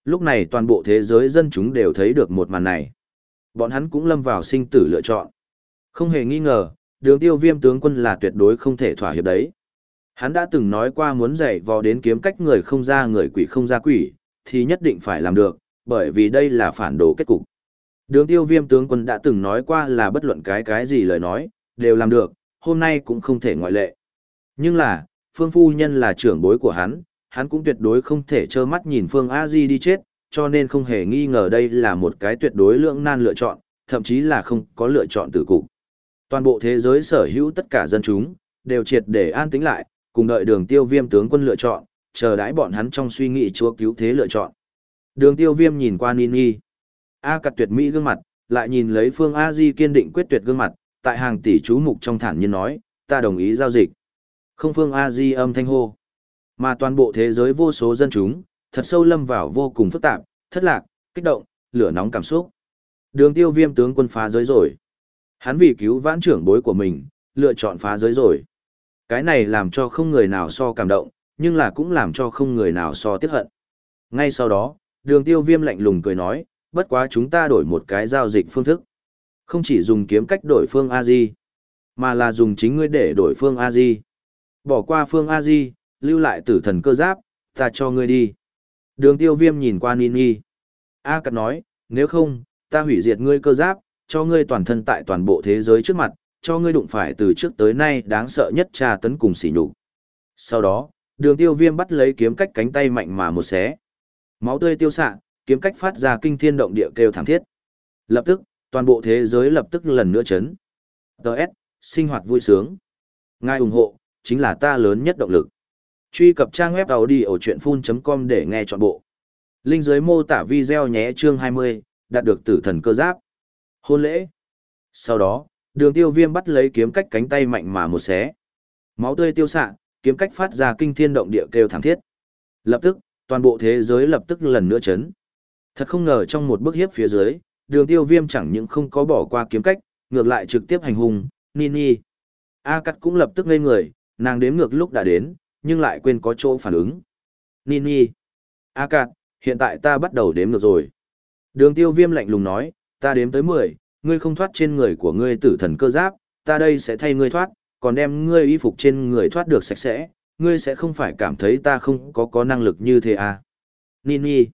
Lúc này toàn bộ thế giới dân chúng đều thấy được một màn này. Bọn hắn cũng lâm vào sinh tử lựa chọn. Không hề nghi ngờ, đường tiêu viêm tướng quân là tuyệt đối không thể thỏa hiệp đấy. Hắn đã từng nói qua muốn dạy vò đến kiếm cách người không ra người quỷ không ra quỷ, thì nhất định phải làm được, bởi vì đây là phản đồ kết cục. Đường tiêu viêm tướng quân đã từng nói qua là bất luận cái cái gì lời nói, đều làm được, hôm nay cũng không thể ngoại lệ. Nhưng là, Phương Phu Nhân là trưởng bối của hắn, hắn cũng tuyệt đối không thể trơ mắt nhìn Phương A Di đi chết, cho nên không hề nghi ngờ đây là một cái tuyệt đối lượng nan lựa chọn, thậm chí là không có lựa chọn tử cục. Toàn bộ thế giới sở hữu tất cả dân chúng, đều triệt để an tĩnh lại, cùng đợi đường tiêu viêm tướng quân lựa chọn, chờ đãi bọn hắn trong suy nghĩ chúa cứu thế lựa chọn. Đường tiêu viêm nhìn qua Nini. A cặt tuyệt mỹ gương mặt, lại nhìn lấy Phương A Di kiên định quyết tuyệt gương mặt, tại hàng tỷ chú mục trong thản nhiên nói, ta đồng ý giao dịch. Không Phương A Di âm thanh hô. Mà toàn bộ thế giới vô số dân chúng, thật sâu lâm vào vô cùng phức tạp, thất lạc, kích động, lửa nóng cảm xúc. Đường tiêu viêm tướng quân phá giới rồi. Hắn vì cứu vãn trưởng bối của mình, lựa chọn phá giới rồi. Cái này làm cho không người nào so cảm động, nhưng là cũng làm cho không người nào so tiếc hận. Ngay sau đó, đường tiêu viêm lạnh lùng cười nói, bất quá chúng ta đổi một cái giao dịch phương thức. Không chỉ dùng kiếm cách đổi phương A-di, mà là dùng chính ngươi để đổi phương A-di. Bỏ qua phương A-di, lưu lại tử thần cơ giáp, ta cho ngươi đi. Đường tiêu viêm nhìn qua Nini. A cắt nói, nếu không, ta hủy diệt ngươi cơ giáp, cho ngươi toàn thân tại toàn bộ thế giới trước mặt, cho ngươi đụng phải từ trước tới nay đáng sợ nhất tra tấn cùng sỉ nhục. Sau đó, đường tiêu viêm bắt lấy kiếm cách cánh tay mạnh mà một xé. Máu tươi tiêu xạ, kiếm cách phát ra kinh thiên động địa kêu thảm thiết. Lập tức, toàn bộ thế giới lập tức lần nữa chấn. Đợt, sinh hoạt vui sướng. Ngài ủng hộ, chính là ta lớn nhất động lực. Truy cập trang web đầu đi ở chuyện full.com để nghe trọn bộ. Linh dưới mô tả video nhé chương 20, đạt được tử thần cơ giáp. Hôn lễ. Sau đó, đường tiêu viêm bắt lấy kiếm cách cánh tay mạnh mà một xé. Máu tươi tiêu xạ, kiếm cách phát ra kinh thiên động địa kêu thảm thiết. Lập tức, toàn bộ thế giới lập tức lần nữa chấn. Thật không ngờ trong một bức hiếp phía dưới, đường tiêu viêm chẳng những không có bỏ qua kiếm cách, ngược lại trực tiếp hành hung, Nini. A cắt cũng lập tức ngây người, nàng đếm ngược lúc đã đến, nhưng lại quên có chỗ phản ứng. Nini. A cắt, hiện tại ta bắt đầu đếm ngược rồi. Đường tiêu viêm lạnh lùng nói, ta đếm tới 10, ngươi không thoát trên người của ngươi tử thần cơ giáp, ta đây sẽ thay ngươi thoát, còn đem ngươi y phục trên người thoát được sạch sẽ, ngươi sẽ không phải cảm thấy ta không có có năng lực như thế à. Nini.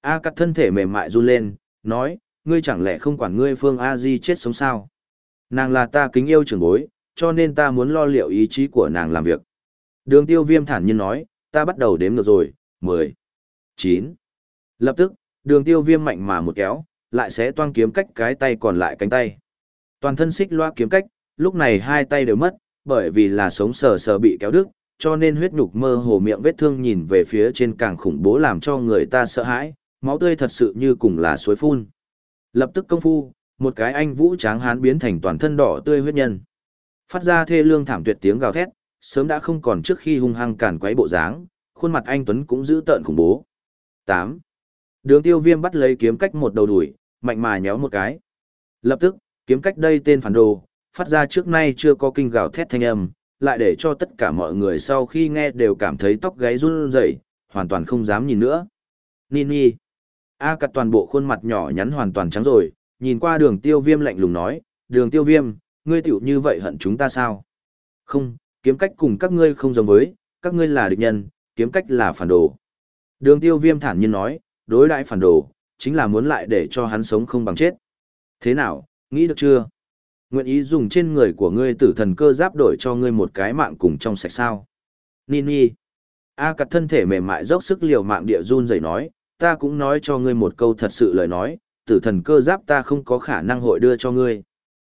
A cắt thân thể mềm mại run lên, nói, ngươi chẳng lẽ không quản ngươi Phương A Di chết sống sao? Nàng là ta kính yêu trưởng bối, cho nên ta muốn lo liệu ý chí của nàng làm việc. Đường tiêu viêm thản nhiên nói, ta bắt đầu đếm ngược rồi, 10, 9. Lập tức, đường tiêu viêm mạnh mà một kéo, lại sẽ toan kiếm cách cái tay còn lại cánh tay. Toàn thân xích loa kiếm cách, lúc này hai tay đều mất, bởi vì là sống sờ sờ bị kéo đứt, cho nên huyết nhục mơ hồ miệng vết thương nhìn về phía trên càng khủng bố làm cho người ta sợ hãi, máu tươi thật sự như cùng là suối phun. Lập tức công phu, một cái anh vũ tráng hán biến thành toàn thân đỏ tươi huyết nhân. Phát ra thê lương thảm tuyệt tiếng gào thét, sớm đã không còn trước khi hung hăng cản quấy bộ dáng, khuôn mặt anh Tuấn cũng giữ tợn khủng bố. 8. Đường tiêu viêm bắt lấy kiếm cách một đầu đuổi, mạnh mà nhéo một cái. Lập tức, kiếm cách đây tên phản đồ, phát ra trước nay chưa có kinh gào thét thanh âm, lại để cho tất cả mọi người sau khi nghe đều cảm thấy tóc gáy run rẩy, hoàn toàn không dám nhìn nữa. Nini. A cặt toàn bộ khuôn mặt nhỏ nhắn hoàn toàn trắng rồi, nhìn qua đường tiêu viêm lạnh lùng nói, đường tiêu viêm, ngươi tiểu như vậy hận chúng ta sao? Không, kiếm cách cùng các ngươi không giống với, các ngươi là địch nhân, kiếm cách là phản đồ. Đường tiêu viêm thản nhiên nói, đối đãi phản đồ, chính là muốn lại để cho hắn sống không bằng chết. Thế nào, nghĩ được chưa? Nguyện ý dùng trên người của ngươi tử thần cơ giáp đổi cho ngươi một cái mạng cùng trong sạch sao. Nini. A cặt thân thể mềm mại dốc sức liều mạng địa run rẩy nói, ta cũng nói cho ngươi một câu thật sự lời nói, tử thần cơ giáp ta không có khả năng hội đưa cho ngươi.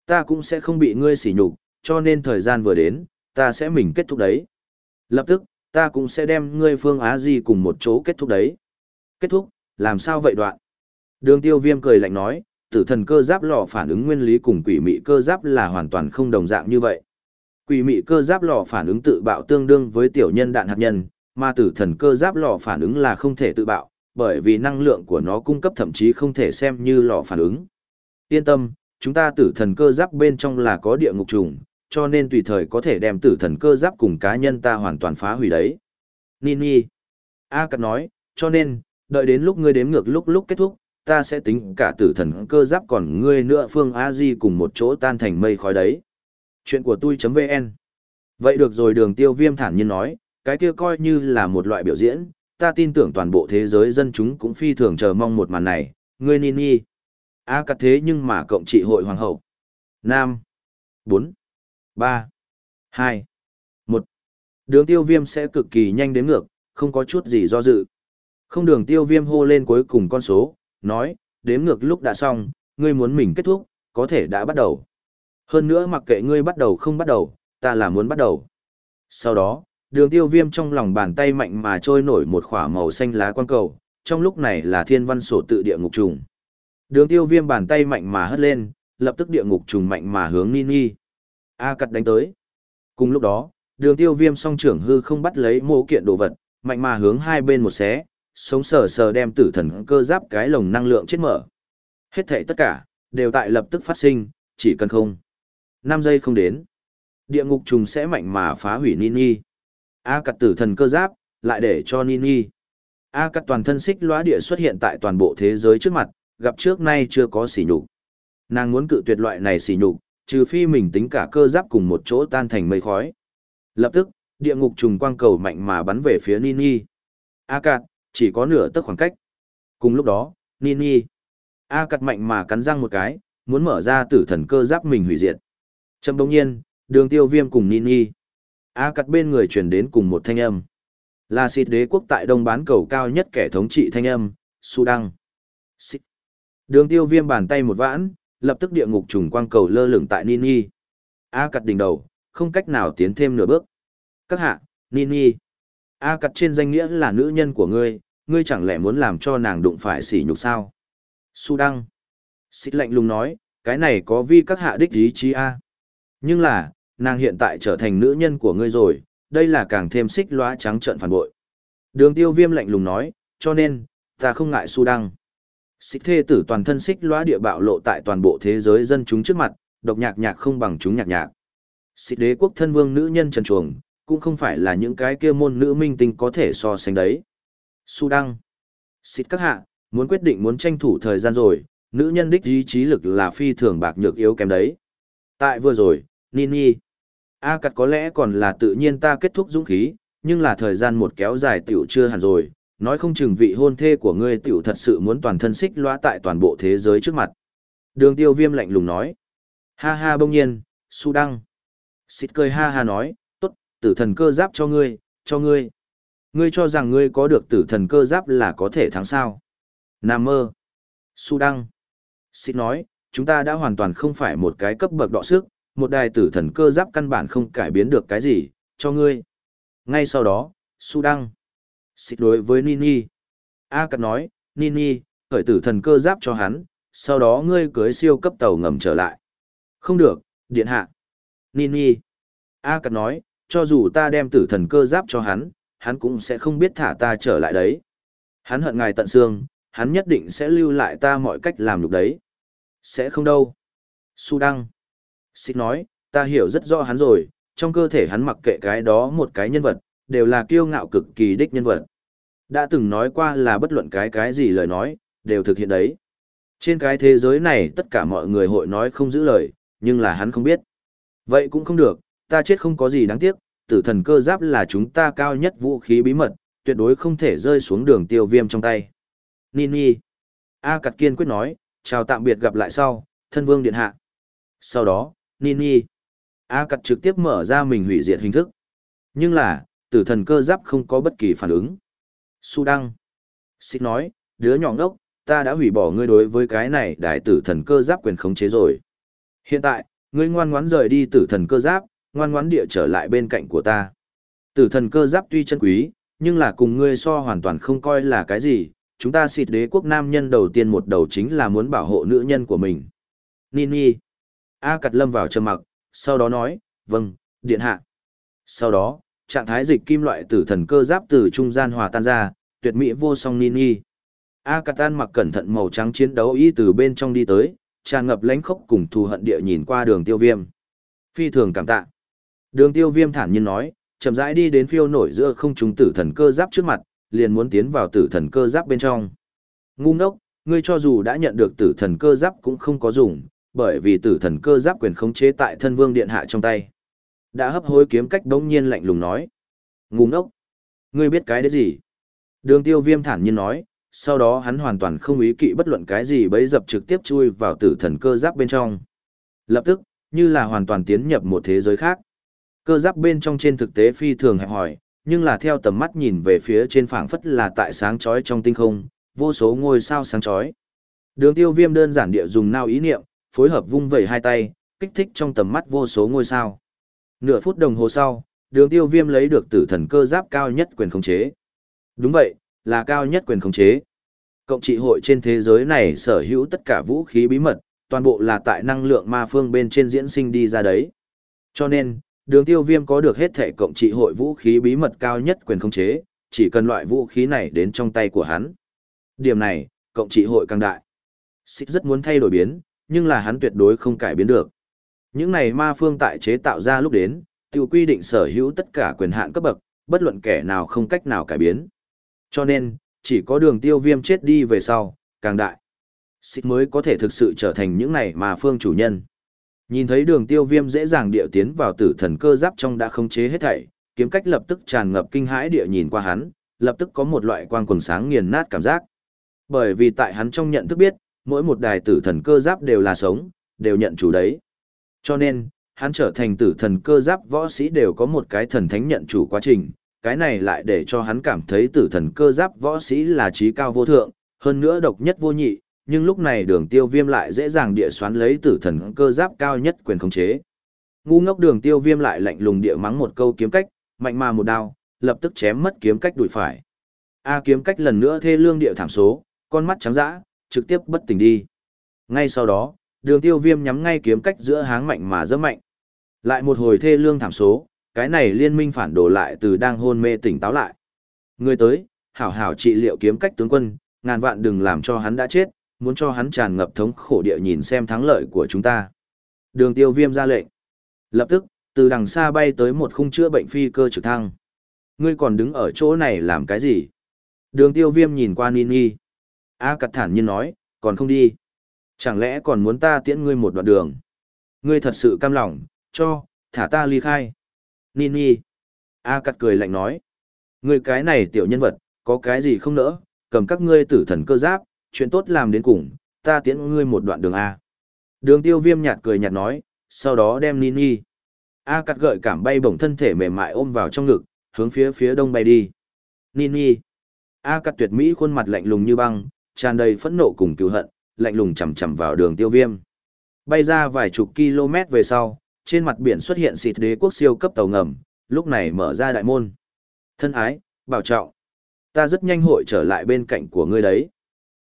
Ta cũng sẽ không bị ngươi sỉ nhục, cho nên thời gian vừa đến, ta sẽ mình kết thúc đấy. Lập tức, ta cũng sẽ đem ngươi Phương Á Di cùng một chỗ kết thúc đấy. Kết thúc, làm sao vậy đoạn? Đường tiêu viêm cười lạnh nói, tử thần cơ giáp lò phản ứng nguyên lý cùng quỷ mị cơ giáp là hoàn toàn không đồng dạng như vậy. Quỷ mị cơ giáp lò phản ứng tự bạo tương đương với tiểu nhân đạn hạt nhân, mà tử thần cơ giáp lò phản ứng là không thể tự bạo, bởi vì năng lượng của nó cung cấp thậm chí không thể xem như lò phản ứng. Yên tâm, chúng ta tử thần cơ giáp bên trong là có địa ngục trùng, cho nên tùy thời có thể đem tử thần cơ giáp cùng cá nhân ta hoàn toàn phá hủy đấy. Nini. A cắt nói, cho nên, đợi đến lúc ngươi đếm ngược lúc lúc kết thúc, ta sẽ tính cả tử thần cơ giáp còn ngươi nữa Phương A Di cùng một chỗ tan thành mây khói đấy. Chuyện của tôi.vn Vậy được rồi đường tiêu viêm thản nhiên nói, cái kia coi như là một loại biểu diễn, ta tin tưởng toàn bộ thế giới dân chúng cũng phi thường chờ mong một màn này, ngươi Nini. A cắt thế nhưng mà cộng trị hội hoàng hậu. Nam. 4. 3. 2. 1. Đường tiêu viêm sẽ cực kỳ nhanh đến ngược, không có chút gì do dự. Không đường tiêu viêm hô lên cuối cùng con số, nói, đếm ngược lúc đã xong, ngươi muốn mình kết thúc, có thể đã bắt đầu. Hơn nữa mặc kệ ngươi bắt đầu không bắt đầu, ta là muốn bắt đầu. Sau đó, đường tiêu viêm trong lòng bàn tay mạnh mà trôi nổi một khỏa màu xanh lá quan cầu, trong lúc này là thiên văn sổ tự địa ngục trùng. Đường tiêu viêm bàn tay mạnh mà hất lên, lập tức địa ngục trùng mạnh mà hướng Nini. A cặt đánh tới. Cùng lúc đó, đường tiêu viêm song trưởng hư không bắt lấy mô kiện đồ vật, mạnh mà hướng hai bên một xé, sống sờ sờ đem tử thần cơ giáp cái lồng năng lượng chết mở. Hết thảy tất cả, đều tại lập tức phát sinh, chỉ cần không. 5 giây không đến. Địa ngục trùng sẽ mạnh mà phá hủy Nini. A cắt tử thần cơ giáp, lại để cho Nini. A cắt toàn thân xích lóa địa xuất hiện tại toàn bộ thế giới trước mặt, gặp trước nay chưa có sỉ nhục. Nàng muốn cự tuyệt loại này sỉ nhục, trừ phi mình tính cả cơ giáp cùng một chỗ tan thành mây khói. Lập tức, địa ngục trùng quang cầu mạnh mà bắn về phía Nini. A cạt, chỉ có nửa tấc khoảng cách. Cùng lúc đó, Nini. A Cật mạnh mà cắn răng một cái, muốn mở ra tử thần cơ giáp mình hủy diệt. Trong đồng nhiên, đường tiêu viêm cùng Nini. A Cật bên người chuyển đến cùng một thanh âm. Là xịt đế quốc tại đông bán cầu cao nhất kẻ thống trị thanh âm, Sudan. Xịt. Đường tiêu viêm bàn tay một vãn, lập tức địa ngục trùng quang cầu lơ lửng tại Nini. A cặt đỉnh đầu, không cách nào tiến thêm nửa bước. Các hạ, Nini. A cặt trên danh nghĩa là nữ nhân của ngươi, ngươi chẳng lẽ muốn làm cho nàng đụng phải sỉ nhục sao? Su Đăng. Xích lạnh lùng nói, cái này có vi các hạ đích ý chí A. Nhưng là, nàng hiện tại trở thành nữ nhân của ngươi rồi, đây là càng thêm xích lóa trắng trợn phản bội. Đường tiêu viêm lạnh lùng nói, cho nên, ta không ngại Su Đăng. Xích thê tử toàn thân xích lóa địa bạo lộ tại toàn bộ thế giới dân chúng trước mặt, độc nhạc nhạc không bằng chúng nhạc nhạc. Xích đế quốc thân vương nữ nhân trần chuồng, cũng không phải là những cái kia môn nữ minh tinh có thể so sánh đấy. Su Đăng. xịt các hạ, muốn quyết định muốn tranh thủ thời gian rồi, nữ nhân đích ý chí lực là phi thường bạc nhược yếu kém đấy. Tại vừa rồi, Nini. A cặt có lẽ còn là tự nhiên ta kết thúc dũng khí, nhưng là thời gian một kéo dài tiểu chưa hẳn rồi, nói không chừng vị hôn thê của ngươi tiểu thật sự muốn toàn thân xích loa tại toàn bộ thế giới trước mặt. Đường tiêu viêm lạnh lùng nói. Ha ha bông nhiên, su đăng. xịt cười ha ha nói, tử thần cơ giáp cho ngươi, cho ngươi. Ngươi cho rằng ngươi có được tử thần cơ giáp là có thể thắng sao. Nam mơ. Su đăng. Xin nói, chúng ta đã hoàn toàn không phải một cái cấp bậc đọ sức, một đài tử thần cơ giáp căn bản không cải biến được cái gì, cho ngươi. Ngay sau đó, Su đăng xích đối với Nini. A cắt nói, Nini, khởi tử thần cơ giáp cho hắn, sau đó ngươi cưới siêu cấp tàu ngầm trở lại. Không được, điện hạ. Nini. A cắt nói, cho dù ta đem tử thần cơ giáp cho hắn, hắn cũng sẽ không biết thả ta trở lại đấy. Hắn hận ngài tận xương, hắn nhất định sẽ lưu lại ta mọi cách làm được đấy. Sẽ không đâu. Su Đăng. Xích nói, ta hiểu rất rõ hắn rồi, trong cơ thể hắn mặc kệ cái đó một cái nhân vật, đều là kiêu ngạo cực kỳ đích nhân vật. Đã từng nói qua là bất luận cái cái gì lời nói, đều thực hiện đấy. Trên cái thế giới này tất cả mọi người hội nói không giữ lời, nhưng là hắn không biết. Vậy cũng không được, ta chết không có gì đáng tiếc, tử thần cơ giáp là chúng ta cao nhất vũ khí bí mật, tuyệt đối không thể rơi xuống đường tiêu viêm trong tay. Nini. A Cặt kiên quyết nói, chào tạm biệt gặp lại sau, thân vương điện hạ. Sau đó, Nini. A Cặt trực tiếp mở ra mình hủy diệt hình thức. Nhưng là, tử thần cơ giáp không có bất kỳ phản ứng. Su Đăng. Xích nói, đứa nhỏ ngốc, ta đã hủy bỏ ngươi đối với cái này đại tử thần cơ giáp quyền khống chế rồi. Hiện tại, ngươi ngoan ngoãn rời đi tử thần cơ giáp, ngoan ngoãn địa trở lại bên cạnh của ta. Tử thần cơ giáp tuy chân quý, nhưng là cùng ngươi so hoàn toàn không coi là cái gì, chúng ta xịt đế quốc nam nhân đầu tiên một đầu chính là muốn bảo hộ nữ nhân của mình. Nini. A cặt lâm vào trầm mặc, sau đó nói, vâng, điện hạ. Sau đó, trạng thái dịch kim loại tử thần cơ giáp từ trung gian hòa tan ra, tuyệt mỹ vô song Nini. A cặt tan mặc cẩn thận màu trắng chiến đấu y từ bên trong đi tới, tràn ngập lãnh khốc cùng thù hận địa nhìn qua đường tiêu viêm. Phi thường cảm tạ. Đường tiêu viêm thản nhiên nói, chậm rãi đi đến phiêu nổi giữa không trung tử thần cơ giáp trước mặt, liền muốn tiến vào tử thần cơ giáp bên trong. Ngu ngốc, ngươi cho dù đã nhận được tử thần cơ giáp cũng không có dùng, bởi vì tử thần cơ giáp quyền khống chế tại thân vương điện hạ trong tay. Đã hấp hối kiếm cách đống nhiên lạnh lùng nói. Ngu ngốc, ngươi biết cái đấy gì? Đường tiêu viêm thản nhiên nói, sau đó hắn hoàn toàn không ý kỵ bất luận cái gì bấy dập trực tiếp chui vào tử thần cơ giáp bên trong. Lập tức, như là hoàn toàn tiến nhập một thế giới khác. Cơ giáp bên trong trên thực tế phi thường hẹp hòi nhưng là theo tầm mắt nhìn về phía trên phảng phất là tại sáng chói trong tinh không, vô số ngôi sao sáng chói. Đường tiêu viêm đơn giản địa dùng nao ý niệm, phối hợp vung vẩy hai tay, kích thích trong tầm mắt vô số ngôi sao. Nửa phút đồng hồ sau, đường tiêu viêm lấy được tử thần cơ giáp cao nhất quyền khống chế. Đúng vậy, là cao nhất quyền khống chế. Cộng trị hội trên thế giới này sở hữu tất cả vũ khí bí mật, toàn bộ là tại năng lượng ma phương bên trên diễn sinh đi ra đấy. Cho nên, đường tiêu viêm có được hết thể cộng trị hội vũ khí bí mật cao nhất quyền khống chế, chỉ cần loại vũ khí này đến trong tay của hắn. Điểm này, cộng trị hội càng đại. Xích rất muốn thay đổi biến, nhưng là hắn tuyệt đối không cải biến được. Những này ma phương tại chế tạo ra lúc đến, tiêu quy định sở hữu tất cả quyền hạn cấp bậc, bất luận kẻ nào không cách nào cải biến. Cho nên, chỉ có đường tiêu viêm chết đi về sau, càng đại. Xích mới có thể thực sự trở thành những này Ma phương chủ nhân. Nhìn thấy đường tiêu viêm dễ dàng địa tiến vào tử thần cơ giáp trong đã không chế hết thảy, kiếm cách lập tức tràn ngập kinh hãi địa nhìn qua hắn, lập tức có một loại quang quần sáng nghiền nát cảm giác. Bởi vì tại hắn trong nhận thức biết, mỗi một đài tử thần cơ giáp đều là sống, đều nhận chủ đấy. Cho nên, hắn trở thành tử thần cơ giáp võ sĩ đều có một cái thần thánh nhận chủ quá trình, cái này lại để cho hắn cảm thấy tử thần cơ giáp võ sĩ là trí cao vô thượng, hơn nữa độc nhất vô nhị, nhưng lúc này đường tiêu viêm lại dễ dàng địa xoán lấy tử thần cơ giáp cao nhất quyền khống chế. Ngu ngốc đường tiêu viêm lại lạnh lùng địa mắng một câu kiếm cách, mạnh mà một đao, lập tức chém mất kiếm cách đuổi phải. A kiếm cách lần nữa thê lương địa thảm số, con mắt trắng dã, trực tiếp bất tỉnh đi. Ngay sau đó, đường tiêu viêm nhắm ngay kiếm cách giữa háng mạnh mà rất mạnh. Lại một hồi thê lương thảm số, cái này liên minh phản đổ lại từ đang hôn mê tỉnh táo lại. Người tới, hảo hảo trị liệu kiếm cách tướng quân, ngàn vạn đừng làm cho hắn đã chết, muốn cho hắn tràn ngập thống khổ địa nhìn xem thắng lợi của chúng ta. Đường tiêu viêm ra lệnh. Lập tức, từ đằng xa bay tới một khung chữa bệnh phi cơ trực thăng. Ngươi còn đứng ở chỗ này làm cái gì? Đường tiêu viêm nhìn qua Ninh Nghi. A cặt thản nhiên nói, còn không đi. Chẳng lẽ còn muốn ta tiễn ngươi một đoạn đường? Ngươi thật sự cam lòng, cho, thả ta ly khai. Ninh Nghi. A cặt cười lạnh nói. Ngươi cái này tiểu nhân vật, có cái gì không nỡ, cầm các ngươi tử thần cơ giáp, chuyện tốt làm đến cùng, ta tiễn ngươi một đoạn đường A. Đường tiêu viêm nhạt cười nhạt nói, sau đó đem Nini. A cắt gợi cảm bay bổng thân thể mềm mại ôm vào trong ngực, hướng phía phía đông bay đi. Nini. A cắt tuyệt mỹ khuôn mặt lạnh lùng như băng, tràn đầy phẫn nộ cùng cứu hận, lạnh lùng chầm chầm vào đường tiêu viêm. Bay ra vài chục km về sau, trên mặt biển xuất hiện xịt đế quốc siêu cấp tàu ngầm, lúc này mở ra đại môn. Thân ái, bảo trọng. Ta rất nhanh hội trở lại bên cạnh của ngươi đấy.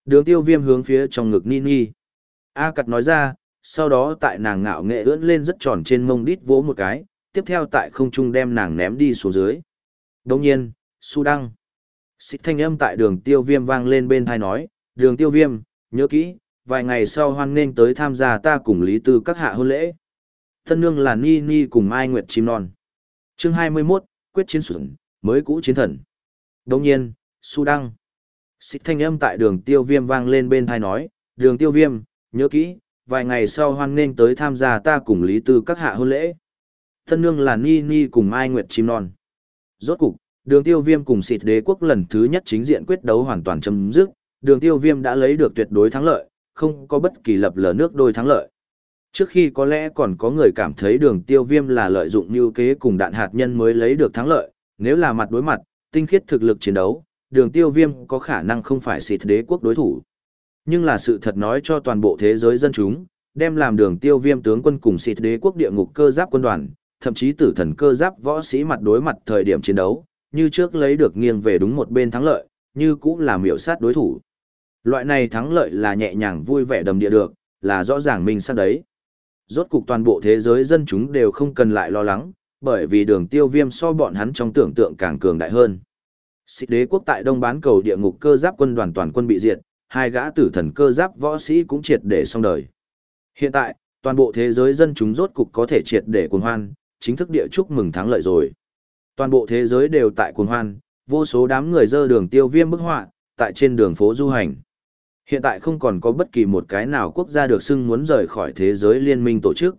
Đường tiêu viêm hướng phía trong ngực ni ni A cặt nói ra, sau đó tại nàng ngạo nghệ ưỡn lên rất tròn trên mông đít vỗ một cái, tiếp theo tại không trung đem nàng ném đi xuống dưới. Đồng nhiên, su đăng. Xích thanh âm tại đường tiêu viêm vang lên bên thai nói, đường tiêu viêm, nhớ kỹ, vài ngày sau hoan nên tới tham gia ta cùng Lý Tư các hạ hôn lễ. Thân nương là Ni Ni cùng Mai Nguyệt Chim Non. Chương 21, Quyết chiến sủng, mới cũ chiến thần. Đồng nhiên, Su Đăng. Xích thanh âm tại đường tiêu viêm vang lên bên thai nói, đường tiêu viêm, nhớ kỹ, vài ngày sau hoan nên tới tham gia ta cùng Lý Tư các hạ hôn lễ. Thân nương là Ni Ni cùng Mai Nguyệt Chim Non. Rốt cục, đường tiêu viêm cùng xịt đế quốc lần thứ nhất chính diện quyết đấu hoàn toàn chấm dứt, đường tiêu viêm đã lấy được tuyệt đối thắng lợi, không có bất kỳ lập lờ nước đôi thắng lợi. Trước khi có lẽ còn có người cảm thấy đường tiêu viêm là lợi dụng như kế cùng đạn hạt nhân mới lấy được thắng lợi, nếu là mặt đối mặt, tinh khiết thực lực chiến đấu, đường tiêu viêm có khả năng không phải xịt đế quốc đối thủ. Nhưng là sự thật nói cho toàn bộ thế giới dân chúng, đem làm đường tiêu viêm tướng quân cùng xịt đế quốc địa ngục cơ giáp quân đoàn, thậm chí tử thần cơ giáp võ sĩ mặt đối mặt thời điểm chiến đấu, như trước lấy được nghiêng về đúng một bên thắng lợi, như cũng là miểu sát đối thủ. Loại này thắng lợi là nhẹ nhàng vui vẻ đầm địa được, là rõ ràng mình sắc đấy. Rốt cục toàn bộ thế giới dân chúng đều không cần lại lo lắng, bởi vì đường tiêu viêm so bọn hắn trong tưởng tượng càng cường đại hơn. Xích đế quốc tại đông bán cầu địa ngục cơ giáp quân đoàn toàn quân bị diệt, hai gã tử thần cơ giáp võ sĩ cũng triệt để xong đời. Hiện tại, toàn bộ thế giới dân chúng rốt cục có thể triệt để cuồng hoan, chính thức địa chúc mừng thắng lợi rồi. Toàn bộ thế giới đều tại cuồng hoan, vô số đám người dơ đường tiêu viêm bức họa, tại trên đường phố du hành. Hiện tại không còn có bất kỳ một cái nào quốc gia được xưng muốn rời khỏi thế giới liên minh tổ chức.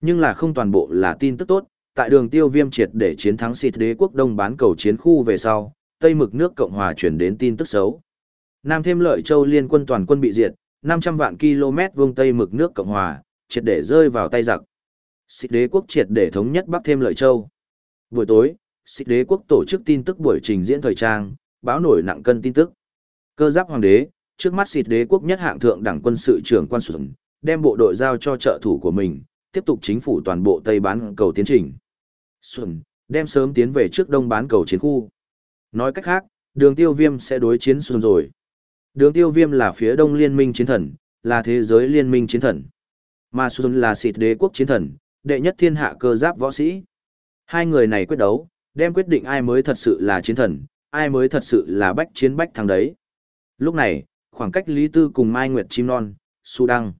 Nhưng là không toàn bộ là tin tức tốt, tại đường tiêu viêm triệt để chiến thắng xịt đế quốc đông bán cầu chiến khu về sau, Tây mực nước Cộng hòa chuyển đến tin tức xấu. Nam thêm lợi châu liên quân toàn quân bị diệt, 500 vạn km vuông Tây mực nước Cộng hòa, triệt để rơi vào tay giặc. Xích đế quốc triệt để thống nhất Bắc thêm lợi châu. Buổi tối, Xích đế quốc tổ chức tin tức buổi trình diễn thời trang, báo nổi nặng cân tin tức. Cơ giáp hoàng đế, trước mắt xịt đế quốc nhất hạng thượng đẳng quân sự trưởng quan sủng, đem bộ đội giao cho trợ thủ của mình, tiếp tục chính phủ toàn bộ Tây bán cầu tiến trình. Xuân, đem sớm tiến về trước đông bán cầu chiến khu. Nói cách khác, đường tiêu viêm sẽ đối chiến Xuân rồi. Đường tiêu viêm là phía đông liên minh chiến thần, là thế giới liên minh chiến thần. Mà Xuân là xịt đế quốc chiến thần, đệ nhất thiên hạ cơ giáp võ sĩ. Hai người này quyết đấu, đem quyết định ai mới thật sự là chiến thần, ai mới thật sự là bách chiến bách thắng đấy. Lúc này, khoảng cách Lý Tư cùng Mai Nguyệt Chim Non, Su Đăng,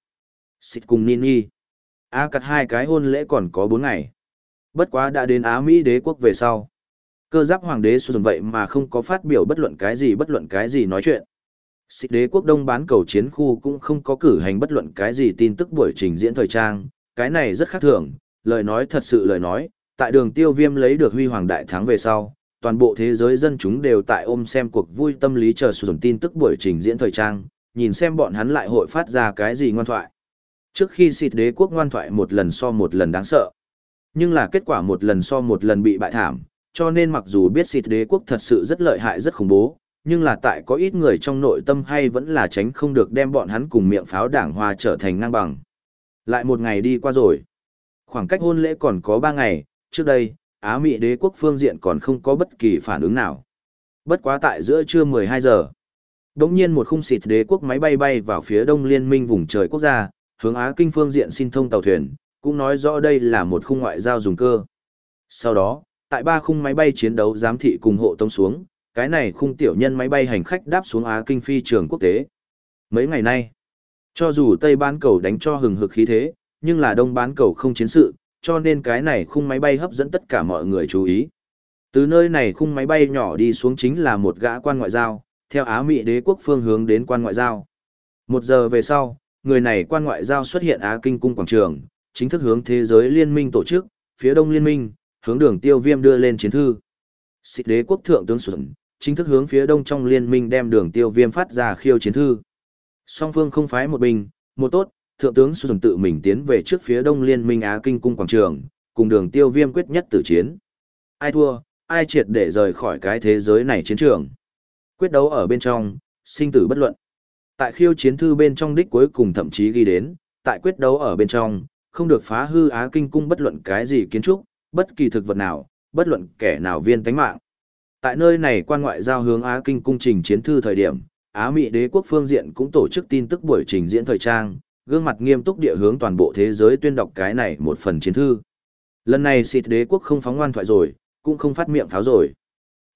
Xịt cùng Nini. A cặt hai cái hôn lễ còn có bốn ngày. Bất quá đã đến Á Mỹ đế quốc về sau. Cơ giáp hoàng đế xuân vậy mà không có phát biểu bất luận cái gì bất luận cái gì nói chuyện. Xịt đế quốc đông bán cầu chiến khu cũng không có cử hành bất luận cái gì tin tức buổi trình diễn thời trang. Cái này rất khác thường, lời nói thật sự lời nói, tại đường tiêu viêm lấy được huy hoàng đại thắng về sau, toàn bộ thế giới dân chúng đều tại ôm xem cuộc vui tâm lý chờ sử dụng tin tức buổi trình diễn thời trang, nhìn xem bọn hắn lại hội phát ra cái gì ngoan thoại. Trước khi xịt đế quốc ngoan thoại một lần so một lần đáng sợ, nhưng là kết quả một lần so một lần bị bại thảm, cho nên mặc dù biết xịt đế quốc thật sự rất lợi hại rất khủng bố, nhưng là tại có ít người trong nội tâm hay vẫn là tránh không được đem bọn hắn cùng miệng pháo đảng hoa trở thành ngang bằng. Lại một ngày đi qua rồi. Khoảng cách hôn lễ còn có ba ngày, trước đây, Á Mỹ đế quốc phương diện còn không có bất kỳ phản ứng nào. Bất quá tại giữa trưa 12 giờ, đống nhiên một khung xịt đế quốc máy bay bay vào phía đông liên minh vùng trời quốc gia, hướng Á Kinh phương diện xin thông tàu thuyền, cũng nói rõ đây là một khung ngoại giao dùng cơ. Sau đó, tại ba khung máy bay chiến đấu giám thị cùng hộ tống xuống, cái này khung tiểu nhân máy bay hành khách đáp xuống Á Kinh phi trường quốc tế. Mấy ngày nay, cho dù Tây bán cầu đánh cho hừng hực khí thế, nhưng là Đông bán cầu không chiến sự, cho nên cái này khung máy bay hấp dẫn tất cả mọi người chú ý. Từ nơi này khung máy bay nhỏ đi xuống chính là một gã quan ngoại giao, theo Á Mỹ đế quốc phương hướng đến quan ngoại giao. Một giờ về sau, người này quan ngoại giao xuất hiện Á Kinh cung quảng trường, chính thức hướng thế giới liên minh tổ chức, phía đông liên minh, hướng đường tiêu viêm đưa lên chiến thư. Xịt đế quốc thượng tướng xuẩn, chính thức hướng phía đông trong liên minh đem đường tiêu viêm phát ra khiêu chiến thư. Song phương không phái một bình, một tốt, thượng tướng xuân tự mình tiến về trước phía đông liên minh Á Kinh cung quảng trường, cùng đường tiêu viêm quyết nhất tử chiến. Ai thua, ai triệt để rời khỏi cái thế giới này chiến trường. Quyết đấu ở bên trong, sinh tử bất luận. Tại khiêu chiến thư bên trong đích cuối cùng thậm chí ghi đến, tại quyết đấu ở bên trong, không được phá hư Á Kinh cung bất luận cái gì kiến trúc, bất kỳ thực vật nào, bất luận kẻ nào viên tánh mạng. Tại nơi này quan ngoại giao hướng Á Kinh cung trình chiến thư thời điểm, Á Mỹ đế quốc phương diện cũng tổ chức tin tức buổi trình diễn thời trang, gương mặt nghiêm túc địa hướng toàn bộ thế giới tuyên đọc cái này một phần chiến thư. Lần này xịt đế quốc không phóng ngoan thoại rồi, cũng không phát miệng pháo rồi.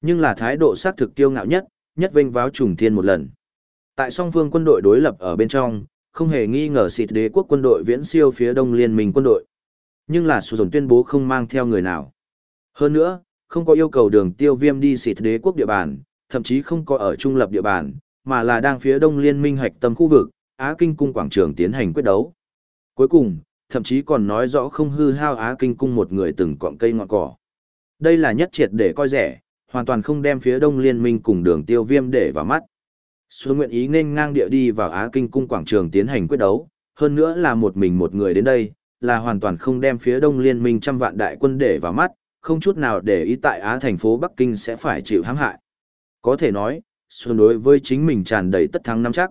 Nhưng là thái độ xác thực kiêu ngạo nhất, nhất vinh váo trùng thiên một lần. Tại song phương quân đội đối lập ở bên trong, không hề nghi ngờ xịt đế quốc quân đội viễn siêu phía đông liên minh quân đội. Nhưng là Sùn tuyên bố không mang theo người nào. Hơn nữa, không có yêu cầu đường tiêu viêm đi xịt đế quốc địa bàn, thậm chí không có ở trung lập địa bàn, mà là đang phía đông liên minh hoạch tâm khu vực, Á Kinh Cung quảng trường tiến hành quyết đấu. Cuối cùng, thậm chí còn nói rõ không hư hao Á Kinh Cung một người từng cọng cây ngọn cỏ. Đây là nhất triệt để coi rẻ, hoàn toàn không đem phía đông liên minh cùng đường tiêu viêm để vào mắt. Xuân nguyện ý nên ngang địa đi vào Á Kinh Cung quảng trường tiến hành quyết đấu, hơn nữa là một mình một người đến đây, là hoàn toàn không đem phía đông liên minh trăm vạn đại quân để vào mắt, không chút nào để ý tại Á thành phố Bắc Kinh sẽ phải chịu hãm hại. Có thể nói, Xuân đối với chính mình tràn đầy tất thắng năm chắc.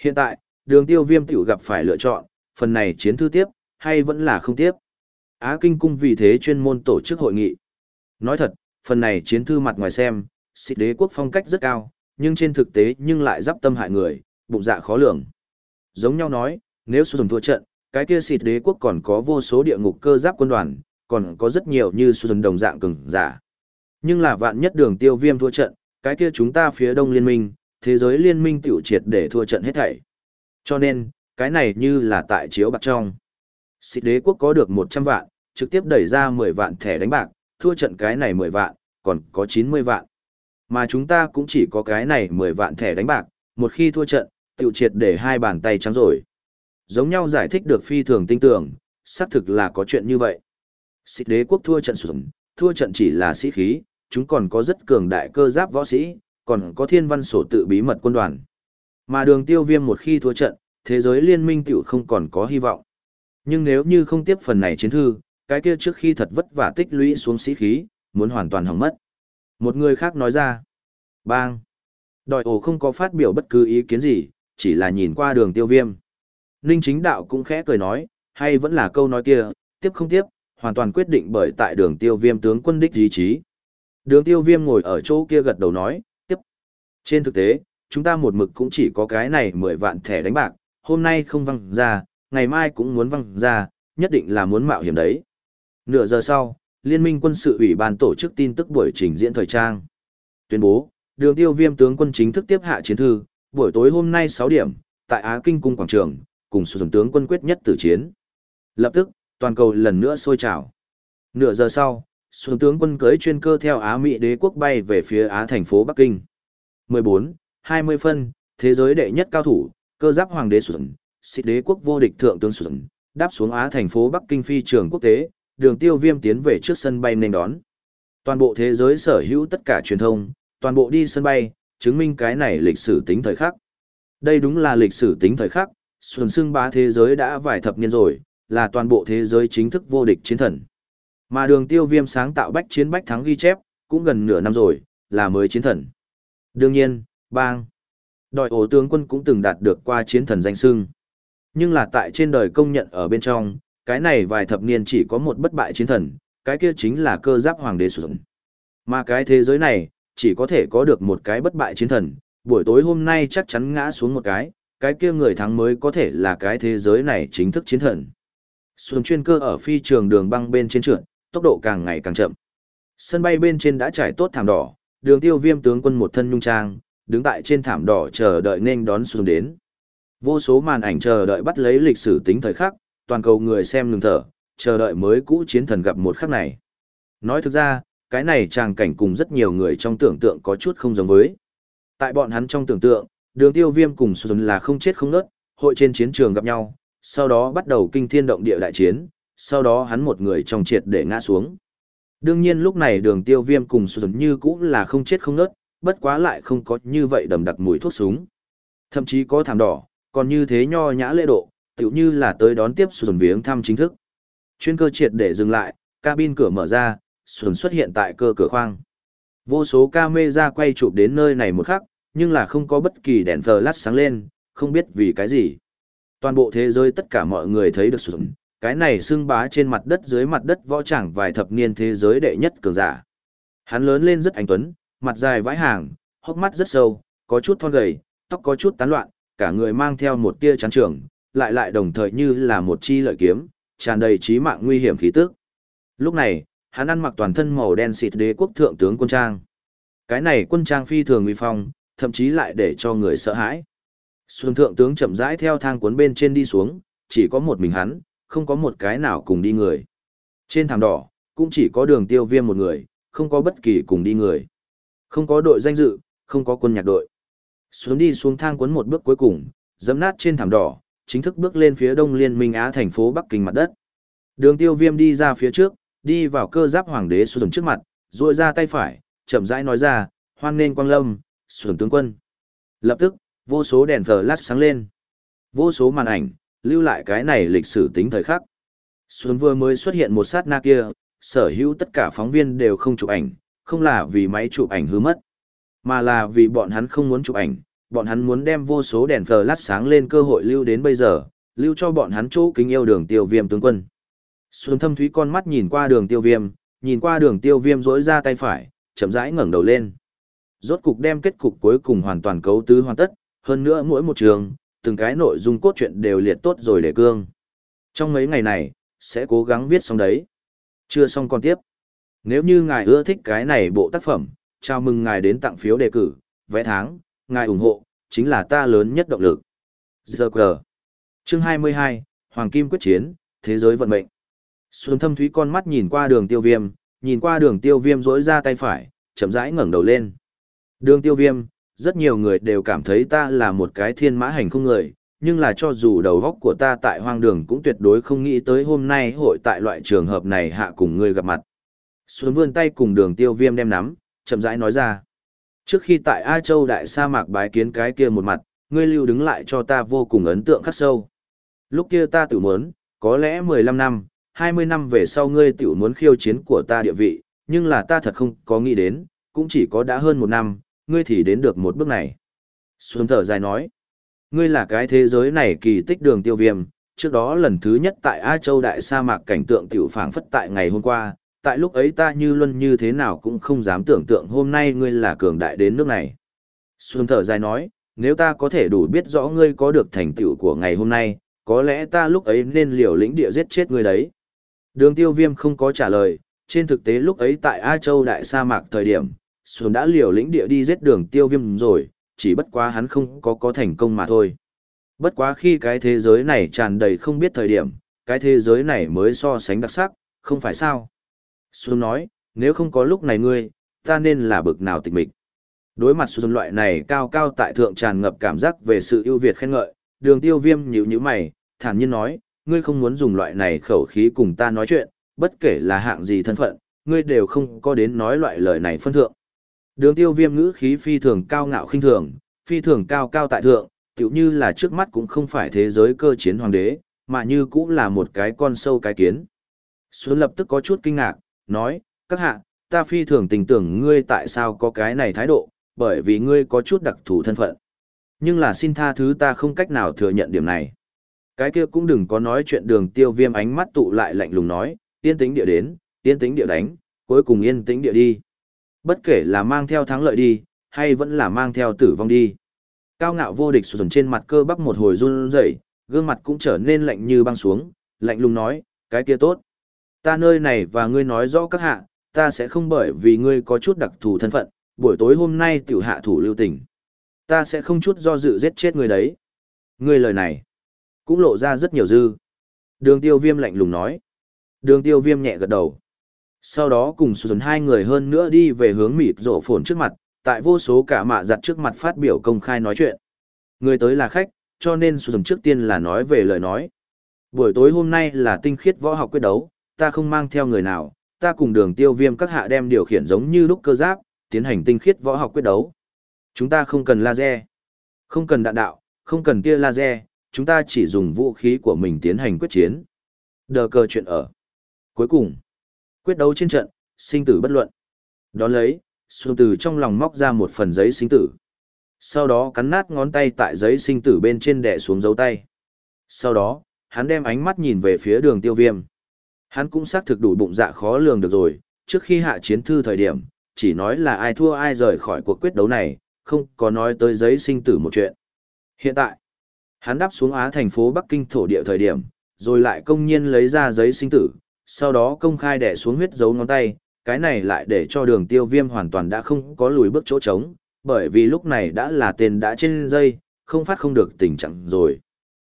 Hiện tại, đường tiêu viêm tiểu gặp phải lựa chọn, phần này chiến thư tiếp, hay vẫn là không tiếp. Á Kinh Cung vì thế chuyên môn tổ chức hội nghị. Nói thật, phần này chiến thư mặt ngoài xem, xịt đế quốc phong cách rất cao, nhưng trên thực tế nhưng lại giáp tâm hại người, bụng dạ khó lường. Giống nhau nói, nếu sử dụng thua trận, cái kia xịt đế quốc còn có vô số địa ngục cơ giáp quân đoàn, còn có rất nhiều như xuân đồng dạng cường giả. Nhưng là vạn nhất đường tiêu viêm thua trận, cái kia chúng ta phía đông liên minh, thế giới liên minh tiểu triệt để thua trận hết thảy. Cho nên, cái này như là tại chiếu bạc trong. Xịt đế quốc có được 100 vạn, trực tiếp đẩy ra 10 vạn thẻ đánh bạc, thua trận cái này 10 vạn, còn có 90 vạn. Mà chúng ta cũng chỉ có cái này 10 vạn thẻ đánh bạc, một khi thua trận, tiểu triệt để hai bàn tay trắng rồi. Giống nhau giải thích được phi thường tinh tưởng, xác thực là có chuyện như vậy. Sĩ đế quốc thua trận sủng, thua trận chỉ là sĩ khí, chúng còn có rất cường đại cơ giáp võ sĩ, còn có thiên văn sổ tự bí mật quân đoàn. Mà đường tiêu viêm một khi thua trận, thế giới liên minh tiểu không còn có hy vọng. Nhưng nếu như không tiếp phần này chiến thư, cái kia trước khi thật vất vả tích lũy xuống sĩ khí, muốn hoàn toàn hỏng mất. Một người khác nói ra, bang. Đòi ổ không có phát biểu bất cứ ý kiến gì, chỉ là nhìn qua đường tiêu viêm. Ninh chính đạo cũng khẽ cười nói, hay vẫn là câu nói kia, tiếp không tiếp, hoàn toàn quyết định bởi tại đường tiêu viêm tướng quân đích ý chí. Đường tiêu viêm ngồi ở chỗ kia gật đầu nói, tiếp. Trên thực tế, chúng ta một mực cũng chỉ có cái này 10 vạn thẻ đánh bạc, hôm nay không văng ra, ngày mai cũng muốn văng ra, nhất định là muốn mạo hiểm đấy. Nửa giờ sau, Liên minh quân sự ủy ban tổ chức tin tức buổi trình diễn thời trang. Tuyên bố, đường tiêu viêm tướng quân chính thức tiếp hạ chiến thư, buổi tối hôm nay 6 điểm, tại Á Kinh Cung Quảng Trường, cùng sử tướng quân quyết nhất tử chiến. Lập tức, toàn cầu lần nữa sôi trào. Nửa giờ sau, xuống tướng quân cưới chuyên cơ theo Á Mỹ đế quốc bay về phía Á thành phố Bắc Kinh. 14, 20 phân, thế giới đệ nhất cao thủ, cơ giáp hoàng đế xuống, xịt đế quốc vô địch thượng tướng xuống, đáp xuống Á thành phố Bắc Kinh phi trường quốc tế, đường tiêu viêm tiến về trước sân bay nên đón. Toàn bộ thế giới sở hữu tất cả truyền thông, toàn bộ đi sân bay, chứng minh cái này lịch sử tính thời khắc. Đây đúng là lịch sử tính thời khắc, xuân xưng bá thế giới đã vài thập niên rồi, là toàn bộ thế giới chính thức vô địch chiến thần. Mà đường tiêu viêm sáng tạo bách chiến bách thắng ghi chép, cũng gần nửa năm rồi, là mới chiến thần. Đương nhiên, bang. Đòi ổ tướng quân cũng từng đạt được qua chiến thần danh sưng. Nhưng là tại trên đời công nhận ở bên trong, cái này vài thập niên chỉ có một bất bại chiến thần, cái kia chính là cơ giáp hoàng đế sử. Mà cái thế giới này, chỉ có thể có được một cái bất bại chiến thần, buổi tối hôm nay chắc chắn ngã xuống một cái, cái kia người thắng mới có thể là cái thế giới này chính thức chiến thần. Xuân chuyên cơ ở phi trường đường băng bên trên trượt, tốc độ càng ngày càng chậm. Sân bay bên trên đã trải tốt thảm đỏ, đường tiêu viêm tướng quân một thân nhung trang, đứng tại trên thảm đỏ chờ đợi nên đón Xuân đến. Vô số màn ảnh chờ đợi bắt lấy lịch sử tính thời khắc, toàn cầu người xem ngừng thở, chờ đợi mới cũ chiến thần gặp một khắc này. Nói thực ra, cái này tràng cảnh cùng rất nhiều người trong tưởng tượng có chút không giống với. Tại bọn hắn trong tưởng tượng, đường tiêu viêm cùng Sùn là không chết không nớt, hội trên chiến trường gặp nhau, sau đó bắt đầu kinh thiên động địa đại chiến, sau đó hắn một người trong triệt để ngã xuống. Đương nhiên lúc này đường tiêu viêm cùng Sùn như cũ là không chết không nớt, bất quá lại không có như vậy đầm đặc mùi thuốc súng. Thậm chí có thảm đỏ, còn như thế nho nhã lễ độ, tựu như là tới đón tiếp Sùn viếng thăm chính thức. Chuyên cơ triệt để dừng lại, cabin cửa mở ra, Sùn xuất hiện tại cơ cửa khoang. Vô số camera quay chụp đến nơi này một khắc, nhưng là không có bất kỳ đèn flash sáng lên, không biết vì cái gì. Toàn bộ thế giới tất cả mọi người thấy được sụn, cái này xưng bá trên mặt đất dưới mặt đất võ chẳng vài thập niên thế giới đệ nhất cường giả. Hắn lớn lên rất anh tuấn, mặt dài vãi hàng, hốc mắt rất sâu, có chút thon gầy, tóc có chút tán loạn, cả người mang theo một tia chán trường, lại lại đồng thời như là một chi lợi kiếm, tràn đầy trí mạng nguy hiểm khí tức. Lúc này, hắn ăn mặc toàn thân màu đen xịt đế quốc thượng tướng quân trang. Cái này quân trang phi thường uy phong, thậm chí lại để cho người sợ hãi. Xuân thượng tướng chậm rãi theo thang cuốn bên trên đi xuống, chỉ có một mình hắn, không có một cái nào cùng đi người. Trên thảm đỏ, cũng chỉ có đường tiêu viêm một người, không có bất kỳ cùng đi người. Không có đội danh dự, không có quân nhạc đội. Xuống đi xuống thang cuốn một bước cuối cùng, dẫm nát trên thảm đỏ, chính thức bước lên phía đông liên minh Á thành phố Bắc Kinh mặt đất. Đường tiêu viêm đi ra phía trước, đi vào cơ giáp hoàng đế xuống trước mặt, ruội ra tay phải, chậm rãi nói ra, hoan nên quang lâm, xuống tướng quân. Lập tức, vô số đèn flash sáng lên. Vô số màn ảnh, lưu lại cái này lịch sử tính thời khắc. Xuân vừa mới xuất hiện một sát na kia, sở hữu tất cả phóng viên đều không chụp ảnh, không là vì máy chụp ảnh hư mất, mà là vì bọn hắn không muốn chụp ảnh, bọn hắn muốn đem vô số đèn flash sáng lên cơ hội lưu đến bây giờ, lưu cho bọn hắn chỗ kính yêu đường tiêu viêm tướng quân. Xuân thâm thúy con mắt nhìn qua đường tiêu viêm, nhìn qua đường tiêu viêm rỗi ra tay phải, chậm rãi ngẩng đầu lên. Rốt cục đem kết cục cuối cùng hoàn toàn cấu tứ hoàn tất, hơn nữa mỗi một trường, từng cái nội dung cốt truyện đều liệt tốt rồi để cương. Trong mấy ngày này, sẽ cố gắng viết xong đấy. Chưa xong còn tiếp. Nếu như ngài ưa thích cái này bộ tác phẩm, chào mừng ngài đến tặng phiếu đề cử, vẽ tháng, ngài ủng hộ, chính là ta lớn nhất động lực. Giờ quờ. Chương 22, Hoàng Kim quyết chiến, thế giới vận mệnh. Xuân thâm thúy con mắt nhìn qua đường tiêu viêm, nhìn qua đường tiêu viêm rỗi ra tay phải, chậm rãi ngẩng đầu lên. Đường tiêu viêm, rất nhiều người đều cảm thấy ta là một cái thiên mã hành không người, nhưng là cho dù đầu góc của ta tại hoang đường cũng tuyệt đối không nghĩ tới hôm nay hội tại loại trường hợp này hạ cùng ngươi gặp mặt. Xuân vươn tay cùng đường tiêu viêm đem nắm, chậm rãi nói ra. Trước khi tại A Châu đại sa mạc bái kiến cái kia một mặt, ngươi lưu đứng lại cho ta vô cùng ấn tượng khắc sâu. Lúc kia ta tự muốn, có lẽ 15 năm, 20 năm về sau ngươi tự muốn khiêu chiến của ta địa vị, nhưng là ta thật không có nghĩ đến, cũng chỉ có đã hơn một năm, ngươi thì đến được một bước này. Xuân thở dài nói, ngươi là cái thế giới này kỳ tích đường tiêu viêm, trước đó lần thứ nhất tại A Châu Đại sa mạc cảnh tượng tiểu phảng phất tại ngày hôm qua, tại lúc ấy ta như luân như thế nào cũng không dám tưởng tượng hôm nay ngươi là cường đại đến nước này. Xuân thở dài nói, nếu ta có thể đủ biết rõ ngươi có được thành tựu của ngày hôm nay, có lẽ ta lúc ấy nên liều lĩnh địa giết chết ngươi đấy. Đường tiêu viêm không có trả lời, trên thực tế lúc ấy tại A Châu Đại sa mạc thời điểm, Xuân đã liều lĩnh địa đi giết đường tiêu viêm rồi, chỉ bất quá hắn không có có thành công mà thôi. Bất quá khi cái thế giới này tràn đầy không biết thời điểm, cái thế giới này mới so sánh đặc sắc, không phải sao? Xuân nói, nếu không có lúc này ngươi, ta nên là bực nào tịch mịch. Đối mặt Xuân loại này cao cao tại thượng tràn ngập cảm giác về sự ưu việt khen ngợi, đường tiêu viêm nhíu nhíu mày, thản nhiên nói, ngươi không muốn dùng loại này khẩu khí cùng ta nói chuyện, bất kể là hạng gì thân phận, ngươi đều không có đến nói loại lời này phân thượng. Đường tiêu viêm ngữ khí phi thường cao ngạo khinh thường, phi thường cao cao tại thượng, tiểu như là trước mắt cũng không phải thế giới cơ chiến hoàng đế, mà như cũng là một cái con sâu cái kiến. Xuân lập tức có chút kinh ngạc, nói, các hạ, ta phi thường tình tưởng ngươi tại sao có cái này thái độ, bởi vì ngươi có chút đặc thù thân phận. Nhưng là xin tha thứ ta không cách nào thừa nhận điểm này. Cái kia cũng đừng có nói chuyện đường tiêu viêm ánh mắt tụ lại lạnh lùng nói, yên tĩnh địa đến, yên tĩnh địa đánh, cuối cùng yên tĩnh địa đi. Bất kể là mang theo thắng lợi đi, hay vẫn là mang theo tử vong đi. Cao ngạo vô địch sụt trên mặt cơ bắp một hồi run rẩy, gương mặt cũng trở nên lạnh như băng xuống, lạnh lùng nói, cái kia tốt. Ta nơi này và ngươi nói rõ các hạ, ta sẽ không bởi vì ngươi có chút đặc thù thân phận, buổi tối hôm nay tiểu hạ thủ lưu tình. Ta sẽ không chút do dự giết chết ngươi đấy. Ngươi lời này, cũng lộ ra rất nhiều dư. Đường tiêu viêm lạnh lùng nói. Đường tiêu viêm nhẹ gật đầu. Sau đó cùng xuân hai người hơn nữa đi về hướng mịt rổ phồn trước mặt, tại vô số cả mạ giặt trước mặt phát biểu công khai nói chuyện. Người tới là khách, cho nên xuân trước tiên là nói về lời nói. Buổi tối hôm nay là tinh khiết võ học quyết đấu, ta không mang theo người nào, ta cùng đường tiêu viêm các hạ đem điều khiển giống như lúc cơ giáp, tiến hành tinh khiết võ học quyết đấu. Chúng ta không cần laser, không cần đạn đạo, không cần tia laser, chúng ta chỉ dùng vũ khí của mình tiến hành quyết chiến. Đờ cờ chuyện ở. Cuối cùng, quyết đấu trên trận, sinh tử bất luận. Đón lấy, Xuân Tử trong lòng móc ra một phần giấy sinh tử. Sau đó cắn nát ngón tay tại giấy sinh tử bên trên đè xuống dấu tay. Sau đó, hắn đem ánh mắt nhìn về phía đường tiêu viêm. Hắn cũng xác thực đủ bụng dạ khó lường được rồi, trước khi hạ chiến thư thời điểm, chỉ nói là ai thua ai rời khỏi cuộc quyết đấu này, không có nói tới giấy sinh tử một chuyện. Hiện tại, hắn đáp xuống Á thành phố Bắc Kinh thổ địa thời điểm, rồi lại công nhiên lấy ra giấy sinh tử, sau đó công khai đẻ xuống huyết dấu ngón tay, cái này lại để cho đường tiêu viêm hoàn toàn đã không có lùi bước chỗ trống, bởi vì lúc này đã là tên đã trên dây, không phát không được tình trạng rồi.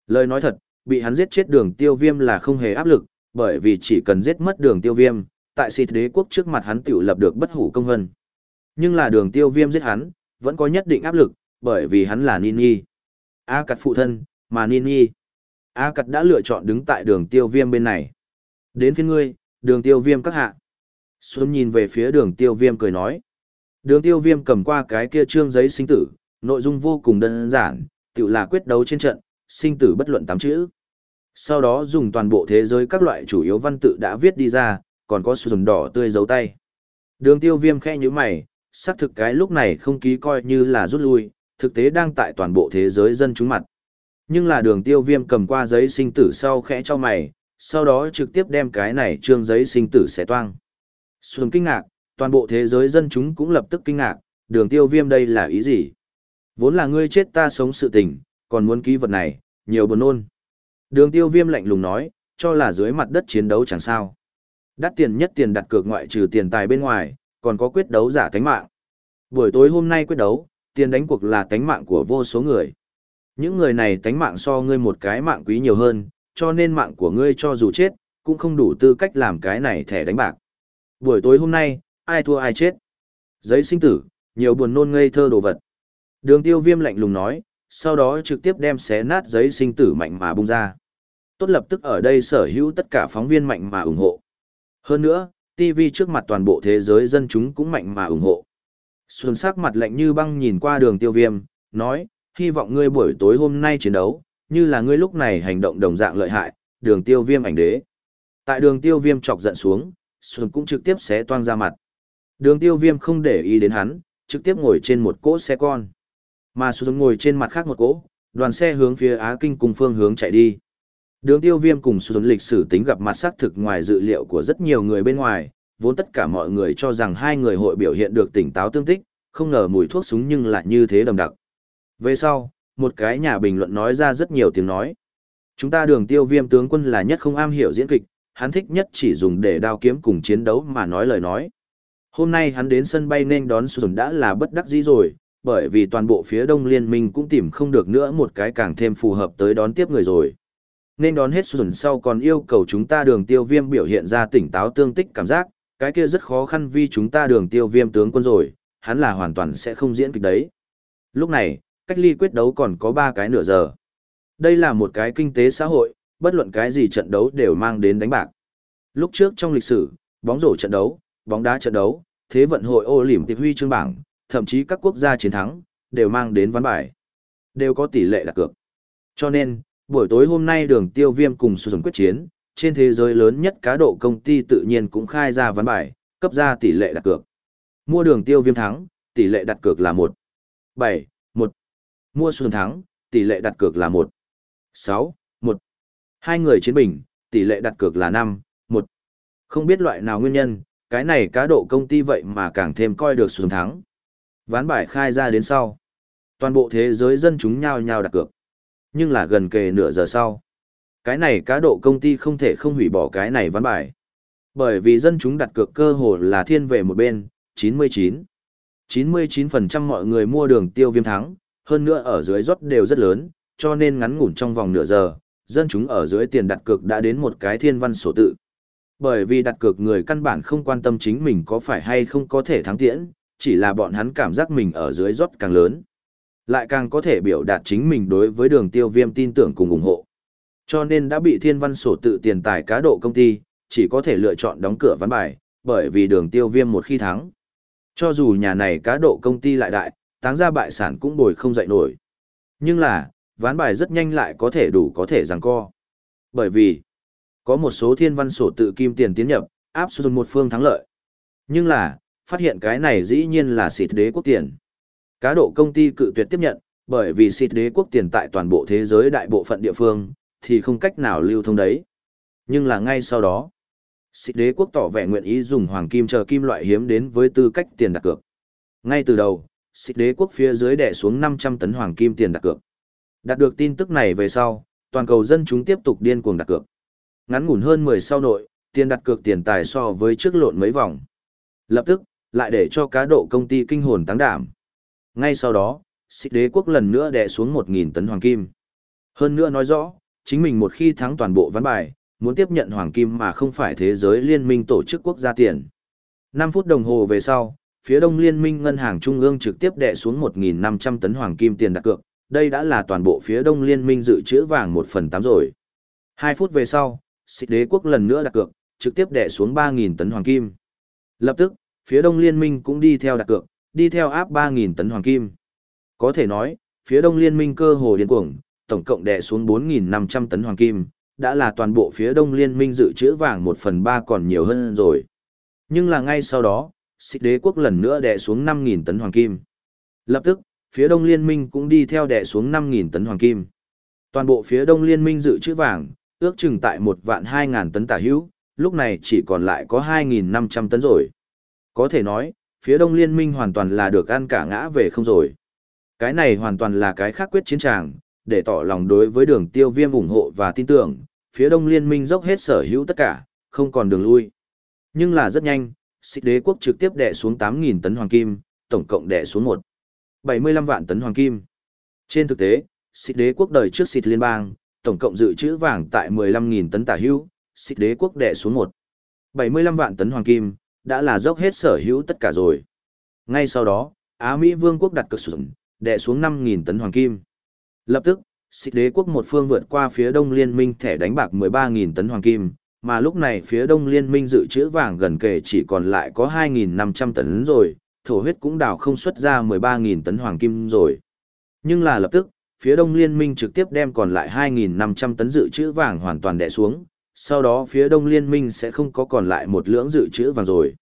Lời nói thật, bị hắn giết chết đường tiêu viêm là không hề áp lực, bởi vì chỉ cần giết mất đường tiêu viêm, tại xịt đế quốc trước mặt hắn tiểu lập được bất hủ công hân. Nhưng là đường tiêu viêm giết hắn, vẫn có nhất định áp lực, bởi vì hắn là Nini. A cặt phụ thân, mà Nini. A cặt đã lựa chọn đứng tại đường tiêu viêm bên này. Đến phía ngươi, đường tiêu viêm các hạ. Xuân nhìn về phía đường tiêu viêm cười nói. Đường tiêu viêm cầm qua cái kia trương giấy sinh tử, nội dung vô cùng đơn giản, tự là quyết đấu trên trận, sinh tử bất luận tám chữ. Sau đó dùng toàn bộ thế giới các loại chủ yếu văn tự đã viết đi ra, còn có sườn đỏ tươi dấu tay. Đường tiêu viêm khẽ như mày, xác thực cái lúc này không ký coi như là rút lui, thực tế đang tại toàn bộ thế giới dân chúng mặt. Nhưng là đường tiêu viêm cầm qua giấy sinh tử sau khẽ cho mày, sau đó trực tiếp đem cái này trương giấy sinh tử xé toang. Xuân kinh ngạc, toàn bộ thế giới dân chúng cũng lập tức kinh ngạc, đường tiêu viêm đây là ý gì? Vốn là ngươi chết ta sống sự tình, còn muốn ký vật này, nhiều buồn ôn. Đường tiêu viêm lạnh lùng nói, cho là dưới mặt đất chiến đấu chẳng sao. Đắt tiền nhất tiền đặt cược ngoại trừ tiền tài bên ngoài, còn có quyết đấu giả tánh mạng. Buổi tối hôm nay quyết đấu, tiền đánh cuộc là tánh mạng của vô số người. Những người này tánh mạng so ngươi một cái mạng quý nhiều hơn, cho nên mạng của ngươi cho dù chết, cũng không đủ tư cách làm cái này thẻ đánh bạc. Buổi tối hôm nay, ai thua ai chết. Giấy sinh tử, nhiều buồn nôn ngây thơ đồ vật. Đường tiêu viêm lạnh lùng nói, sau đó trực tiếp đem xé nát giấy sinh tử mạnh mà bung ra. Tốt lập tức ở đây sở hữu tất cả phóng viên mạnh mà ủng hộ. Hơn nữa, TV trước mặt toàn bộ thế giới dân chúng cũng mạnh mà ủng hộ. Xuân sắc mặt lạnh như băng nhìn qua đường tiêu viêm, nói, hy vọng ngươi buổi tối hôm nay chiến đấu, như là ngươi lúc này hành động đồng dạng lợi hại, đường tiêu viêm ảnh đế. Tại đường tiêu viêm chọc giận xuống, Xuân cũng trực tiếp xé toang ra mặt. Đường tiêu viêm không để ý đến hắn, trực tiếp ngồi trên một cỗ xe con. Mà Xuân ngồi trên mặt khác một cỗ, đoàn xe hướng phía Á Kinh cùng phương hướng chạy đi. Đường tiêu viêm cùng Xuân lịch sử tính gặp mặt xác thực ngoài dự liệu của rất nhiều người bên ngoài, vốn tất cả mọi người cho rằng hai người hội biểu hiện được tỉnh táo tương tích, không ngờ mùi thuốc súng nhưng lại như thế đầm đặc. Về sau, một cái nhà bình luận nói ra rất nhiều tiếng nói. Chúng ta đường tiêu viêm tướng quân là nhất không am hiểu diễn kịch, hắn thích nhất chỉ dùng để đao kiếm cùng chiến đấu mà nói lời nói. Hôm nay hắn đến sân bay nên đón Xuân đã là bất đắc dĩ rồi, bởi vì toàn bộ phía đông liên minh cũng tìm không được nữa một cái càng thêm phù hợp tới đón tiếp người rồi. Nên đón hết Xuân sau còn yêu cầu chúng ta đường tiêu viêm biểu hiện ra tỉnh táo tương tích cảm giác, cái kia rất khó khăn vì chúng ta đường tiêu viêm tướng quân rồi, hắn là hoàn toàn sẽ không diễn kịch đấy. Lúc này, cách ly quyết đấu còn có 3 cái nửa giờ. Đây là một cái kinh tế xã hội, bất luận cái gì trận đấu đều mang đến đánh bạc. Lúc trước trong lịch sử, bóng rổ trận đấu, bóng đá trận đấu, thế vận hội ô lỉm tiệp huy chương bảng, thậm chí các quốc gia chiến thắng, đều mang đến ván bài. Đều có tỷ lệ đặt cược. Cho nên, buổi tối hôm nay đường tiêu viêm cùng sử dụng quyết chiến, trên thế giới lớn nhất cá độ công ty tự nhiên cũng khai ra ván bài, cấp ra tỷ lệ đặt cược. Mua đường tiêu viêm thắng, tỷ lệ đặt cược là 1. 7, 1. Mua xuân thắng, tỷ lệ đặt cược là 1. 6, 1. Hai người chiến bình, tỷ lệ đặt cược là 5, 1. Không biết loại nào nguyên nhân, cái này cá độ công ty vậy mà càng thêm coi được xuân thắng. Ván bài khai ra đến sau. Toàn bộ thế giới dân chúng nhao nhao đặt cược. Nhưng là gần kề nửa giờ sau. Cái này cá độ công ty không thể không hủy bỏ cái này ván bài. Bởi vì dân chúng đặt cược cơ hồ là thiên về một bên, 99. 99% mọi người mua đường tiêu viêm thắng, hơn nữa ở dưới rót đều rất lớn, cho nên ngắn ngủn trong vòng nửa giờ, dân chúng ở dưới tiền đặt cược đã đến một cái thiên văn sổ tự. Bởi vì đặt cược người căn bản không quan tâm chính mình có phải hay không có thể thắng tiễn, chỉ là bọn hắn cảm giác mình ở dưới rót càng lớn. Lại càng có thể biểu đạt chính mình đối với đường tiêu viêm tin tưởng cùng ủng hộ. Cho nên đã bị thiên văn sổ tự tiền tài cá độ công ty, chỉ có thể lựa chọn đóng cửa ván bài, bởi vì đường tiêu viêm một khi thắng. Cho dù nhà này cá độ công ty lại đại, táng ra bại sản cũng bồi không dậy nổi. Nhưng là, ván bài rất nhanh lại có thể đủ có thể giằng co. Bởi vì, có một số thiên văn sổ tự kim tiền tiến nhập, áp dụng một phương thắng lợi. Nhưng là, phát hiện cái này dĩ nhiên là xịt đế quốc tiền. Cá độ công ty cự tuyệt tiếp nhận, bởi vì xịt đế quốc tiền tại toàn bộ thế giới đại bộ phận địa phương, thì không cách nào lưu thông đấy. Nhưng là ngay sau đó, xịt đế quốc tỏ vẻ nguyện ý dùng hoàng kim chờ kim loại hiếm đến với tư cách tiền đặt cược. Ngay từ đầu, xích đế quốc phía dưới đẻ xuống 500 tấn hoàng kim tiền đặt cược. Đạt được tin tức này về sau, toàn cầu dân chúng tiếp tục điên cuồng đặt cược. Ngắn ngủn hơn 10 sau nội, tiền đặt cược tiền tài so với trước lộn mấy vòng. Lập tức, lại để cho cá độ công ty kinh hồn tăng đảm. Ngay sau đó, xích đế quốc lần nữa đè xuống 1.000 tấn hoàng kim. Hơn nữa nói rõ, chính mình một khi thắng toàn bộ ván bài, muốn tiếp nhận hoàng kim mà không phải thế giới liên minh tổ chức quốc gia tiền. 5 phút đồng hồ về sau, phía đông liên minh ngân hàng trung ương trực tiếp đè xuống 1.500 tấn hoàng kim tiền đặt cược, đây đã là toàn bộ phía đông liên minh dự trữ vàng 1 phần 8 rồi. 2 phút về sau, xích đế quốc lần nữa đặt cược, trực tiếp đè xuống 3.000 tấn hoàng kim. Lập tức, phía đông liên minh cũng đi theo đặt cược, đi theo áp 3.000 tấn hoàng kim. Có thể nói, phía đông liên minh cơ hồ điên cuồng, tổng cộng đè xuống 4.500 tấn hoàng kim, đã là toàn bộ phía đông liên minh dự trữ vàng 1 phần 3 còn nhiều hơn rồi. Nhưng là ngay sau đó, xích đế quốc lần nữa đè xuống 5.000 tấn hoàng kim. Lập tức, phía đông liên minh cũng đi theo đè xuống 5.000 tấn hoàng kim. Toàn bộ phía đông liên minh dự trữ vàng, ước chừng tại một vạn 2.000 tấn tả hữu, lúc này chỉ còn lại có 2.500 tấn rồi. Có thể nói, phía đông liên minh hoàn toàn là được ăn cả ngã về không rồi. Cái này hoàn toàn là cái khác quyết chiến tràng, để tỏ lòng đối với đường tiêu viêm ủng hộ và tin tưởng, phía đông liên minh dốc hết sở hữu tất cả, không còn đường lui. Nhưng là rất nhanh, xích đế quốc trực tiếp đẻ xuống 8.000 tấn hoàng kim, tổng cộng đẻ xuống 1. 75 vạn tấn hoàng kim. Trên thực tế, xích đế quốc đời trước xích liên bang, tổng cộng dự trữ vàng tại 15.000 tấn tả hữu, xích đế quốc đẻ xuống 1. 75 vạn tấn hoàng kim, đã là dốc hết sở hữu tất cả rồi. Ngay sau đó, Á Mỹ Vương quốc đặt cực sụn, đẻ xuống 5.000 tấn hoàng kim. Lập tức, xích đế quốc một phương vượt qua phía đông liên minh thẻ đánh bạc 13.000 tấn hoàng kim, mà lúc này phía đông liên minh dự trữ vàng gần kề chỉ còn lại có 2.500 tấn rồi, thổ huyết cũng đào không xuất ra 13.000 tấn hoàng kim rồi. Nhưng là lập tức, phía đông liên minh trực tiếp đem còn lại 2.500 tấn dự trữ vàng hoàn toàn đè xuống, sau đó phía đông liên minh sẽ không có còn lại một lưỡng dự trữ vàng rồi.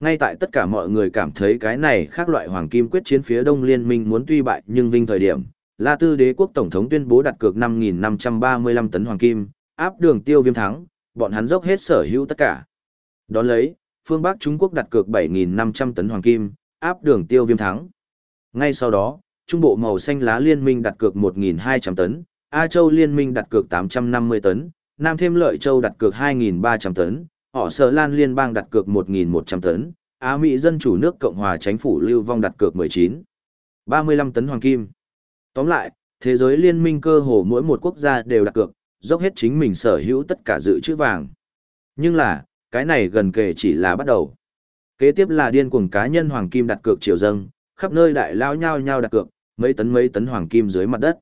Ngay tại tất cả mọi người cảm thấy cái này khác loại hoàng kim quyết chiến phía đông liên minh muốn tuy bại nhưng vinh thời điểm, La Tư đế quốc tổng thống tuyên bố đặt cược 5.535 tấn hoàng kim, áp đường tiêu viêm thắng, bọn hắn dốc hết sở hữu tất cả. Đón lấy, phương Bắc Trung Quốc đặt cược 7.500 tấn hoàng kim, áp đường tiêu viêm thắng. Ngay sau đó, Trung Bộ màu xanh lá liên minh đặt cược 1.200 tấn, A Châu liên minh đặt cược 850 tấn, Nam thêm lợi Châu đặt cược 2.300 tấn, họ Sở Lan liên bang đặt cược 1.100 tấn, Á Mỹ Dân Chủ nước Cộng hòa Chính phủ lưu vong đặt cược 19. 35 tấn hoàng kim. Tóm lại, thế giới liên minh cơ hồ mỗi một quốc gia đều đặt cược, dốc hết chính mình sở hữu tất cả dự trữ vàng. Nhưng là, cái này gần kề chỉ là bắt đầu. Kế tiếp là điên cuồng cá nhân hoàng kim đặt cược triều dâng, khắp nơi đại lao nhau nhau đặt cược, mấy tấn mấy tấn hoàng kim dưới mặt đất.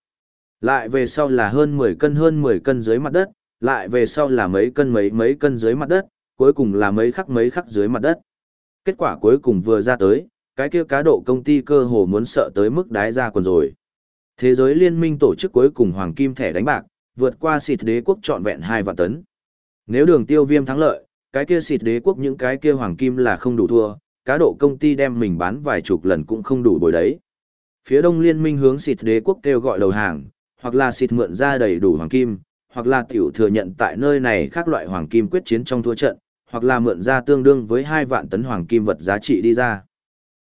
Lại về sau là hơn 10 cân hơn 10 cân dưới mặt đất, lại về sau là mấy cân mấy mấy cân dưới mặt đất, cuối cùng là mấy khắc mấy khắc dưới mặt đất. Kết quả cuối cùng vừa ra tới, cái kia cá độ công ty cơ hồ muốn sợ tới mức đái ra quần rồi. Thế giới liên minh tổ chức cuối cùng hoàng kim thẻ đánh bạc, vượt qua xịt đế quốc trọn vẹn 2 vạn tấn. Nếu đường tiêu viêm thắng lợi, cái kia xịt đế quốc những cái kia hoàng kim là không đủ thua, cá độ công ty đem mình bán vài chục lần cũng không đủ bồi đấy. Phía đông liên minh hướng xịt đế quốc kêu gọi đầu hàng, hoặc là xịt mượn ra đầy đủ hoàng kim, hoặc là tiểu thừa nhận tại nơi này khác loại hoàng kim quyết chiến trong thua trận, hoặc là mượn ra tương đương với 2 vạn tấn hoàng kim vật giá trị đi ra.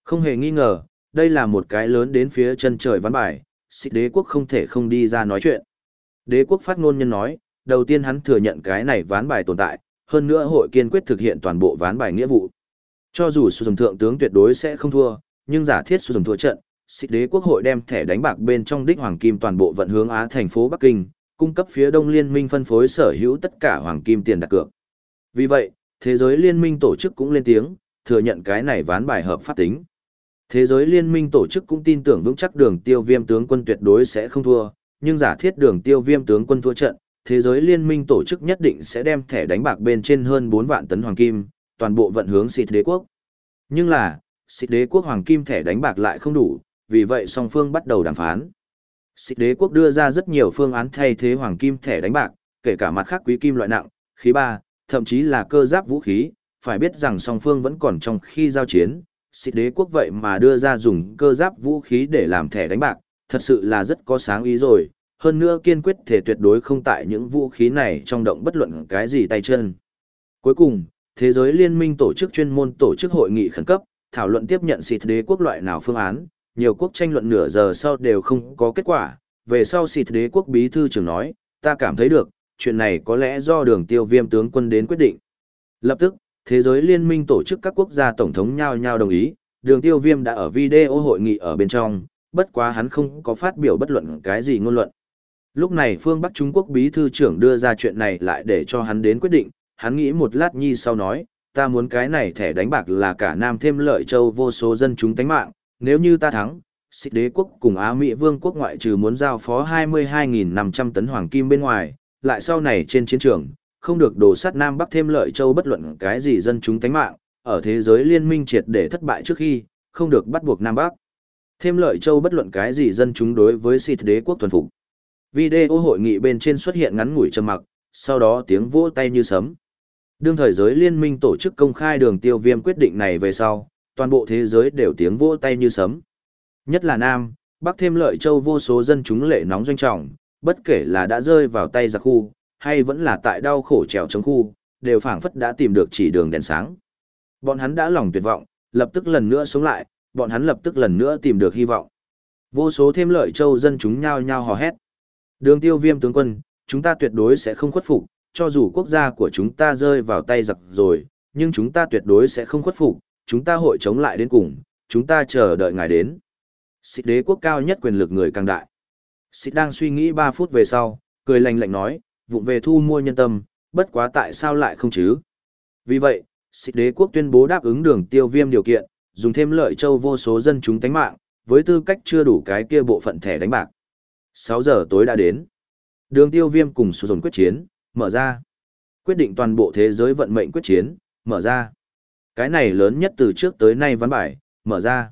Không hề nghi ngờ, đây là một cái lớn đến phía chân trời ván bài, xịt đế quốc không thể không đi ra nói chuyện. Đế quốc phát ngôn nhân nói, đầu tiên hắn thừa nhận cái này ván bài tồn tại, hơn nữa hội kiên quyết thực hiện toàn bộ ván bài nghĩa vụ. Cho dù sử dụng thượng tướng tuyệt đối sẽ không thua, nhưng giả thiết sử dụng thua trận, xích đế quốc hội đem thẻ đánh bạc bên trong đích hoàng kim toàn bộ vận hướng Á thành phố Bắc Kinh, cung cấp phía đông liên minh phân phối sở hữu tất cả hoàng kim tiền đặt cược. Vì vậy, thế giới liên minh tổ chức cũng lên tiếng, thừa nhận cái này ván bài hợp pháp tính. Thế giới liên minh tổ chức cũng tin tưởng vững chắc đường tiêu viêm tướng quân tuyệt đối sẽ không thua, nhưng giả thiết đường tiêu viêm tướng quân thua trận, thế giới liên minh tổ chức nhất định sẽ đem thẻ đánh bạc bên trên hơn 4 vạn tấn hoàng kim, toàn bộ vận hướng xịt đế quốc. Nhưng là, xịt đế quốc hoàng kim thẻ đánh bạc lại không đủ, vì vậy song phương bắt đầu đàm phán. Xịt đế quốc đưa ra rất nhiều phương án thay thế hoàng kim thẻ đánh bạc, kể cả mặt khác quý kim loại nặng, khí ba, thậm chí là cơ giáp vũ khí, phải biết rằng song phương vẫn còn trong khi giao chiến, xịt đế quốc vậy mà đưa ra dùng cơ giáp vũ khí để làm thẻ đánh bạc, thật sự là rất có sáng ý rồi, hơn nữa kiên quyết thể tuyệt đối không tại những vũ khí này trong động bất luận cái gì tay chân. Cuối cùng, thế giới liên minh tổ chức chuyên môn tổ chức hội nghị khẩn cấp, thảo luận tiếp nhận xịt đế quốc loại nào phương án, nhiều quốc tranh luận nửa giờ sau đều không có kết quả, về sau xịt đế quốc bí thư trưởng nói, ta cảm thấy được, chuyện này có lẽ do đường tiêu viêm tướng quân đến quyết định. Lập tức, thế giới liên minh tổ chức các quốc gia tổng thống nhau nhau đồng ý, đường tiêu viêm đã ở video hội nghị ở bên trong, bất quá hắn không có phát biểu bất luận cái gì ngôn luận. Lúc này phương Bắc Trung Quốc bí thư trưởng đưa ra chuyện này lại để cho hắn đến quyết định, hắn nghĩ một lát nhi sau nói, ta muốn cái này thẻ đánh bạc là cả Nam thêm lợi châu vô số dân chúng tánh mạng, nếu như ta thắng, xích đế quốc cùng Á Mỹ vương quốc ngoại trừ muốn giao phó 22.500 tấn hoàng kim bên ngoài, lại sau này trên chiến trường, không được đổ sát Nam Bắc thêm lợi châu bất luận cái gì dân chúng tánh mạng, ở thế giới liên minh triệt để thất bại trước khi, không được bắt buộc Nam Bắc. Thêm lợi châu bất luận cái gì dân chúng đối với xịt đế quốc thuần phục. Video hội nghị bên trên xuất hiện ngắn ngủi trầm mặc, sau đó tiếng vỗ tay như sấm. Đương thời giới liên minh tổ chức công khai đường tiêu viêm quyết định này về sau, toàn bộ thế giới đều tiếng vỗ tay như sấm. Nhất là Nam, Bắc thêm lợi châu vô số dân chúng lệ nóng doanh trọng, bất kể là đã rơi vào tay giặc khu, hay vẫn là tại đau khổ trèo chống khu, đều phảng phất đã tìm được chỉ đường đèn sáng. Bọn hắn đã lòng tuyệt vọng, lập tức lần nữa sống lại, bọn hắn lập tức lần nữa tìm được hy vọng. Vô số thêm lợi châu dân chúng nhao nhao hò hét. Đường tiêu viêm tướng quân, chúng ta tuyệt đối sẽ không khuất phục, cho dù quốc gia của chúng ta rơi vào tay giặc rồi, nhưng chúng ta tuyệt đối sẽ không khuất phục, chúng ta hội chống lại đến cùng, chúng ta chờ đợi ngài đến. Xích đế quốc cao nhất quyền lực người càng đại. Xích đang suy nghĩ 3 phút về sau, cười lạnh lạnh nói, vụng về thu mua nhân tâm, bất quá tại sao lại không chứ? Vì vậy, xích đế quốc tuyên bố đáp ứng đường tiêu viêm điều kiện, dùng thêm lợi châu vô số dân chúng tánh mạng, với tư cách chưa đủ cái kia bộ phận thẻ đánh bạc. 6 giờ tối đã đến. Đường tiêu viêm cùng sử dụng quyết chiến, mở ra. Quyết định toàn bộ thế giới vận mệnh quyết chiến, mở ra. Cái này lớn nhất từ trước tới nay ván bài, mở ra.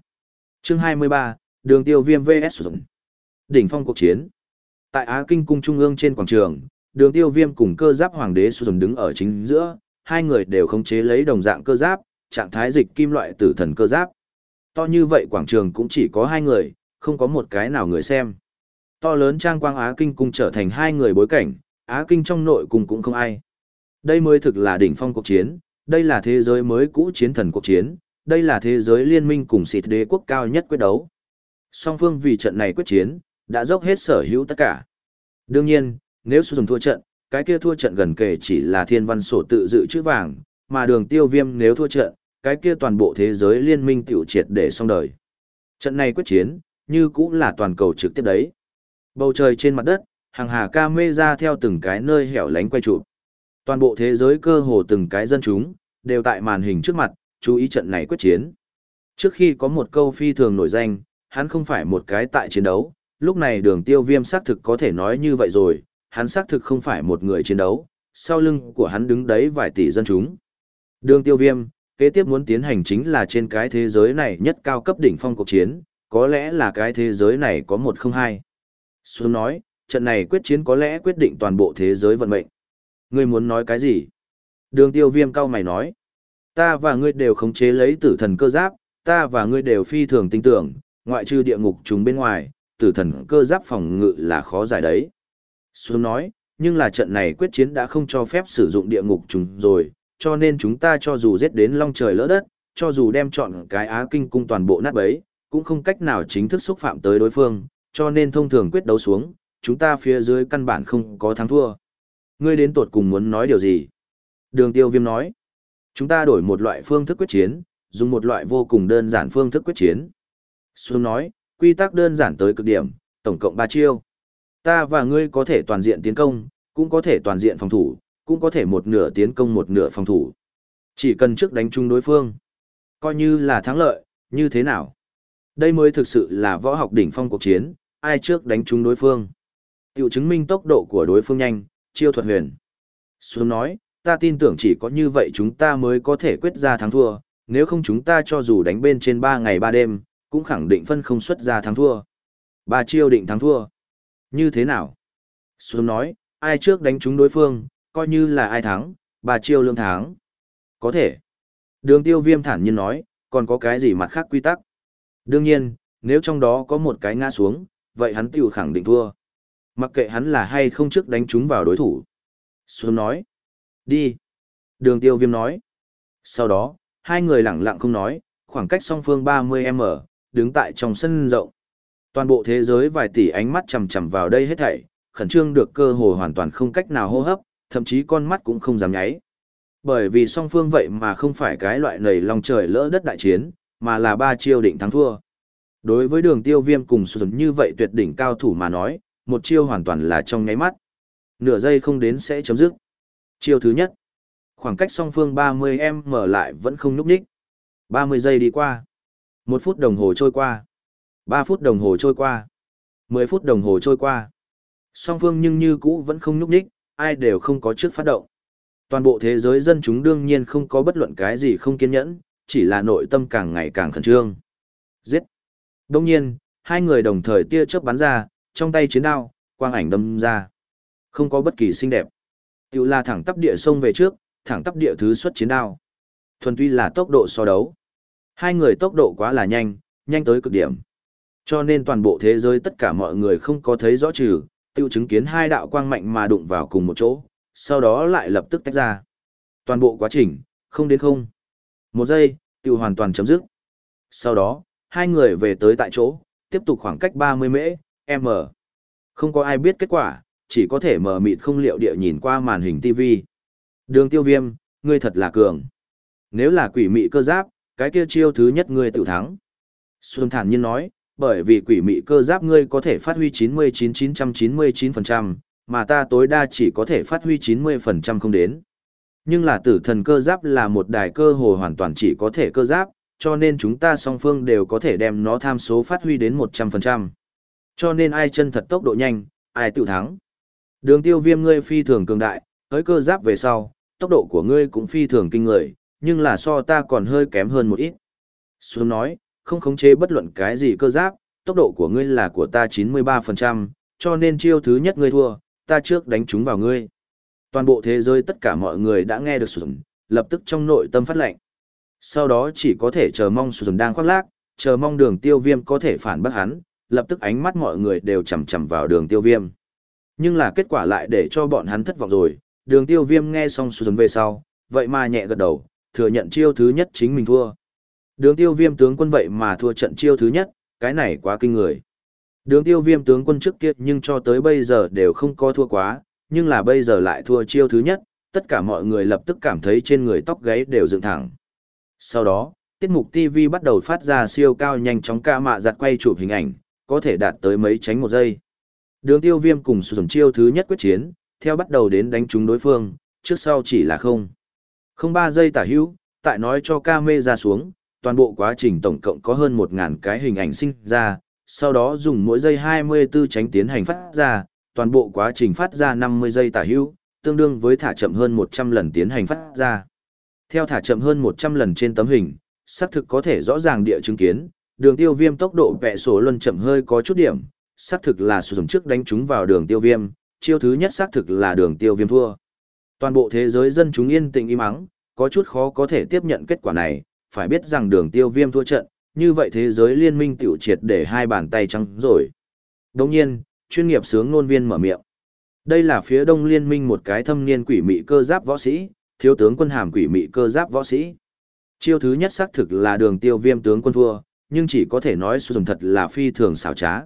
Chương 23, đường tiêu viêm VS sử dụng. Đỉnh phong cuộc chiến. Tại Á Kinh cung trung ương trên quảng trường, đường tiêu viêm cùng cơ giáp hoàng đế sử dụng đứng ở chính giữa, hai người đều khống chế lấy đồng dạng cơ giáp, trạng thái dịch kim loại tử thần cơ giáp. To như vậy quảng trường cũng chỉ có hai người, không có một cái nào người xem. To lớn trang quang Á Kinh cung trở thành hai người bối cảnh, Á Kinh trong nội cung cũng không ai. Đây mới thực là đỉnh phong cuộc chiến, đây là thế giới mới cũ chiến thần cuộc chiến, đây là thế giới liên minh cùng xịt đế quốc cao nhất quyết đấu. Song phương vì trận này quyết chiến, đã dốc hết sở hữu tất cả. Đương nhiên, nếu sử dụng thua trận, cái kia thua trận gần kề chỉ là thiên văn sổ tự dự chữ vàng, mà đường tiêu viêm nếu thua trận, cái kia toàn bộ thế giới liên minh tiểu triệt để xong đời. Trận này quyết chiến, như cũng là toàn cầu trực tiếp đấy. Bầu trời trên mặt đất, hàng hà ca mê ra theo từng cái nơi hẻo lánh quay chụp. Toàn bộ thế giới cơ hồ từng cái dân chúng, đều tại màn hình trước mặt, chú ý trận này quyết chiến. Trước khi có một câu phi thường nổi danh, hắn không phải một cái tại chiến đấu, lúc này đường tiêu viêm xác thực có thể nói như vậy rồi, hắn xác thực không phải một người chiến đấu, sau lưng của hắn đứng đấy vài tỷ dân chúng. Đường tiêu viêm, kế tiếp muốn tiến hành chính là trên cái thế giới này nhất cao cấp đỉnh phong cuộc chiến, có lẽ là cái thế giới này có một không hai. Xuân nói, trận này quyết chiến có lẽ quyết định toàn bộ thế giới vận mệnh. Ngươi muốn nói cái gì? Đường tiêu viêm cao mày nói. Ta và ngươi đều khống chế lấy tử thần cơ giáp, ta và ngươi đều phi thường tinh tưởng, ngoại trừ địa ngục chúng bên ngoài, tử thần cơ giáp phòng ngự là khó giải đấy. Xuân nói, nhưng là trận này quyết chiến đã không cho phép sử dụng địa ngục chúng rồi, cho nên chúng ta cho dù giết đến long trời lỡ đất, cho dù đem chọn cái Á Kinh cung toàn bộ nát bấy, cũng không cách nào chính thức xúc phạm tới đối phương, cho nên thông thường quyết đấu xuống, chúng ta phía dưới căn bản không có thắng thua. Ngươi đến tuột cùng muốn nói điều gì? Đường tiêu viêm nói, chúng ta đổi một loại phương thức quyết chiến, dùng một loại vô cùng đơn giản phương thức quyết chiến. Xuân nói, quy tắc đơn giản tới cực điểm, tổng cộng 3 chiêu. Ta và ngươi có thể toàn diện tiến công, cũng có thể toàn diện phòng thủ, cũng có thể một nửa tiến công một nửa phòng thủ. Chỉ cần trước đánh chung đối phương. Coi như là thắng lợi, như thế nào? Đây mới thực sự là võ học đỉnh phong cuộc chiến, ai trước đánh chung đối phương. Tiểu chứng minh tốc độ của đối phương nhanh, chiêu thuật huyền. Xuân nói, ta tin tưởng chỉ có như vậy chúng ta mới có thể quyết ra thắng thua, nếu không chúng ta cho dù đánh bên trên 3 ngày 3 đêm, cũng khẳng định phân không xuất ra thắng thua. Ba chiêu định thắng thua. Như thế nào? Xuân nói, ai trước đánh trúng đối phương, coi như là ai thắng, bà chiêu lương thắng. Có thể. Đường tiêu viêm thản nhiên nói, còn có cái gì mặt khác quy tắc? Đương nhiên, nếu trong đó có một cái ngã xuống, vậy hắn tiêu khẳng định thua. Mặc kệ hắn là hay không trước đánh chúng vào đối thủ. Xuân nói. Đi. Đường tiêu viêm nói. Sau đó, hai người lặng lặng không nói, khoảng cách song phương 30m, đứng tại trong sân rộng. Toàn bộ thế giới vài tỷ ánh mắt chầm chầm vào đây hết thảy, khẩn trương được cơ hồ hoàn toàn không cách nào hô hấp, thậm chí con mắt cũng không dám nháy. Bởi vì song phương vậy mà không phải cái loại nầy lòng trời lỡ đất đại chiến, mà là ba chiêu định thắng thua. Đối với đường tiêu viêm cùng sử như vậy tuyệt đỉnh cao thủ mà nói, một chiêu hoàn toàn là trong nháy mắt. Nửa giây không đến sẽ chấm dứt. Chiêu thứ nhất. Khoảng cách song phương 30m lại vẫn không núp đích. 30 giây đi qua. Một phút đồng hồ trôi qua. 3 phút đồng hồ trôi qua. 10 phút đồng hồ trôi qua. Song phương nhưng như cũ vẫn không núp đích, ai đều không có trước phát động. Toàn bộ thế giới dân chúng đương nhiên không có bất luận cái gì không kiên nhẫn, chỉ là nội tâm càng ngày càng khẩn trương. Giết! Đông nhiên, hai người đồng thời tia chớp bắn ra, trong tay chiến đao, quang ảnh đâm ra. Không có bất kỳ xinh đẹp. Tiểu là thẳng tắp địa sông về trước, thẳng tắp địa thứ xuất chiến đao. Thuần tuy là tốc độ so đấu. Hai người tốc độ quá là nhanh, nhanh tới cực điểm. Cho nên toàn bộ thế giới tất cả mọi người không có thấy rõ trừ, tiêu chứng kiến hai đạo quang mạnh mà đụng vào cùng một chỗ, sau đó lại lập tức tách ra. Toàn bộ quá trình, không đến không. Một giây, tiêu hoàn toàn chấm dứt. Sau đó, hai người về tới tại chỗ, tiếp tục khoảng cách 30 mễ, m. Không có ai biết kết quả, chỉ có thể mở mịt không liệu địa nhìn qua màn hình TV. Đường tiêu viêm, ngươi thật là cường. Nếu là quỷ mị cơ giáp, cái kia chiêu thứ nhất ngươi tự thắng. Xuân thản nhiên nói, bởi vì quỷ mị cơ giáp ngươi có thể phát huy 99-999%, mà ta tối đa chỉ có thể phát huy 90% không đến. Nhưng là tử thần cơ giáp là một đài cơ hồ hoàn toàn chỉ có thể cơ giáp, cho nên chúng ta song phương đều có thể đem nó tham số phát huy đến 100%. Cho nên ai chân thật tốc độ nhanh, ai tự thắng. Đường tiêu viêm ngươi phi thường cường đại, tới cơ giáp về sau, tốc độ của ngươi cũng phi thường kinh người, nhưng là so ta còn hơi kém hơn một ít. Xuân nói, không khống chế bất luận cái gì cơ giáp, tốc độ của ngươi là của ta 93%, cho nên chiêu thứ nhất ngươi thua, ta trước đánh chúng vào ngươi. Toàn bộ thế giới tất cả mọi người đã nghe được Xuân, lập tức trong nội tâm phát lệnh. Sau đó chỉ có thể chờ mong Xuân đang khoác lác, chờ mong đường tiêu viêm có thể phản bác hắn, lập tức ánh mắt mọi người đều chầm chầm vào đường tiêu viêm. Nhưng là kết quả lại để cho bọn hắn thất vọng rồi, đường tiêu viêm nghe xong Xuân về sau, vậy mà nhẹ gật đầu, thừa nhận chiêu thứ nhất chính mình thua. Đường tiêu viêm tướng quân vậy mà thua trận chiêu thứ nhất, cái này quá kinh người. Đường tiêu viêm tướng quân trước kia nhưng cho tới bây giờ đều không có thua quá, nhưng là bây giờ lại thua chiêu thứ nhất, tất cả mọi người lập tức cảm thấy trên người tóc gáy đều dựng thẳng. Sau đó, tiết mục TV bắt đầu phát ra siêu cao nhanh chóng ca mạ giặt quay chụp hình ảnh, có thể đạt tới mấy tránh một giây. Đường tiêu viêm cùng sử dụng chiêu thứ nhất quyết chiến, theo bắt đầu đến đánh trúng đối phương, trước sau chỉ là không. Không ba giây tả hữu, tại nói cho ca mê ra xuống, toàn bộ quá trình tổng cộng có hơn 1.000 cái hình ảnh sinh ra, sau đó dùng mỗi giây 24 tránh tiến hành phát ra, toàn bộ quá trình phát ra 50 giây tả hữu, tương đương với thả chậm hơn 100 lần tiến hành phát ra. Theo thả chậm hơn 100 lần trên tấm hình, xác thực có thể rõ ràng địa chứng kiến, đường tiêu viêm tốc độ vẽ số luân chậm hơi có chút điểm, xác thực là sử dụng trước đánh chúng vào đường tiêu viêm, chiêu thứ nhất xác thực là đường tiêu viêm thua. Toàn bộ thế giới dân chúng yên tĩnh im mắng, có chút khó có thể tiếp nhận kết quả này, phải biết rằng đường tiêu viêm thua trận, như vậy thế giới liên minh tiểu triệt để hai bàn tay trắng rồi. Đồng nhiên, chuyên nghiệp sướng nôn viên mở miệng. Đây là phía đông liên minh một cái thâm niên quỷ mị cơ giáp võ sĩ, thiếu tướng quân hàm quỷ mị cơ giáp võ sĩ. Chiêu thứ nhất xác thực là đường tiêu viêm tướng quân thua, nhưng chỉ có thể nói sử dụng thật là phi thường xảo trá.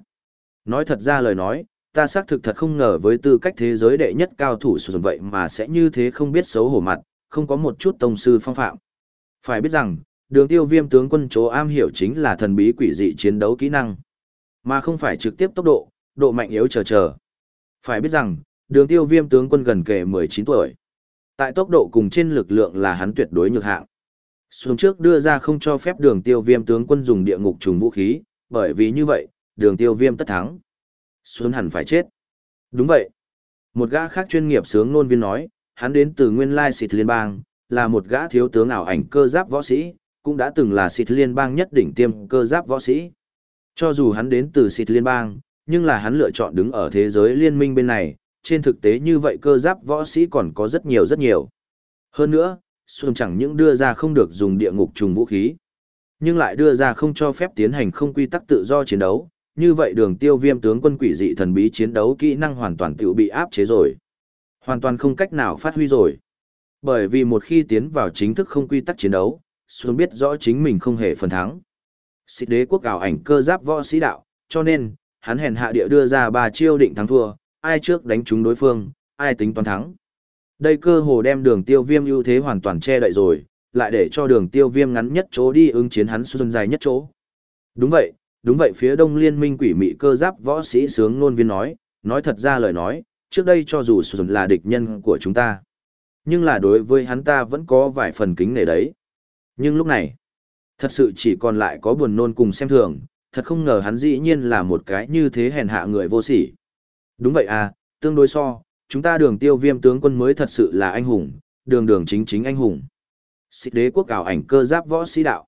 Nói thật ra lời nói, ta xác thực thật không ngờ với tư cách thế giới đệ nhất cao thủ sử dụng vậy mà sẽ như thế không biết xấu hổ mặt, không có một chút tông sư phong phạm. Phải biết rằng, đường tiêu viêm tướng quân chỗ am hiểu chính là thần bí quỷ dị chiến đấu kỹ năng, mà không phải trực tiếp tốc độ, độ mạnh yếu chờ chờ. Phải biết rằng, đường tiêu viêm tướng quân gần kề 19 tuổi. Tại tốc độ cùng trên lực lượng là hắn tuyệt đối nhược hạng. Xuống trước đưa ra không cho phép đường tiêu viêm tướng quân dùng địa ngục trùng vũ khí, bởi vì như vậy, đường tiêu viêm tất thắng. xuống hẳn phải chết. Đúng vậy. Một gã khác chuyên nghiệp sướng nôn viên nói, hắn đến từ nguyên lai xịt liên bang, là một gã thiếu tướng ảo ảnh cơ giáp võ sĩ, cũng đã từng là xịt liên bang nhất đỉnh tiêm cơ giáp võ sĩ. Cho dù hắn đến từ xịt liên bang, nhưng là hắn lựa chọn đứng ở thế giới liên minh bên này, trên thực tế như vậy cơ giáp võ sĩ còn có rất nhiều rất nhiều. Hơn nữa, Xuân chẳng những đưa ra không được dùng địa ngục trùng vũ khí, nhưng lại đưa ra không cho phép tiến hành không quy tắc tự do chiến đấu, như vậy đường tiêu viêm tướng quân quỷ dị thần bí chiến đấu kỹ năng hoàn toàn tiểu bị áp chế rồi. Hoàn toàn không cách nào phát huy rồi. Bởi vì một khi tiến vào chính thức không quy tắc chiến đấu, Xuân biết rõ chính mình không hề phần thắng. Xịt đế quốc ảo ảnh cơ giáp võ sĩ đạo, cho nên, hắn hèn hạ địa đưa ra ba chiêu định thắng thua, ai trước đánh trúng đối phương, ai tính toán thắng. Đây cơ hồ đem đường tiêu viêm ưu thế hoàn toàn che đậy rồi, lại để cho đường tiêu viêm ngắn nhất chỗ đi ứng chiến hắn xuân dài nhất chỗ. Đúng vậy, đúng vậy phía đông liên minh quỷ mị cơ giáp võ sĩ sướng nôn viên nói, nói thật ra lời nói, trước đây cho dù Xuân là địch nhân của chúng ta. Nhưng là đối với hắn ta vẫn có vài phần kính nể đấy. Nhưng lúc này, thật sự chỉ còn lại có buồn nôn cùng xem thường, thật không ngờ hắn dĩ nhiên là một cái như thế hèn hạ người vô sỉ. Đúng vậy à, tương đối so, chúng ta đường tiêu viêm tướng quân mới thật sự là anh hùng, đường đường chính chính anh hùng. Sĩ đế quốc ảo ảnh cơ giáp võ sĩ đạo.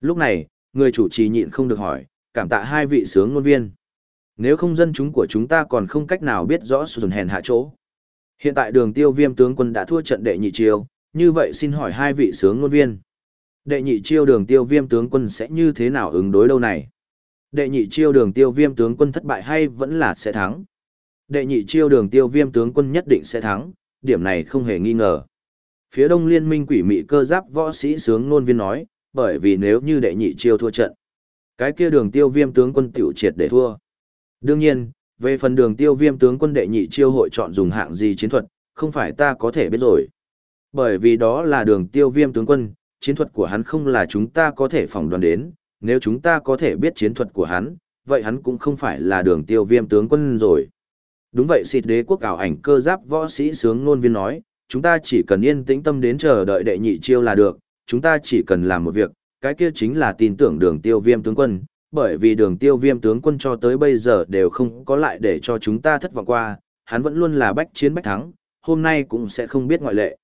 Lúc này, người chủ trì nhịn không được hỏi, cảm tạ hai vị sướng ngôn viên. Nếu không dân chúng của chúng ta còn không cách nào biết rõ sự hèn hạ chỗ. Hiện tại đường tiêu viêm tướng quân đã thua trận đệ nhị chiều, như vậy xin hỏi hai vị sướng ngôn viên. Đệ nhị chiêu đường tiêu viêm tướng quân sẽ như thế nào ứng đối đâu này? Đệ nhị chiêu đường tiêu viêm tướng quân thất bại hay vẫn là sẽ thắng? Đệ nhị chiêu đường tiêu viêm tướng quân nhất định sẽ thắng, điểm này không hề nghi ngờ. Phía đông liên minh quỷ mị cơ giáp võ sĩ sướng nôn viên nói, bởi vì nếu như đệ nhị chiêu thua trận, cái kia đường tiêu viêm tướng quân tiểu triệt để thua. Đương nhiên, về phần đường tiêu viêm tướng quân đệ nhị chiêu hội chọn dùng hạng gì chiến thuật, không phải ta có thể biết rồi. Bởi vì đó là đường tiêu viêm tướng quân, chiến thuật của hắn không là chúng ta có thể phỏng đoán đến, nếu chúng ta có thể biết chiến thuật của hắn, vậy hắn cũng không phải là đường tiêu viêm tướng quân rồi. Đúng vậy xịt đế quốc ảo ảnh cơ giáp võ sĩ sướng nôn viên nói, chúng ta chỉ cần yên tĩnh tâm đến chờ đợi đệ nhị chiêu là được, chúng ta chỉ cần làm một việc, cái kia chính là tin tưởng đường tiêu viêm tướng quân, bởi vì đường tiêu viêm tướng quân cho tới bây giờ đều không có lại để cho chúng ta thất vọng qua, hắn vẫn luôn là bách chiến bách thắng, hôm nay cũng sẽ không biết ngoại lệ.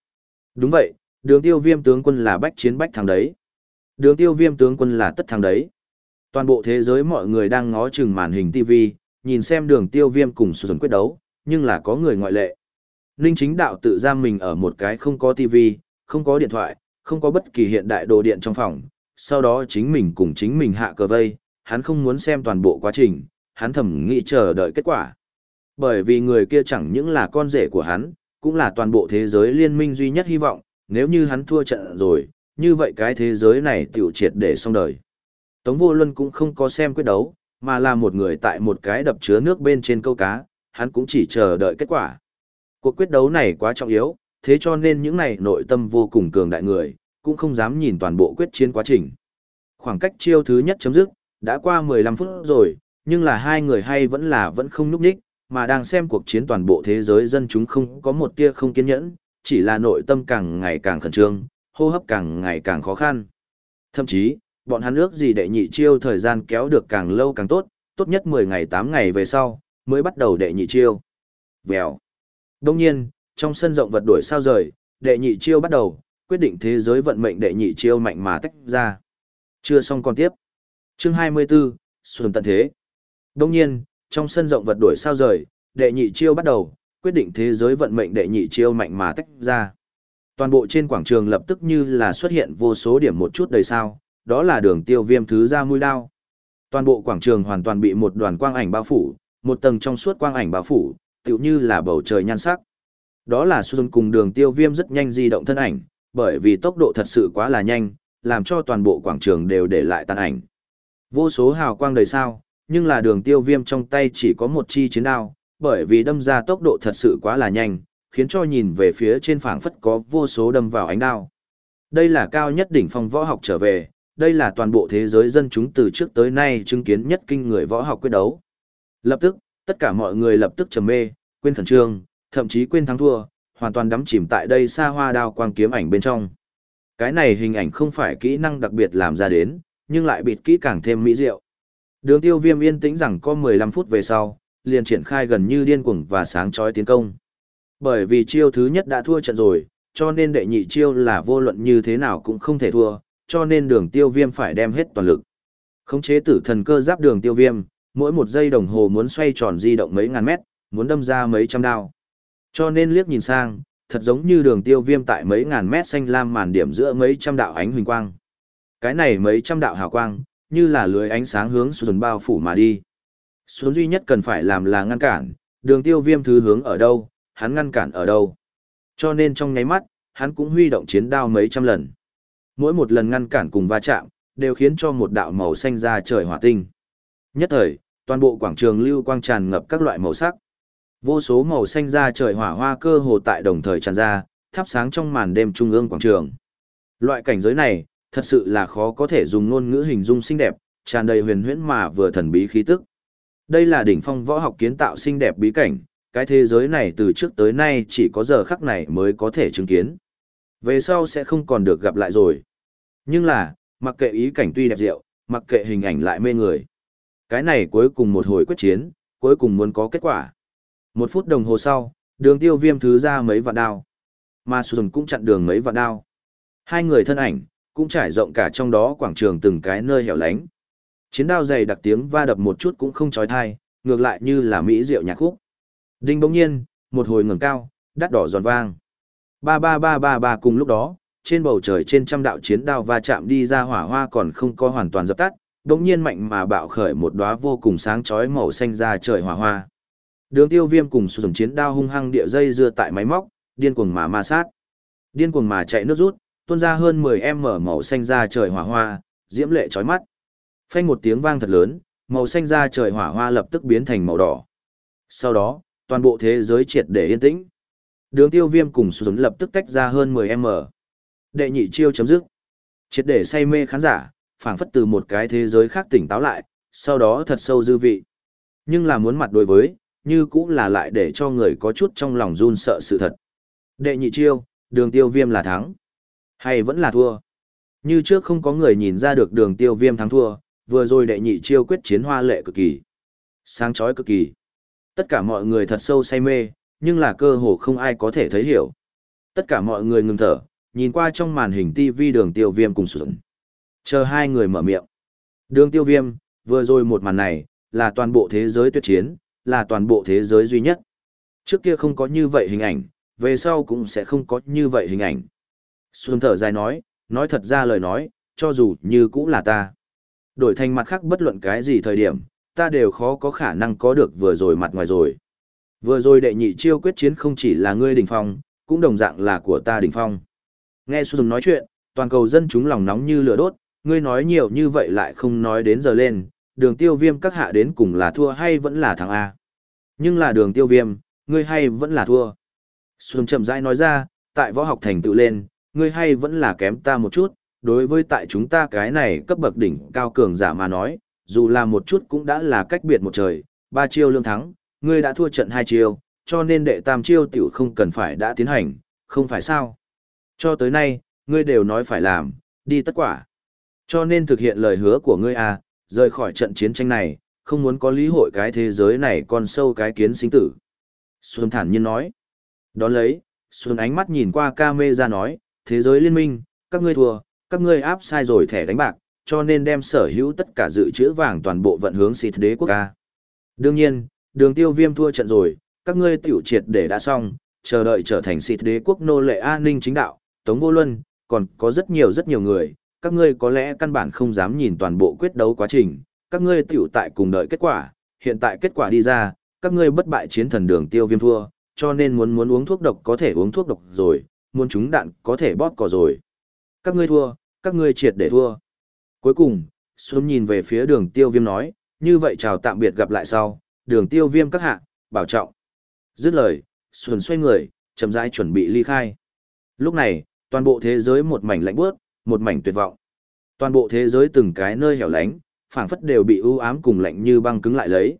Đúng vậy, đường tiêu viêm tướng quân là bách chiến bách thắng đấy. Đường tiêu viêm tướng quân là tất thắng đấy. Toàn bộ thế giới mọi người đang ngó chừng màn hình TV, nhìn xem đường tiêu viêm cùng xuân quyết đấu, nhưng là có người ngoại lệ. Ninh chính đạo tự giam mình ở một cái không có TV, không có điện thoại, không có bất kỳ hiện đại đồ điện trong phòng, sau đó chính mình cùng chính mình hạ cờ vây, hắn không muốn xem toàn bộ quá trình, hắn thầm nghĩ chờ đợi kết quả. Bởi vì người kia chẳng những là con rể của hắn, cũng là toàn bộ thế giới liên minh duy nhất hy vọng, nếu như hắn thua trận rồi, như vậy cái thế giới này tiểu triệt để xong đời. Tống vô luân cũng không có xem quyết đấu, mà là một người tại một cái đập chứa nước bên trên câu cá, hắn cũng chỉ chờ đợi kết quả. Cuộc quyết đấu này quá trọng yếu, thế cho nên những này nội tâm vô cùng cường đại người, cũng không dám nhìn toàn bộ quyết chiến quá trình. Khoảng cách chiêu thứ nhất chấm dứt, đã qua 15 phút rồi, nhưng là hai người hay vẫn là vẫn không núp đích, mà đang xem cuộc chiến toàn bộ thế giới dân chúng không có một tia không kiên nhẫn, chỉ là nội tâm càng ngày càng khẩn trương, hô hấp càng ngày càng khó khăn. Thậm chí, bọn hắn ước gì đệ nhị chiêu thời gian kéo được càng lâu càng tốt, tốt nhất 10 ngày 8 ngày về sau, mới bắt đầu đệ nhị chiêu. Vèo. Đông nhiên, trong sân rộng vật đuổi sao rời, đệ nhị chiêu bắt đầu, quyết định thế giới vận mệnh đệ nhị chiêu mạnh mà tách ra. Chưa xong còn tiếp. Chương 24, Xuân tận thế. Đông nhiên, trong sân rộng vật đuổi sao rời, đệ nhị chiêu bắt đầu, quyết định thế giới vận mệnh đệ nhị chiêu mạnh mà tách ra. Toàn bộ trên quảng trường lập tức như là xuất hiện vô số điểm một chút đầy sao, đó là đường tiêu viêm thứ ra mũi đao. Toàn bộ quảng trường hoàn toàn bị một đoàn quang ảnh bao phủ, một tầng trong suốt quang ảnh bao phủ, tựu như là bầu trời nhan sắc. Đó là Xuân cùng đường tiêu viêm rất nhanh di động thân ảnh, bởi vì tốc độ thật sự quá là nhanh, làm cho toàn bộ quảng trường đều để lại tàn ảnh. Vô số hào quang đầy sao, nhưng là đường tiêu viêm trong tay chỉ có một chi chiến đao, bởi vì đâm ra tốc độ thật sự quá là nhanh, khiến cho nhìn về phía trên phảng phất có vô số đâm vào ánh đao. Đây là cao nhất đỉnh phong võ học trở về, đây là toàn bộ thế giới dân chúng từ trước tới nay chứng kiến nhất kinh người võ học quyết đấu. Lập tức, tất cả mọi người lập tức trầm mê, quên thần trương, thậm chí quên thắng thua, hoàn toàn đắm chìm tại đây xa hoa đao quang kiếm ảnh bên trong. Cái này hình ảnh không phải kỹ năng đặc biệt làm ra đến, nhưng lại bịt kỹ càng thêm mỹ diệu. Đường tiêu viêm yên tĩnh rằng có 15 phút về sau, liền triển khai gần như điên cuồng và sáng chói tiến công. Bởi vì chiêu thứ nhất đã thua trận rồi, cho nên đệ nhị chiêu là vô luận như thế nào cũng không thể thua, cho nên đường tiêu viêm phải đem hết toàn lực. Khống chế tử thần cơ giáp đường tiêu viêm, mỗi một giây đồng hồ muốn xoay tròn di động mấy ngàn mét, muốn đâm ra mấy trăm đao. Cho nên liếc nhìn sang, thật giống như đường tiêu viêm tại mấy ngàn mét xanh lam màn điểm giữa mấy trăm đạo ánh huỳnh quang. Cái này mấy trăm đạo hào quang, như là lưới ánh sáng hướng xuân bao phủ mà đi xuống duy nhất cần phải làm là ngăn cản, đường tiêu viêm thứ hướng ở đâu, hắn ngăn cản ở đâu. Cho nên trong nháy mắt, hắn cũng huy động chiến đao mấy trăm lần. Mỗi một lần ngăn cản cùng va chạm, đều khiến cho một đạo màu xanh ra trời hỏa tinh. Nhất thời, toàn bộ quảng trường lưu quang tràn ngập các loại màu sắc. Vô số màu xanh ra trời hỏa hoa cơ hồ tại đồng thời tràn ra, thắp sáng trong màn đêm trung ương quảng trường. Loại cảnh giới này, thật sự là khó có thể dùng ngôn ngữ hình dung xinh đẹp, tràn đầy huyền huyễn mà vừa thần bí khí tức. Đây là đỉnh phong võ học kiến tạo xinh đẹp bí cảnh, cái thế giới này từ trước tới nay chỉ có giờ khắc này mới có thể chứng kiến. Về sau sẽ không còn được gặp lại rồi. Nhưng là, mặc kệ ý cảnh tuy đẹp diệu, mặc kệ hình ảnh lại mê người. Cái này cuối cùng một hồi quyết chiến, cuối cùng muốn có kết quả. Một phút đồng hồ sau, đường tiêu viêm thứ ra mấy vạn đao. Mà Xuân cũng chặn đường mấy vạn đao. Hai người thân ảnh, cũng trải rộng cả trong đó quảng trường từng cái nơi hẻo lánh. Chiến đao dày đặc tiếng va đập một chút cũng không trói thai, ngược lại như là mỹ diệu nhạc khúc. Đinh bỗng nhiên, một hồi ngẩng cao, đắt đỏ giòn vang. Ba ba ba ba ba cùng lúc đó, trên bầu trời trên trăm đạo chiến đao va chạm đi ra hỏa hoa còn không có hoàn toàn dập tắt, bỗng nhiên mạnh mà bạo khởi một đóa vô cùng sáng chói màu xanh ra trời hỏa hoa. Đường Tiêu Viêm cùng sử dụng chiến đao hung hăng địa dây dưa tại máy móc, điên cuồng mà ma sát. Điên cuồng mà chạy nước rút, tuôn ra hơn 10m màu xanh ra trời hỏa hoa, diễm lệ chói mắt. Phanh một tiếng vang thật lớn, màu xanh ra trời hỏa hoa lập tức biến thành màu đỏ. Sau đó, toàn bộ thế giới triệt để yên tĩnh. Đường tiêu viêm cùng xuống lập tức tách ra hơn 10m. Đệ nhị chiêu chấm dứt. Triệt để say mê khán giả, phảng phất từ một cái thế giới khác tỉnh táo lại, sau đó thật sâu dư vị. Nhưng là muốn mặt đối với, như cũng là lại để cho người có chút trong lòng run sợ sự thật. Đệ nhị chiêu, đường tiêu viêm là thắng. Hay vẫn là thua. Như trước không có người nhìn ra được đường tiêu viêm thắng thua, vừa rồi đệ nhị chiêu quyết chiến hoa lệ cực kỳ. Sáng chói cực kỳ. Tất cả mọi người thật sâu say mê, nhưng là cơ hồ không ai có thể thấy hiểu. Tất cả mọi người ngừng thở, nhìn qua trong màn hình TV đường tiêu viêm cùng sụn. Chờ hai người mở miệng. Đường tiêu viêm, vừa rồi một màn này, là toàn bộ thế giới tuyệt chiến, là toàn bộ thế giới duy nhất. Trước kia không có như vậy hình ảnh, về sau cũng sẽ không có như vậy hình ảnh. Xuân thở dài nói, nói thật ra lời nói, cho dù như cũng là ta. Đổi thành mặt khác bất luận cái gì thời điểm, ta đều khó có khả năng có được vừa rồi mặt ngoài rồi. Vừa rồi đệ nhị chiêu quyết chiến không chỉ là ngươi đỉnh phong, cũng đồng dạng là của ta đỉnh phong. Nghe Xuân nói chuyện, toàn cầu dân chúng lòng nóng như lửa đốt, ngươi nói nhiều như vậy lại không nói đến giờ lên, đường tiêu viêm các hạ đến cùng là thua hay vẫn là thắng A. Nhưng là đường tiêu viêm, ngươi hay vẫn là thua. Xuân chậm rãi nói ra, tại võ học thành tựu lên, ngươi hay vẫn là kém ta một chút, đối với tại chúng ta cái này cấp bậc đỉnh cao cường giả mà nói, dù là một chút cũng đã là cách biệt một trời, ba chiêu lương thắng, ngươi đã thua trận hai chiêu, cho nên đệ tam chiêu tiểu không cần phải đã tiến hành, không phải sao. Cho tới nay, ngươi đều nói phải làm, đi tất quả. Cho nên thực hiện lời hứa của ngươi à, rời khỏi trận chiến tranh này, không muốn có lý hội cái thế giới này còn sâu cái kiến sinh tử. Xuân thản nhiên nói. Đón lấy, Xuân ánh mắt nhìn qua ca mê ra nói, thế giới liên minh, các ngươi thua, các ngươi áp sai rồi thẻ đánh bạc, cho nên đem sở hữu tất cả dự trữ vàng toàn bộ vận hướng xịt đế quốc ca. Đương nhiên, đường tiêu viêm thua trận rồi, các ngươi tiểu triệt để đã xong, chờ đợi trở thành xịt đế quốc nô lệ an ninh chính đạo, tống vô luân, còn có rất nhiều rất nhiều người, các ngươi có lẽ căn bản không dám nhìn toàn bộ quyết đấu quá trình, các ngươi tiểu tại cùng đợi kết quả, hiện tại kết quả đi ra, các ngươi bất bại chiến thần đường tiêu viêm thua, cho nên muốn muốn uống thuốc độc có thể uống thuốc độc rồi, muốn trúng đạn có thể bóp cỏ rồi. Các ngươi thua, các ngươi triệt để thua. Cuối cùng, Xuân nhìn về phía đường tiêu viêm nói, như vậy chào tạm biệt gặp lại sau, đường tiêu viêm các hạ, bảo trọng. Dứt lời, Xuân xoay người, chậm rãi chuẩn bị ly khai. Lúc này, toàn bộ thế giới một mảnh lạnh bước, một mảnh tuyệt vọng. Toàn bộ thế giới từng cái nơi hẻo lánh, phảng phất đều bị u ám cùng lạnh như băng cứng lại lấy.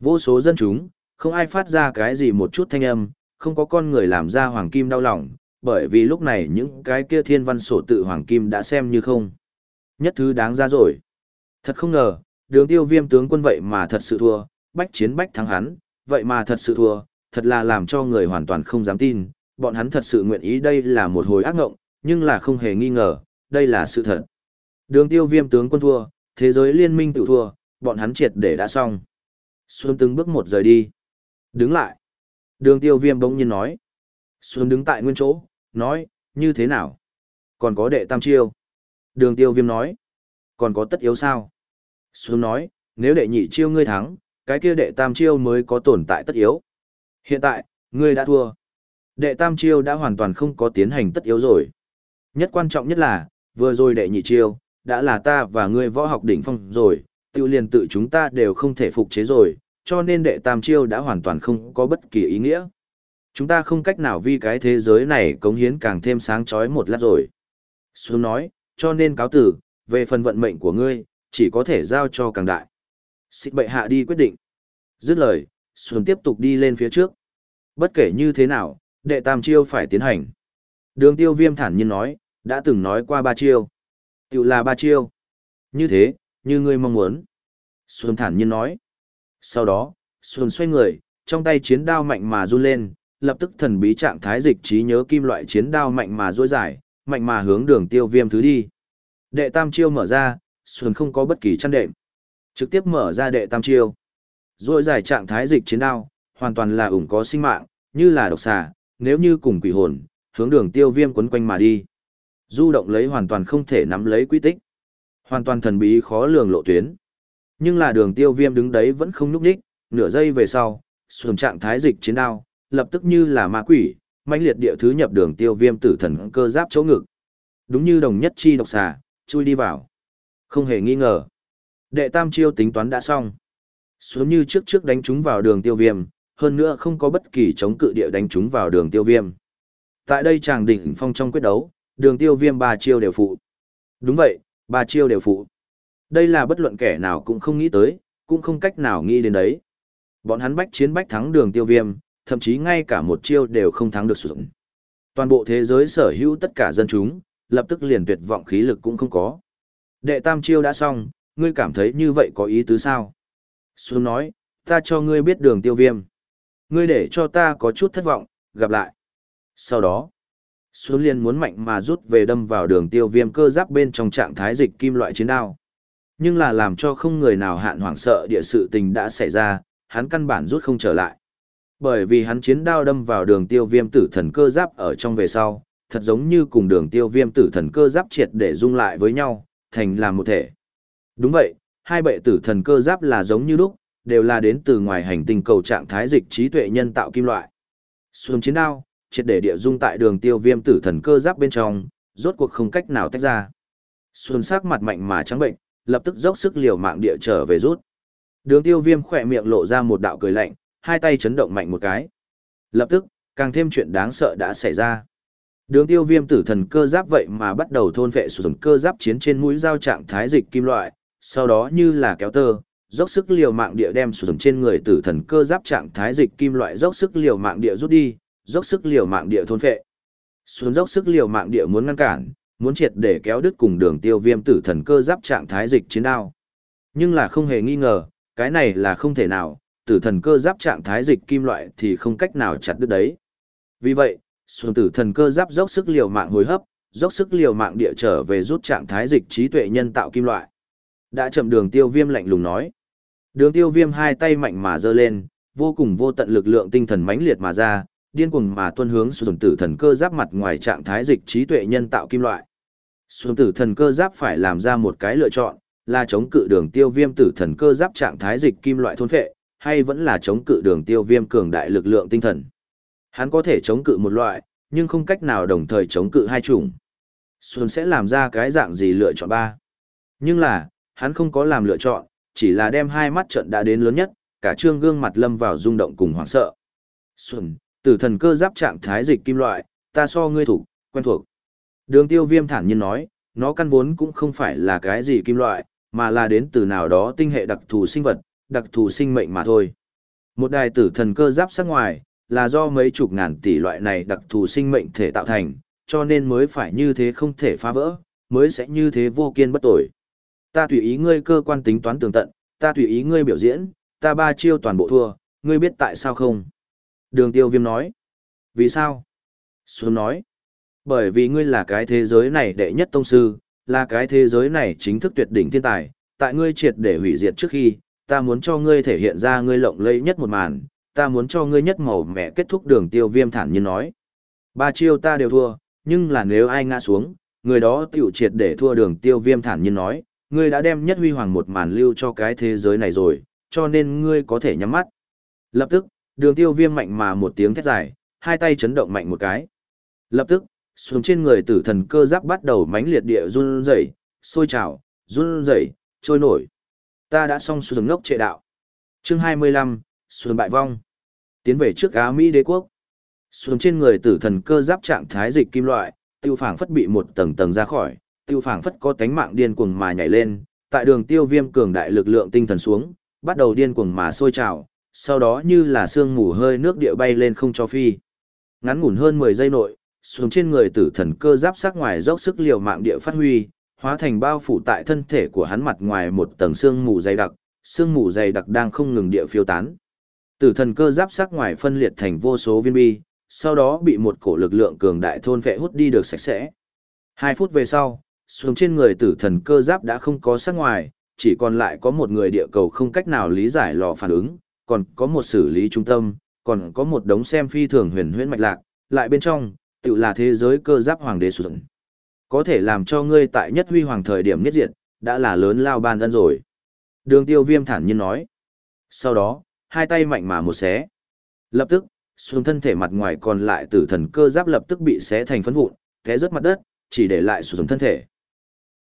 Vô số dân chúng, không ai phát ra cái gì một chút thanh âm, không có con người làm ra hoàng kim đau lòng, bởi vì lúc này những cái kia thiên văn sổ tự hoàng kim đã xem như không. Nhất thứ đáng ra rồi. Thật không ngờ, đường tiêu viêm tướng quân vậy mà thật sự thua, bách chiến bách thắng hắn, vậy mà thật sự thua, thật là làm cho người hoàn toàn không dám tin, bọn hắn thật sự nguyện ý đây là một hồi ác ngộng, nhưng là không hề nghi ngờ, đây là sự thật. Đường tiêu viêm tướng quân thua, thế giới liên minh tự thua, bọn hắn triệt để đã xong. Xuân từng bước một rời đi. Đứng lại. Đường tiêu viêm bỗng nhiên nói. Xuân đứng tại nguyên chỗ, nói, như thế nào? Còn có đệ tam chiêu. Đường tiêu viêm nói. Còn có tất yếu sao? Xuân nói, nếu đệ nhị chiêu ngươi thắng, cái kia đệ tam chiêu mới có tồn tại tất yếu. Hiện tại, ngươi đã thua. Đệ tam chiêu đã hoàn toàn không có tiến hành tất yếu rồi. Nhất quan trọng nhất là, vừa rồi đệ nhị chiêu, đã là ta và ngươi võ học đỉnh phong rồi, tiêu liền tự chúng ta đều không thể phục chế rồi, cho nên đệ tam chiêu đã hoàn toàn không có bất kỳ ý nghĩa. Chúng ta không cách nào vì cái thế giới này cống hiến càng thêm sáng chói một lát rồi. Xuân nói, cho nên cáo tử, về phần vận mệnh của ngươi, chỉ có thể giao cho càng đại. Xích bệ hạ đi quyết định. Dứt lời, Xuân tiếp tục đi lên phía trước. Bất kể như thế nào, đệ tam chiêu phải tiến hành. Đường tiêu viêm thản nhiên nói, đã từng nói qua ba chiêu. Tiểu là ba chiêu. Như thế, như ngươi mong muốn. Xuân thản nhiên nói. Sau đó, Xuân xoay người, trong tay chiến đao mạnh mà run lên, lập tức thần bí trạng thái dịch trí nhớ kim loại chiến đao mạnh mà dối dài, mạnh mà hướng đường tiêu viêm thứ đi. Đệ tam chiêu mở ra, Xuân không có bất kỳ chăn đệm. Trực tiếp mở ra đệ tam chiêu. Rồi dài trạng thái dịch chiến đao, hoàn toàn là ủng có sinh mạng, như là độc xà, nếu như cùng quỷ hồn, hướng đường tiêu viêm quấn quanh mà đi. Du động lấy hoàn toàn không thể nắm lấy quy tích. Hoàn toàn thần bí khó lường lộ tuyến. Nhưng là đường tiêu viêm đứng đấy vẫn không núp đích, nửa giây về sau, xuân trạng thái dịch chiến đao, lập tức như là ma quỷ, mãnh liệt địa thứ nhập đường tiêu viêm tử thần cơ giáp chỗ ngực. Đúng như đồng nhất chi độc xà, chui đi vào. Không hề nghi ngờ. Đệ tam chiêu tính toán đã xong. Xuống như trước trước đánh chúng vào đường tiêu viêm, hơn nữa không có bất kỳ chống cự địa đánh chúng vào đường tiêu viêm. Tại đây chàng đỉnh phong trong quyết đấu, đường tiêu viêm ba chiêu đều phụ. Đúng vậy, ba chiêu đều phụ. Đây là bất luận kẻ nào cũng không nghĩ tới, cũng không cách nào nghĩ đến đấy. Bọn hắn bách chiến bách thắng đường tiêu viêm, thậm chí ngay cả một chiêu đều không thắng được sử dụng. Toàn bộ thế giới sở hữu tất cả dân chúng, lập tức liền tuyệt vọng khí lực cũng không có. Đệ tam chiêu đã xong, ngươi cảm thấy như vậy có ý tứ sao? Xuân nói, ta cho ngươi biết đường tiêu viêm. Ngươi để cho ta có chút thất vọng, gặp lại. Sau đó, Xuân liền muốn mạnh mà rút về đâm vào đường tiêu viêm cơ giáp bên trong trạng thái dịch kim loại chiến đao. Nhưng là làm cho không người nào hạn hoảng sợ địa sự tình đã xảy ra, hắn căn bản rút không trở lại. Bởi vì hắn chiến đao đâm vào đường tiêu viêm tử thần cơ giáp ở trong về sau, thật giống như cùng đường tiêu viêm tử thần cơ giáp triệt để dung lại với nhau, thành làm một thể. Đúng vậy, hai bệ tử thần cơ giáp là giống như lúc, đều là đến từ ngoài hành tinh cầu trạng thái dịch trí tuệ nhân tạo kim loại. Xuân chiến đao, triệt để địa dung tại đường tiêu viêm tử thần cơ giáp bên trong, rốt cuộc không cách nào tách ra. Xuân sắc mặt mạnh mà trắng bệnh, lập tức dốc sức liều mạng địa trở về rút. Đường tiêu viêm khỏe miệng lộ ra một đạo cười lạnh, hai tay chấn động mạnh một cái. Lập tức, càng thêm chuyện đáng sợ đã xảy ra. Đường tiêu viêm tử thần cơ giáp vậy mà bắt đầu thôn vệ sử dụng cơ giáp chiến trên mũi dao trạng thái dịch kim loại, sau đó như là kéo tơ, dốc sức liều mạng địa đem sử dụng trên người tử thần cơ giáp trạng thái dịch kim loại dốc sức liều mạng địa rút đi, dốc sức liều mạng địa thôn vệ. Xuống dốc sức liều mạng địa muốn ngăn cản, muốn triệt để kéo đứt cùng đường tiêu viêm tử thần cơ giáp trạng thái dịch chiến đao. Nhưng là không hề nghi ngờ, cái này là không thể nào, tử thần cơ giáp trạng thái dịch kim loại thì không cách nào chặt đứt đấy. Vì vậy, xuân tử thần cơ giáp dốc sức liều mạng hồi hấp, dốc sức liều mạng địa trở về rút trạng thái dịch trí tuệ nhân tạo kim loại. Đã chậm đường tiêu viêm lạnh lùng nói. Đường tiêu viêm hai tay mạnh mà giơ lên, vô cùng vô tận lực lượng tinh thần mãnh liệt mà ra, điên cuồng mà tuân hướng xuân tử thần cơ giáp mặt ngoài trạng thái dịch trí tuệ nhân tạo kim loại. Xuân tử thần cơ giáp phải làm ra một cái lựa chọn, là chống cự đường tiêu viêm tử thần cơ giáp trạng thái dịch kim loại thôn phệ, hay vẫn là chống cự đường tiêu viêm cường đại lực lượng tinh thần. Hắn có thể chống cự một loại, nhưng không cách nào đồng thời chống cự hai chủng. Xuân sẽ làm ra cái dạng gì lựa chọn ba. Nhưng là, hắn không có làm lựa chọn, chỉ là đem hai mắt trận đã đến lớn nhất, cả trương gương mặt lâm vào rung động cùng hoảng sợ. Xuân, tử thần cơ giáp trạng thái dịch kim loại, ta so ngươi thủ, quen thuộc. Đường tiêu viêm thản nhiên nói, nó căn vốn cũng không phải là cái gì kim loại, mà là đến từ nào đó tinh hệ đặc thù sinh vật, đặc thù sinh mệnh mà thôi. Một đài tử thần cơ giáp sắc ngoài, là do mấy chục ngàn tỷ loại này đặc thù sinh mệnh thể tạo thành, cho nên mới phải như thế không thể phá vỡ, mới sẽ như thế vô kiên bất tội. Ta tùy ý ngươi cơ quan tính toán tường tận, ta tùy ý ngươi biểu diễn, ta ba chiêu toàn bộ thua, ngươi biết tại sao không? Đường tiêu viêm nói. Vì sao? Xuân nói. Bởi vì ngươi là cái thế giới này đệ nhất tông sư, là cái thế giới này chính thức tuyệt đỉnh thiên tài, tại ngươi triệt để hủy diệt trước khi, ta muốn cho ngươi thể hiện ra ngươi lộng lẫy nhất một màn, ta muốn cho ngươi nhất màu mẹ kết thúc đường tiêu viêm thản nhiên nói. Ba chiêu ta đều thua, nhưng là nếu ai ngã xuống, người đó tiểu triệt để thua đường tiêu viêm thản nhiên nói, ngươi đã đem nhất huy hoàng một màn lưu cho cái thế giới này rồi, cho nên ngươi có thể nhắm mắt. Lập tức, đường tiêu viêm mạnh mà một tiếng thét dài, hai tay chấn động mạnh một cái. Lập tức, xuống trên người tử thần cơ giáp bắt đầu mãnh liệt địa run rẩy, sôi trào, run rẩy, trôi nổi. Ta đã xong xuống ngốc trệ đạo. Chương 25, xuống bại vong. Tiến về trước Á Mỹ đế quốc. Xuống trên người tử thần cơ giáp trạng thái dịch kim loại, tiêu phảng phất bị một tầng tầng ra khỏi, tiêu phảng phất có tánh mạng điên cuồng mà nhảy lên, tại đường tiêu viêm cường đại lực lượng tinh thần xuống, bắt đầu điên cuồng mà sôi trào, sau đó như là sương mù hơi nước địa bay lên không cho phi. Ngắn ngủn hơn 10 giây nội, xuống trên người tử thần cơ giáp sắc ngoài dốc sức liều mạng địa phát huy, hóa thành bao phủ tại thân thể của hắn mặt ngoài một tầng xương mù dày đặc, xương mù dày đặc đang không ngừng địa phiêu tán. Tử thần cơ giáp sắc ngoài phân liệt thành vô số viên bi, sau đó bị một cổ lực lượng cường đại thôn vệ hút đi được sạch sẽ. Hai phút về sau, xuống trên người tử thần cơ giáp đã không có sắc ngoài, chỉ còn lại có một người địa cầu không cách nào lý giải lò phản ứng, còn có một xử lý trung tâm, còn có một đống xem phi thường huyền huyễn mạch lạc, lại bên trong, tự là thế giới cơ giáp hoàng đế sụn. Có thể làm cho ngươi tại nhất huy hoàng thời điểm nhất diệt, đã là lớn lao ban ân rồi. Đường tiêu viêm thản nhiên nói. Sau đó, hai tay mạnh mà một xé. Lập tức, xuống thân thể mặt ngoài còn lại tử thần cơ giáp lập tức bị xé thành phấn vụn, té rớt mặt đất, chỉ để lại xuống thân thể.